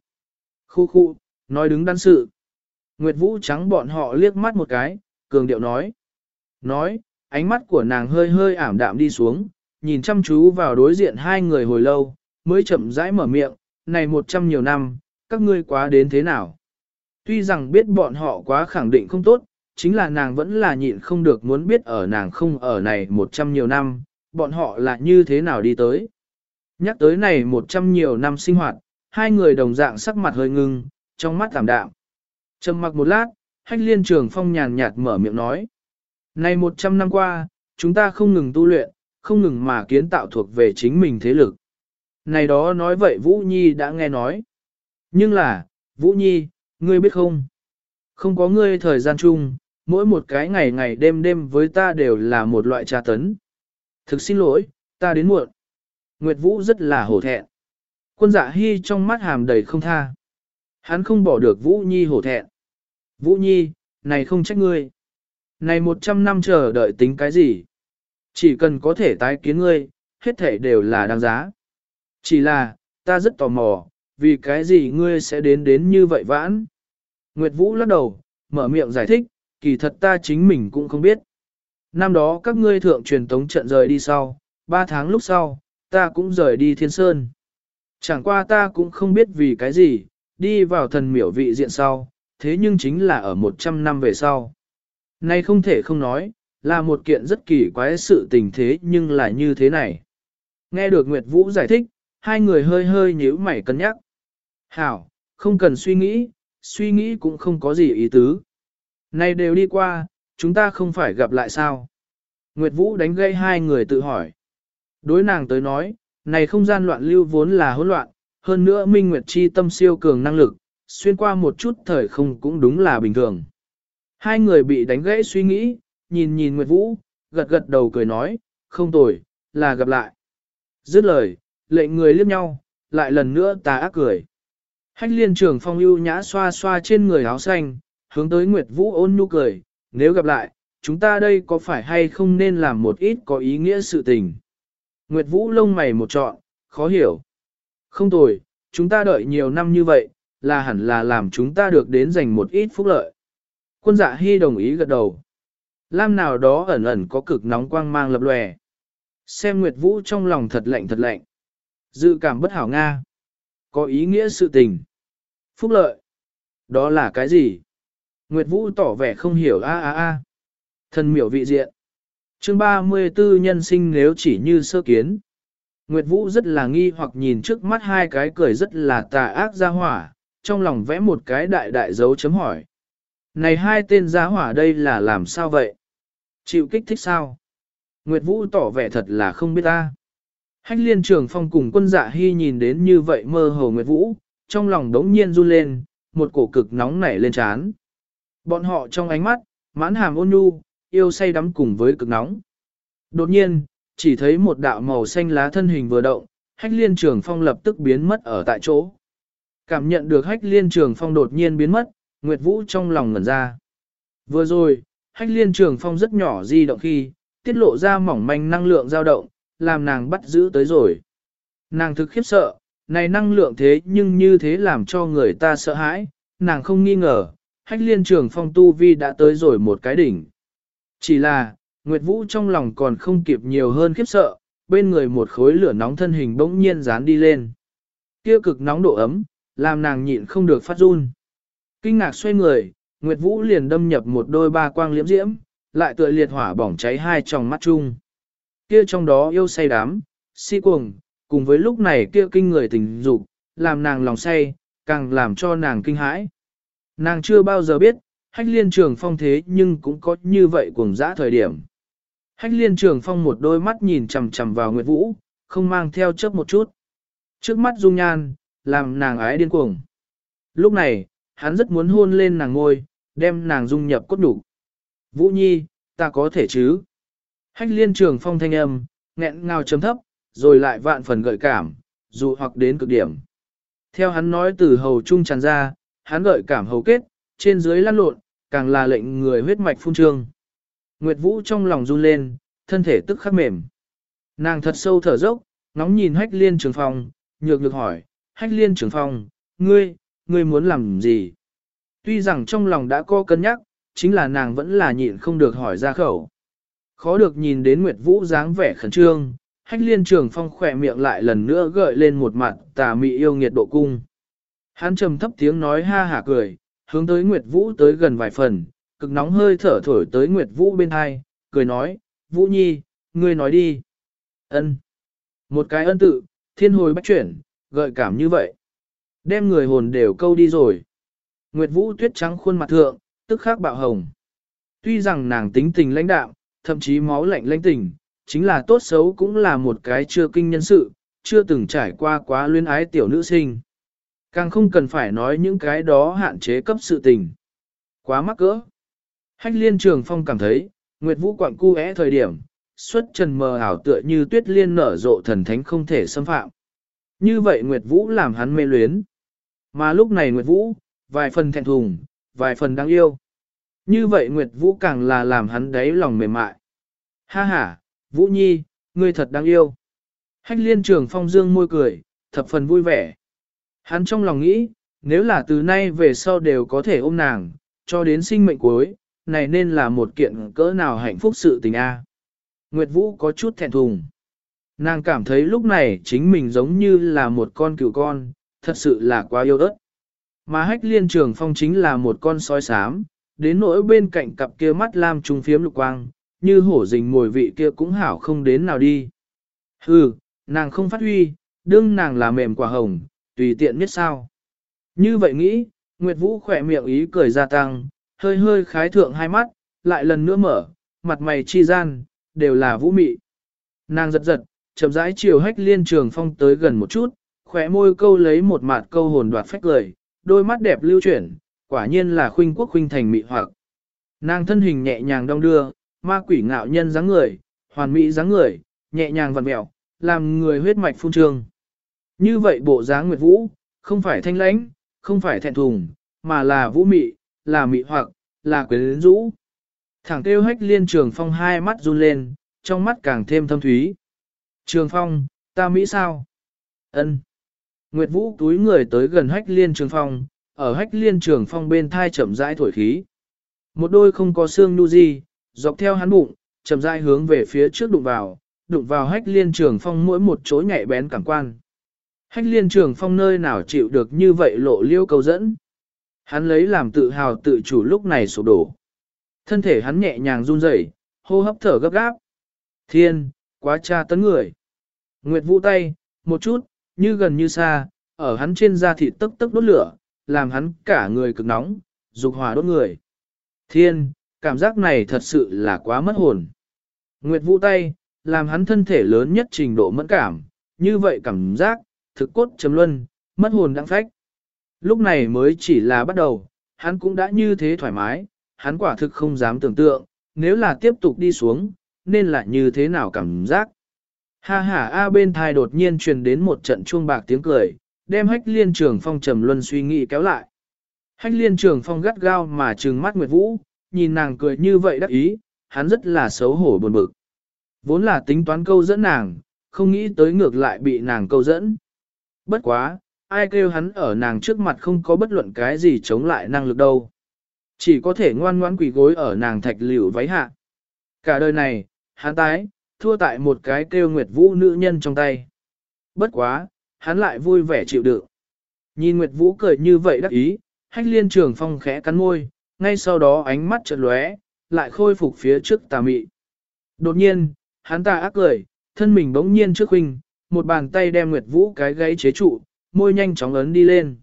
Khu khu, nói đứng đắn sự. Nguyệt Vũ trắng bọn họ liếc mắt một cái, cường điệu nói. Nói, ánh mắt của nàng hơi hơi ảm đạm đi xuống, nhìn chăm chú vào đối diện hai người hồi lâu, mới chậm rãi mở miệng, này một trăm nhiều năm, các ngươi quá đến thế nào? Tuy rằng biết bọn họ quá khẳng định không tốt, chính là nàng vẫn là nhịn không được muốn biết ở nàng không ở này một trăm nhiều năm, bọn họ là như thế nào đi tới. Nhắc tới này một trăm nhiều năm sinh hoạt, hai người đồng dạng sắc mặt hơi ngưng, trong mắt tạm đạm. Trầm mặc một lát, hách liên trường phong nhàn nhạt mở miệng nói. Này một trăm năm qua, chúng ta không ngừng tu luyện, không ngừng mà kiến tạo thuộc về chính mình thế lực. Này đó nói vậy Vũ Nhi đã nghe nói. Nhưng là, Vũ Nhi, ngươi biết không? Không có ngươi thời gian chung, mỗi một cái ngày ngày đêm đêm với ta đều là một loại tra tấn. Thực xin lỗi, ta đến muộn. Nguyệt Vũ rất là hổ thẹn. Quân dạ hy trong mắt hàm đầy không tha. Hắn không bỏ được Vũ Nhi hổ thẹn. Vũ Nhi, này không trách ngươi. Này một trăm năm chờ đợi tính cái gì? Chỉ cần có thể tái kiến ngươi, hết thể đều là đáng giá. Chỉ là, ta rất tò mò, vì cái gì ngươi sẽ đến đến như vậy vãn? Nguyệt Vũ lắc đầu, mở miệng giải thích, kỳ thật ta chính mình cũng không biết. Năm đó các ngươi thượng truyền tống trận rời đi sau, ba tháng lúc sau, ta cũng rời đi thiên sơn. Chẳng qua ta cũng không biết vì cái gì, đi vào thần miểu vị diện sau, thế nhưng chính là ở 100 năm về sau. Nay không thể không nói, là một kiện rất kỳ quái sự tình thế nhưng là như thế này. Nghe được Nguyệt Vũ giải thích, hai người hơi hơi nhíu mày cân nhắc. Hảo, không cần suy nghĩ, suy nghĩ cũng không có gì ý tứ. Này đều đi qua, chúng ta không phải gặp lại sao? Nguyệt Vũ đánh gây hai người tự hỏi. Đối nàng tới nói, này không gian loạn lưu vốn là hỗn loạn, hơn nữa Minh Nguyệt Chi tâm siêu cường năng lực, xuyên qua một chút thời không cũng đúng là bình thường. Hai người bị đánh gãy suy nghĩ, nhìn nhìn Nguyệt Vũ, gật gật đầu cười nói, không tồi, là gặp lại. Dứt lời, lệnh người liếc nhau, lại lần nữa tà ác cười. Hách liên trường phong ưu nhã xoa xoa trên người áo xanh, hướng tới Nguyệt Vũ ôn nhu cười, nếu gặp lại, chúng ta đây có phải hay không nên làm một ít có ý nghĩa sự tình. Nguyệt Vũ lông mày một trọn, khó hiểu. Không tồi, chúng ta đợi nhiều năm như vậy, là hẳn là làm chúng ta được đến giành một ít phúc lợi. Quân dạ hy đồng ý gật đầu. Lam nào đó ẩn ẩn có cực nóng quang mang lập lòe. Xem Nguyệt Vũ trong lòng thật lạnh thật lạnh. Dự cảm bất hảo Nga. Có ý nghĩa sự tình. Phúc lợi. Đó là cái gì? Nguyệt Vũ tỏ vẻ không hiểu a a a. Thần miểu vị diện. Chương 34 nhân sinh nếu chỉ như sơ kiến. Nguyệt Vũ rất là nghi hoặc nhìn trước mắt hai cái cười rất là tà ác ra hỏa, trong lòng vẽ một cái đại đại dấu chấm hỏi. Này hai tên giá hỏa đây là làm sao vậy? Chịu kích thích sao? Nguyệt Vũ tỏ vẻ thật là không biết ta. Hách liên trường phong cùng quân dạ hy nhìn đến như vậy mơ hồ Nguyệt Vũ, trong lòng đống nhiên run lên, một cổ cực nóng nảy lên chán. Bọn họ trong ánh mắt, mãn hàm ôn nhu, yêu say đắm cùng với cực nóng. Đột nhiên, chỉ thấy một đạo màu xanh lá thân hình vừa động, hách liên trường phong lập tức biến mất ở tại chỗ. Cảm nhận được hách liên trường phong đột nhiên biến mất, Nguyệt Vũ trong lòng ngẩn ra. Vừa rồi, hách liên trường phong rất nhỏ di động khi, tiết lộ ra mỏng manh năng lượng dao động, làm nàng bắt giữ tới rồi. Nàng thực khiếp sợ, này năng lượng thế nhưng như thế làm cho người ta sợ hãi, nàng không nghi ngờ, hách liên trường phong tu vi đã tới rồi một cái đỉnh. Chỉ là, Nguyệt Vũ trong lòng còn không kịp nhiều hơn khiếp sợ, bên người một khối lửa nóng thân hình bỗng nhiên dán đi lên. Kia cực nóng độ ấm, làm nàng nhịn không được phát run. Kinh ngạc xoay người, Nguyệt Vũ liền đâm nhập một đôi ba quang liễm diễm, lại tựa liệt hỏa bỏng cháy hai tròng mắt chung. Kia trong đó yêu say đắm, si cuồng, cùng với lúc này kia kinh người tình dục, làm nàng lòng say, càng làm cho nàng kinh hãi. Nàng chưa bao giờ biết, hách liên trường phong thế nhưng cũng có như vậy cuồng dã thời điểm. Hách liên trường phong một đôi mắt nhìn chằm chằm vào Nguyệt Vũ, không mang theo chớp một chút. Trước mắt dung nhan, làm nàng ái điên cuồng. Lúc này, hắn rất muốn hôn lên nàng ngôi, đem nàng dung nhập cốt đủ. Vũ Nhi, ta có thể chứ? Hách liên trường phong thanh âm, nghẹn ngào chấm thấp, rồi lại vạn phần gợi cảm, dù hoặc đến cực điểm. Theo hắn nói từ hầu trung tràn ra, hắn gợi cảm hầu kết, trên dưới lăn lộn, càng là lệnh người huyết mạch phun trương. Nguyệt Vũ trong lòng run lên, thân thể tức khắc mềm. Nàng thật sâu thở dốc, ngóng nhìn hách liên trường phong, nhược nhược hỏi, hách liên trường phong, ngươi, ngươi muốn làm gì? Tuy rằng trong lòng đã có cân nhắc, chính là nàng vẫn là nhịn không được hỏi ra khẩu. Khó được nhìn đến Nguyệt Vũ dáng vẻ khẩn trương, hách liên trường phong khỏe miệng lại lần nữa gợi lên một mặt tà mị yêu nghiệt độ cung. Hắn trầm thấp tiếng nói ha hả cười, hướng tới Nguyệt Vũ tới gần vài phần, cực nóng hơi thở thổi tới Nguyệt Vũ bên hai, cười nói, Vũ Nhi, ngươi nói đi. ân Một cái ân tự, thiên hồi bách chuyển, gợi cảm như vậy. Đem người hồn đều câu đi rồi. Nguyệt Vũ tuyết trắng khuôn mặt thượng, tức khắc bạo hồng. Tuy rằng nàng tính tình lãnh đạm, thậm chí máu lạnh lãnh tình, chính là tốt xấu cũng là một cái chưa kinh nhân sự, chưa từng trải qua quá luyến ái tiểu nữ sinh. Càng không cần phải nói những cái đó hạn chế cấp sự tình. Quá mắc cỡ. Hách liên trường phong cảm thấy, Nguyệt Vũ quặng cu é thời điểm, xuất trần mờ ảo tựa như tuyết liên nở rộ thần thánh không thể xâm phạm. Như vậy Nguyệt Vũ làm hắn mê luyến. Mà lúc này Nguyệt Vũ, vài phần thẹn thùng, vài phần đáng yêu. Như vậy Nguyệt Vũ càng là làm hắn đáy lòng mềm mại. Ha ha, Vũ Nhi, ngươi thật đáng yêu. Hách liên trường phong dương môi cười, thập phần vui vẻ. Hắn trong lòng nghĩ, nếu là từ nay về sau đều có thể ôm nàng, cho đến sinh mệnh cuối, này nên là một kiện cỡ nào hạnh phúc sự tình a. Nguyệt Vũ có chút thẹn thùng. Nàng cảm thấy lúc này chính mình giống như là một con cừu con, thật sự là quá yêu đất. Mà hách liên trường phong chính là một con sói xám, đến nỗi bên cạnh cặp kia mắt lam trung phiếm lục quang, như hổ rình mồi vị kia cũng hảo không đến nào đi. Hừ, nàng không phát huy, đương nàng là mềm quả hồng, tùy tiện biết sao. Như vậy nghĩ, Nguyệt Vũ khỏe miệng ý cười gia tăng, hơi hơi khái thượng hai mắt, lại lần nữa mở, mặt mày chi gian, đều là vũ mị. Nàng giật giật, chậm rãi chiều hách liên trường phong tới gần một chút, khỏe môi câu lấy một mặt câu hồn đoạt phách lời, đôi mắt đẹp lưu chuyển, quả nhiên là khuynh quốc khuynh thành mị hoặc. Nàng thân hình nhẹ nhàng đong đưa, ma quỷ ngạo nhân dáng người, hoàn mỹ dáng người, nhẹ nhàng vặn mẹo, làm người huyết mạch phun trương. Như vậy bộ dáng Nguyệt Vũ, không phải thanh lãnh, không phải thẹn thùng, mà là vũ mị, là mị hoặc, là quyến rũ. Thẳng kêu hách liên trường phong hai mắt run lên, trong mắt càng thêm thâm thúy. Trường phong, ta Mỹ sao? ân Nguyệt Vũ túi người tới gần hách liên trường phong, ở hách liên trường phong bên thai chậm rãi thổi khí. Một đôi không có xương nu gì, dọc theo hắn bụng, chậm rãi hướng về phía trước đụng vào, đụng vào hách liên trường phong mỗi một chỗ nhạy bén cảm quan. Hách liên trường phong nơi nào chịu được như vậy lộ liêu cầu dẫn. Hắn lấy làm tự hào tự chủ lúc này sụp đổ. Thân thể hắn nhẹ nhàng run rẩy, hô hấp thở gấp gáp. Thiên, quá cha tấn người. Nguyệt vũ tay, một chút, như gần như xa, ở hắn trên da thịt tức tức đốt lửa, làm hắn cả người cực nóng, dục hỏa đốt người. Thiên, cảm giác này thật sự là quá mất hồn. Nguyệt vũ tay, làm hắn thân thể lớn nhất trình độ mẫn cảm, như vậy cảm giác, thực cốt chấm luân, mất hồn đăng phách. Lúc này mới chỉ là bắt đầu, hắn cũng đã như thế thoải mái, hắn quả thực không dám tưởng tượng, nếu là tiếp tục đi xuống, nên là như thế nào cảm giác. Ha ha a bên thai đột nhiên truyền đến một trận chuông bạc tiếng cười, đem hách liên trường phong trầm luân suy nghĩ kéo lại. Hách liên trường phong gắt gao mà trừng mắt Nguyệt Vũ, nhìn nàng cười như vậy đắc ý, hắn rất là xấu hổ buồn bực. Vốn là tính toán câu dẫn nàng, không nghĩ tới ngược lại bị nàng câu dẫn. Bất quá, ai kêu hắn ở nàng trước mặt không có bất luận cái gì chống lại năng lực đâu. Chỉ có thể ngoan ngoãn quỳ gối ở nàng thạch liễu váy hạ. Cả đời này, hắn tái, thua tại một cái kêu Nguyệt Vũ nữ nhân trong tay. Bất quá, hắn lại vui vẻ chịu đựng. Nhìn Nguyệt Vũ cười như vậy đắc ý, hách liên trường phong khẽ cắn môi, ngay sau đó ánh mắt chợt lóe, lại khôi phục phía trước tà mị. Đột nhiên, hắn ta ác cười, thân mình bỗng nhiên trước huynh, một bàn tay đem Nguyệt Vũ cái gáy chế trụ, môi nhanh chóng ấn đi lên.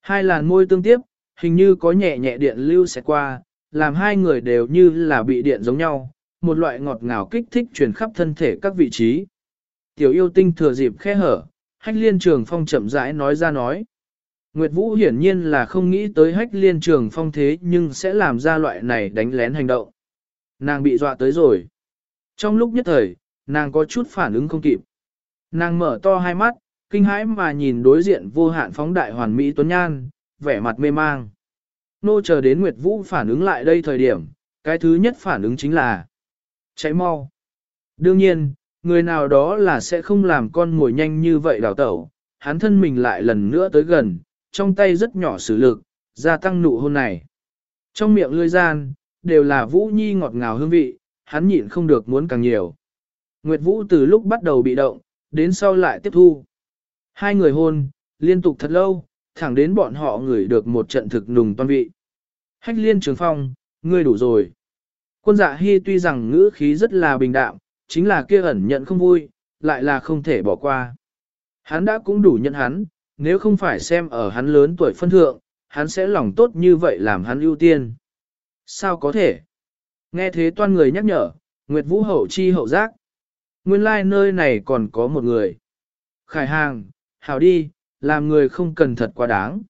Hai làn môi tương tiếp, hình như có nhẹ nhẹ điện lưu sẽ qua, làm hai người đều như là bị điện giống nhau, một loại ngọt ngào kích thích truyền khắp thân thể các vị trí. Tiểu yêu tinh thừa dịp khe hở, hách liên trường phong chậm rãi nói ra nói. Nguyệt Vũ hiển nhiên là không nghĩ tới hách liên trường phong thế nhưng sẽ làm ra loại này đánh lén hành động. Nàng bị dọa tới rồi. Trong lúc nhất thời, nàng có chút phản ứng không kịp. Nàng mở to hai mắt, kinh hãi mà nhìn đối diện vô hạn phóng đại hoàn mỹ tuấn nhan, vẻ mặt mê mang. Nô chờ đến Nguyệt Vũ phản ứng lại đây thời điểm, cái thứ nhất phản ứng chính là cháy mau. Đương nhiên, người nào đó là sẽ không làm con ngồi nhanh như vậy đào tẩu, hắn thân mình lại lần nữa tới gần, trong tay rất nhỏ sử lực, gia tăng nụ hôn này. Trong miệng lươi gian, đều là Vũ Nhi ngọt ngào hương vị, hắn nhịn không được muốn càng nhiều. Nguyệt Vũ từ lúc bắt đầu bị động, đến sau lại tiếp thu. Hai người hôn, liên tục thật lâu, thẳng đến bọn họ ngửi được một trận thực nùng toan vị. Hách liên trường phong, ngươi đủ rồi. Quân dạ hy tuy rằng ngữ khí rất là bình đạm, chính là kia ẩn nhận không vui, lại là không thể bỏ qua. Hắn đã cũng đủ nhận hắn, nếu không phải xem ở hắn lớn tuổi phân thượng, hắn sẽ lòng tốt như vậy làm hắn ưu tiên. Sao có thể? Nghe thế toan người nhắc nhở, Nguyệt Vũ hậu chi hậu giác. Nguyên lai like nơi này còn có một người. Khải hàng, hảo đi, làm người không cần thật quá đáng.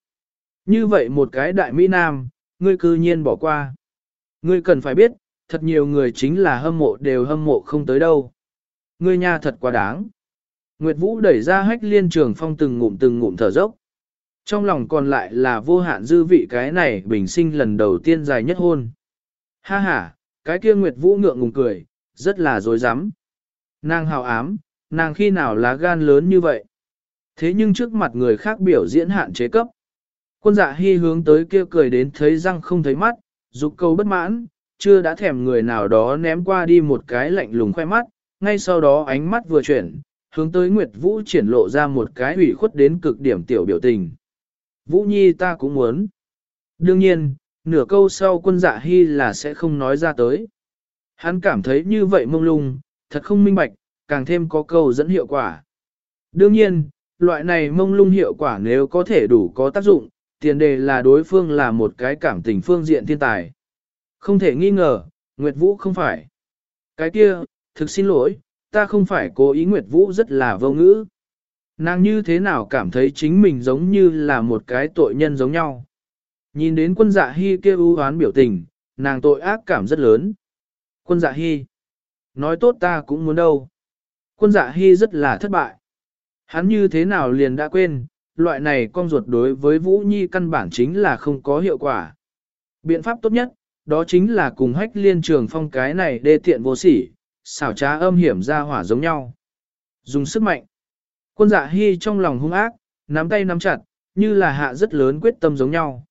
Như vậy một cái đại Mỹ Nam, ngươi cư nhiên bỏ qua. Ngươi cần phải biết, thật nhiều người chính là hâm mộ đều hâm mộ không tới đâu. Ngươi nha thật quá đáng. Nguyệt Vũ đẩy ra hách liên trường phong từng ngụm từng ngụm thở dốc. Trong lòng còn lại là vô hạn dư vị cái này bình sinh lần đầu tiên dài nhất hôn. Ha ha, cái kia Nguyệt Vũ ngượng ngùng cười, rất là dối rắm Nàng hào ám, nàng khi nào lá gan lớn như vậy? Thế nhưng trước mặt người khác biểu diễn hạn chế cấp. Quân dạ hy hướng tới kia cười đến thấy răng không thấy mắt, dục câu bất mãn, chưa đã thèm người nào đó ném qua đi một cái lạnh lùng khoe mắt, ngay sau đó ánh mắt vừa chuyển, hướng tới Nguyệt Vũ triển lộ ra một cái ủy khuất đến cực điểm tiểu biểu tình. Vũ Nhi ta cũng muốn. Đương nhiên, nửa câu sau quân dạ hy là sẽ không nói ra tới. Hắn cảm thấy như vậy mông lung, thật không minh bạch, càng thêm có câu dẫn hiệu quả. Đương nhiên, loại này mông lung hiệu quả nếu có thể đủ có tác dụng, tiền đề là đối phương là một cái cảm tình phương diện thiên tài. Không thể nghi ngờ, Nguyệt Vũ không phải. Cái kia, thực xin lỗi, ta không phải cố ý Nguyệt Vũ rất là vô ngữ. Nàng như thế nào cảm thấy chính mình giống như là một cái tội nhân giống nhau. Nhìn đến quân dạ hy kia ưu hoán biểu tình, nàng tội ác cảm rất lớn. Quân dạ hy. Nói tốt ta cũng muốn đâu. Quân dạ hy rất là thất bại. Hắn như thế nào liền đã quên, loại này con ruột đối với Vũ Nhi căn bản chính là không có hiệu quả. Biện pháp tốt nhất, đó chính là cùng hách liên trường phong cái này đê tiện vô sỉ, xảo trá âm hiểm ra hỏa giống nhau. Dùng sức mạnh. Quân dạ hy trong lòng hung ác, nắm tay nắm chặt, như là hạ rất lớn quyết tâm giống nhau.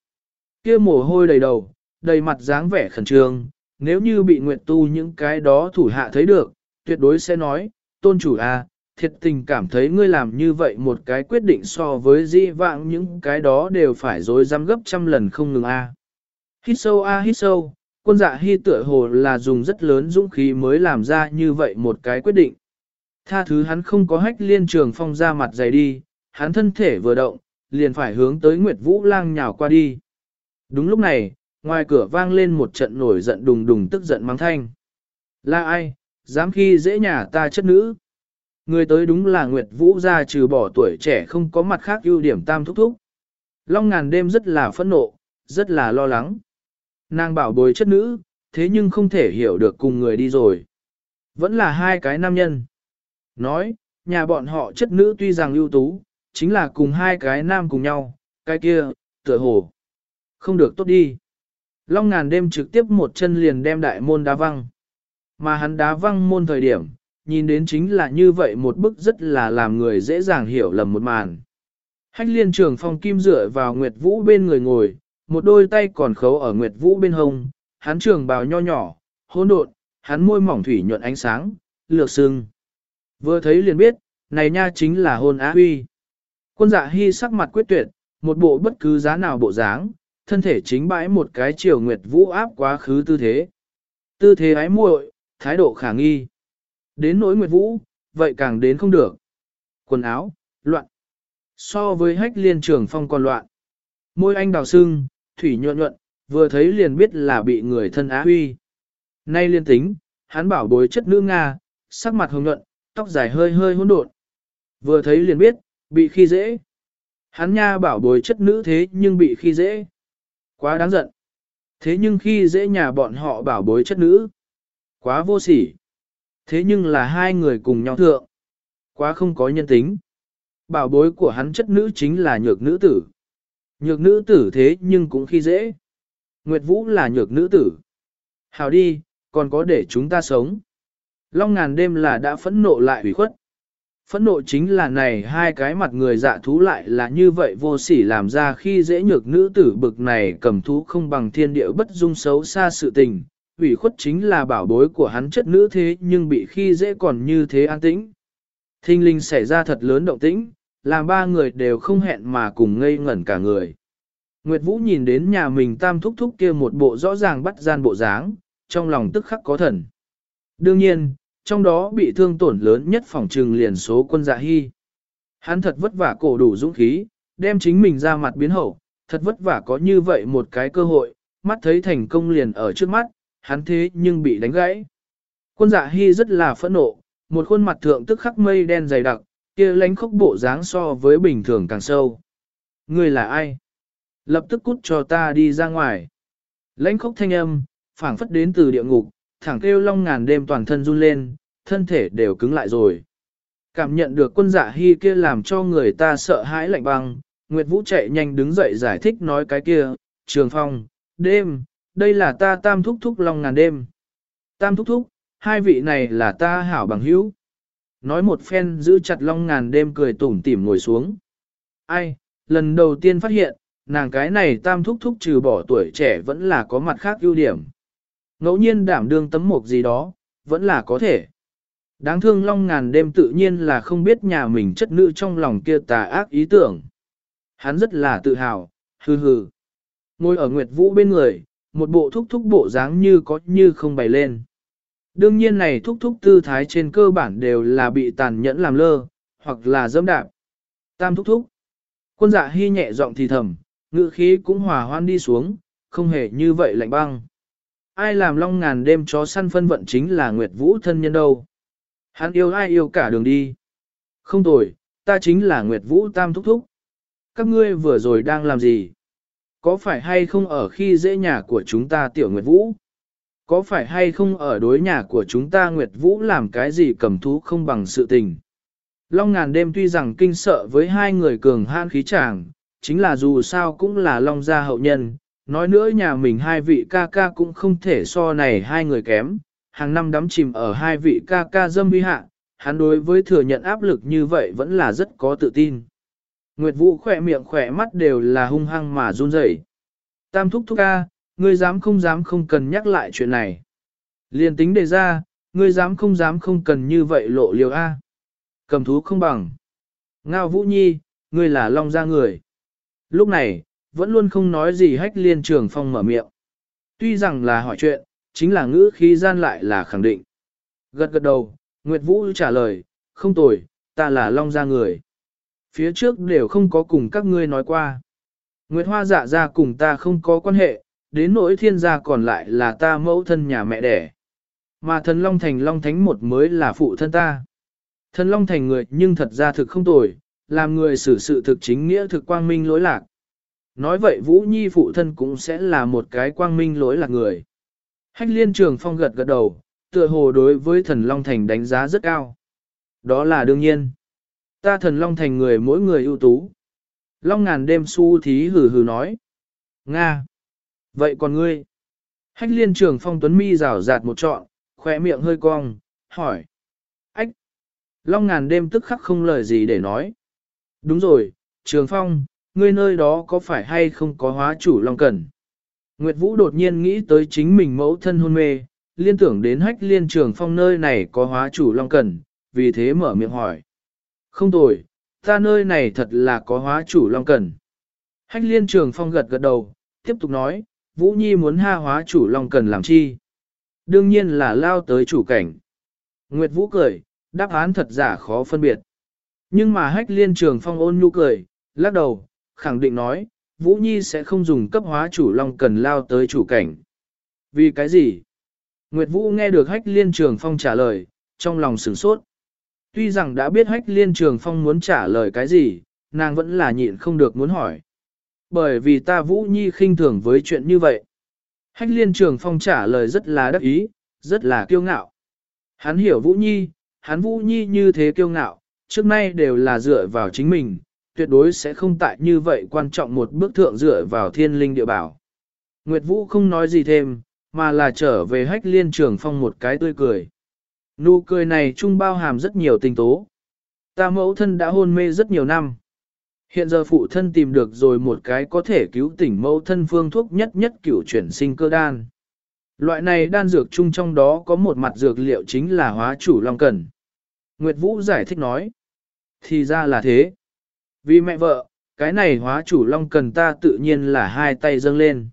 kia mồ hôi đầy đầu, đầy mặt dáng vẻ khẩn trương, nếu như bị nguyện Tu những cái đó thủ hạ thấy được, tuyệt đối sẽ nói, tôn chủ à, thiệt tình cảm thấy ngươi làm như vậy một cái quyết định so với di vãng những cái đó đều phải dối dám gấp trăm lần không ngừng a. À. Hít sâu a hít sâu, quân dạ hy tựa hồ là dùng rất lớn dũng khí mới làm ra như vậy một cái quyết định. Tha thứ hắn không có hách liên trường phong ra mặt dày đi, hắn thân thể vừa động, liền phải hướng tới Nguyệt Vũ lang nhào qua đi. Đúng lúc này, ngoài cửa vang lên một trận nổi giận đùng đùng tức giận mắng thanh. Là ai, dám khi dễ nhà ta chất nữ? Người tới đúng là Nguyệt Vũ ra trừ bỏ tuổi trẻ không có mặt khác ưu điểm tam thúc thúc. Long ngàn đêm rất là phẫn nộ, rất là lo lắng. Nàng bảo bồi chất nữ, thế nhưng không thể hiểu được cùng người đi rồi. Vẫn là hai cái nam nhân. Nói, nhà bọn họ chất nữ tuy rằng ưu tú, chính là cùng hai cái nam cùng nhau, cái kia, tựa hồ. Không được tốt đi. Long ngàn đêm trực tiếp một chân liền đem đại môn đá văng. Mà hắn đá văng môn thời điểm, nhìn đến chính là như vậy một bức rất là làm người dễ dàng hiểu lầm một màn. Hách liên trường phong kim dựa vào Nguyệt Vũ bên người ngồi, một đôi tay còn khấu ở Nguyệt Vũ bên hông, hắn trường bào nho nhỏ, hỗn độn, hắn môi mỏng thủy nhuận ánh sáng, lược sưng. Vừa thấy liền biết, này nha chính là hôn á huy. Quân dạ hy sắc mặt quyết tuyệt, một bộ bất cứ giá nào bộ dáng, thân thể chính bãi một cái chiều Nguyệt Vũ áp quá khứ tư thế. Tư thế ái muội, thái độ khả nghi. Đến nỗi Nguyệt Vũ, vậy càng đến không được. Quần áo, loạn. So với hách liên trường phong còn loạn. Môi anh đào sưng, thủy nhuận nhuận, vừa thấy liền biết là bị người thân á huy. Nay liên tính, hắn bảo bối chất nữ Nga, sắc mặt hồng nhuận, tóc dài hơi hơi hỗn độn. Vừa thấy liền biết, bị khi dễ. Hắn nha bảo bối chất nữ thế nhưng bị khi dễ. Quá đáng giận. Thế nhưng khi dễ nhà bọn họ bảo bối chất nữ. Quá vô sỉ. Thế nhưng là hai người cùng nhau thượng. Quá không có nhân tính. Bảo bối của hắn chất nữ chính là nhược nữ tử. Nhược nữ tử thế nhưng cũng khi dễ. Nguyệt Vũ là nhược nữ tử. Hào đi, còn có để chúng ta sống. Long ngàn đêm là đã phẫn nộ lại ủy khuất. Phẫn nộ chính là này hai cái mặt người dạ thú lại là như vậy vô sỉ làm ra khi dễ nhược nữ tử bực này cầm thú không bằng thiên địa bất dung xấu xa sự tình. ủy khuất chính là bảo bối của hắn chất nữ thế nhưng bị khi dễ còn như thế an tĩnh. Thinh linh xảy ra thật lớn động tĩnh, làm ba người đều không hẹn mà cùng ngây ngẩn cả người. Nguyệt Vũ nhìn đến nhà mình tam thúc thúc kia một bộ rõ ràng bắt gian bộ dáng, trong lòng tức khắc có thần. Đương nhiên, trong đó bị thương tổn lớn nhất phòng trừng liền số quân dạ hy. Hắn thật vất vả cổ đủ dũng khí, đem chính mình ra mặt biến hậu, thật vất vả có như vậy một cái cơ hội, mắt thấy thành công liền ở trước mắt, hắn thế nhưng bị đánh gãy. Quân dạ hy rất là phẫn nộ, một khuôn mặt thượng tức khắc mây đen dày đặc, kia lánh khóc bộ dáng so với bình thường càng sâu. Người là ai? Lập tức cút cho ta đi ra ngoài. Lãnh khóc thanh âm, phảng phất đến từ địa ngục, thẳng kêu long ngàn đêm toàn thân run lên, thân thể đều cứng lại rồi. Cảm nhận được quân dạ hy kia làm cho người ta sợ hãi lạnh băng, Nguyệt Vũ chạy nhanh đứng dậy giải thích nói cái kia, trường phong, đêm, đây là ta tam thúc thúc long ngàn đêm. Tam thúc thúc, hai vị này là ta hảo bằng hữu. Nói một phen giữ chặt long ngàn đêm cười tủm tỉm ngồi xuống. Ai, lần đầu tiên phát hiện, nàng cái này tam thúc thúc trừ bỏ tuổi trẻ vẫn là có mặt khác ưu điểm. Ngẫu nhiên đảm đương tấm mộc gì đó, vẫn là có thể. Đáng thương long ngàn đêm tự nhiên là không biết nhà mình chất nữ trong lòng kia tà ác ý tưởng. Hắn rất là tự hào, hừ hừ. Ngồi ở Nguyệt Vũ bên người, một bộ thúc thúc bộ dáng như có như không bày lên. Đương nhiên này thúc thúc tư thái trên cơ bản đều là bị tàn nhẫn làm lơ, hoặc là dẫm đạp. Tam thúc thúc. Quân dạ hy nhẹ giọng thì thầm, ngữ khí cũng hòa hoan đi xuống, không hề như vậy lạnh băng. Ai làm long ngàn đêm chó săn phân vận chính là Nguyệt Vũ thân nhân đâu. Hắn yêu ai yêu cả đường đi. Không tồi, ta chính là Nguyệt Vũ Tam Thúc Thúc. Các ngươi vừa rồi đang làm gì? Có phải hay không ở khi dễ nhà của chúng ta tiểu Nguyệt Vũ? Có phải hay không ở đối nhà của chúng ta Nguyệt Vũ làm cái gì cầm thú không bằng sự tình? Long ngàn đêm tuy rằng kinh sợ với hai người cường han khí chàng, chính là dù sao cũng là Long gia hậu nhân, nói nữa nhà mình hai vị ca ca cũng không thể so này hai người kém, hàng năm đắm chìm ở hai vị ca ca dâm vi hạ, hắn đối với thừa nhận áp lực như vậy vẫn là rất có tự tin. Nguyệt Vũ khỏe miệng khỏe mắt đều là hung hăng mà run rẩy. Tam thúc thúc ca, ngươi dám không dám không cần nhắc lại chuyện này. Liên tính đề ra, ngươi dám không dám không cần như vậy lộ liều A. Cầm thú không bằng. Ngao Vũ Nhi, ngươi là long Gia người. Lúc này, vẫn luôn không nói gì hách liên trường phong mở miệng. Tuy rằng là hỏi chuyện, chính là ngữ khí gian lại là khẳng định. Gật gật đầu, Nguyệt Vũ trả lời, không tồi, ta là long Gia người. Phía trước đều không có cùng các ngươi nói qua. Nguyệt Hoa dạ ra cùng ta không có quan hệ, đến nỗi thiên gia còn lại là ta mẫu thân nhà mẹ đẻ. Mà thần Long Thành Long Thánh một mới là phụ thân ta. Thần Long Thành người nhưng thật ra thực không tồi, làm người xử sự thực chính nghĩa thực quang minh lỗi lạc. Nói vậy Vũ Nhi phụ thân cũng sẽ là một cái quang minh lỗi lạc người. Hách liên trường phong gật gật đầu, tựa hồ đối với thần Long Thành đánh giá rất cao. Đó là đương nhiên. Ta thần Long Thành người mỗi người ưu tú. Long ngàn đêm su thí hừ hừ nói. Nga. Vậy còn ngươi? Hách liên trường phong tuấn mi rào rạt một trọn, khỏe miệng hơi cong, hỏi. Ách! Long ngàn đêm tức khắc không lời gì để nói. Đúng rồi, trường phong, ngươi nơi đó có phải hay không có hóa chủ Long Cẩn? Nguyệt Vũ đột nhiên nghĩ tới chính mình mẫu thân hôn mê, liên tưởng đến hách liên trường phong nơi này có hóa chủ Long Cẩn, vì thế mở miệng hỏi. Không tồi, ta nơi này thật là có hóa chủ Long Cẩn. Hách liên trường phong gật gật đầu, tiếp tục nói, Vũ Nhi muốn ha hóa chủ Long Cần làm chi? Đương nhiên là lao tới chủ cảnh. Nguyệt Vũ cười, đáp án thật giả khó phân biệt. Nhưng mà hách liên trường phong ôn nhu cười, lắc đầu, khẳng định nói, Vũ Nhi sẽ không dùng cấp hóa chủ Long Cần lao tới chủ cảnh. Vì cái gì? Nguyệt Vũ nghe được hách liên trường phong trả lời, trong lòng sửng sốt. Tuy rằng đã biết hách liên trường phong muốn trả lời cái gì, nàng vẫn là nhịn không được muốn hỏi bởi vì ta Vũ Nhi khinh thường với chuyện như vậy. Hách liên trường phong trả lời rất là đắc ý, rất là kiêu ngạo. Hắn hiểu Vũ Nhi, hắn Vũ Nhi như thế kiêu ngạo, trước nay đều là dựa vào chính mình, tuyệt đối sẽ không tại như vậy quan trọng một bước thượng dựa vào thiên linh địa bảo. Nguyệt Vũ không nói gì thêm, mà là trở về hách liên trường phong một cái tươi cười. Nụ cười này trung bao hàm rất nhiều tình tố. Ta mẫu thân đã hôn mê rất nhiều năm. Hiện giờ phụ thân tìm được rồi một cái có thể cứu tỉnh mẫu thân phương thuốc nhất nhất cửu chuyển sinh cơ đan. Loại này đan dược chung trong đó có một mặt dược liệu chính là hóa chủ long cần. Nguyệt Vũ giải thích nói. Thì ra là thế. Vì mẹ vợ, cái này hóa chủ long cần ta tự nhiên là hai tay dâng lên.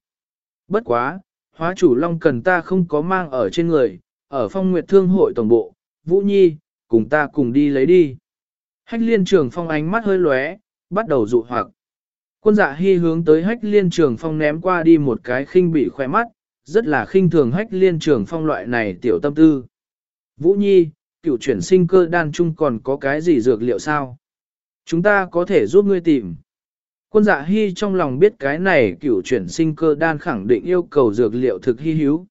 Bất quá, hóa chủ long cần ta không có mang ở trên người, ở phong nguyệt thương hội tổng bộ, Vũ Nhi, cùng ta cùng đi lấy đi. Hách liên trường phong ánh mắt hơi lóe, bắt đầu dụ hoặc. Quân dạ hy hướng tới hách liên trường phong ném qua đi một cái khinh bị khỏe mắt, rất là khinh thường hách liên trường phong loại này tiểu tâm tư. Vũ Nhi, cựu chuyển sinh cơ đan chung còn có cái gì dược liệu sao? Chúng ta có thể giúp ngươi tìm. Quân dạ hy trong lòng biết cái này cựu chuyển sinh cơ đan khẳng định yêu cầu dược liệu thực hy hữu.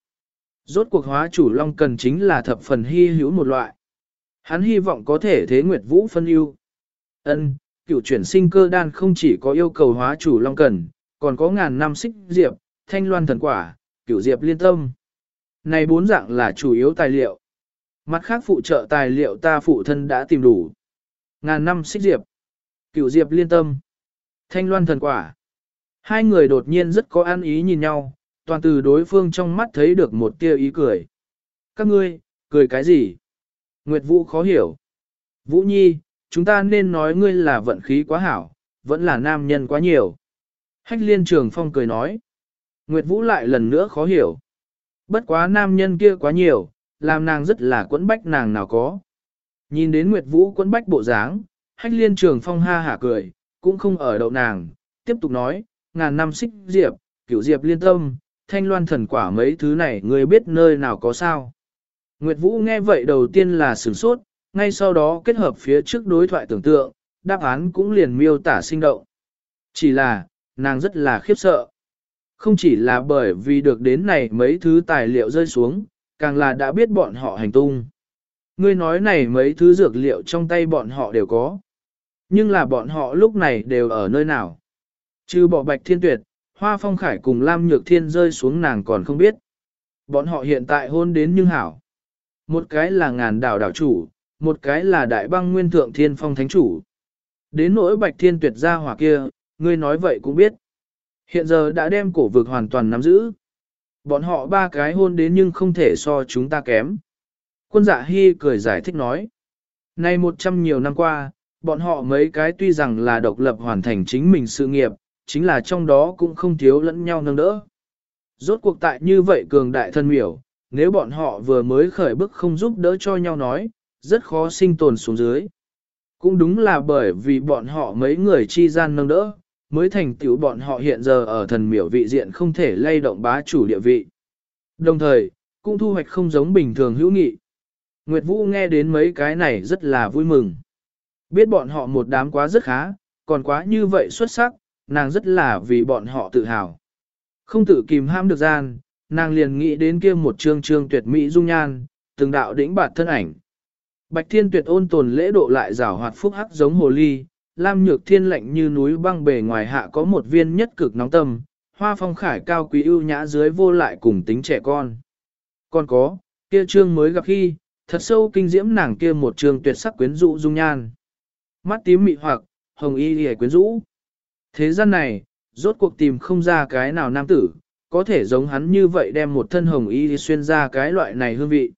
Rốt cuộc hóa chủ long cần chính là thập phần hy hữu một loại. Hắn hy vọng có thể thế Nguyệt Vũ phân ưu. Ân, cựu chuyển sinh cơ đan không chỉ có yêu cầu hóa chủ long cần, còn có ngàn năm xích diệp, thanh loan thần quả, cựu diệp liên tâm. Này bốn dạng là chủ yếu tài liệu. Mặt khác phụ trợ tài liệu ta phụ thân đã tìm đủ. Ngàn năm xích diệp, cựu diệp liên tâm, thanh loan thần quả. Hai người đột nhiên rất có an ý nhìn nhau, toàn từ đối phương trong mắt thấy được một tia ý cười. Các ngươi, cười cái gì? Nguyệt Vũ khó hiểu. Vũ Nhi, chúng ta nên nói ngươi là vận khí quá hảo, vẫn là nam nhân quá nhiều. Hách liên trường phong cười nói. Nguyệt Vũ lại lần nữa khó hiểu. Bất quá nam nhân kia quá nhiều, làm nàng rất là quẫn bách nàng nào có. Nhìn đến Nguyệt Vũ quẫn bách bộ dáng, hách liên trường phong ha hả cười, cũng không ở đậu nàng, tiếp tục nói, ngàn năm xích diệp, cửu diệp liên tâm, thanh loan thần quả mấy thứ này ngươi biết nơi nào có sao. Nguyệt Vũ nghe vậy đầu tiên là sửng sốt, ngay sau đó kết hợp phía trước đối thoại tưởng tượng, đáp án cũng liền miêu tả sinh động. Chỉ là, nàng rất là khiếp sợ. Không chỉ là bởi vì được đến này mấy thứ tài liệu rơi xuống, càng là đã biết bọn họ hành tung. Ngươi nói này mấy thứ dược liệu trong tay bọn họ đều có. Nhưng là bọn họ lúc này đều ở nơi nào. Chứ bỏ bạch thiên tuyệt, hoa phong khải cùng Lam Nhược Thiên rơi xuống nàng còn không biết. Bọn họ hiện tại hôn đến nhưng hảo. Một cái là ngàn đảo đảo chủ, một cái là đại băng nguyên thượng thiên phong thánh chủ. Đến nỗi bạch thiên tuyệt gia hỏa kia, ngươi nói vậy cũng biết. Hiện giờ đã đem cổ vực hoàn toàn nắm giữ. Bọn họ ba cái hôn đến nhưng không thể so chúng ta kém. Quân dạ hy cười giải thích nói. Nay một trăm nhiều năm qua, bọn họ mấy cái tuy rằng là độc lập hoàn thành chính mình sự nghiệp, chính là trong đó cũng không thiếu lẫn nhau nâng đỡ. Rốt cuộc tại như vậy cường đại thân miểu, nếu bọn họ vừa mới khởi bức không giúp đỡ cho nhau nói, rất khó sinh tồn xuống dưới. Cũng đúng là bởi vì bọn họ mấy người chi gian nâng đỡ, mới thành tựu bọn họ hiện giờ ở thần miểu vị diện không thể lay động bá chủ địa vị. Đồng thời, cũng thu hoạch không giống bình thường hữu nghị. Nguyệt Vũ nghe đến mấy cái này rất là vui mừng. Biết bọn họ một đám quá rất khá, còn quá như vậy xuất sắc, nàng rất là vì bọn họ tự hào. Không tự kìm ham được gian, nàng liền nghĩ đến kia một trương trương tuyệt mỹ dung nhan, từng đạo đỉnh bạt thân ảnh. Bạch Thiên Tuyệt ôn tồn lễ độ lại rào hoạt phúc hắc giống hồ ly, Lam Nhược Thiên lạnh như núi băng bề ngoài hạ có một viên nhất cực nóng tâm, hoa phong khải cao quý ưu nhã dưới vô lại cùng tính trẻ con. Còn có, kia trương mới gặp khi, thật sâu kinh diễm nàng kia một trương tuyệt sắc quyến rũ dung nhan. Mắt tím mị hoặc, hồng y hề quyến rũ. Thế gian này, rốt cuộc tìm không ra cái nào nam tử, có thể giống hắn như vậy đem một thân hồng y xuyên ra cái loại này hương vị.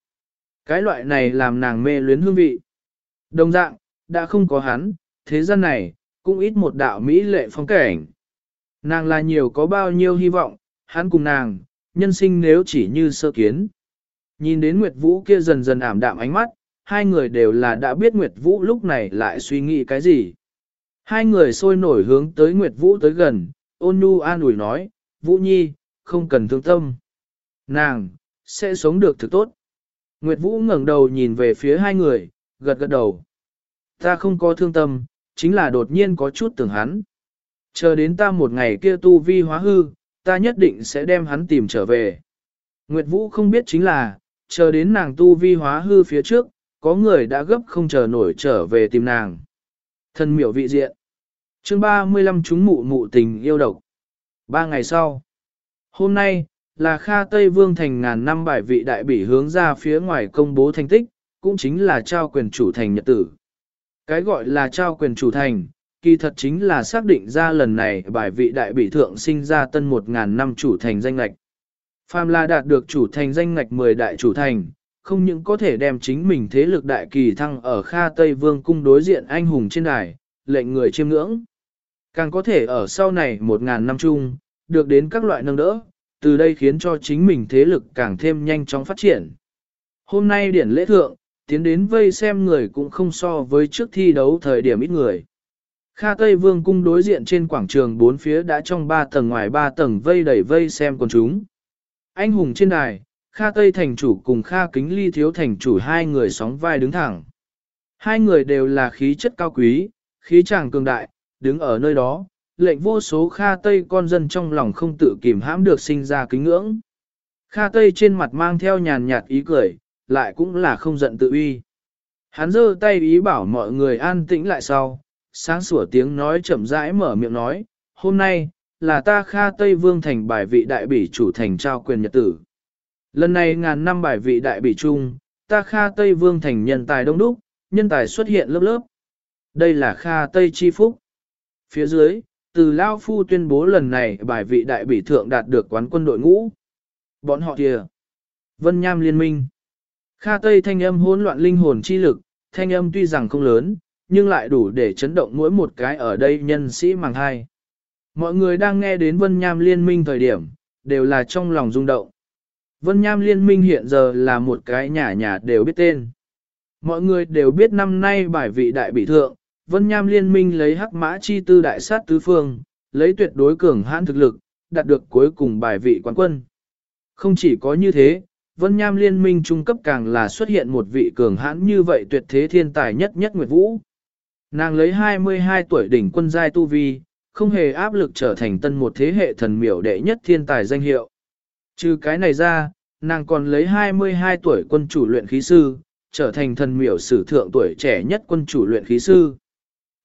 Cái loại này làm nàng mê luyến hương vị. Đồng dạng, đã không có hắn, thế gian này, cũng ít một đạo mỹ lệ phong cảnh. Nàng là nhiều có bao nhiêu hy vọng, hắn cùng nàng, nhân sinh nếu chỉ như sơ kiến. Nhìn đến Nguyệt Vũ kia dần dần ảm đạm ánh mắt, hai người đều là đã biết Nguyệt Vũ lúc này lại suy nghĩ cái gì. Hai người sôi nổi hướng tới Nguyệt Vũ tới gần, ôn nhu an ủi nói, Vũ Nhi, không cần thương tâm. Nàng, sẽ sống được thực tốt. Nguyệt Vũ ngẩng đầu nhìn về phía hai người, gật gật đầu. Ta không có thương tâm, chính là đột nhiên có chút tưởng hắn. Chờ đến ta một ngày kia tu vi hóa hư, ta nhất định sẽ đem hắn tìm trở về. Nguyệt Vũ không biết chính là, chờ đến nàng tu vi hóa hư phía trước, có người đã gấp không chờ nổi trở về tìm nàng. Thân miểu vị diện. chương 35 chúng mụ mụ tình yêu độc. Ba ngày sau. Hôm nay, là Kha Tây Vương thành ngàn năm bài vị đại bỉ hướng ra phía ngoài công bố thành tích, cũng chính là trao quyền chủ thành nhật tử. Cái gọi là trao quyền chủ thành, kỳ thật chính là xác định ra lần này bài vị đại bỉ thượng sinh ra tân một ngàn năm chủ thành danh lạch. Phàm là đạt được chủ thành danh ngạch 10 đại chủ thành, không những có thể đem chính mình thế lực đại kỳ thăng ở Kha Tây Vương cung đối diện anh hùng trên đài, lệnh người chiêm ngưỡng. Càng có thể ở sau này một ngàn năm chung, được đến các loại nâng đỡ, từ đây khiến cho chính mình thế lực càng thêm nhanh chóng phát triển. Hôm nay điển lễ thượng, tiến đến vây xem người cũng không so với trước thi đấu thời điểm ít người. Kha Tây Vương cung đối diện trên quảng trường bốn phía đã trong ba tầng ngoài ba tầng vây đẩy vây xem con chúng. Anh hùng trên đài, Kha Tây thành chủ cùng Kha Kính Ly thiếu thành chủ hai người sóng vai đứng thẳng. Hai người đều là khí chất cao quý, khí tràng cường đại, đứng ở nơi đó, lệnh vô số Kha Tây con dân trong lòng không tự kìm hãm được sinh ra kính ngưỡng. Kha Tây trên mặt mang theo nhàn nhạt ý cười, lại cũng là không giận tự uy. Hắn giơ tay ý bảo mọi người an tĩnh lại sau, sáng sủa tiếng nói chậm rãi mở miệng nói, hôm nay, là ta Kha Tây Vương thành bài vị đại bỉ chủ thành trao quyền nhật tử. Lần này ngàn năm bài vị đại bỉ chung, ta Kha Tây Vương thành nhân tài đông đúc, nhân tài xuất hiện lớp lớp. Đây là Kha Tây Chi Phúc. Phía dưới, từ Lao Phu tuyên bố lần này bài vị đại bỉ thượng đạt được quán quân đội ngũ. Bọn họ kìa. Vân Nham Liên minh. Kha Tây thanh âm hỗn loạn linh hồn chi lực, thanh âm tuy rằng không lớn, nhưng lại đủ để chấn động mỗi một cái ở đây nhân sĩ màng hai. Mọi người đang nghe đến Vân Nham Liên minh thời điểm, đều là trong lòng rung động. Vân Nham Liên minh hiện giờ là một cái nhà nhà đều biết tên. Mọi người đều biết năm nay bài vị đại bị thượng, Vân Nham Liên minh lấy hắc mã chi tư đại sát tứ phương, lấy tuyệt đối cường hãn thực lực, đạt được cuối cùng bài vị quán quân. Không chỉ có như thế, Vân Nham liên minh trung cấp càng là xuất hiện một vị cường hãn như vậy tuyệt thế thiên tài nhất nhất Nguyệt Vũ. Nàng lấy 22 tuổi đỉnh quân giai tu vi, không hề áp lực trở thành tân một thế hệ thần miểu đệ nhất thiên tài danh hiệu. Trừ cái này ra, nàng còn lấy 22 tuổi quân chủ luyện khí sư, trở thành thần miểu sử thượng tuổi trẻ nhất quân chủ luyện khí sư.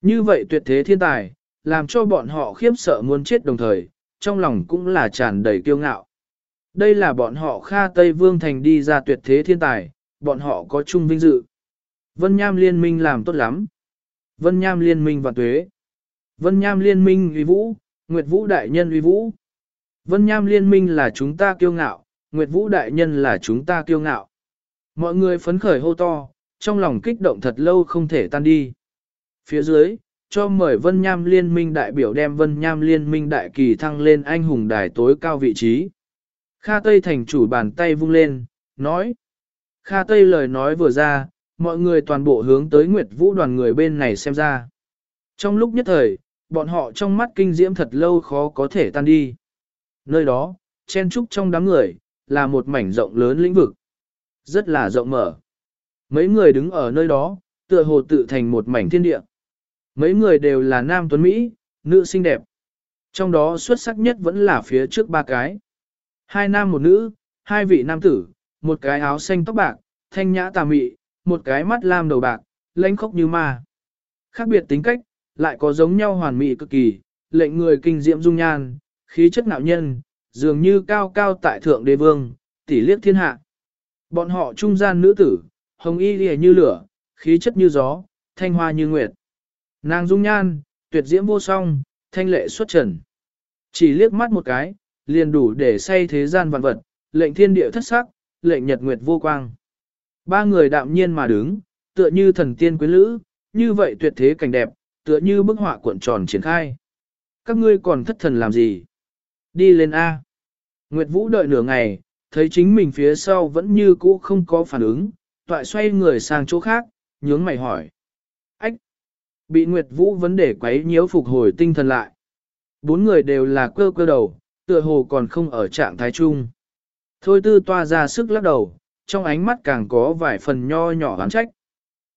Như vậy tuyệt thế thiên tài, làm cho bọn họ khiếp sợ muốn chết đồng thời, trong lòng cũng là tràn đầy kiêu ngạo. Đây là bọn họ Kha Tây Vương Thành đi ra tuyệt thế thiên tài, bọn họ có chung vinh dự. Vân Nham liên minh làm tốt lắm. Vân Nham liên minh và tuế. Vân Nham liên minh uy vũ, Nguyệt Vũ đại nhân uy vũ. Vân Nham liên minh là chúng ta kiêu ngạo, Nguyệt Vũ đại nhân là chúng ta kiêu ngạo. Mọi người phấn khởi hô to, trong lòng kích động thật lâu không thể tan đi. Phía dưới, cho mời Vân Nham liên minh đại biểu đem Vân Nham liên minh đại kỳ thăng lên anh hùng đài tối cao vị trí. Kha Tây thành chủ bàn tay vung lên, nói. Kha Tây lời nói vừa ra, mọi người toàn bộ hướng tới Nguyệt Vũ đoàn người bên này xem ra. Trong lúc nhất thời, bọn họ trong mắt kinh diễm thật lâu khó có thể tan đi. Nơi đó, chen trúc trong đám người, là một mảnh rộng lớn lĩnh vực. Rất là rộng mở. Mấy người đứng ở nơi đó, tựa hồ tự thành một mảnh thiên địa. Mấy người đều là nam tuấn Mỹ, nữ xinh đẹp. Trong đó xuất sắc nhất vẫn là phía trước ba cái. Hai nam một nữ, hai vị nam tử, một cái áo xanh tóc bạc, thanh nhã tà mị, một cái mắt lam đầu bạc, lãnh khốc như ma. Khác biệt tính cách, lại có giống nhau hoàn mỹ cực kỳ, lệnh người kinh diễm dung nhan, khí chất nạo nhân, dường như cao cao tại thượng đế vương, tỷ liếc thiên hạ. Bọn họ trung gian nữ tử, hồng y lìa như lửa, khí chất như gió, thanh hoa như nguyệt. Nàng dung nhan, tuyệt diễm vô song, thanh lệ xuất trần. Chỉ liếc mắt một cái, liền đủ để say thế gian vạn vật, lệnh thiên địa thất sắc, lệnh nhật nguyệt vô quang. Ba người đạm nhiên mà đứng, tựa như thần tiên quyến lữ, như vậy tuyệt thế cảnh đẹp, tựa như bức họa cuộn tròn triển khai. Các ngươi còn thất thần làm gì? Đi lên A. Nguyệt Vũ đợi nửa ngày, thấy chính mình phía sau vẫn như cũ không có phản ứng, toại xoay người sang chỗ khác, nhướng mày hỏi. Bị Nguyệt Vũ vấn đề quấy nhiễu phục hồi tinh thần lại. Bốn người đều là cơ cơ đầu, tựa hồ còn không ở trạng thái chung. Thôi tư toa ra sức lắc đầu, trong ánh mắt càng có vài phần nho nhỏ oán trách.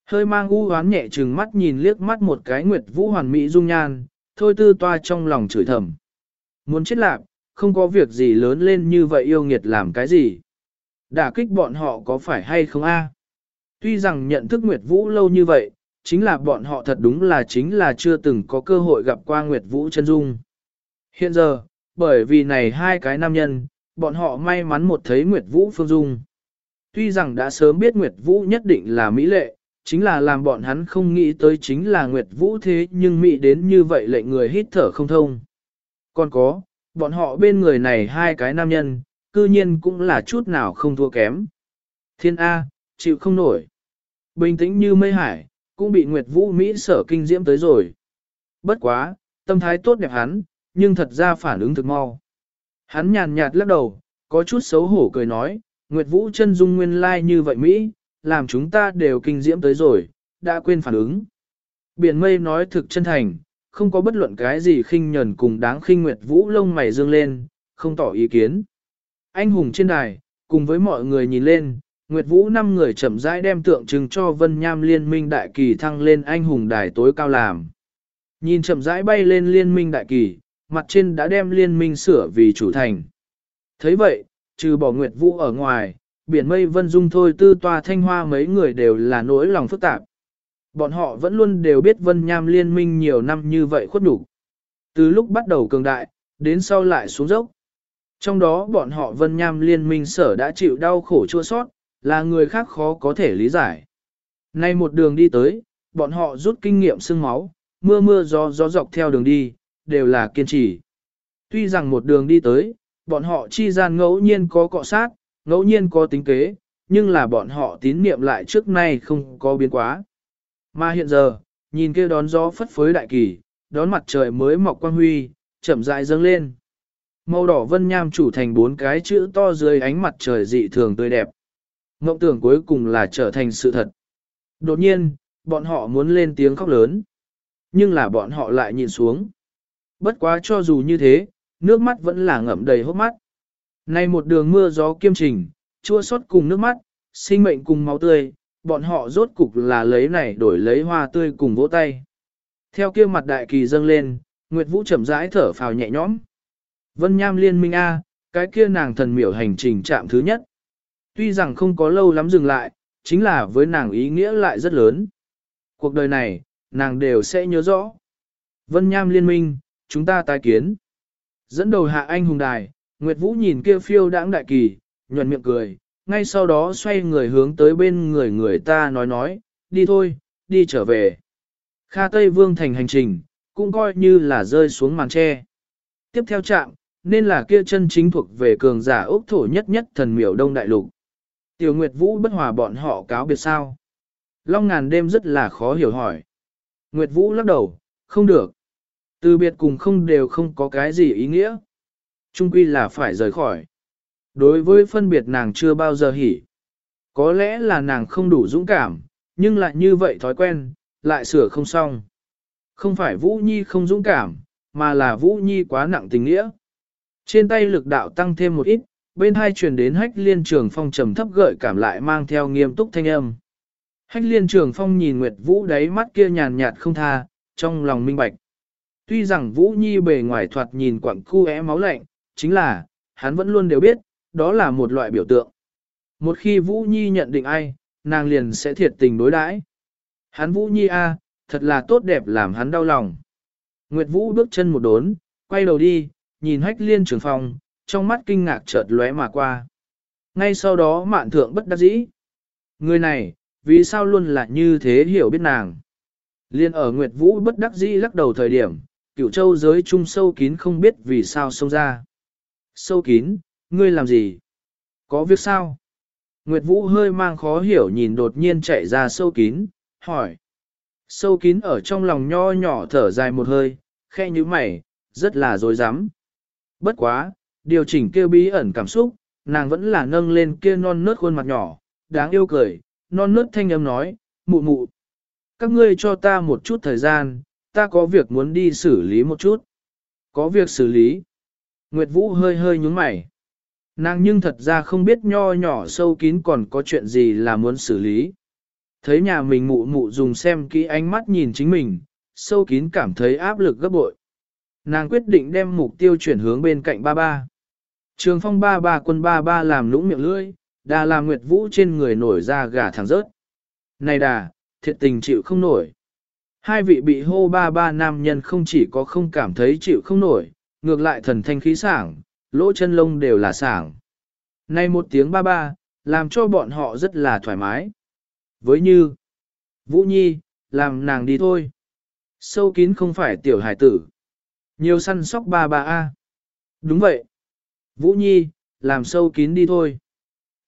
Hơi mang u hoán nhẹ trừng mắt nhìn liếc mắt một cái Nguyệt Vũ hoàn mỹ dung nhan, thôi tư toa trong lòng chửi thầm. Muốn chết lạc, không có việc gì lớn lên như vậy yêu nghiệt làm cái gì. Đả kích bọn họ có phải hay không a? Tuy rằng nhận thức Nguyệt Vũ lâu như vậy, chính là bọn họ thật đúng là chính là chưa từng có cơ hội gặp qua Nguyệt Vũ chân dung. Hiện giờ, bởi vì này hai cái nam nhân, bọn họ may mắn một thấy Nguyệt Vũ phương dung. Tuy rằng đã sớm biết Nguyệt Vũ nhất định là mỹ lệ, chính là làm bọn hắn không nghĩ tới chính là Nguyệt Vũ thế nhưng mỹ đến như vậy lệnh người hít thở không thông. Còn có, bọn họ bên người này hai cái nam nhân, cư nhiên cũng là chút nào không thua kém. Thiên A, chịu không nổi. Bình tĩnh như mây hải, cũng bị Nguyệt Vũ Mỹ sở kinh diễm tới rồi. Bất quá, tâm thái tốt đẹp hắn, nhưng thật ra phản ứng thực mau. Hắn nhàn nhạt lắc đầu, có chút xấu hổ cười nói, Nguyệt Vũ chân dung nguyên lai like như vậy Mỹ, làm chúng ta đều kinh diễm tới rồi, đã quên phản ứng. Biển mây nói thực chân thành, không có bất luận cái gì khinh nhẫn cùng đáng khinh Nguyệt Vũ lông mày dương lên, không tỏ ý kiến. Anh hùng trên đài, cùng với mọi người nhìn lên, Nguyệt Vũ năm người chậm rãi đem tượng trưng cho Vân Nham liên minh đại kỳ thăng lên anh hùng đài tối cao làm. Nhìn chậm rãi bay lên liên minh đại kỳ, mặt trên đã đem liên minh sửa vì chủ thành. thấy vậy, trừ bỏ Nguyệt Vũ ở ngoài, biển mây vân dung thôi tư tòa thanh hoa mấy người đều là nỗi lòng phức tạp. Bọn họ vẫn luôn đều biết vân nham liên minh nhiều năm như vậy khuất đủ. Từ lúc bắt đầu cường đại, đến sau lại xuống dốc. Trong đó bọn họ vân nham liên minh sở đã chịu đau khổ chua sót, là người khác khó có thể lý giải. Nay một đường đi tới, bọn họ rút kinh nghiệm sưng máu, mưa mưa gió gió dọc theo đường đi, đều là kiên trì. Tuy rằng một đường đi tới, bọn họ chi gian ngẫu nhiên có cọ sát, ngẫu nhiên có tính kế, nhưng là bọn họ tín niệm lại trước nay không có biến quá. Mà hiện giờ, nhìn kia đón gió phất phới đại kỳ, đón mặt trời mới mọc quang huy, chậm rãi dâng lên. Màu đỏ vân nham chủ thành bốn cái chữ to dưới ánh mặt trời dị thường tươi đẹp mộng tưởng cuối cùng là trở thành sự thật. Đột nhiên, bọn họ muốn lên tiếng khóc lớn. Nhưng là bọn họ lại nhìn xuống. Bất quá cho dù như thế, nước mắt vẫn là ngậm đầy hốc mắt. Nay một đường mưa gió kiêm trình, chua xót cùng nước mắt, sinh mệnh cùng máu tươi, bọn họ rốt cục là lấy này đổi lấy hoa tươi cùng vỗ tay. Theo kia mặt đại kỳ dâng lên, Nguyệt Vũ chậm rãi thở phào nhẹ nhõm. Vân Nham liên minh A, cái kia nàng thần miểu hành trình chạm thứ nhất. Tuy rằng không có lâu lắm dừng lại, chính là với nàng ý nghĩa lại rất lớn. Cuộc đời này, nàng đều sẽ nhớ rõ. Vân Nham liên minh, chúng ta tái kiến. Dẫn đầu hạ anh hùng đài, Nguyệt Vũ nhìn kia phiêu đãng đại kỳ, nhuận miệng cười, ngay sau đó xoay người hướng tới bên người người ta nói nói, đi thôi, đi trở về. Kha Tây Vương thành hành trình, cũng coi như là rơi xuống màn tre. Tiếp theo chạm, nên là kia chân chính thuộc về cường giả ốc thổ nhất nhất thần miểu đông đại lục. Tiểu Nguyệt Vũ bất hòa bọn họ cáo biệt sao. Long ngàn đêm rất là khó hiểu hỏi. Nguyệt Vũ lắc đầu, không được. Từ biệt cùng không đều không có cái gì ý nghĩa. Trung quy là phải rời khỏi. Đối với phân biệt nàng chưa bao giờ hỉ. Có lẽ là nàng không đủ dũng cảm, nhưng lại như vậy thói quen, lại sửa không xong. Không phải Vũ Nhi không dũng cảm, mà là Vũ Nhi quá nặng tình nghĩa. Trên tay lực đạo tăng thêm một ít, bên hai truyền đến hách liên trường phong trầm thấp gợi cảm lại mang theo nghiêm túc thanh âm. Hách liên trường phong nhìn Nguyệt Vũ đáy mắt kia nhàn nhạt không tha, trong lòng minh bạch. Tuy rằng Vũ Nhi bề ngoài thoạt nhìn quặng khu é máu lạnh, chính là, hắn vẫn luôn đều biết, đó là một loại biểu tượng. Một khi Vũ Nhi nhận định ai, nàng liền sẽ thiệt tình đối đãi. Hắn Vũ Nhi a, thật là tốt đẹp làm hắn đau lòng. Nguyệt Vũ bước chân một đốn, quay đầu đi, nhìn hách liên trường phong, trong mắt kinh ngạc chợt lóe mà qua. Ngay sau đó mạn thượng bất đắc dĩ. Người này, vì sao luôn là như thế hiểu biết nàng. Liên ở Nguyệt Vũ bất đắc dĩ lắc đầu thời điểm, cửu châu giới trung sâu kín không biết vì sao xông ra. Sâu kín, ngươi làm gì? Có việc sao? Nguyệt Vũ hơi mang khó hiểu nhìn đột nhiên chạy ra sâu kín, hỏi. Sâu kín ở trong lòng nho nhỏ thở dài một hơi, khe như mày, rất là dối rắm Bất quá, điều chỉnh kêu bí ẩn cảm xúc, nàng vẫn là nâng lên kia non nớt khuôn mặt nhỏ, đáng yêu cười, non nớt thanh âm nói, mụ mụ. Các ngươi cho ta một chút thời gian, ta có việc muốn đi xử lý một chút. Có việc xử lý. Nguyệt Vũ hơi hơi nhúng mày. Nàng nhưng thật ra không biết nho nhỏ sâu kín còn có chuyện gì là muốn xử lý. Thấy nhà mình mụ mụ dùng xem kỹ ánh mắt nhìn chính mình, sâu kín cảm thấy áp lực gấp bội. Nàng quyết định đem mục tiêu chuyển hướng bên cạnh ba ba. Trường phong ba ba quân ba ba làm lũng miệng lưỡi, đà làm nguyệt vũ trên người nổi ra gà thẳng rớt. Này đà, thiệt tình chịu không nổi. Hai vị bị hô ba ba nam nhân không chỉ có không cảm thấy chịu không nổi, ngược lại thần thanh khí sảng, lỗ chân lông đều là sảng. Này một tiếng ba ba, làm cho bọn họ rất là thoải mái. Với như, Vũ Nhi, làm nàng đi thôi. Sâu kín không phải tiểu hải tử. Nhiều săn sóc ba ba A. Đúng vậy. Vũ Nhi, làm sâu kín đi thôi.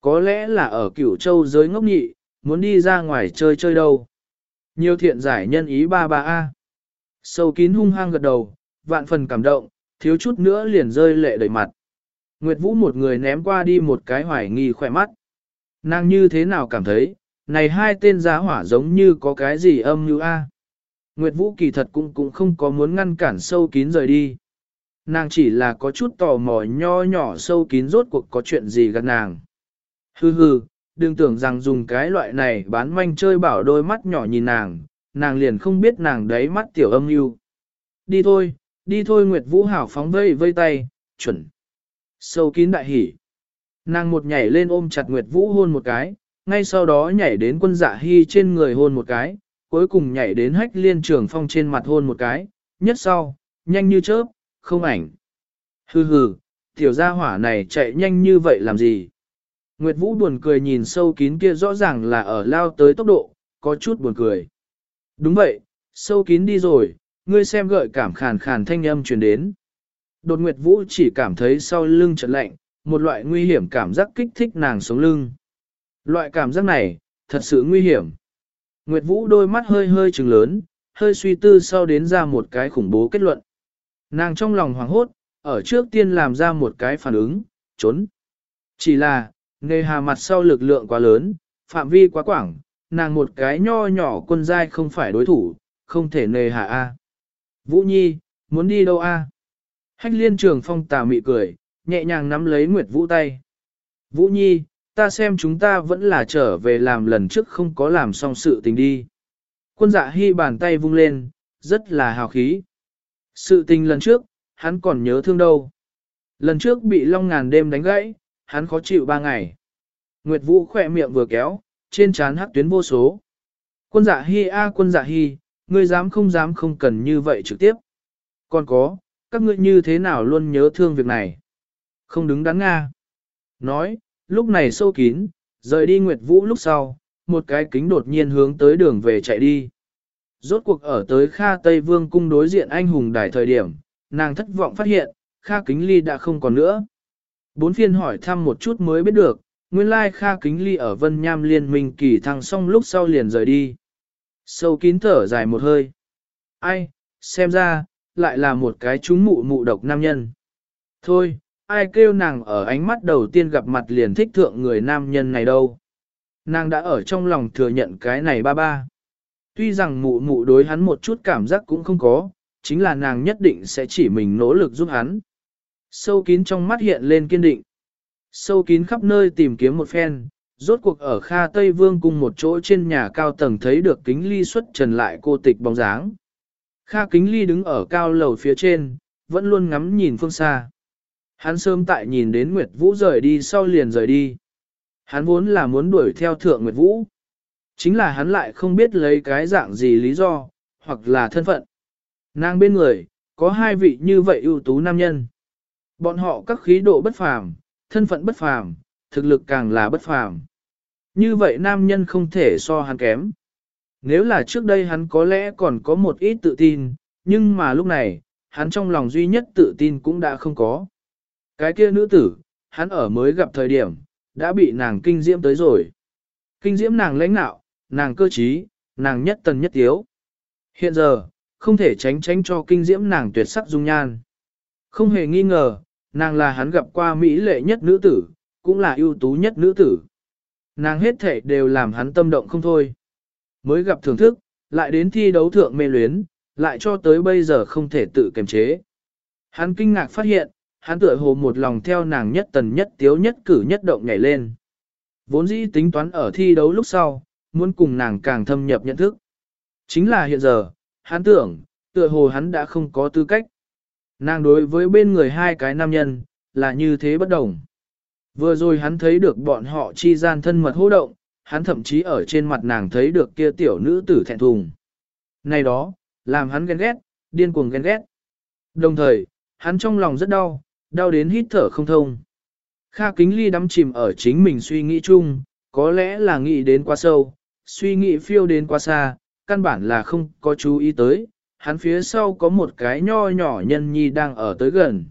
Có lẽ là ở cửu châu giới ngốc nhị, muốn đi ra ngoài chơi chơi đâu. Nhiều thiện giải nhân ý ba ba A. Sâu kín hung hăng gật đầu, vạn phần cảm động, thiếu chút nữa liền rơi lệ đầy mặt. Nguyệt Vũ một người ném qua đi một cái hoài nghi khỏe mắt. Nàng như thế nào cảm thấy, này hai tên giá hỏa giống như có cái gì âm như A. Nguyệt Vũ kỳ thật cũng cũng không có muốn ngăn cản sâu kín rời đi. Nàng chỉ là có chút tò mò nho nhỏ sâu kín rốt cuộc có chuyện gì gần nàng. Hừ hừ, đừng tưởng rằng dùng cái loại này bán manh chơi bảo đôi mắt nhỏ nhìn nàng, nàng liền không biết nàng đấy mắt tiểu âm yêu. Đi thôi, đi thôi Nguyệt Vũ hảo phóng vây vây tay, chuẩn. Sâu kín đại hỉ. Nàng một nhảy lên ôm chặt Nguyệt Vũ hôn một cái, ngay sau đó nhảy đến quân dạ hy trên người hôn một cái, cuối cùng nhảy đến hách liên trường phong trên mặt hôn một cái, nhất sau, nhanh như chớp, không ảnh. Hừ hừ, tiểu gia hỏa này chạy nhanh như vậy làm gì? Nguyệt Vũ buồn cười nhìn sâu kín kia rõ ràng là ở lao tới tốc độ, có chút buồn cười. Đúng vậy, sâu kín đi rồi, ngươi xem gợi cảm khàn khàn thanh âm truyền đến. Đột Nguyệt Vũ chỉ cảm thấy sau lưng chợt lạnh, một loại nguy hiểm cảm giác kích thích nàng sống lưng. Loại cảm giác này, thật sự nguy hiểm. Nguyệt Vũ đôi mắt hơi hơi trừng lớn, hơi suy tư sau đến ra một cái khủng bố kết luận. Nàng trong lòng hoảng hốt, ở trước tiên làm ra một cái phản ứng, trốn. Chỉ là, nề hà mặt sau lực lượng quá lớn, phạm vi quá quảng, nàng một cái nho nhỏ quân giai không phải đối thủ, không thể nề hà A. Vũ Nhi, muốn đi đâu A? Hách liên trường phong tà mị cười, nhẹ nhàng nắm lấy Nguyệt Vũ tay. Vũ Nhi, Ta xem chúng ta vẫn là trở về làm lần trước không có làm xong sự tình đi. Quân dạ hy bàn tay vung lên, rất là hào khí. Sự tình lần trước, hắn còn nhớ thương đâu. Lần trước bị long ngàn đêm đánh gãy, hắn khó chịu ba ngày. Nguyệt Vũ khỏe miệng vừa kéo, trên trán hắc tuyến vô số. Quân dạ hi, a quân dạ hi, ngươi dám không dám không cần như vậy trực tiếp. Còn có, các ngươi như thế nào luôn nhớ thương việc này. Không đứng đắn nga. Nói, lúc này sâu kín, rời đi Nguyệt Vũ lúc sau, một cái kính đột nhiên hướng tới đường về chạy đi. Rốt cuộc ở tới Kha Tây Vương cung đối diện anh hùng đài thời điểm, nàng thất vọng phát hiện, Kha Kính Ly đã không còn nữa. Bốn phiên hỏi thăm một chút mới biết được, nguyên lai Kha Kính Ly ở Vân Nham liên minh kỳ thăng xong lúc sau liền rời đi. Sâu kín thở dài một hơi. Ai, xem ra, lại là một cái chúng mụ mụ độc nam nhân. Thôi, ai kêu nàng ở ánh mắt đầu tiên gặp mặt liền thích thượng người nam nhân này đâu. Nàng đã ở trong lòng thừa nhận cái này ba ba. Tuy rằng mụ mụ đối hắn một chút cảm giác cũng không có, chính là nàng nhất định sẽ chỉ mình nỗ lực giúp hắn. Sâu kín trong mắt hiện lên kiên định. Sâu kín khắp nơi tìm kiếm một phen, rốt cuộc ở Kha Tây Vương cung một chỗ trên nhà cao tầng thấy được kính ly xuất trần lại cô tịch bóng dáng. Kha kính ly đứng ở cao lầu phía trên, vẫn luôn ngắm nhìn phương xa. Hắn sớm tại nhìn đến Nguyệt Vũ rời đi sau liền rời đi. Hắn vốn là muốn đuổi theo thượng Nguyệt Vũ. Chính là hắn lại không biết lấy cái dạng gì lý do, hoặc là thân phận. Nàng bên người, có hai vị như vậy ưu tú nam nhân. Bọn họ các khí độ bất phàm, thân phận bất phàm, thực lực càng là bất phàm. Như vậy nam nhân không thể so hắn kém. Nếu là trước đây hắn có lẽ còn có một ít tự tin, nhưng mà lúc này, hắn trong lòng duy nhất tự tin cũng đã không có. Cái kia nữ tử, hắn ở mới gặp thời điểm, đã bị nàng kinh diễm tới rồi. Kinh diễm nàng lãnh nạo, nàng cơ trí, nàng nhất tần nhất yếu, Hiện giờ, không thể tránh tránh cho kinh diễm nàng tuyệt sắc dung nhan. Không hề nghi ngờ, nàng là hắn gặp qua mỹ lệ nhất nữ tử, cũng là ưu tú nhất nữ tử. Nàng hết thể đều làm hắn tâm động không thôi. Mới gặp thưởng thức, lại đến thi đấu thượng mê luyến, lại cho tới bây giờ không thể tự kiềm chế. Hắn kinh ngạc phát hiện, hắn tựa hồ một lòng theo nàng nhất tần nhất tiếu nhất cử nhất động nhảy lên. Vốn dĩ tính toán ở thi đấu lúc sau, muốn cùng nàng càng thâm nhập nhận thức. Chính là hiện giờ, hắn tưởng, tựa hồ hắn đã không có tư cách. Nàng đối với bên người hai cái nam nhân, là như thế bất đồng. Vừa rồi hắn thấy được bọn họ chi gian thân mật hô động, hắn thậm chí ở trên mặt nàng thấy được kia tiểu nữ tử thẹn thùng. Này đó, làm hắn ghen ghét, điên cuồng ghen ghét. Đồng thời, hắn trong lòng rất đau, đau đến hít thở không thông. Kha kính ly đắm chìm ở chính mình suy nghĩ chung, có lẽ là nghĩ đến quá sâu, suy nghĩ phiêu đến quá xa, căn bản là không có chú ý tới, hắn phía sau có một cái nho nhỏ nhân nhi đang ở tới gần.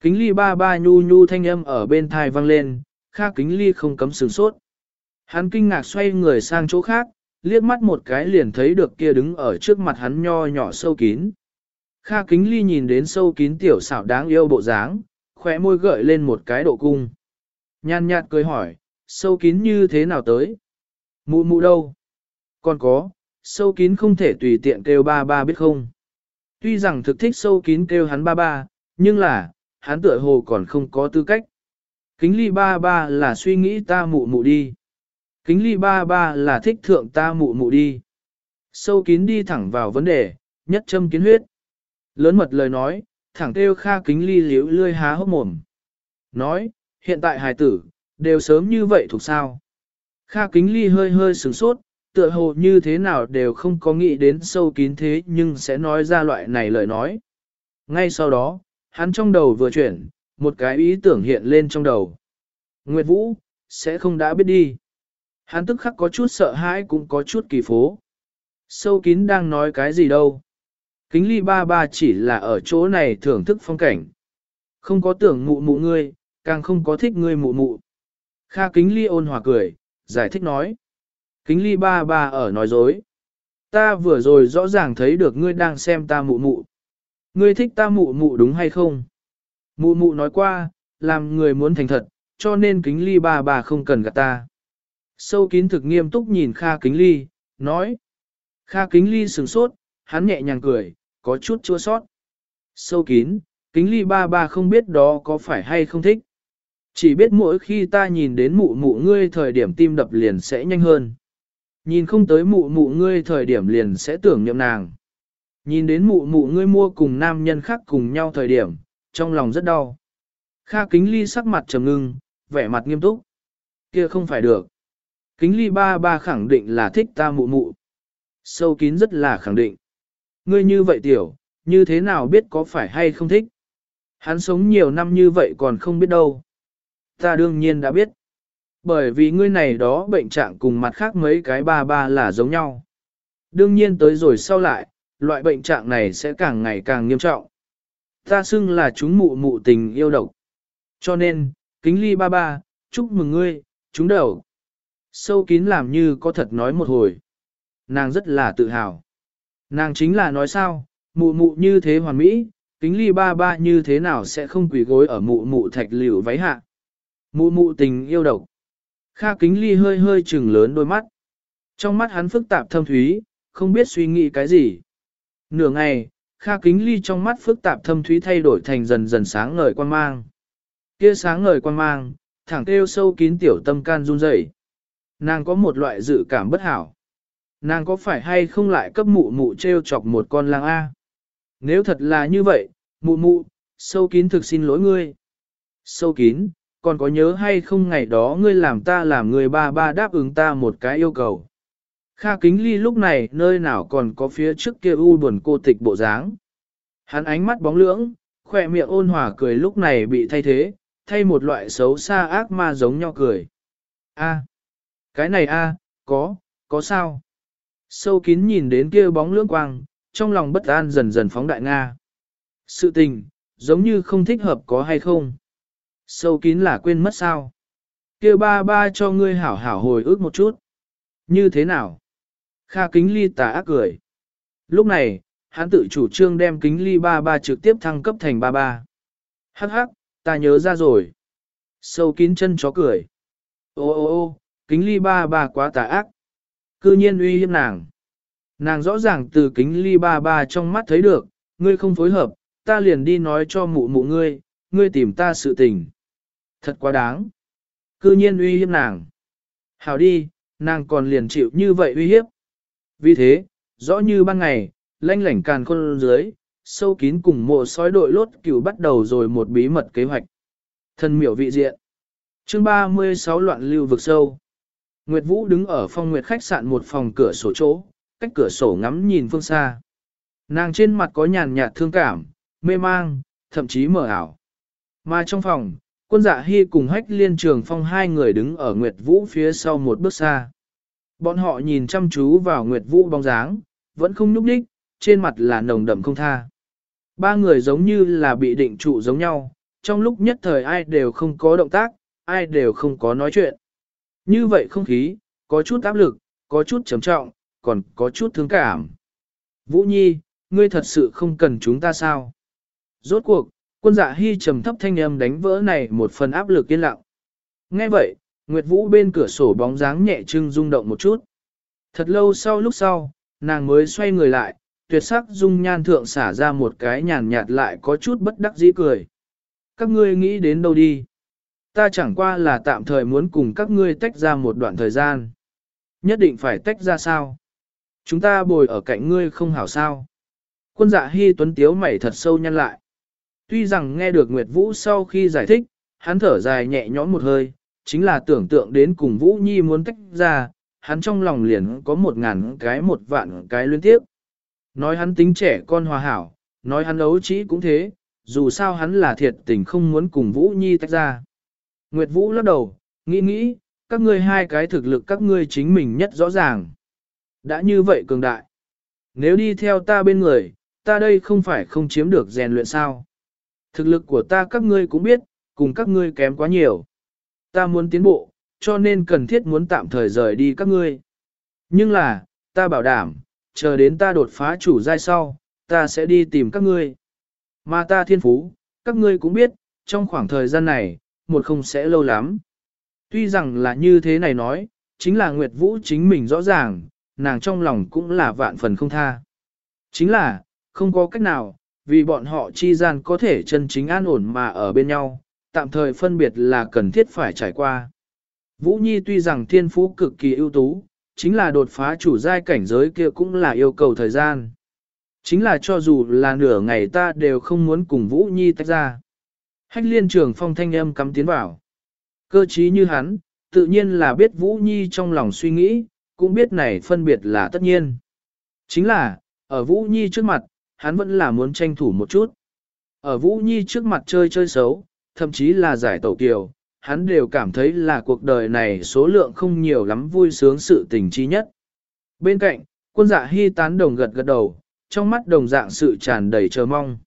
Kính ly ba ba nhu nhu thanh âm ở bên thai vang lên, kha kính ly không cấm sửng sốt. Hắn kinh ngạc xoay người sang chỗ khác, liếc mắt một cái liền thấy được kia đứng ở trước mặt hắn nho nhỏ sâu kín. Kha kính ly nhìn đến sâu kín tiểu xảo đáng yêu bộ dáng, khóe môi gợi lên một cái độ cung. Nhan nhạt cười hỏi, sâu kín như thế nào tới? Mụ mụ đâu? Còn có, sâu kín không thể tùy tiện kêu ba ba biết không? Tuy rằng thực thích sâu kín kêu hắn ba ba, nhưng là, hắn tựa hồ còn không có tư cách. Kính ly ba ba là suy nghĩ ta mụ mụ đi. Kính ly ba ba là thích thượng ta mụ mụ đi. Sâu kín đi thẳng vào vấn đề, nhất châm kiến huyết. Lớn mật lời nói, thẳng kêu kha kính ly liễu lươi há hốc mồm. Nói, hiện tại hài tử, đều sớm như vậy thuộc sao. Kha kính ly hơi hơi sửng sốt, tựa hồ như thế nào đều không có nghĩ đến sâu kín thế nhưng sẽ nói ra loại này lời nói. Ngay sau đó, hắn trong đầu vừa chuyển, một cái ý tưởng hiện lên trong đầu. Nguyệt Vũ, sẽ không đã biết đi. Hắn tức khắc có chút sợ hãi cũng có chút kỳ phố. Sâu kín đang nói cái gì đâu. Kính ly ba ba chỉ là ở chỗ này thưởng thức phong cảnh. Không có tưởng mụ mụ ngươi, càng không có thích ngươi mụ mụ. Kha kính ly ôn hòa cười, giải thích nói. Kính ly ba ba ở nói dối. Ta vừa rồi rõ ràng thấy được ngươi đang xem ta mụ mụ. Ngươi thích ta mụ mụ đúng hay không? Mụ mụ nói qua, làm người muốn thành thật, cho nên kính ly ba ba không cần gạt ta. Sâu kín thực nghiêm túc nhìn Kha kính ly, nói. Kha kính ly sừng sốt, hắn nhẹ nhàng cười, có chút chua sót. Sâu kín, kính ly ba ba không biết đó có phải hay không thích. Chỉ biết mỗi khi ta nhìn đến mụ mụ ngươi thời điểm tim đập liền sẽ nhanh hơn. Nhìn không tới mụ mụ ngươi thời điểm liền sẽ tưởng niệm nàng. Nhìn đến mụ mụ ngươi mua cùng nam nhân khác cùng nhau thời điểm, trong lòng rất đau. Kha kính ly sắc mặt trầm ngưng, vẻ mặt nghiêm túc. Kia không phải được. Kính ly ba ba khẳng định là thích ta mụ mụ. Sâu kín rất là khẳng định. Ngươi như vậy tiểu, như thế nào biết có phải hay không thích? Hắn sống nhiều năm như vậy còn không biết đâu. Ta đương nhiên đã biết. Bởi vì ngươi này đó bệnh trạng cùng mặt khác mấy cái ba ba là giống nhau. Đương nhiên tới rồi sau lại, loại bệnh trạng này sẽ càng ngày càng nghiêm trọng. Ta xưng là chúng mụ mụ tình yêu độc. Cho nên, kính ly ba ba, chúc mừng ngươi, chúng đầu. Sâu kín làm như có thật nói một hồi. Nàng rất là tự hào. Nàng chính là nói sao, mụ mụ như thế hoàn mỹ, kính ly ba ba như thế nào sẽ không quỳ gối ở mụ mụ thạch liều váy hạ. Mụ mụ tình yêu độc. Kha kính ly hơi hơi trừng lớn đôi mắt. Trong mắt hắn phức tạp thâm thúy, không biết suy nghĩ cái gì. Nửa ngày, Kha kính ly trong mắt phức tạp thâm thúy thay đổi thành dần dần sáng ngời quan mang. Kia sáng ngời quan mang, thẳng kêu sâu kín tiểu tâm can run rẩy. Nàng có một loại dự cảm bất hảo. Nàng có phải hay không lại cấp mụ mụ treo chọc một con lang A? Nếu thật là như vậy, mụ mụ, sâu kín thực xin lỗi ngươi. Sâu kín, còn có nhớ hay không ngày đó ngươi làm ta làm người ba ba đáp ứng ta một cái yêu cầu. Kha kính ly lúc này nơi nào còn có phía trước kia u buồn cô tịch bộ dáng. Hắn ánh mắt bóng lưỡng, khỏe miệng ôn hòa cười lúc này bị thay thế, thay một loại xấu xa ác ma giống nhau cười. A, cái này a, có, có sao? Sâu kín nhìn đến kia bóng lưỡng quang, trong lòng bất an dần dần phóng đại Nga. Sự tình, giống như không thích hợp có hay không? Sâu kín là quên mất sao? kia ba ba cho ngươi hảo hảo hồi ức một chút. Như thế nào? Kha kính ly tà ác cười. Lúc này, hắn tự chủ trương đem kính ly ba ba trực tiếp thăng cấp thành ba ba. Hắc hắc, ta nhớ ra rồi. Sâu kín chân chó cười. Ô ô ô, kính ly ba ba quá tà ác. Cư nhiên uy hiếp nàng. Nàng rõ ràng từ kính ly ba ba trong mắt thấy được, ngươi không phối hợp, ta liền đi nói cho mụ mụ ngươi, ngươi tìm ta sự tình. Thật quá đáng. Cư nhiên uy hiếp nàng. Hảo đi, nàng còn liền chịu như vậy uy hiếp. Vì thế, rõ như ban ngày, lanh lảnh càn khôn dưới, sâu kín cùng mộ sói đội lốt cửu bắt đầu rồi một bí mật kế hoạch. Thân miểu vị diện. chương 36 loạn lưu vực sâu. Nguyệt Vũ đứng ở phong nguyệt khách sạn một phòng cửa sổ chỗ, cách cửa sổ ngắm nhìn phương xa. Nàng trên mặt có nhàn nhạt thương cảm, mê mang, thậm chí mở ảo. Mà trong phòng, quân dạ hy cùng hách liên trường phong hai người đứng ở Nguyệt Vũ phía sau một bước xa. Bọn họ nhìn chăm chú vào Nguyệt Vũ bóng dáng, vẫn không nhúc đích, trên mặt là nồng đậm không tha. Ba người giống như là bị định trụ giống nhau, trong lúc nhất thời ai đều không có động tác, ai đều không có nói chuyện. Như vậy không khí, có chút áp lực, có chút trầm trọng, còn có chút thương cảm. Vũ Nhi, ngươi thật sự không cần chúng ta sao? Rốt cuộc, quân dạ hy trầm thấp thanh âm đánh vỡ này một phần áp lực yên lặng. Nghe vậy, Nguyệt Vũ bên cửa sổ bóng dáng nhẹ trưng rung động một chút. Thật lâu sau lúc sau, nàng mới xoay người lại, tuyệt sắc dung nhan thượng xả ra một cái nhàn nhạt lại có chút bất đắc dĩ cười. Các ngươi nghĩ đến đâu đi? Ta chẳng qua là tạm thời muốn cùng các ngươi tách ra một đoạn thời gian. Nhất định phải tách ra sao? Chúng ta bồi ở cạnh ngươi không hảo sao? Quân dạ hy tuấn tiếu mày thật sâu nhăn lại. Tuy rằng nghe được Nguyệt Vũ sau khi giải thích, hắn thở dài nhẹ nhõm một hơi, chính là tưởng tượng đến cùng Vũ Nhi muốn tách ra, hắn trong lòng liền có một ngàn cái một vạn cái liên tiếp. Nói hắn tính trẻ con hòa hảo, nói hắn ấu trĩ cũng thế, dù sao hắn là thiệt tình không muốn cùng Vũ Nhi tách ra. Nguyệt Vũ lắc đầu, nghĩ nghĩ, các ngươi hai cái thực lực các ngươi chính mình nhất rõ ràng. Đã như vậy cường đại. Nếu đi theo ta bên người, ta đây không phải không chiếm được rèn luyện sao. Thực lực của ta các ngươi cũng biết, cùng các ngươi kém quá nhiều. Ta muốn tiến bộ, cho nên cần thiết muốn tạm thời rời đi các ngươi. Nhưng là, ta bảo đảm, chờ đến ta đột phá chủ giai sau, ta sẽ đi tìm các ngươi. Mà ta thiên phú, các ngươi cũng biết, trong khoảng thời gian này, một không sẽ lâu lắm. Tuy rằng là như thế này nói, chính là Nguyệt Vũ chính mình rõ ràng, nàng trong lòng cũng là vạn phần không tha. Chính là, không có cách nào, vì bọn họ chi gian có thể chân chính an ổn mà ở bên nhau, tạm thời phân biệt là cần thiết phải trải qua. Vũ Nhi tuy rằng thiên phú cực kỳ ưu tú, chính là đột phá chủ giai cảnh giới kia cũng là yêu cầu thời gian. Chính là cho dù là nửa ngày ta đều không muốn cùng Vũ Nhi tách ra. Hách liên trường phong thanh âm cắm tiến vào. Cơ trí như hắn, tự nhiên là biết Vũ Nhi trong lòng suy nghĩ, cũng biết này phân biệt là tất nhiên. Chính là, ở Vũ Nhi trước mặt, hắn vẫn là muốn tranh thủ một chút. Ở Vũ Nhi trước mặt chơi chơi xấu, thậm chí là giải tẩu kiều, hắn đều cảm thấy là cuộc đời này số lượng không nhiều lắm vui sướng sự tình chi nhất. Bên cạnh, quân dạ hy tán đồng gật gật đầu, trong mắt đồng dạng sự tràn đầy chờ mong.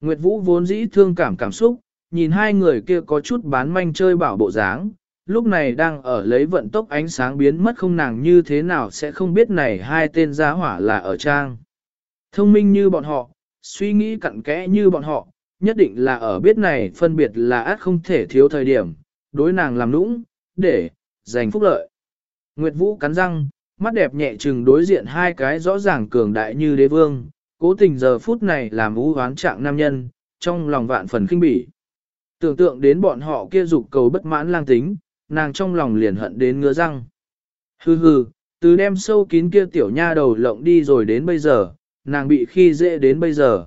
Nguyệt Vũ vốn dĩ thương cảm cảm xúc, nhìn hai người kia có chút bán manh chơi bảo bộ dáng, lúc này đang ở lấy vận tốc ánh sáng biến mất không nàng như thế nào sẽ không biết này hai tên giá hỏa là ở trang. Thông minh như bọn họ, suy nghĩ cặn kẽ như bọn họ, nhất định là ở biết này phân biệt là át không thể thiếu thời điểm, đối nàng làm nũng, để, giành phúc lợi. Nguyệt Vũ cắn răng, mắt đẹp nhẹ chừng đối diện hai cái rõ ràng cường đại như đế vương, cố tình giờ phút này làm ú hoán trạng nam nhân, trong lòng vạn phần kinh bỉ. Tưởng tượng đến bọn họ kia dục cầu bất mãn lang tính, nàng trong lòng liền hận đến ngứa răng. Hừ hừ, từ đem sâu kín kia tiểu nha đầu lộng đi rồi đến bây giờ, nàng bị khi dễ đến bây giờ.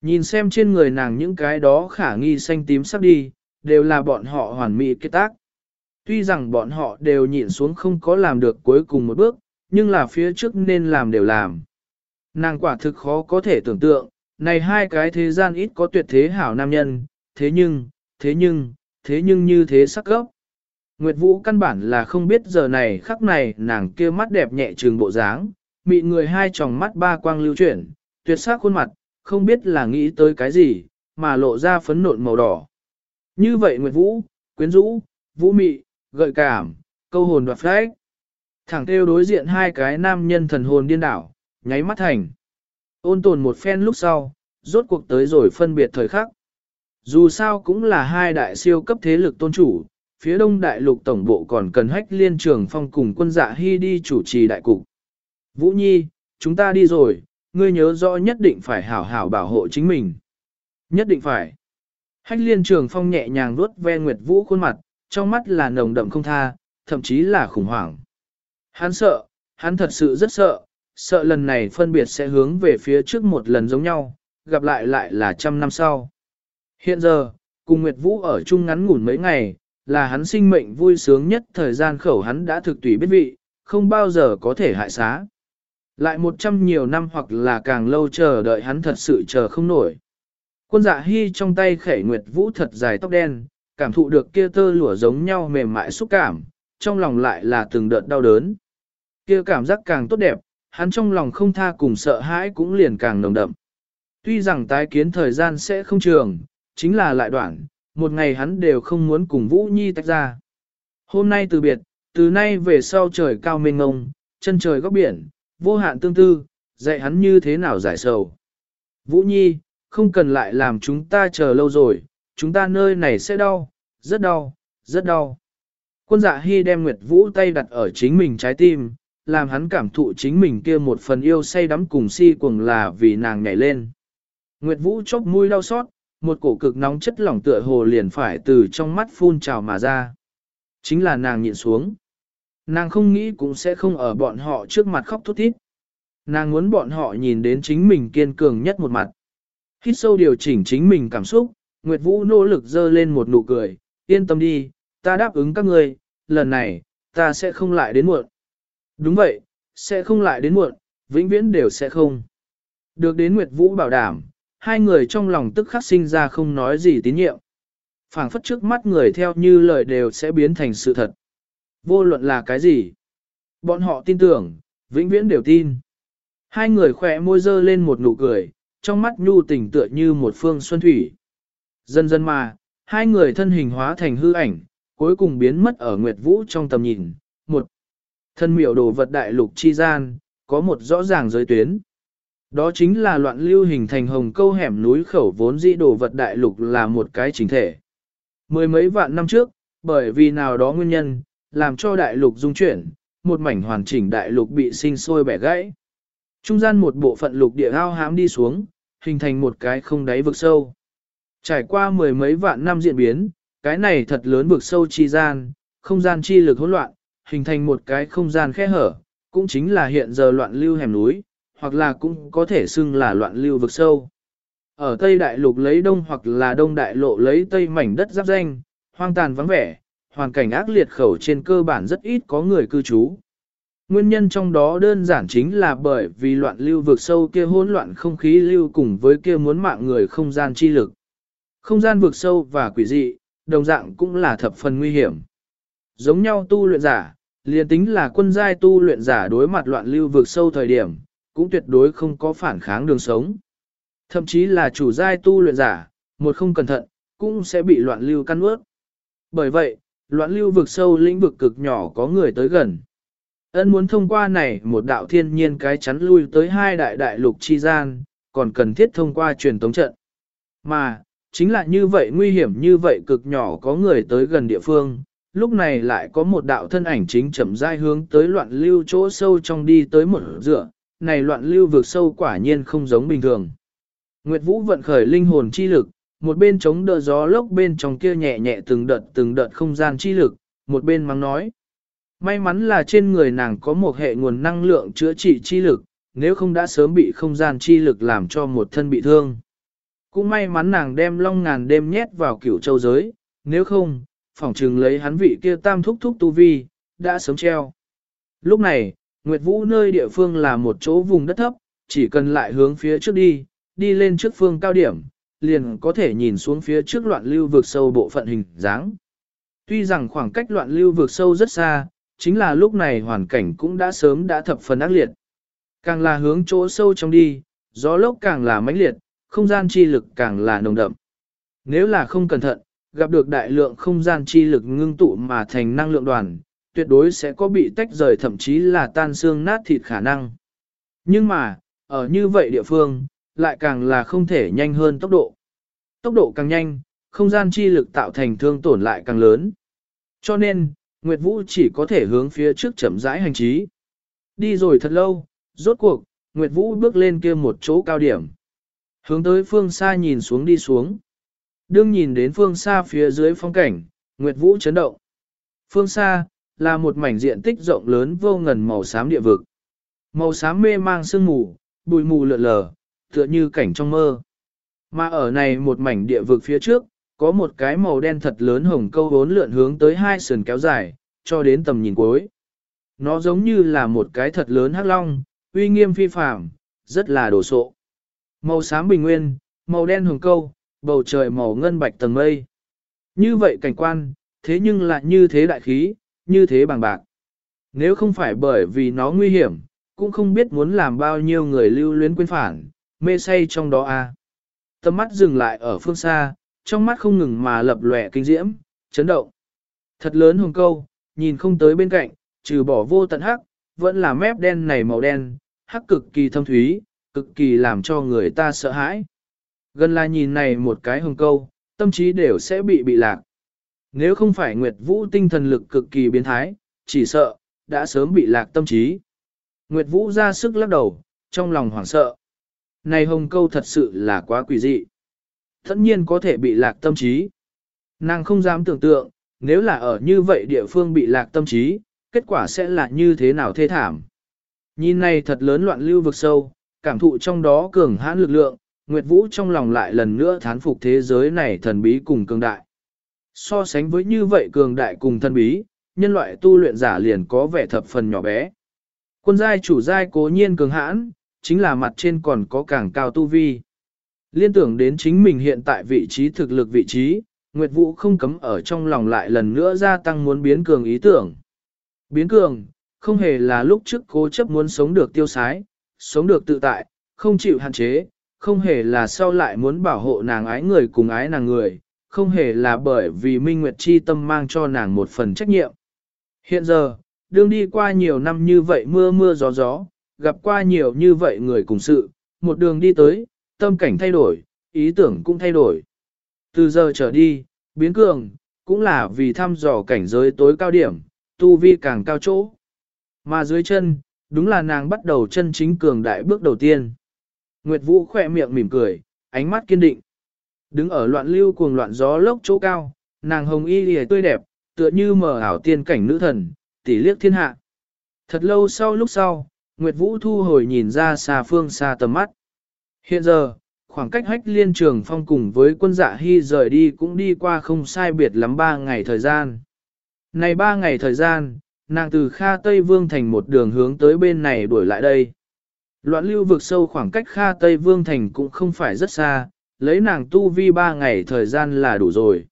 Nhìn xem trên người nàng những cái đó khả nghi xanh tím sắp đi, đều là bọn họ hoàn mỹ kết tác. Tuy rằng bọn họ đều nhịn xuống không có làm được cuối cùng một bước, nhưng là phía trước nên làm đều làm. Nàng quả thực khó có thể tưởng tượng, này hai cái thế gian ít có tuyệt thế hảo nam nhân, thế nhưng, thế nhưng, thế nhưng như thế sắc gốc. Nguyệt Vũ căn bản là không biết giờ này khắc này nàng kia mắt đẹp nhẹ trường bộ dáng, mị người hai tròng mắt ba quang lưu chuyển, tuyệt sắc khuôn mặt, không biết là nghĩ tới cái gì, mà lộ ra phấn nộn màu đỏ. Như vậy Nguyệt Vũ, quyến rũ, vũ mị, gợi cảm, câu hồn đoạt phách. Thẳng theo đối diện hai cái nam nhân thần hồn điên đảo, nháy mắt thành. Ôn tồn một phen lúc sau, rốt cuộc tới rồi phân biệt thời khắc. Dù sao cũng là hai đại siêu cấp thế lực tôn chủ, phía đông đại lục tổng bộ còn cần hách liên trường phong cùng quân dạ hy đi chủ trì đại cục. Vũ Nhi, chúng ta đi rồi, ngươi nhớ rõ nhất định phải hảo hảo bảo hộ chính mình. Nhất định phải. Hách liên trường phong nhẹ nhàng vuốt ve Nguyệt Vũ khuôn mặt, trong mắt là nồng đậm không tha, thậm chí là khủng hoảng. Hắn sợ, hắn thật sự rất sợ, sợ lần này phân biệt sẽ hướng về phía trước một lần giống nhau, gặp lại lại là trăm năm sau. Hiện giờ, cùng Nguyệt Vũ ở chung ngắn ngủn mấy ngày, là hắn sinh mệnh vui sướng nhất thời gian khẩu hắn đã thực tùy biết vị, không bao giờ có thể hại xá. Lại một trăm nhiều năm hoặc là càng lâu chờ đợi hắn thật sự chờ không nổi. Quân dạ hy trong tay khẩy Nguyệt Vũ thật dài tóc đen, cảm thụ được kia tơ lụa giống nhau mềm mại xúc cảm, trong lòng lại là từng đợt đau đớn. Kia cảm giác càng tốt đẹp, hắn trong lòng không tha cùng sợ hãi cũng liền càng nồng đậm. Tuy rằng tái kiến thời gian sẽ không trường, chính là lại đoạn, một ngày hắn đều không muốn cùng Vũ Nhi tách ra. Hôm nay từ biệt, từ nay về sau trời cao mênh ngông, chân trời góc biển, vô hạn tương tư, dạy hắn như thế nào giải sầu. Vũ Nhi, không cần lại làm chúng ta chờ lâu rồi, chúng ta nơi này sẽ đau, rất đau, rất đau. Quân dạ hy đem Nguyệt Vũ tay đặt ở chính mình trái tim, làm hắn cảm thụ chính mình kia một phần yêu say đắm cùng si cuồng là vì nàng nhảy lên. Nguyệt Vũ chốc mũi đau xót, một cổ cực nóng chất lỏng tựa hồ liền phải từ trong mắt phun trào mà ra. Chính là nàng nhịn xuống. Nàng không nghĩ cũng sẽ không ở bọn họ trước mặt khóc thút thít. Nàng muốn bọn họ nhìn đến chính mình kiên cường nhất một mặt. Hít sâu điều chỉnh chính mình cảm xúc, Nguyệt Vũ nỗ lực dơ lên một nụ cười, yên tâm đi, ta đáp ứng các ngươi, lần này, ta sẽ không lại đến muộn. Đúng vậy, sẽ không lại đến muộn, vĩnh viễn đều sẽ không. Được đến Nguyệt Vũ bảo đảm, hai người trong lòng tức khắc sinh ra không nói gì tín nhiệm. phảng phất trước mắt người theo như lời đều sẽ biến thành sự thật. Vô luận là cái gì? Bọn họ tin tưởng, vĩnh viễn đều tin. Hai người khỏe môi dơ lên một nụ cười, trong mắt nhu tình tựa như một phương xuân thủy. Dần dần mà, hai người thân hình hóa thành hư ảnh, cuối cùng biến mất ở Nguyệt Vũ trong tầm nhìn. Một, thân miệu đồ vật đại lục chi gian, có một rõ ràng giới tuyến. Đó chính là loạn lưu hình thành hồng câu hẻm núi khẩu vốn dĩ đồ vật đại lục là một cái chính thể. Mười mấy vạn năm trước, bởi vì nào đó nguyên nhân, làm cho đại lục dung chuyển, một mảnh hoàn chỉnh đại lục bị sinh sôi bẻ gãy. Trung gian một bộ phận lục địa ao hám đi xuống, hình thành một cái không đáy vực sâu. Trải qua mười mấy vạn năm diễn biến, cái này thật lớn vực sâu chi gian, không gian chi lực hỗn loạn, hình thành một cái không gian khe hở, cũng chính là hiện giờ loạn lưu hẻm núi, hoặc là cũng có thể xưng là loạn lưu vực sâu. Ở Tây Đại Lục lấy đông hoặc là đông đại lộ lấy Tây mảnh đất giáp danh, hoang tàn vắng vẻ, hoàn cảnh ác liệt khẩu trên cơ bản rất ít có người cư trú. Nguyên nhân trong đó đơn giản chính là bởi vì loạn lưu vực sâu kia hỗn loạn không khí lưu cùng với kia muốn mạng người không gian chi lực. Không gian vực sâu và quỷ dị, đồng dạng cũng là thập phần nguy hiểm. Giống nhau tu luyện giả, liền tính là quân giai tu luyện giả đối mặt loạn lưu vực sâu thời điểm, cũng tuyệt đối không có phản kháng đường sống. Thậm chí là chủ giai tu luyện giả, một không cẩn thận, cũng sẽ bị loạn lưu căn ướt. Bởi vậy, loạn lưu vực sâu lĩnh vực cực nhỏ có người tới gần. Ân muốn thông qua này một đạo thiên nhiên cái chắn lui tới hai đại đại lục chi gian, còn cần thiết thông qua truyền tống trận. Mà, chính là như vậy nguy hiểm như vậy cực nhỏ có người tới gần địa phương, lúc này lại có một đạo thân ảnh chính chậm rãi hướng tới loạn lưu chỗ sâu trong đi tới một dựa, này loạn lưu vực sâu quả nhiên không giống bình thường. Nguyệt Vũ vận khởi linh hồn chi lực, một bên chống đỡ gió lốc bên trong kia nhẹ nhẹ từng đợt từng đợt không gian chi lực, một bên mắng nói. May mắn là trên người nàng có một hệ nguồn năng lượng chữa trị chi lực, nếu không đã sớm bị không gian chi lực làm cho một thân bị thương. Cũng may mắn nàng đem long ngàn đêm nhét vào cửu châu giới, nếu không, phỏng trừng lấy hắn vị kia tam thúc thúc tu vi, đã sớm treo. Lúc này, Nguyệt Vũ nơi địa phương là một chỗ vùng đất thấp, chỉ cần lại hướng phía trước đi, đi lên trước phương cao điểm, liền có thể nhìn xuống phía trước loạn lưu vực sâu bộ phận hình dáng. Tuy rằng khoảng cách loạn lưu vực sâu rất xa, chính là lúc này hoàn cảnh cũng đã sớm đã thập phần ác liệt. Càng là hướng chỗ sâu trong đi, gió lốc càng là mãnh liệt, không gian chi lực càng là nồng đậm. Nếu là không cẩn thận, gặp được đại lượng không gian chi lực ngưng tụ mà thành năng lượng đoàn, tuyệt đối sẽ có bị tách rời thậm chí là tan xương nát thịt khả năng. Nhưng mà, ở như vậy địa phương, lại càng là không thể nhanh hơn tốc độ. Tốc độ càng nhanh, không gian chi lực tạo thành thương tổn lại càng lớn. Cho nên, Nguyệt Vũ chỉ có thể hướng phía trước chậm rãi hành trí. Đi rồi thật lâu, rốt cuộc, Nguyệt Vũ bước lên kia một chỗ cao điểm. Hướng tới phương xa nhìn xuống đi xuống. Đương nhìn đến phương xa phía dưới phong cảnh, Nguyệt Vũ chấn động. Phương xa, là một mảnh diện tích rộng lớn vô ngần màu xám địa vực. Màu xám mê mang sương mù, bụi mù lượn lờ, tựa như cảnh trong mơ. Mà ở này một mảnh địa vực phía trước, có một cái màu đen thật lớn hồng câu vốn lượn hướng tới hai sườn kéo dài, cho đến tầm nhìn cuối. Nó giống như là một cái thật lớn hắc long, uy nghiêm phi phàm, rất là đồ sộ. Màu xám bình nguyên, màu đen hồng câu, bầu trời màu ngân bạch tầng mây. Như vậy cảnh quan, thế nhưng lại như thế đại khí, như thế bằng bạc. Nếu không phải bởi vì nó nguy hiểm, cũng không biết muốn làm bao nhiêu người lưu luyến quên phản, mê say trong đó a. À. Tầm mắt dừng lại ở phương xa, trong mắt không ngừng mà lập lòe kinh diễm, chấn động. Thật lớn hồng câu, nhìn không tới bên cạnh, trừ bỏ vô tận hắc, vẫn là mép đen này màu đen, hắc cực kỳ thâm thúy, cực kỳ làm cho người ta sợ hãi. Gần là nhìn này một cái hồng câu, tâm trí đều sẽ bị bị lạc. Nếu không phải Nguyệt Vũ tinh thần lực cực kỳ biến thái, chỉ sợ, đã sớm bị lạc tâm trí. Nguyệt Vũ ra sức lắc đầu, trong lòng hoảng sợ. Này hồng câu thật sự là quá quỷ dị. Tất nhiên có thể bị lạc tâm trí. Nàng không dám tưởng tượng, nếu là ở như vậy địa phương bị lạc tâm trí, kết quả sẽ là như thế nào thê thảm. Nhìn này thật lớn loạn lưu vực sâu, cảm thụ trong đó cường hãn lực lượng, Nguyệt Vũ trong lòng lại lần nữa thán phục thế giới này thần bí cùng cường đại. So sánh với như vậy cường đại cùng thần bí, nhân loại tu luyện giả liền có vẻ thập phần nhỏ bé. Quân giai chủ giai cố nhiên cường hãn, chính là mặt trên còn có càng cao tu vi. Liên tưởng đến chính mình hiện tại vị trí thực lực vị trí, Nguyệt Vũ không cấm ở trong lòng lại lần nữa gia tăng muốn biến cường ý tưởng. Biến cường, không hề là lúc trước cố chấp muốn sống được tiêu sái, sống được tự tại, không chịu hạn chế, không hề là sau lại muốn bảo hộ nàng ái người cùng ái nàng người, không hề là bởi vì Minh Nguyệt Chi tâm mang cho nàng một phần trách nhiệm. Hiện giờ, đương đi qua nhiều năm như vậy mưa mưa gió gió, gặp qua nhiều như vậy người cùng sự, một đường đi tới, tâm cảnh thay đổi, ý tưởng cũng thay đổi. Từ giờ trở đi, biến cường, cũng là vì thăm dò cảnh giới tối cao điểm, tu vi càng cao chỗ. Mà dưới chân, đúng là nàng bắt đầu chân chính cường đại bước đầu tiên. Nguyệt Vũ khỏe miệng mỉm cười, ánh mắt kiên định. Đứng ở loạn lưu cuồng loạn gió lốc chỗ cao, nàng hồng y lìa tươi đẹp, tựa như mờ ảo tiên cảnh nữ thần, tỷ liếc thiên hạ. Thật lâu sau lúc sau, Nguyệt Vũ thu hồi nhìn ra xa phương xa tầm mắt. Hiện giờ, khoảng cách hách liên trường phong cùng với quân dạ hy rời đi cũng đi qua không sai biệt lắm ba ngày thời gian. Này ba ngày thời gian, nàng từ Kha Tây Vương thành một đường hướng tới bên này đuổi lại đây. Loạn lưu vực sâu khoảng cách Kha Tây Vương thành cũng không phải rất xa, lấy nàng tu vi ba ngày thời gian là đủ rồi.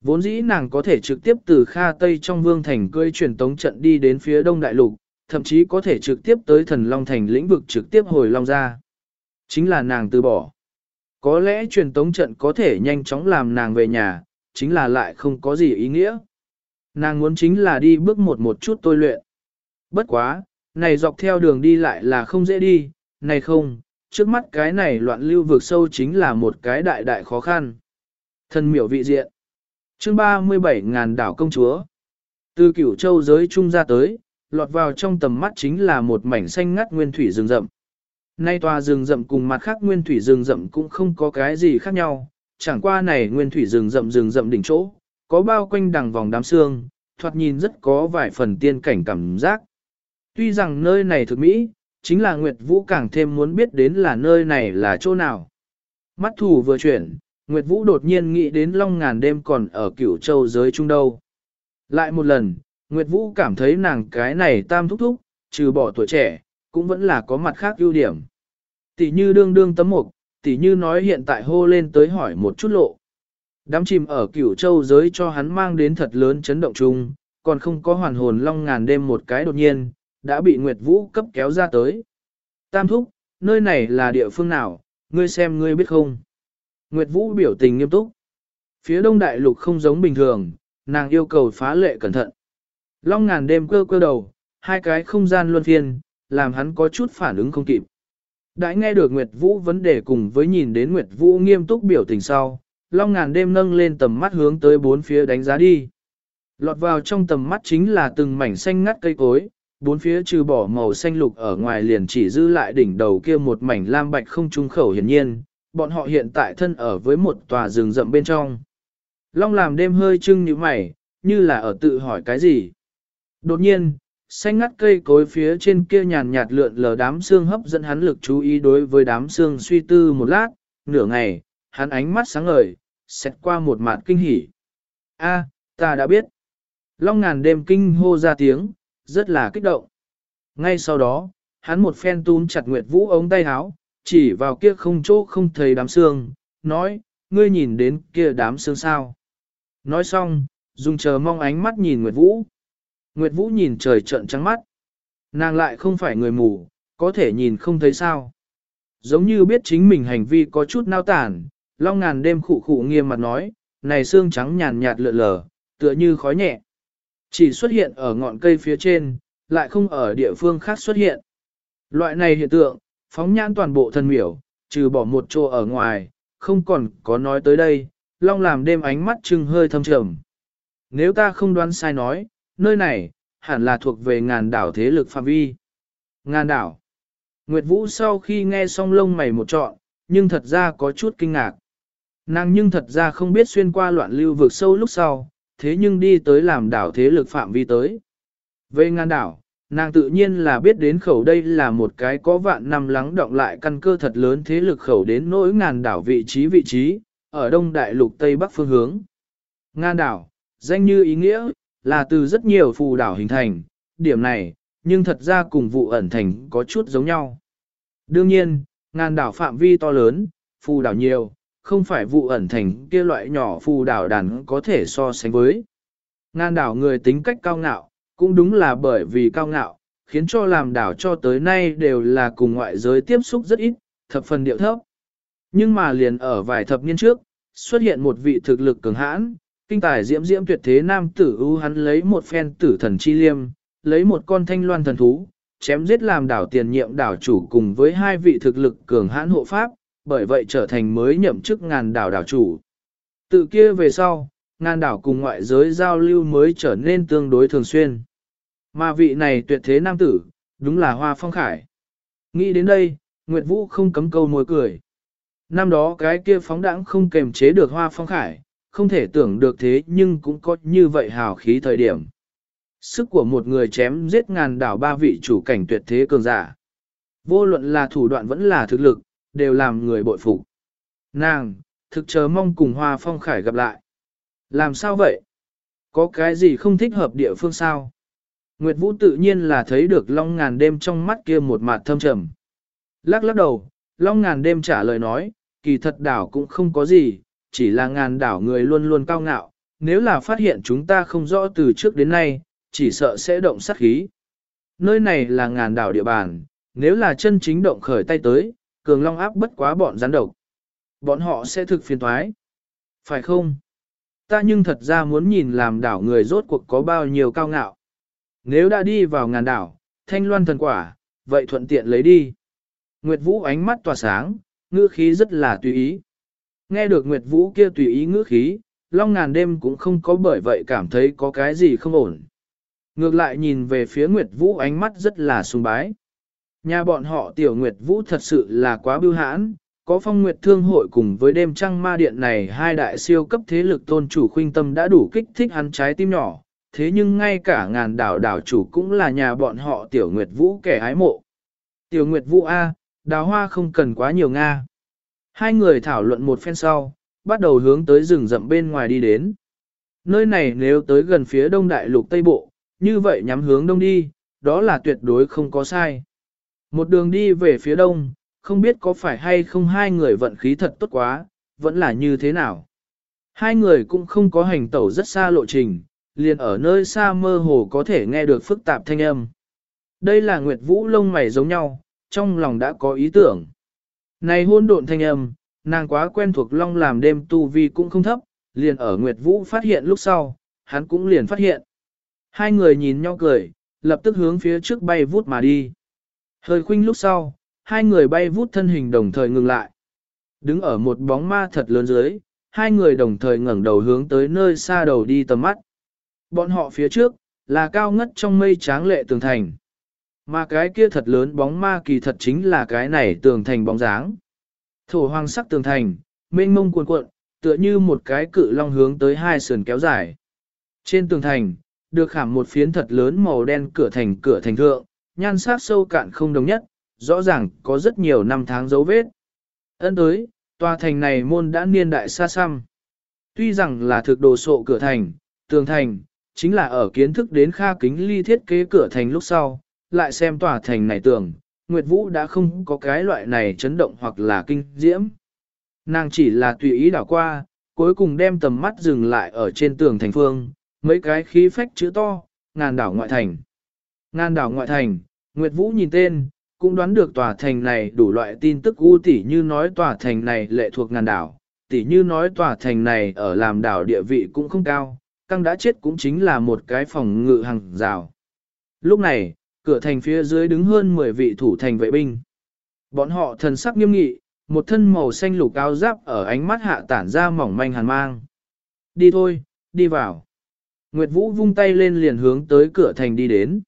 Vốn dĩ nàng có thể trực tiếp từ Kha Tây trong Vương thành cưỡi truyền tống trận đi đến phía Đông Đại Lục, thậm chí có thể trực tiếp tới thần Long Thành lĩnh vực trực tiếp hồi Long ra. Chính là nàng từ bỏ. Có lẽ truyền tống trận có thể nhanh chóng làm nàng về nhà, chính là lại không có gì ý nghĩa. Nàng muốn chính là đi bước một một chút tôi luyện. Bất quá, này dọc theo đường đi lại là không dễ đi, này không, trước mắt cái này loạn lưu vực sâu chính là một cái đại đại khó khăn. thân miểu vị diện. chương 37 ngàn đảo công chúa. Từ cửu châu giới trung ra tới, lọt vào trong tầm mắt chính là một mảnh xanh ngắt nguyên thủy rừng rậm. Nay tòa rừng rậm cùng mặt khác nguyên thủy rừng rậm cũng không có cái gì khác nhau, chẳng qua này nguyên thủy rừng rậm rừng rậm đỉnh chỗ, có bao quanh đằng vòng đám xương, thoạt nhìn rất có vài phần tiên cảnh cảm giác. Tuy rằng nơi này thực mỹ, chính là Nguyệt Vũ càng thêm muốn biết đến là nơi này là chỗ nào. Mắt thủ vừa chuyển, Nguyệt Vũ đột nhiên nghĩ đến long ngàn đêm còn ở cửu châu giới trung đâu. Lại một lần, Nguyệt Vũ cảm thấy nàng cái này tam thúc thúc, trừ bỏ tuổi trẻ, cũng vẫn là có mặt khác ưu điểm. Tỷ như đương đương tấm mục, tỷ như nói hiện tại hô lên tới hỏi một chút lộ. Đám chìm ở cửu châu giới cho hắn mang đến thật lớn chấn động chung, còn không có hoàn hồn long ngàn đêm một cái đột nhiên, đã bị Nguyệt Vũ cấp kéo ra tới. Tam thúc, nơi này là địa phương nào, ngươi xem ngươi biết không? Nguyệt Vũ biểu tình nghiêm túc. Phía đông đại lục không giống bình thường, nàng yêu cầu phá lệ cẩn thận. Long ngàn đêm cơ cơ đầu, hai cái không gian luân phiên, làm hắn có chút phản ứng không kịp. Đã nghe được Nguyệt Vũ vấn đề cùng với nhìn đến Nguyệt Vũ nghiêm túc biểu tình sau, Long ngàn đêm nâng lên tầm mắt hướng tới bốn phía đánh giá đi. Lọt vào trong tầm mắt chính là từng mảnh xanh ngắt cây cối, bốn phía trừ bỏ màu xanh lục ở ngoài liền chỉ giữ lại đỉnh đầu kia một mảnh lam bạch không trung khẩu hiển nhiên, bọn họ hiện tại thân ở với một tòa rừng rậm bên trong. Long làm đêm hơi trưng như mày, như là ở tự hỏi cái gì. Đột nhiên, xanh ngắt cây cối phía trên kia nhàn nhạt lượn lờ đám xương hấp dẫn hắn lực chú ý đối với đám xương suy tư một lát, nửa ngày, hắn ánh mắt sáng ngời, xét qua một mạt kinh hỉ. A, ta đã biết. Long ngàn đêm kinh hô ra tiếng, rất là kích động. Ngay sau đó, hắn một phen túm chặt Nguyệt Vũ ống tay áo, chỉ vào kia không chỗ không thấy đám xương, nói, ngươi nhìn đến kia đám xương sao. Nói xong, dùng chờ mong ánh mắt nhìn Nguyệt Vũ. Nguyệt Vũ nhìn trời trợn trắng mắt. Nàng lại không phải người mù, có thể nhìn không thấy sao. Giống như biết chính mình hành vi có chút nao tản, long ngàn đêm khụ khụ nghiêm mặt nói, này xương trắng nhàn nhạt lượn lờ, tựa như khói nhẹ. Chỉ xuất hiện ở ngọn cây phía trên, lại không ở địa phương khác xuất hiện. Loại này hiện tượng, phóng nhãn toàn bộ thân miểu, trừ bỏ một chỗ ở ngoài, không còn có nói tới đây, long làm đêm ánh mắt trưng hơi thâm trầm. Nếu ta không đoán sai nói, nơi này, hẳn là thuộc về ngàn đảo thế lực phạm vi. Ngàn đảo. Nguyệt Vũ sau khi nghe xong lông mày một trọn, nhưng thật ra có chút kinh ngạc. Nàng nhưng thật ra không biết xuyên qua loạn lưu vực sâu lúc sau, thế nhưng đi tới làm đảo thế lực phạm vi tới. Về ngàn đảo, nàng tự nhiên là biết đến khẩu đây là một cái có vạn năm lắng động lại căn cơ thật lớn thế lực khẩu đến nỗi ngàn đảo vị trí vị trí, ở đông đại lục tây bắc phương hướng. Ngàn đảo, danh như ý nghĩa, là từ rất nhiều phù đảo hình thành, điểm này, nhưng thật ra cùng vụ ẩn thành có chút giống nhau. Đương nhiên, ngàn đảo phạm vi to lớn, phù đảo nhiều, không phải vụ ẩn thành kia loại nhỏ phù đảo đàn có thể so sánh với. Ngàn đảo người tính cách cao ngạo, cũng đúng là bởi vì cao ngạo, khiến cho làm đảo cho tới nay đều là cùng ngoại giới tiếp xúc rất ít, thập phần điệu thấp. Nhưng mà liền ở vài thập niên trước, xuất hiện một vị thực lực cường hãn, kinh tài diễm diễm tuyệt thế nam tử ưu hắn lấy một phen tử thần chi liêm, lấy một con thanh loan thần thú, chém giết làm đảo tiền nhiệm đảo chủ cùng với hai vị thực lực cường hãn hộ pháp, bởi vậy trở thành mới nhậm chức ngàn đảo đảo chủ. Tự kia về sau, ngàn đảo cùng ngoại giới giao lưu mới trở nên tương đối thường xuyên. Mà vị này tuyệt thế nam tử, đúng là Hoa Phong Khải. Nghĩ đến đây, Nguyệt Vũ không cấm câu môi cười. Năm đó cái kia phóng đãng không kềm chế được hoa phong khải, không thể tưởng được thế nhưng cũng có như vậy hào khí thời điểm. Sức của một người chém giết ngàn đảo ba vị chủ cảnh tuyệt thế cường giả. Vô luận là thủ đoạn vẫn là thực lực, đều làm người bội phục. Nàng, thực chờ mong cùng Hoa Phong Khải gặp lại. Làm sao vậy? Có cái gì không thích hợp địa phương sao? Nguyệt Vũ tự nhiên là thấy được Long ngàn đêm trong mắt kia một mặt thâm trầm. Lắc lắc đầu, Long ngàn đêm trả lời nói, kỳ thật đảo cũng không có gì, chỉ là ngàn đảo người luôn luôn cao ngạo, nếu là phát hiện chúng ta không rõ từ trước đến nay, chỉ sợ sẽ động sát khí. Nơi này là ngàn đảo địa bàn, nếu là chân chính động khởi tay tới, cường long áp bất quá bọn gián độc. Bọn họ sẽ thực phiền thoái. Phải không? Ta nhưng thật ra muốn nhìn làm đảo người rốt cuộc có bao nhiêu cao ngạo. Nếu đã đi vào ngàn đảo, thanh loan thần quả, vậy thuận tiện lấy đi. Nguyệt Vũ ánh mắt tỏa sáng, ngữ khí rất là tùy ý. Nghe được Nguyệt Vũ kia tùy ý ngữ khí, long ngàn đêm cũng không có bởi vậy cảm thấy có cái gì không ổn. Ngược lại nhìn về phía Nguyệt Vũ ánh mắt rất là sùng bái. Nhà bọn họ tiểu Nguyệt Vũ thật sự là quá bưu hãn, có phong Nguyệt Thương hội cùng với đêm trăng ma điện này hai đại siêu cấp thế lực tôn chủ khuynh tâm đã đủ kích thích hắn trái tim nhỏ, thế nhưng ngay cả ngàn đảo đảo chủ cũng là nhà bọn họ tiểu Nguyệt Vũ kẻ ái mộ. Tiểu Nguyệt Vũ A, đào hoa không cần quá nhiều Nga. Hai người thảo luận một phen sau, bắt đầu hướng tới rừng rậm bên ngoài đi đến. Nơi này nếu tới gần phía đông đại lục Tây Bộ, như vậy nhắm hướng đông đi, đó là tuyệt đối không có sai. Một đường đi về phía đông, không biết có phải hay không hai người vận khí thật tốt quá, vẫn là như thế nào. Hai người cũng không có hành tẩu rất xa lộ trình, liền ở nơi xa mơ hồ có thể nghe được phức tạp thanh âm. Đây là Nguyệt Vũ lông mày giống nhau, trong lòng đã có ý tưởng. Này hôn độn thanh âm, nàng quá quen thuộc long làm đêm tu vi cũng không thấp, liền ở Nguyệt Vũ phát hiện lúc sau, hắn cũng liền phát hiện. Hai người nhìn nhau cười, lập tức hướng phía trước bay vút mà đi. Hơi khuynh lúc sau, hai người bay vút thân hình đồng thời ngừng lại. Đứng ở một bóng ma thật lớn dưới, hai người đồng thời ngẩng đầu hướng tới nơi xa đầu đi tầm mắt. Bọn họ phía trước, là cao ngất trong mây tráng lệ tường thành. Mà cái kia thật lớn bóng ma kỳ thật chính là cái này tường thành bóng dáng. Thổ hoàng sắc tường thành, mênh mông cuồn cuộn, tựa như một cái cự long hướng tới hai sườn kéo dài. Trên tường thành, được khảm một phiến thật lớn màu đen cửa thành cửa thành thượng, nhan sắc sâu cạn không đồng nhất, rõ ràng có rất nhiều năm tháng dấu vết. Ấn tới, tòa thành này môn đã niên đại xa xăm. Tuy rằng là thực đồ sộ cửa thành, tường thành, chính là ở kiến thức đến kha kính ly thiết kế cửa thành lúc sau, lại xem tòa thành này tường, Nguyệt Vũ đã không có cái loại này chấn động hoặc là kinh diễm. Nàng chỉ là tùy ý đảo qua, cuối cùng đem tầm mắt dừng lại ở trên tường thành phương, mấy cái khí phách chữ to, ngàn đảo ngoại thành. Ngàn đảo ngoại thành, Nguyệt Vũ nhìn tên, cũng đoán được tòa thành này đủ loại tin tức u tỉ như nói tòa thành này lệ thuộc ngàn đảo, tỉ như nói tòa thành này ở làm đảo địa vị cũng không cao, căng đã chết cũng chính là một cái phòng ngự hàng rào. Lúc này, cửa thành phía dưới đứng hơn 10 vị thủ thành vệ binh. Bọn họ thần sắc nghiêm nghị, một thân màu xanh lục cao giáp ở ánh mắt hạ tản ra mỏng manh hàn mang. Đi thôi, đi vào. Nguyệt Vũ vung tay lên liền hướng tới cửa thành đi đến.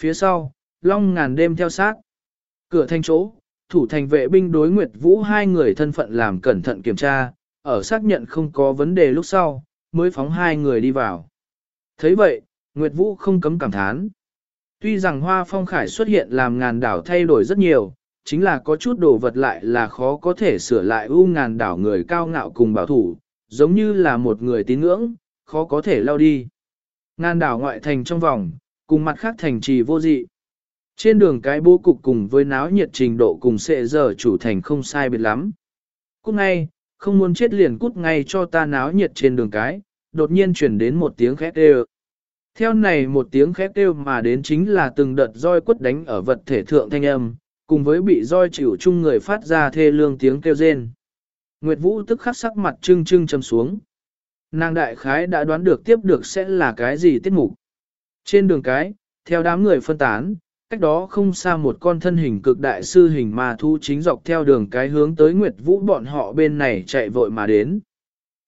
Phía sau, long ngàn đêm theo sát. Cửa thành chỗ, thủ thành vệ binh đối Nguyệt Vũ hai người thân phận làm cẩn thận kiểm tra, ở xác nhận không có vấn đề lúc sau, mới phóng hai người đi vào. thấy vậy, Nguyệt Vũ không cấm cảm thán. Tuy rằng hoa phong khải xuất hiện làm ngàn đảo thay đổi rất nhiều, chính là có chút đồ vật lại là khó có thể sửa lại u ngàn đảo người cao ngạo cùng bảo thủ, giống như là một người tín ngưỡng, khó có thể lao đi. Ngàn đảo ngoại thành trong vòng, cùng mặt khác thành trì vô dị. Trên đường cái bố cục cùng với náo nhiệt trình độ cùng sệ giờ chủ thành không sai biệt lắm. Cút ngay, không muốn chết liền cút ngay cho ta náo nhiệt trên đường cái, đột nhiên chuyển đến một tiếng khét đều. Theo này một tiếng khét kêu mà đến chính là từng đợt roi quất đánh ở vật thể thượng thanh âm, cùng với bị roi chịu chung người phát ra thê lương tiếng kêu rên. Nguyệt Vũ tức khắc sắc mặt trưng trưng châm xuống. Nàng đại khái đã đoán được tiếp được sẽ là cái gì tiết mục. Trên đường cái, theo đám người phân tán, cách đó không xa một con thân hình cực đại sư hình ma thu chính dọc theo đường cái hướng tới Nguyệt Vũ bọn họ bên này chạy vội mà đến.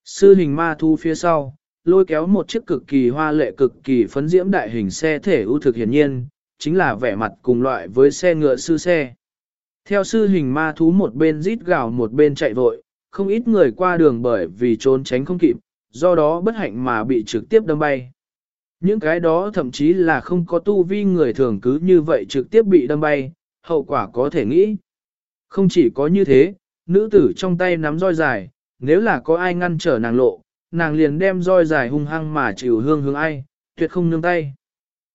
Sư hình ma thu phía sau, lôi kéo một chiếc cực kỳ hoa lệ cực kỳ phấn diễm đại hình xe thể ưu thực hiển nhiên, chính là vẻ mặt cùng loại với xe ngựa sư xe. Theo sư hình ma thú một bên rít gào một bên chạy vội, không ít người qua đường bởi vì trốn tránh không kịp, do đó bất hạnh mà bị trực tiếp đâm bay. Những cái đó thậm chí là không có tu vi người thường cứ như vậy trực tiếp bị đâm bay, hậu quả có thể nghĩ. Không chỉ có như thế, nữ tử trong tay nắm roi dài, nếu là có ai ngăn trở nàng lộ, nàng liền đem roi dài hung hăng mà chịu hương hướng ai, tuyệt không nương tay.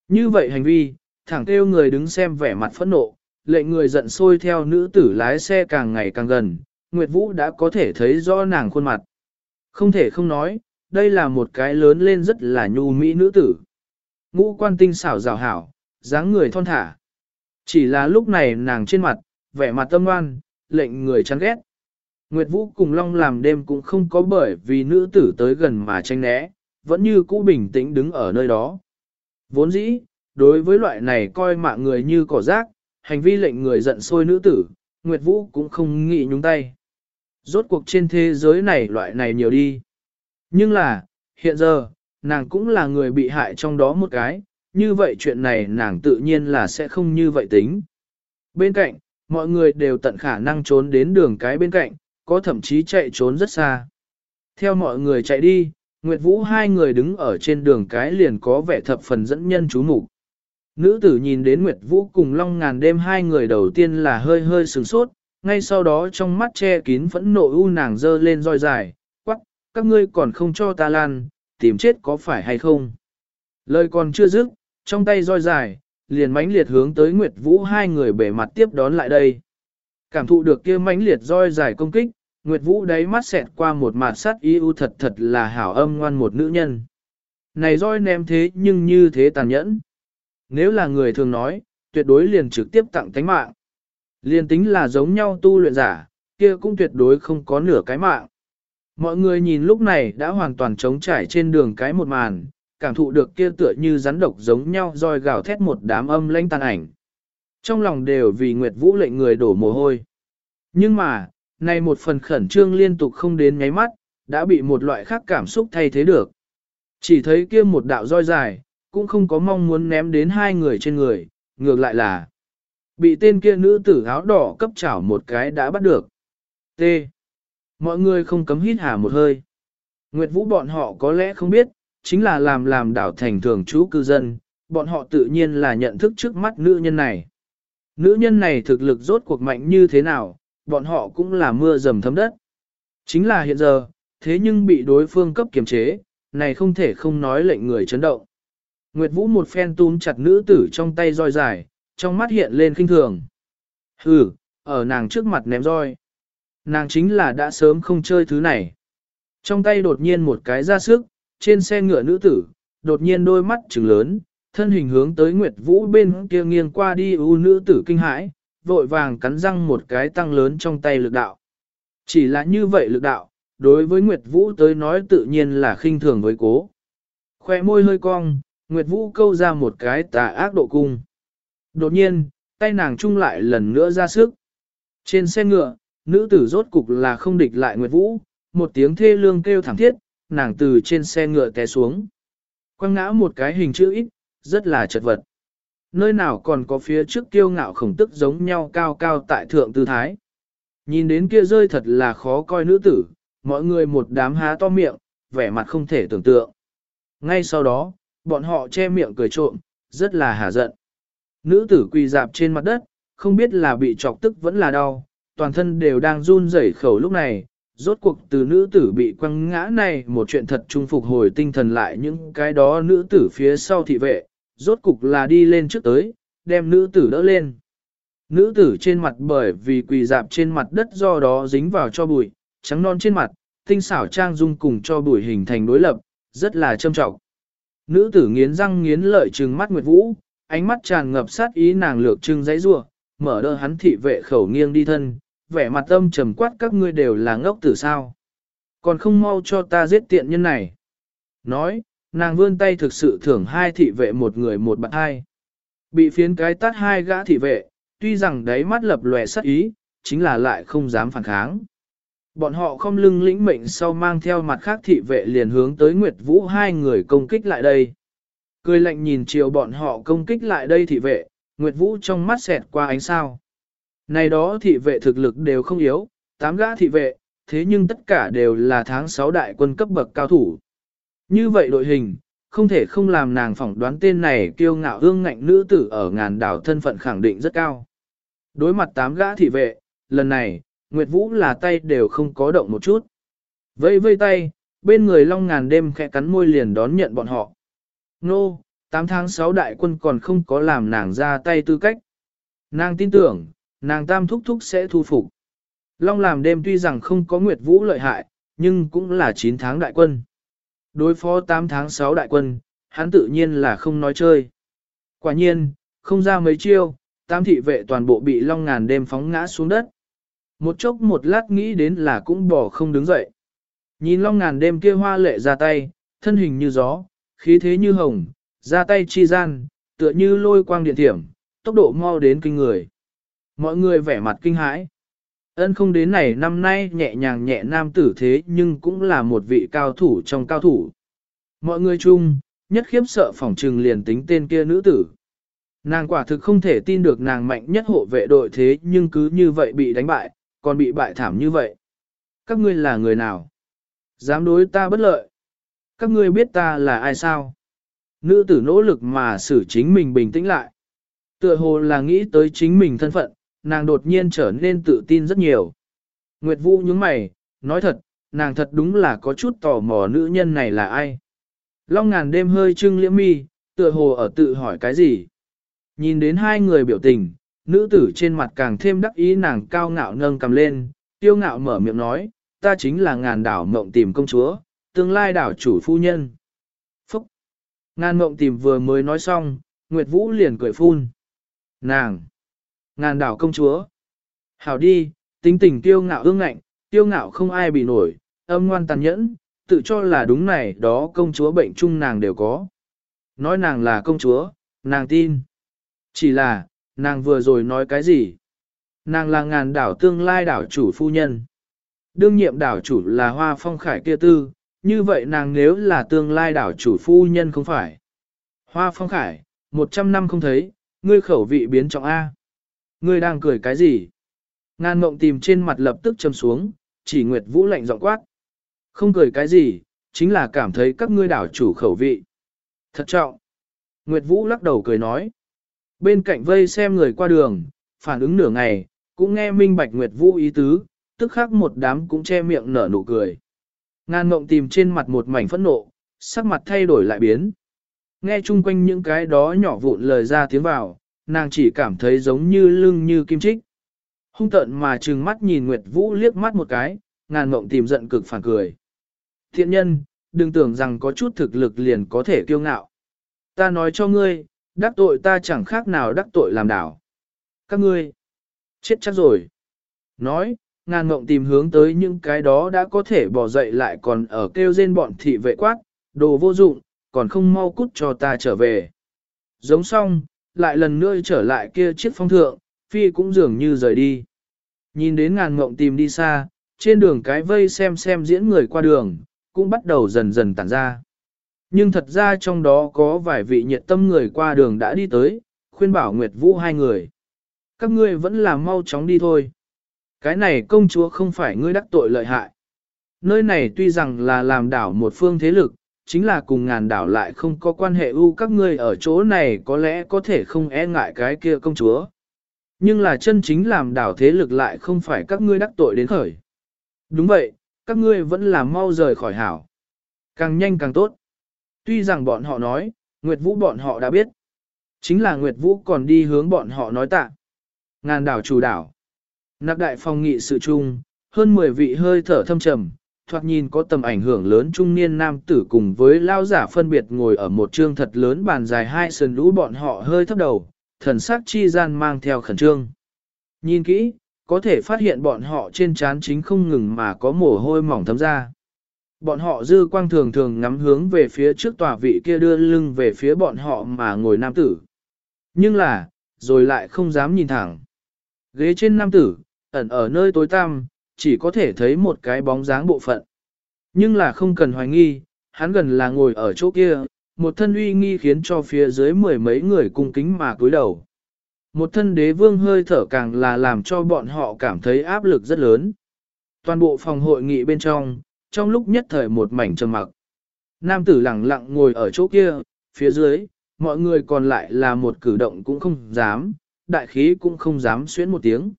Như vậy hành vi, thẳng kêu người đứng xem vẻ mặt phẫn nộ, lệnh người giận sôi theo nữ tử lái xe càng ngày càng gần, Nguyệt Vũ đã có thể thấy rõ nàng khuôn mặt. Không thể không nói, đây là một cái lớn lên rất là nhu mỹ nữ tử. Ngũ quan tinh xảo rào hảo, dáng người thon thả. Chỉ là lúc này nàng trên mặt, vẻ mặt tâm oan, lệnh người chán ghét. Nguyệt Vũ cùng Long làm đêm cũng không có bởi vì nữ tử tới gần mà tranh né, vẫn như cũ bình tĩnh đứng ở nơi đó. Vốn dĩ, đối với loại này coi mạng người như cỏ rác, hành vi lệnh người giận sôi nữ tử, Nguyệt Vũ cũng không nghĩ nhúng tay. Rốt cuộc trên thế giới này loại này nhiều đi. Nhưng là, hiện giờ, nàng cũng là người bị hại trong đó một cái, như vậy chuyện này nàng tự nhiên là sẽ không như vậy tính. Bên cạnh, mọi người đều tận khả năng trốn đến đường cái bên cạnh, có thậm chí chạy trốn rất xa. Theo mọi người chạy đi, Nguyệt Vũ hai người đứng ở trên đường cái liền có vẻ thập phần dẫn nhân chú mục. Nữ tử nhìn đến Nguyệt Vũ cùng Long ngàn đêm hai người đầu tiên là hơi hơi sừng sốt, ngay sau đó trong mắt che kín phẫn nộ u nàng dơ lên roi dài, quắc, các ngươi còn không cho ta lan, tìm chết có phải hay không. Lời còn chưa dứt, trong tay roi dài, liền mãnh liệt hướng tới Nguyệt Vũ hai người bể mặt tiếp đón lại đây. Cảm thụ được kia mãnh liệt roi dài công kích, Nguyệt Vũ đáy mắt xẹt qua một mặt sắt y ưu thật thật là hảo âm ngoan một nữ nhân. Này roi ném thế nhưng như thế tàn nhẫn. Nếu là người thường nói, tuyệt đối liền trực tiếp tặng tánh mạng. Liền tính là giống nhau tu luyện giả, kia cũng tuyệt đối không có nửa cái mạng. Mọi người nhìn lúc này đã hoàn toàn trống trải trên đường cái một màn, cảm thụ được kia tựa như rắn độc giống nhau roi gào thét một đám âm lanh tàn ảnh. Trong lòng đều vì Nguyệt Vũ lệnh người đổ mồ hôi. Nhưng mà, này một phần khẩn trương liên tục không đến nháy mắt, đã bị một loại khác cảm xúc thay thế được. Chỉ thấy kia một đạo roi dài, cũng không có mong muốn ném đến hai người trên người, ngược lại là bị tên kia nữ tử áo đỏ cấp chảo một cái đã bắt được. T. Mọi người không cấm hít hà một hơi. Nguyệt Vũ bọn họ có lẽ không biết, chính là làm làm đảo thành thường chú cư dân, bọn họ tự nhiên là nhận thức trước mắt nữ nhân này. Nữ nhân này thực lực rốt cuộc mạnh như thế nào, bọn họ cũng là mưa dầm thấm đất. Chính là hiện giờ, thế nhưng bị đối phương cấp kiềm chế, này không thể không nói lệnh người chấn động. Nguyệt Vũ một phen túm chặt nữ tử trong tay roi dài, trong mắt hiện lên khinh thường. Hừ, ở nàng trước mặt ném roi. Nàng chính là đã sớm không chơi thứ này. Trong tay đột nhiên một cái ra sức, trên xe ngựa nữ tử, đột nhiên đôi mắt trừng lớn, thân hình hướng tới Nguyệt Vũ bên kia nghiêng qua đi u nữ tử kinh hãi, vội vàng cắn răng một cái tăng lớn trong tay lực đạo. Chỉ là như vậy lực đạo, đối với Nguyệt Vũ tới nói tự nhiên là khinh thường với cố. Khoe môi hơi cong, Nguyệt Vũ câu ra một cái tà ác độ cung. Đột nhiên, tay nàng chung lại lần nữa ra sức. Trên xe ngựa, nữ tử rốt cục là không địch lại Nguyệt Vũ, một tiếng thê lương kêu thẳng thiết, nàng từ trên xe ngựa té xuống. Quăng ngã một cái hình chữ ít, rất là chật vật. Nơi nào còn có phía trước kiêu ngạo khổng tức giống nhau cao cao tại thượng tư thái. Nhìn đến kia rơi thật là khó coi nữ tử, mọi người một đám há to miệng, vẻ mặt không thể tưởng tượng. Ngay sau đó, bọn họ che miệng cười trộm, rất là hà giận. Nữ tử quỳ dạp trên mặt đất, không biết là bị chọc tức vẫn là đau, toàn thân đều đang run rẩy khẩu lúc này, rốt cuộc từ nữ tử bị quăng ngã này một chuyện thật trung phục hồi tinh thần lại những cái đó nữ tử phía sau thị vệ, rốt cục là đi lên trước tới, đem nữ tử đỡ lên. Nữ tử trên mặt bởi vì quỳ dạp trên mặt đất do đó dính vào cho bụi, trắng non trên mặt, tinh xảo trang dung cùng cho bụi hình thành đối lập, rất là trâm trọng. Nữ tử nghiến răng nghiến lợi trừng mắt Nguyệt Vũ, ánh mắt tràn ngập sát ý nàng lược trưng giấy rua, mở đơ hắn thị vệ khẩu nghiêng đi thân, vẻ mặt âm trầm quát các ngươi đều là ngốc tử sao. Còn không mau cho ta giết tiện nhân này. Nói, nàng vươn tay thực sự thưởng hai thị vệ một người một bạn hai. Bị phiến cái tát hai gã thị vệ, tuy rằng đáy mắt lập lòe sát ý, chính là lại không dám phản kháng. Bọn họ không lưng lĩnh mệnh sau mang theo mặt khác thị vệ liền hướng tới Nguyệt Vũ hai người công kích lại đây. Cười lạnh nhìn chiều bọn họ công kích lại đây thị vệ, Nguyệt Vũ trong mắt xẹt qua ánh sao. Này đó thị vệ thực lực đều không yếu, tám gã thị vệ, thế nhưng tất cả đều là tháng 6 đại quân cấp bậc cao thủ. Như vậy đội hình, không thể không làm nàng phỏng đoán tên này kiêu ngạo hương ngạnh nữ tử ở ngàn đảo thân phận khẳng định rất cao. Đối mặt tám gã thị vệ, lần này, Nguyệt Vũ là tay đều không có động một chút. Vây vây tay, bên người long ngàn đêm khẽ cắn môi liền đón nhận bọn họ. Nô, 8 tháng 6 đại quân còn không có làm nàng ra tay tư cách. Nàng tin tưởng, nàng tam thúc thúc sẽ thu phục. Long làm đêm tuy rằng không có Nguyệt Vũ lợi hại, nhưng cũng là 9 tháng đại quân. Đối phó 8 tháng 6 đại quân, hắn tự nhiên là không nói chơi. Quả nhiên, không ra mấy chiêu, tam thị vệ toàn bộ bị long ngàn đêm phóng ngã xuống đất. Một chốc một lát nghĩ đến là cũng bỏ không đứng dậy. Nhìn long ngàn đêm kia hoa lệ ra tay, thân hình như gió, khí thế như hồng, ra tay chi gian, tựa như lôi quang điện thiểm, tốc độ mau đến kinh người. Mọi người vẻ mặt kinh hãi. Ân không đến này năm nay nhẹ nhàng nhẹ nam tử thế nhưng cũng là một vị cao thủ trong cao thủ. Mọi người chung, nhất khiếp sợ phỏng trừng liền tính tên kia nữ tử. Nàng quả thực không thể tin được nàng mạnh nhất hộ vệ đội thế nhưng cứ như vậy bị đánh bại, còn bị bại thảm như vậy. Các ngươi là người nào? Dám đối ta bất lợi? Các ngươi biết ta là ai sao? Nữ tử nỗ lực mà xử chính mình bình tĩnh lại. Tựa hồ là nghĩ tới chính mình thân phận, nàng đột nhiên trở nên tự tin rất nhiều. Nguyệt Vũ nhướng mày, nói thật, nàng thật đúng là có chút tò mò nữ nhân này là ai. Long ngàn đêm hơi trưng liễm mi, tựa hồ ở tự hỏi cái gì. Nhìn đến hai người biểu tình, nữ tử trên mặt càng thêm đắc ý nàng cao ngạo nâng cầm lên, tiêu ngạo mở miệng nói, ta chính là ngàn đảo mộng tìm công chúa, tương lai đảo chủ phu nhân. Phúc! Ngàn mộng tìm vừa mới nói xong, Nguyệt Vũ liền cười phun. Nàng! Ngàn đảo công chúa! Hảo đi, tính tình tiêu ngạo ương ngạnh, tiêu ngạo không ai bị nổi, âm ngoan tàn nhẫn, tự cho là đúng này đó công chúa bệnh chung nàng đều có. Nói nàng là công chúa, nàng tin. Chỉ là, nàng vừa rồi nói cái gì? Nàng là ngàn đảo tương lai đảo chủ phu nhân. Đương nhiệm đảo chủ là hoa phong khải kia tư, như vậy nàng nếu là tương lai đảo chủ phu nhân không phải. Hoa phong khải, một trăm năm không thấy, ngươi khẩu vị biến trọng A. Ngươi đang cười cái gì? Ngan mộng tìm trên mặt lập tức châm xuống, chỉ Nguyệt Vũ lạnh giọng quát. Không cười cái gì, chính là cảm thấy các ngươi đảo chủ khẩu vị. Thật trọng. Nguyệt Vũ lắc đầu cười nói. Bên cạnh vây xem người qua đường, phản ứng nửa ngày, cũng nghe minh bạch Nguyệt Vũ ý tứ, tức khắc một đám cũng che miệng nở nụ cười. Ngan mộng tìm trên mặt một mảnh phẫn nộ, sắc mặt thay đổi lại biến. Nghe chung quanh những cái đó nhỏ vụn lời ra tiếng vào, nàng chỉ cảm thấy giống như lưng như kim trích. Hung tận mà trừng mắt nhìn Nguyệt Vũ liếc mắt một cái, ngàn mộng tìm giận cực phản cười. Thiện nhân, đừng tưởng rằng có chút thực lực liền có thể kiêu ngạo. Ta nói cho ngươi, đắc tội ta chẳng khác nào đắc tội làm đảo. Các ngươi, chết chắc rồi. Nói, ngàn mộng tìm hướng tới những cái đó đã có thể bỏ dậy lại còn ở kêu rên bọn thị vệ quát, đồ vô dụng, còn không mau cút cho ta trở về. Giống xong, lại lần nữa trở lại kia chiếc phong thượng, phi cũng dường như rời đi. Nhìn đến ngàn ngộng tìm đi xa, trên đường cái vây xem xem diễn người qua đường, cũng bắt đầu dần dần tản ra. Nhưng thật ra trong đó có vài vị nhiệt tâm người qua đường đã đi tới, khuyên bảo Nguyệt Vũ hai người. Các ngươi vẫn là mau chóng đi thôi. Cái này công chúa không phải ngươi đắc tội lợi hại. Nơi này tuy rằng là làm đảo một phương thế lực, chính là cùng ngàn đảo lại không có quan hệ ưu các ngươi ở chỗ này có lẽ có thể không e ngại cái kia công chúa. Nhưng là chân chính làm đảo thế lực lại không phải các ngươi đắc tội đến khởi. Đúng vậy, các ngươi vẫn là mau rời khỏi hảo. Càng nhanh càng tốt. Tuy rằng bọn họ nói, Nguyệt Vũ bọn họ đã biết. Chính là Nguyệt Vũ còn đi hướng bọn họ nói tạ. Ngàn đảo chủ đảo. Nạc đại phòng nghị sự chung, hơn 10 vị hơi thở thâm trầm, thoạt nhìn có tầm ảnh hưởng lớn trung niên nam tử cùng với lao giả phân biệt ngồi ở một trương thật lớn bàn dài hai sườn lũ bọn họ hơi thấp đầu, thần sắc chi gian mang theo khẩn trương. Nhìn kỹ, có thể phát hiện bọn họ trên trán chính không ngừng mà có mồ hôi mỏng thấm ra. Bọn họ dư quang thường thường ngắm hướng về phía trước tòa vị kia đưa lưng về phía bọn họ mà ngồi nam tử. Nhưng là, rồi lại không dám nhìn thẳng. Ghế trên nam tử, ẩn ở nơi tối tăm, chỉ có thể thấy một cái bóng dáng bộ phận. Nhưng là không cần hoài nghi, hắn gần là ngồi ở chỗ kia, một thân uy nghi khiến cho phía dưới mười mấy người cung kính mà cúi đầu. một thân đế vương hơi thở càng là làm cho bọn họ cảm thấy áp lực rất lớn. Toàn bộ phòng hội nghị bên trong, trong lúc nhất thời một mảnh trầm mặc. Nam tử lặng lặng ngồi ở chỗ kia, phía dưới, mọi người còn lại là một cử động cũng không dám, đại khí cũng không dám xuyến một tiếng.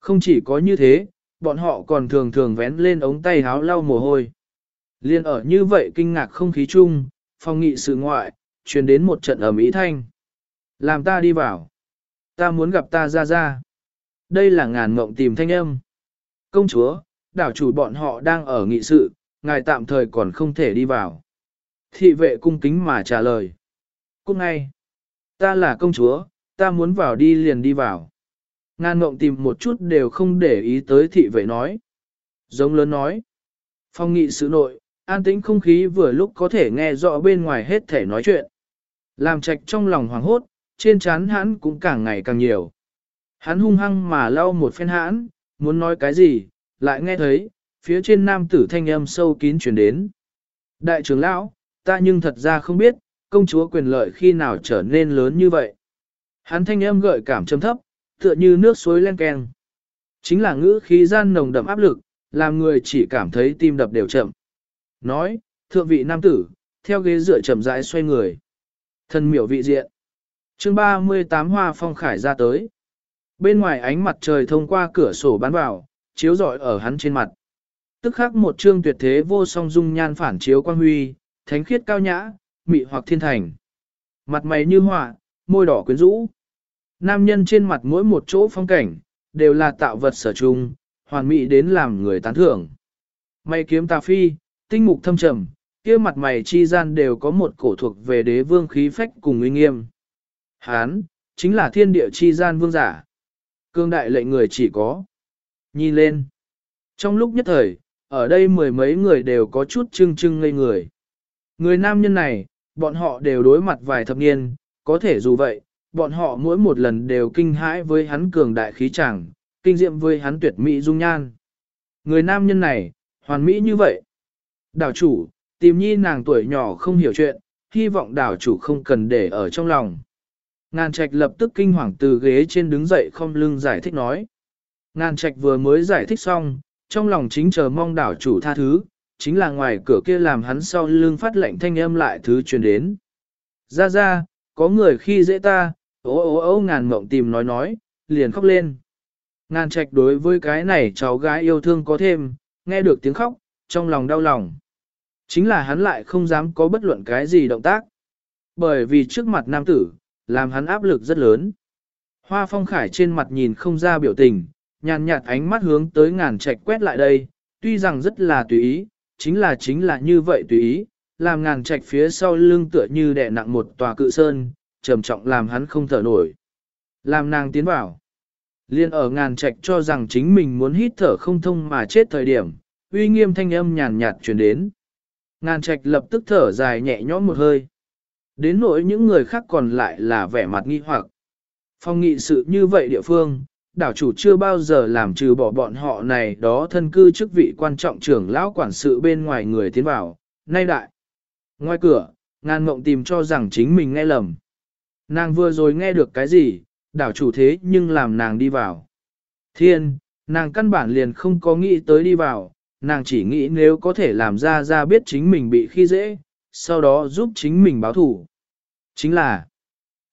Không chỉ có như thế, bọn họ còn thường thường vén lên ống tay háo lau mồ hôi. Liên ở như vậy kinh ngạc không khí chung, phòng nghị sự ngoại, truyền đến một trận ở Mỹ thanh. Làm ta đi vào. Ta muốn gặp ta ra ra. Đây là ngàn ngộng tìm thanh âm. Công chúa, đảo chủ bọn họ đang ở nghị sự, ngài tạm thời còn không thể đi vào. Thị vệ cung kính mà trả lời. Cúc ngay. Ta là công chúa, ta muốn vào đi liền đi vào. Ngan mộng tìm một chút đều không để ý tới thị vệ nói. Giống lớn nói. Phong nghị sự nội, an tĩnh không khí vừa lúc có thể nghe rõ bên ngoài hết thể nói chuyện. Làm trạch trong lòng hoảng hốt, trên trán hắn cũng càng ngày càng nhiều. Hắn hung hăng mà lau một phen hãn, muốn nói cái gì, lại nghe thấy, phía trên nam tử thanh âm sâu kín chuyển đến. Đại trưởng lão, ta nhưng thật ra không biết, công chúa quyền lợi khi nào trở nên lớn như vậy. Hắn thanh âm gợi cảm châm thấp, tựa như nước suối len keng. Chính là ngữ khí gian nồng đậm áp lực, làm người chỉ cảm thấy tim đập đều chậm. Nói, thượng vị nam tử, theo ghế dựa chậm rãi xoay người. Thân miểu vị diện. chương 38 hoa phong khải ra tới. Bên ngoài ánh mặt trời thông qua cửa sổ bắn vào, chiếu rọi ở hắn trên mặt. Tức khắc một trương tuyệt thế vô song dung nhan phản chiếu quang huy, thánh khiết cao nhã, mị hoặc thiên thành. Mặt mày như họa, môi đỏ quyến rũ. Nam nhân trên mặt mỗi một chỗ phong cảnh, đều là tạo vật sở trung, hoàn mỹ đến làm người tán thưởng. Mày kiếm tà phi, tinh mục thâm trầm, kia mặt mày chi gian đều có một cổ thuộc về đế vương khí phách cùng uy nghiêm. Hán, chính là thiên địa chi gian vương giả. Cương đại lệnh người chỉ có. Nhìn lên. Trong lúc nhất thời, ở đây mười mấy người đều có chút trưng trưng ngây người. Người nam nhân này, bọn họ đều đối mặt vài thập niên, có thể dù vậy, bọn họ mỗi một lần đều kinh hãi với hắn cường đại khí chẳng, kinh diệm với hắn tuyệt mỹ dung nhan. Người nam nhân này, hoàn mỹ như vậy. Đảo chủ, tìm nhi nàng tuổi nhỏ không hiểu chuyện, hy vọng đảo chủ không cần để ở trong lòng. Ngàn trạch lập tức kinh hoàng từ ghế trên đứng dậy không lưng giải thích nói. Ngàn trạch vừa mới giải thích xong, trong lòng chính chờ mong đảo chủ tha thứ, chính là ngoài cửa kia làm hắn sau lưng phát lệnh thanh âm lại thứ truyền đến. Ra ra, có người khi dễ ta, ố ố ô ngàn mộng tìm nói nói, liền khóc lên. Ngàn trạch đối với cái này cháu gái yêu thương có thêm, nghe được tiếng khóc, trong lòng đau lòng. Chính là hắn lại không dám có bất luận cái gì động tác. Bởi vì trước mặt nam tử, làm hắn áp lực rất lớn. Hoa phong khải trên mặt nhìn không ra biểu tình, nhàn nhạt ánh mắt hướng tới ngàn trạch quét lại đây, tuy rằng rất là tùy ý, chính là chính là như vậy tùy ý, làm ngàn trạch phía sau lưng tựa như đè nặng một tòa cự sơn, trầm trọng làm hắn không thở nổi. Làm nàng tiến vào. Liên ở ngàn trạch cho rằng chính mình muốn hít thở không thông mà chết thời điểm, uy nghiêm thanh âm nhàn nhạt truyền đến. Ngàn trạch lập tức thở dài nhẹ nhõm một hơi. Đến nỗi những người khác còn lại là vẻ mặt nghi hoặc. Phong nghị sự như vậy địa phương, đảo chủ chưa bao giờ làm trừ bỏ bọn họ này đó thân cư chức vị quan trọng trưởng lão quản sự bên ngoài người tiến vào, nay đại. Ngoài cửa, ngàn mộng tìm cho rằng chính mình nghe lầm. Nàng vừa rồi nghe được cái gì, đảo chủ thế nhưng làm nàng đi vào. Thiên, nàng căn bản liền không có nghĩ tới đi vào, nàng chỉ nghĩ nếu có thể làm ra ra biết chính mình bị khi dễ, sau đó giúp chính mình báo thủ. Chính là,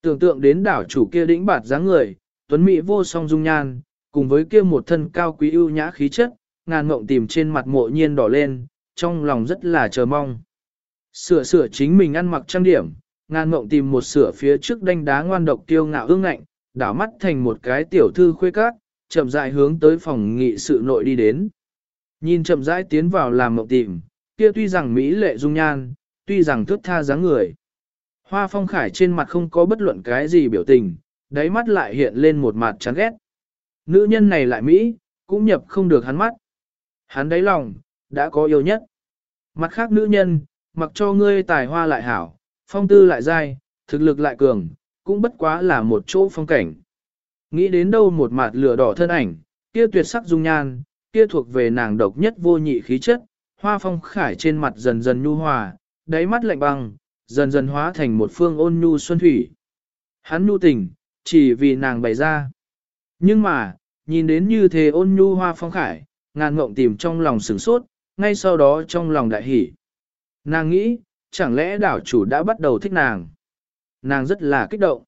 tưởng tượng đến đảo chủ kia đĩnh bạt dáng người, tuấn mỹ vô song dung nhan, cùng với kia một thân cao quý ưu nhã khí chất, ngàn ngộng tìm trên mặt mộ nhiên đỏ lên, trong lòng rất là chờ mong. Sửa sửa chính mình ăn mặc trang điểm, ngàn Mộng tìm một sửa phía trước đanh đá ngoan độc tiêu ngạo ương ngạnh, đảo mắt thành một cái tiểu thư khuê cát, chậm rãi hướng tới phòng nghị sự nội đi đến. Nhìn chậm rãi tiến vào làm mộng tìm, kia tuy rằng Mỹ lệ dung nhan, tuy rằng thước tha dáng người. Hoa phong khải trên mặt không có bất luận cái gì biểu tình, đáy mắt lại hiện lên một mặt chán ghét. Nữ nhân này lại Mỹ, cũng nhập không được hắn mắt. Hắn đáy lòng, đã có yêu nhất. Mặt khác nữ nhân, mặc cho ngươi tài hoa lại hảo, phong tư lại dai, thực lực lại cường, cũng bất quá là một chỗ phong cảnh. Nghĩ đến đâu một mặt lửa đỏ thân ảnh, kia tuyệt sắc dung nhan, kia thuộc về nàng độc nhất vô nhị khí chất, hoa phong khải trên mặt dần dần nhu hòa, đáy mắt lạnh băng, dần dần hóa thành một phương ôn nhu xuân thủy. Hắn nhu tình, chỉ vì nàng bày ra. Nhưng mà, nhìn đến như thế ôn nhu hoa phong khải, ngàn ngộng tìm trong lòng sửng sốt, ngay sau đó trong lòng đại hỉ. Nàng nghĩ, chẳng lẽ đảo chủ đã bắt đầu thích nàng. Nàng rất là kích động.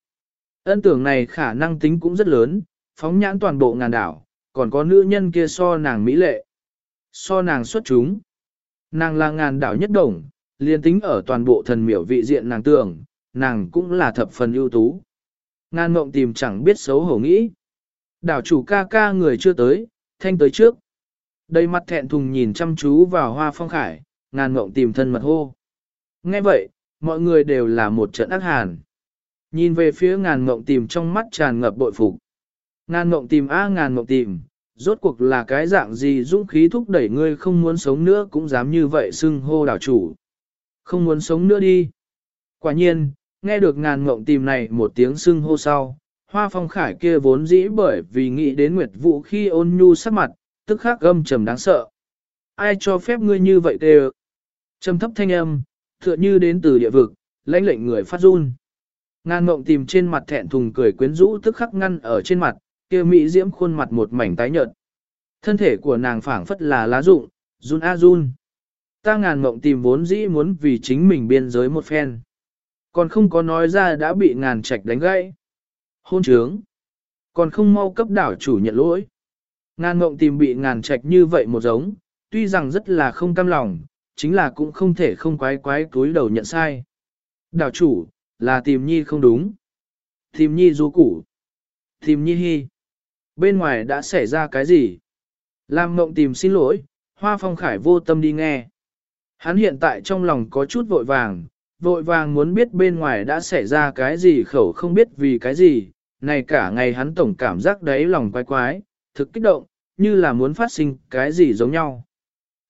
Ân tưởng này khả năng tính cũng rất lớn, phóng nhãn toàn bộ ngàn đảo, còn có nữ nhân kia so nàng mỹ lệ. So nàng xuất chúng. Nàng là ngàn đảo nhất đồng, liên tính ở toàn bộ thần miểu vị diện nàng tưởng, nàng cũng là thập phần ưu tú. Ngàn mộng tìm chẳng biết xấu hổ nghĩ. Đảo chủ ca ca người chưa tới, thanh tới trước. Đầy mặt thẹn thùng nhìn chăm chú vào hoa phong khải, ngàn mộng tìm thân mật hô. Nghe vậy, mọi người đều là một trận ác hàn. Nhìn về phía ngàn ngộng tìm trong mắt tràn ngập bội phục. Ngàn ngộng tìm a à, ngàn ngộng tìm, rốt cuộc là cái dạng gì dũng khí thúc đẩy ngươi không muốn sống nữa cũng dám như vậy xưng hô đảo chủ. Không muốn sống nữa đi. Quả nhiên, nghe được ngàn ngộng tìm này một tiếng xưng hô sau, hoa phong khải kia vốn dĩ bởi vì nghĩ đến nguyệt vụ khi ôn nhu sắc mặt, tức khắc âm trầm đáng sợ. Ai cho phép ngươi như vậy kêu? Trầm thấp thanh âm, tựa như đến từ địa vực, lãnh lệnh người phát run. Ngàn mộng tìm trên mặt thẹn thùng cười quyến rũ tức khắc ngăn ở trên mặt, kia mỹ diễm khuôn mặt một mảnh tái nhợt. Thân thể của nàng phảng phất là lá rụng, run a run. Ta ngàn mộng tìm vốn dĩ muốn vì chính mình biên giới một phen. Còn không có nói ra đã bị ngàn trạch đánh gãy. Hôn trướng. Còn không mau cấp đảo chủ nhận lỗi. Ngàn mộng tìm bị ngàn trạch như vậy một giống, tuy rằng rất là không cam lòng, chính là cũng không thể không quái quái túi đầu nhận sai. Đảo chủ, là tìm nhi không đúng. Tìm nhi du củ. Tìm nhi hy. Bên ngoài đã xảy ra cái gì? Lam mộng tìm xin lỗi, hoa phong khải vô tâm đi nghe. Hắn hiện tại trong lòng có chút vội vàng, vội vàng muốn biết bên ngoài đã xảy ra cái gì khẩu không biết vì cái gì, này cả ngày hắn tổng cảm giác đấy lòng quái quái, thực kích động, như là muốn phát sinh cái gì giống nhau.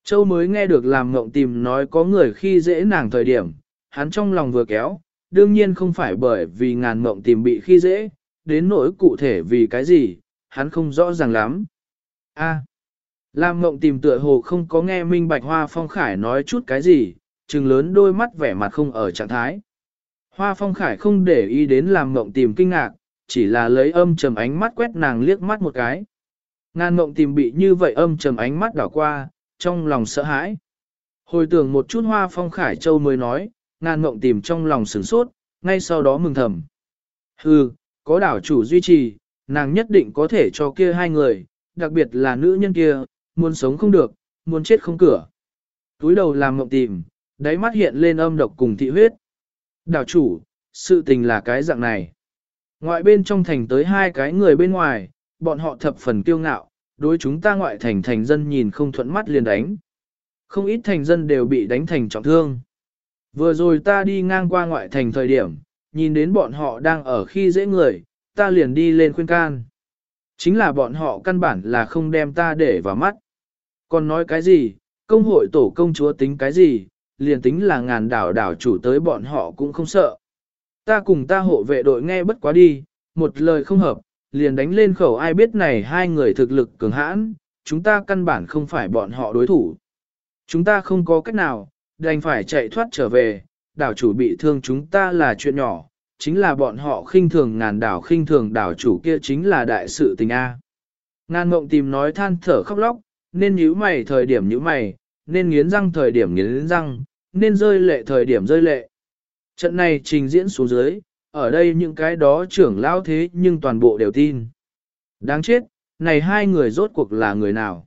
Châu mới nghe được làm ngộng tìm nói có người khi dễ nàng thời điểm, hắn trong lòng vừa kéo, đương nhiên không phải bởi vì ngàn ngộng tìm bị khi dễ, đến nỗi cụ thể vì cái gì, hắn không rõ ràng lắm. A. làm Ngộng tìm tựa hồ không có nghe Minh Bạch Hoa Phong Khải nói chút cái gì, trừng lớn đôi mắt vẻ mặt không ở trạng thái. Hoa Phong Khải không để ý đến làm Ngộng tìm kinh ngạc, chỉ là lấy âm trầm ánh mắt quét nàng liếc mắt một cái. Ngàn Ngộng tìm bị như vậy âm trầm ánh mắt đảo qua, trong lòng sợ hãi. Hồi tưởng một chút Hoa Phong Khải Châu mới nói, ngàn Ngộng tìm trong lòng sửng sốt, ngay sau đó mừng thầm. Hừ, có đảo chủ duy trì, nàng nhất định có thể cho kia hai người, đặc biệt là nữ nhân kia, muốn sống không được, muốn chết không cửa. Túi đầu làm mộng tìm, đáy mắt hiện lên âm độc cùng thị huyết. Đảo chủ, sự tình là cái dạng này. Ngoại bên trong thành tới hai cái người bên ngoài, bọn họ thập phần kiêu ngạo, đối chúng ta ngoại thành thành dân nhìn không thuận mắt liền đánh. Không ít thành dân đều bị đánh thành trọng thương. Vừa rồi ta đi ngang qua ngoại thành thời điểm, nhìn đến bọn họ đang ở khi dễ người, ta liền đi lên khuyên can. Chính là bọn họ căn bản là không đem ta để vào mắt. Còn nói cái gì, công hội tổ công chúa tính cái gì, liền tính là ngàn đảo đảo chủ tới bọn họ cũng không sợ. Ta cùng ta hộ vệ đội nghe bất quá đi, một lời không hợp, liền đánh lên khẩu ai biết này hai người thực lực cường hãn, chúng ta căn bản không phải bọn họ đối thủ. Chúng ta không có cách nào, đành phải chạy thoát trở về, đảo chủ bị thương chúng ta là chuyện nhỏ, chính là bọn họ khinh thường ngàn đảo khinh thường đảo chủ kia chính là đại sự tình A. Ngàn mộng tìm nói than thở khóc lóc, nên nhíu mày thời điểm nhíu mày, nên nghiến răng thời điểm nghiến răng, nên rơi lệ thời điểm rơi lệ. Trận này trình diễn xuống dưới, ở đây những cái đó trưởng lao thế nhưng toàn bộ đều tin. Đáng chết, này hai người rốt cuộc là người nào?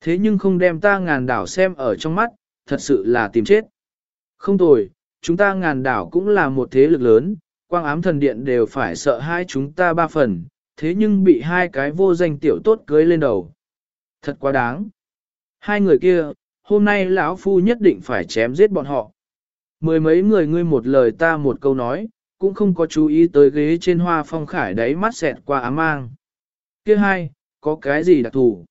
Thế nhưng không đem ta ngàn đảo xem ở trong mắt, thật sự là tìm chết. Không tồi, chúng ta ngàn đảo cũng là một thế lực lớn, quang ám thần điện đều phải sợ hai chúng ta ba phần, thế nhưng bị hai cái vô danh tiểu tốt cưới lên đầu. Thật quá đáng. Hai người kia, hôm nay lão phu nhất định phải chém giết bọn họ. Mười mấy người ngươi một lời ta một câu nói, cũng không có chú ý tới ghế trên hoa phong khải đấy mắt xẹt qua ám mang. Kia hai, có cái gì đặc thù?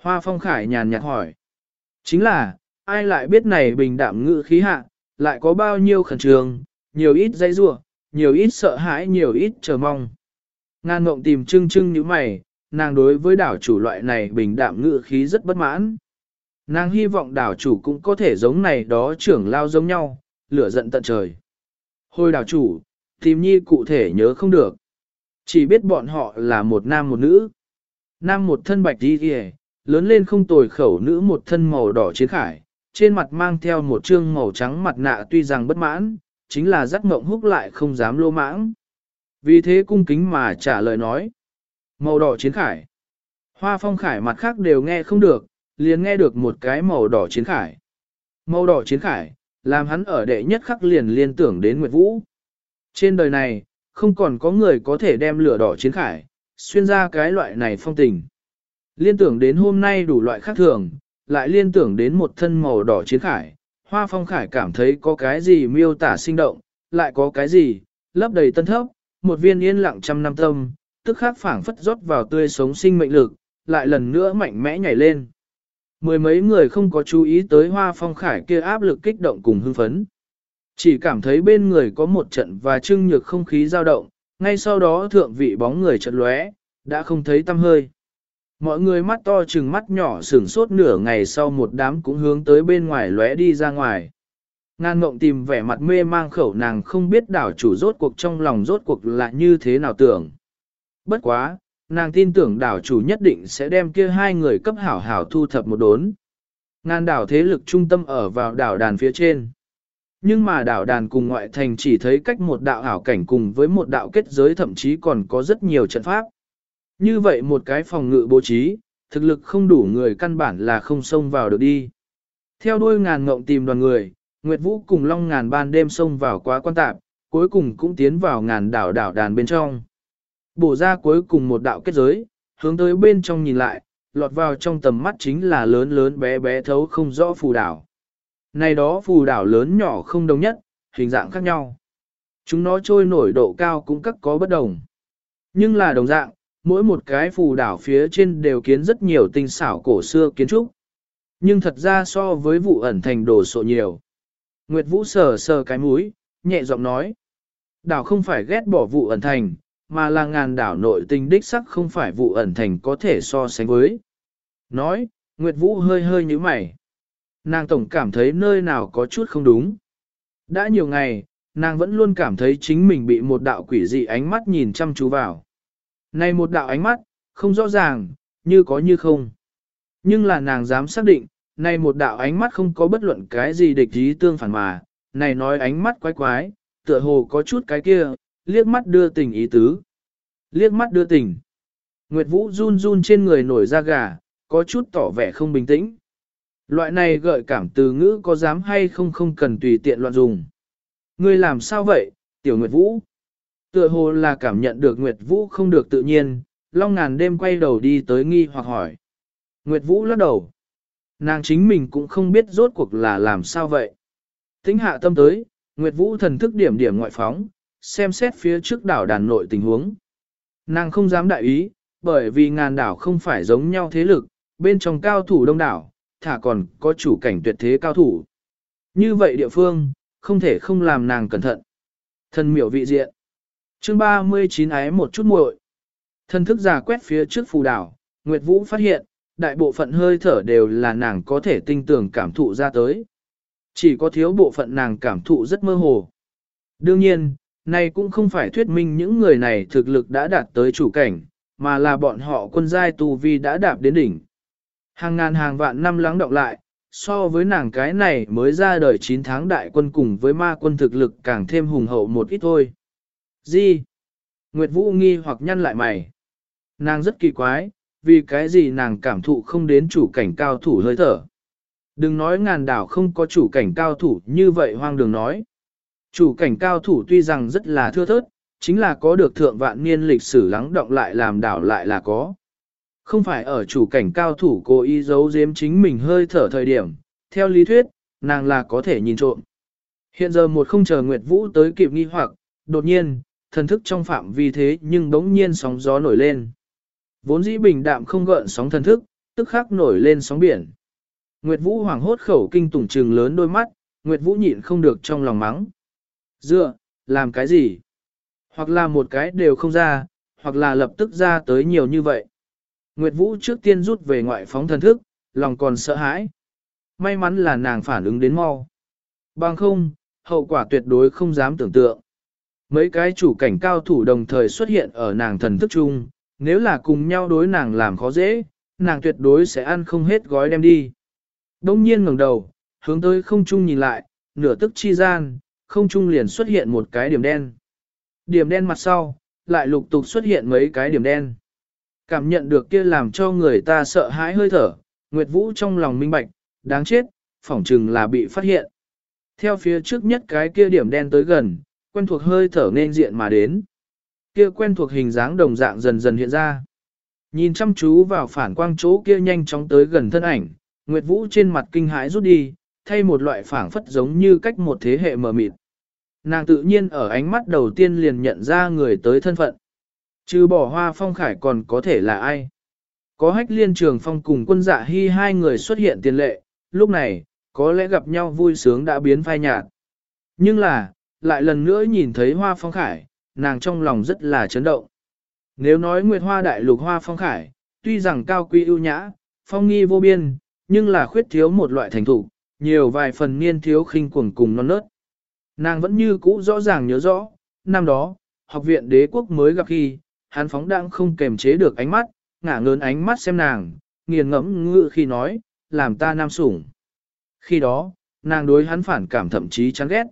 Hoa phong khải nhàn nhạt hỏi. Chính là, ai lại biết này bình đạm ngự khí hạ, lại có bao nhiêu khẩn trương, nhiều ít dây rua, nhiều ít sợ hãi nhiều ít chờ mong. Ngan ngộng tìm trưng trưng như mày, nàng đối với đảo chủ loại này bình đạm ngự khí rất bất mãn. Nàng hy vọng đảo chủ cũng có thể giống này đó trưởng lao giống nhau, lửa giận tận trời. Hồi đảo chủ, tìm nhi cụ thể nhớ không được. Chỉ biết bọn họ là một nam một nữ. Nam một thân bạch đi kìa, lớn lên không tồi khẩu nữ một thân màu đỏ chiến khải, trên mặt mang theo một trương màu trắng mặt nạ tuy rằng bất mãn, chính là giác mộng húc lại không dám lô mãng. Vì thế cung kính mà trả lời nói. Màu đỏ chiến khải. Hoa phong khải mặt khác đều nghe không được, liền nghe được một cái màu đỏ chiến khải. Màu đỏ chiến khải, làm hắn ở đệ nhất khắc liền liên tưởng đến Nguyệt Vũ. Trên đời này, không còn có người có thể đem lửa đỏ chiến khải, xuyên ra cái loại này phong tình. Liên tưởng đến hôm nay đủ loại khác thường, lại liên tưởng đến một thân màu đỏ chiến khải, hoa phong khải cảm thấy có cái gì miêu tả sinh động, lại có cái gì, lấp đầy tân thấp, một viên yên lặng trăm năm tâm, tức khắc phảng phất rót vào tươi sống sinh mệnh lực, lại lần nữa mạnh mẽ nhảy lên. Mười mấy người không có chú ý tới hoa phong khải kia áp lực kích động cùng hưng phấn. Chỉ cảm thấy bên người có một trận và trưng nhược không khí dao động, ngay sau đó thượng vị bóng người chợt lóe, đã không thấy tâm hơi. Mọi người mắt to chừng mắt nhỏ sửng sốt nửa ngày sau một đám cũng hướng tới bên ngoài lóe đi ra ngoài. Ngan ngộng tìm vẻ mặt mê mang khẩu nàng không biết đảo chủ rốt cuộc trong lòng rốt cuộc là như thế nào tưởng. Bất quá, nàng tin tưởng đảo chủ nhất định sẽ đem kia hai người cấp hảo hảo thu thập một đốn. Ngan đảo thế lực trung tâm ở vào đảo đàn phía trên. Nhưng mà đảo đàn cùng ngoại thành chỉ thấy cách một đạo ảo cảnh cùng với một đạo kết giới thậm chí còn có rất nhiều trận pháp. Như vậy một cái phòng ngự bố trí, thực lực không đủ người căn bản là không xông vào được đi. Theo đuôi ngàn ngộng tìm đoàn người, Nguyệt Vũ cùng Long ngàn ban đêm xông vào quá quan tạp, cuối cùng cũng tiến vào ngàn đảo đảo đàn bên trong. Bổ ra cuối cùng một đạo kết giới, hướng tới bên trong nhìn lại, lọt vào trong tầm mắt chính là lớn lớn bé bé thấu không rõ phù đảo. Này đó phù đảo lớn nhỏ không đồng nhất, hình dạng khác nhau. Chúng nó trôi nổi độ cao cũng các có bất đồng. Nhưng là đồng dạng, mỗi một cái phù đảo phía trên đều kiến rất nhiều tinh xảo cổ xưa kiến trúc. Nhưng thật ra so với vụ ẩn thành đồ sộ nhiều. Nguyệt Vũ sờ sờ cái mũi, nhẹ giọng nói. Đảo không phải ghét bỏ vụ ẩn thành, mà là ngàn đảo nội tình đích sắc không phải vụ ẩn thành có thể so sánh với. Nói, Nguyệt Vũ hơi hơi như mày. Nàng tổng cảm thấy nơi nào có chút không đúng. Đã nhiều ngày, nàng vẫn luôn cảm thấy chính mình bị một đạo quỷ dị ánh mắt nhìn chăm chú vào. Này một đạo ánh mắt, không rõ ràng, như có như không. Nhưng là nàng dám xác định, này một đạo ánh mắt không có bất luận cái gì địch ý tương phản mà, này nói ánh mắt quái quái, tựa hồ có chút cái kia, liếc mắt đưa tình ý tứ. Liếc mắt đưa tình. Nguyệt Vũ run run trên người nổi da gà, có chút tỏ vẻ không bình tĩnh. Loại này gợi cảm từ ngữ có dám hay không không cần tùy tiện loạn dùng. Ngươi làm sao vậy, tiểu Nguyệt Vũ? Tựa hồ là cảm nhận được Nguyệt Vũ không được tự nhiên, Long ngàn đêm quay đầu đi tới nghi hoặc hỏi. Nguyệt Vũ lắc đầu. Nàng chính mình cũng không biết rốt cuộc là làm sao vậy. Tính hạ tâm tới, Nguyệt Vũ thần thức điểm điểm ngoại phóng, xem xét phía trước đảo đàn nội tình huống. Nàng không dám đại ý, bởi vì ngàn đảo không phải giống nhau thế lực, bên trong cao thủ đông đảo, thả còn có chủ cảnh tuyệt thế cao thủ. Như vậy địa phương, không thể không làm nàng cẩn thận. Thần miểu vị diện. chương 39 ái một chút muội Thần thức giả quét phía trước phù đảo, Nguyệt Vũ phát hiện, đại bộ phận hơi thở đều là nàng có thể tinh tường cảm thụ ra tới. Chỉ có thiếu bộ phận nàng cảm thụ rất mơ hồ. Đương nhiên, này cũng không phải thuyết minh những người này thực lực đã đạt tới chủ cảnh, mà là bọn họ quân giai tu vi đã đạp đến đỉnh. Hàng ngàn hàng vạn năm lắng động lại, so với nàng cái này mới ra đời 9 tháng đại quân cùng với ma quân thực lực càng thêm hùng hậu một ít thôi. Gì? Nguyệt Vũ nghi hoặc nhăn lại mày. Nàng rất kỳ quái, vì cái gì nàng cảm thụ không đến chủ cảnh cao thủ hơi thở. Đừng nói ngàn đảo không có chủ cảnh cao thủ như vậy hoang đường nói. Chủ cảnh cao thủ tuy rằng rất là thưa thớt, chính là có được thượng vạn niên lịch sử lắng động lại làm đảo lại là có. Không phải ở chủ cảnh cao thủ cố ý giấu giếm chính mình hơi thở thời điểm, theo lý thuyết, nàng là có thể nhìn trộm. Hiện giờ một không chờ Nguyệt Vũ tới kịp nghi hoặc, đột nhiên, thần thức trong phạm vi thế nhưng đống nhiên sóng gió nổi lên. Vốn dĩ bình đạm không gợn sóng thần thức, tức khắc nổi lên sóng biển. Nguyệt Vũ hoảng hốt khẩu kinh tủng trừng lớn đôi mắt, Nguyệt Vũ nhịn không được trong lòng mắng. Dựa, làm cái gì? Hoặc là một cái đều không ra, hoặc là lập tức ra tới nhiều như vậy. Nguyệt Vũ trước tiên rút về ngoại phóng thần thức, lòng còn sợ hãi. May mắn là nàng phản ứng đến mau. Bằng không, hậu quả tuyệt đối không dám tưởng tượng. Mấy cái chủ cảnh cao thủ đồng thời xuất hiện ở nàng thần thức chung, nếu là cùng nhau đối nàng làm khó dễ, nàng tuyệt đối sẽ ăn không hết gói đem đi. Đông nhiên ngẩng đầu, hướng tới không trung nhìn lại, nửa tức chi gian, không trung liền xuất hiện một cái điểm đen. Điểm đen mặt sau, lại lục tục xuất hiện mấy cái điểm đen. Cảm nhận được kia làm cho người ta sợ hãi hơi thở, Nguyệt Vũ trong lòng minh bạch, đáng chết, phỏng chừng là bị phát hiện. Theo phía trước nhất cái kia điểm đen tới gần, quen thuộc hơi thở nên diện mà đến. Kia quen thuộc hình dáng đồng dạng dần dần hiện ra. Nhìn chăm chú vào phản quang chỗ kia nhanh chóng tới gần thân ảnh, Nguyệt Vũ trên mặt kinh hãi rút đi, thay một loại phảng phất giống như cách một thế hệ mờ mịt. Nàng tự nhiên ở ánh mắt đầu tiên liền nhận ra người tới thân phận chứ bỏ hoa phong khải còn có thể là ai? Có hách liên trường phong cùng quân dạ hy hai người xuất hiện tiền lệ, lúc này, có lẽ gặp nhau vui sướng đã biến phai nhạt. Nhưng là, lại lần nữa nhìn thấy hoa phong khải, nàng trong lòng rất là chấn động. Nếu nói nguyệt hoa đại lục hoa phong khải, tuy rằng cao quý ưu nhã, phong nghi vô biên, nhưng là khuyết thiếu một loại thành thủ, nhiều vài phần niên thiếu khinh cuồng cùng non nớt. Nàng vẫn như cũ rõ ràng nhớ rõ, năm đó, học viện đế quốc mới gặp khi, hắn phóng đang không kềm chế được ánh mắt, ngả ngớn ánh mắt xem nàng, nghiền ngẫm ngự khi nói, làm ta nam sủng. Khi đó, nàng đối hắn phản cảm thậm chí chán ghét.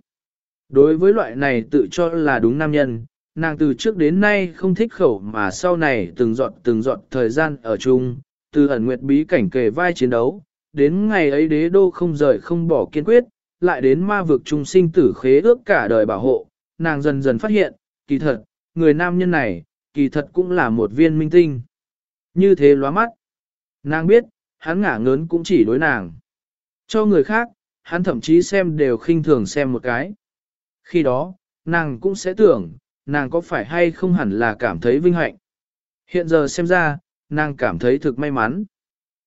Đối với loại này tự cho là đúng nam nhân, nàng từ trước đến nay không thích khẩu mà sau này từng dọn từng dọn thời gian ở chung, từ ẩn nguyệt bí cảnh kề vai chiến đấu, đến ngày ấy đế đô không rời không bỏ kiên quyết, lại đến ma vực trung sinh tử khế ước cả đời bảo hộ, nàng dần dần phát hiện, kỳ thật, người nam nhân này, kỳ thật cũng là một viên minh tinh. Như thế lóa mắt. Nàng biết, hắn ngả ngớn cũng chỉ đối nàng. Cho người khác, hắn thậm chí xem đều khinh thường xem một cái. Khi đó, nàng cũng sẽ tưởng, nàng có phải hay không hẳn là cảm thấy vinh hạnh. Hiện giờ xem ra, nàng cảm thấy thực may mắn.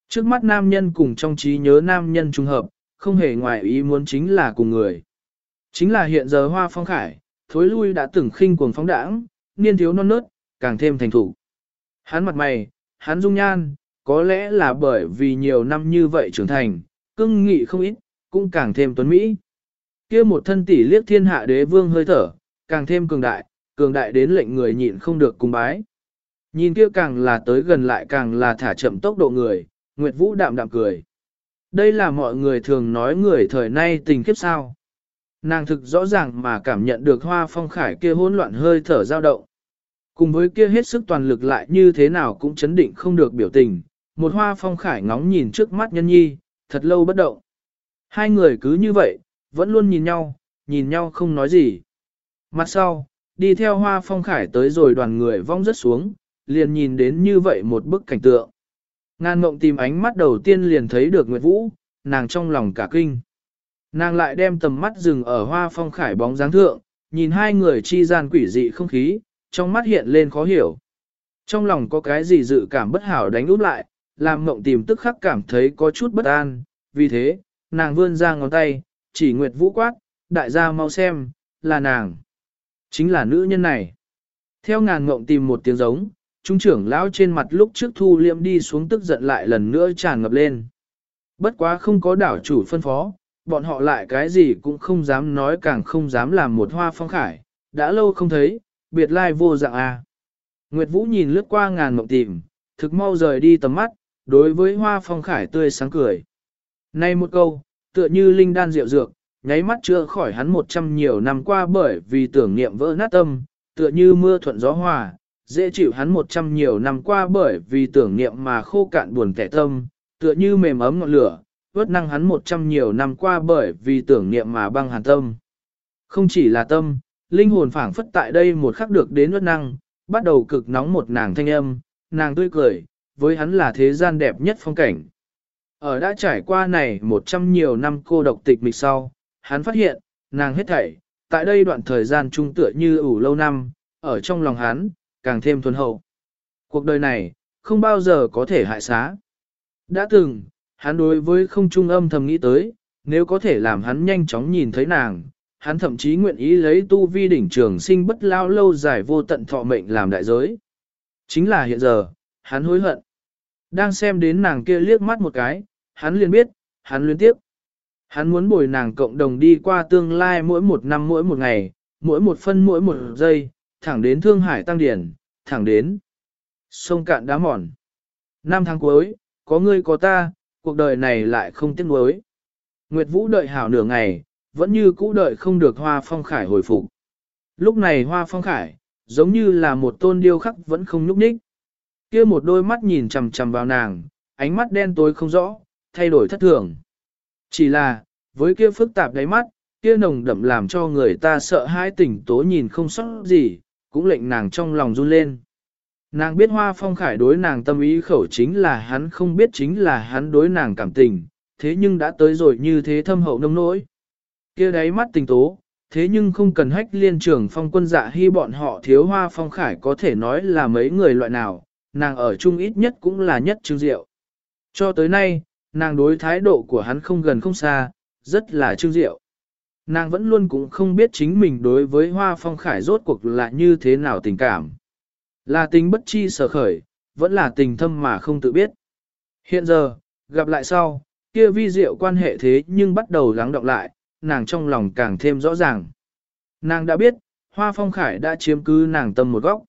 Trước mắt nam nhân cùng trong trí nhớ nam nhân trùng hợp, không hề ngoài ý muốn chính là cùng người. Chính là hiện giờ hoa phong khải, thối lui đã từng khinh cuồng phóng đãng, niên thiếu non nớt, càng thêm thành thủ. Hắn mặt mày, hắn dung nhan, có lẽ là bởi vì nhiều năm như vậy trưởng thành, cưng nghị không ít, cũng càng thêm tuấn Mỹ. kia một thân tỷ liếc thiên hạ đế vương hơi thở, càng thêm cường đại, cường đại đến lệnh người nhịn không được cung bái. Nhìn kia càng là tới gần lại càng là thả chậm tốc độ người, Nguyệt Vũ đạm đạm cười. Đây là mọi người thường nói người thời nay tình kiếp sao. Nàng thực rõ ràng mà cảm nhận được hoa phong khải kia hỗn loạn hơi thở dao động. Cùng với kia hết sức toàn lực lại như thế nào cũng chấn định không được biểu tình, một hoa phong khải ngóng nhìn trước mắt nhân nhi, thật lâu bất động. Hai người cứ như vậy, vẫn luôn nhìn nhau, nhìn nhau không nói gì. Mặt sau, đi theo hoa phong khải tới rồi đoàn người vong rất xuống, liền nhìn đến như vậy một bức cảnh tượng. Ngan mộng tìm ánh mắt đầu tiên liền thấy được Nguyệt Vũ, nàng trong lòng cả kinh. Nàng lại đem tầm mắt dừng ở hoa phong khải bóng dáng thượng, nhìn hai người chi gian quỷ dị không khí, trong mắt hiện lên khó hiểu. Trong lòng có cái gì dự cảm bất hảo đánh úp lại, làm mộng tìm tức khắc cảm thấy có chút bất an, vì thế, nàng vươn ra ngón tay, chỉ Nguyệt Vũ quát, đại gia mau xem, là nàng. Chính là nữ nhân này. Theo ngàn mộng tìm một tiếng giống, trung trưởng lão trên mặt lúc trước thu liệm đi xuống tức giận lại lần nữa tràn ngập lên. Bất quá không có đảo chủ phân phó, bọn họ lại cái gì cũng không dám nói càng không dám làm một hoa phong khải, đã lâu không thấy, biệt lai vô dạng a. Nguyệt Vũ nhìn lướt qua ngàn mộng tìm, thực mau rời đi tầm mắt, đối với hoa phong khải tươi sáng cười. Nay một câu, tựa như linh đan rượu dược, nháy mắt chưa khỏi hắn một trăm nhiều năm qua bởi vì tưởng niệm vỡ nát tâm, tựa như mưa thuận gió hòa, dễ chịu hắn một trăm nhiều năm qua bởi vì tưởng niệm mà khô cạn buồn kẻ tâm, tựa như mềm ấm ngọn lửa, vớt năng hắn một trăm nhiều năm qua bởi vì tưởng niệm mà băng hàn tâm. Không chỉ là tâm, linh hồn phảng phất tại đây một khắc được đến nuốt năng, bắt đầu cực nóng một nàng thanh âm, nàng tươi cười, với hắn là thế gian đẹp nhất phong cảnh. Ở đã trải qua này một trăm nhiều năm cô độc tịch mịch sau, hắn phát hiện, nàng hết thảy, tại đây đoạn thời gian trung tựa như ủ lâu năm, ở trong lòng hắn, càng thêm thuần hậu. Cuộc đời này, không bao giờ có thể hại xá. Đã từng, hắn đối với không trung âm thầm nghĩ tới, nếu có thể làm hắn nhanh chóng nhìn thấy nàng, hắn thậm chí nguyện ý lấy tu vi đỉnh trường sinh bất lao lâu dài vô tận thọ mệnh làm đại giới. Chính là hiện giờ, hắn hối hận. Đang xem đến nàng kia liếc mắt một cái, hắn liền biết, hắn liên tiếp. Hắn muốn bồi nàng cộng đồng đi qua tương lai mỗi một năm mỗi một ngày, mỗi một phân mỗi một giây, thẳng đến Thương Hải Tăng Điển, thẳng đến sông cạn đá mòn. Năm tháng cuối, có ngươi có ta, cuộc đời này lại không tiếc nuối. Nguyệt Vũ đợi hảo nửa ngày, vẫn như cũ đợi không được Hoa Phong Khải hồi phục. Lúc này Hoa Phong Khải, giống như là một tôn điêu khắc vẫn không nhúc nhích. Kia một đôi mắt nhìn chằm chằm vào nàng, ánh mắt đen tối không rõ, thay đổi thất thường. Chỉ là, với kia phức tạp đáy mắt, kia nồng đậm làm cho người ta sợ hãi tỉnh tố nhìn không sót gì, cũng lệnh nàng trong lòng run lên. Nàng biết hoa phong khải đối nàng tâm ý khẩu chính là hắn không biết chính là hắn đối nàng cảm tình, thế nhưng đã tới rồi như thế thâm hậu nông nỗi kia đáy mắt tình tố, thế nhưng không cần hách liên trưởng phong quân dạ hy bọn họ thiếu hoa phong khải có thể nói là mấy người loại nào, nàng ở chung ít nhất cũng là nhất trương diệu. Cho tới nay, nàng đối thái độ của hắn không gần không xa, rất là trương diệu. Nàng vẫn luôn cũng không biết chính mình đối với hoa phong khải rốt cuộc là như thế nào tình cảm. Là tình bất chi sở khởi, vẫn là tình thâm mà không tự biết. Hiện giờ, gặp lại sau, kia vi diệu quan hệ thế nhưng bắt đầu lắng động lại, nàng trong lòng càng thêm rõ ràng. Nàng đã biết, hoa phong khải đã chiếm cứ nàng tâm một góc.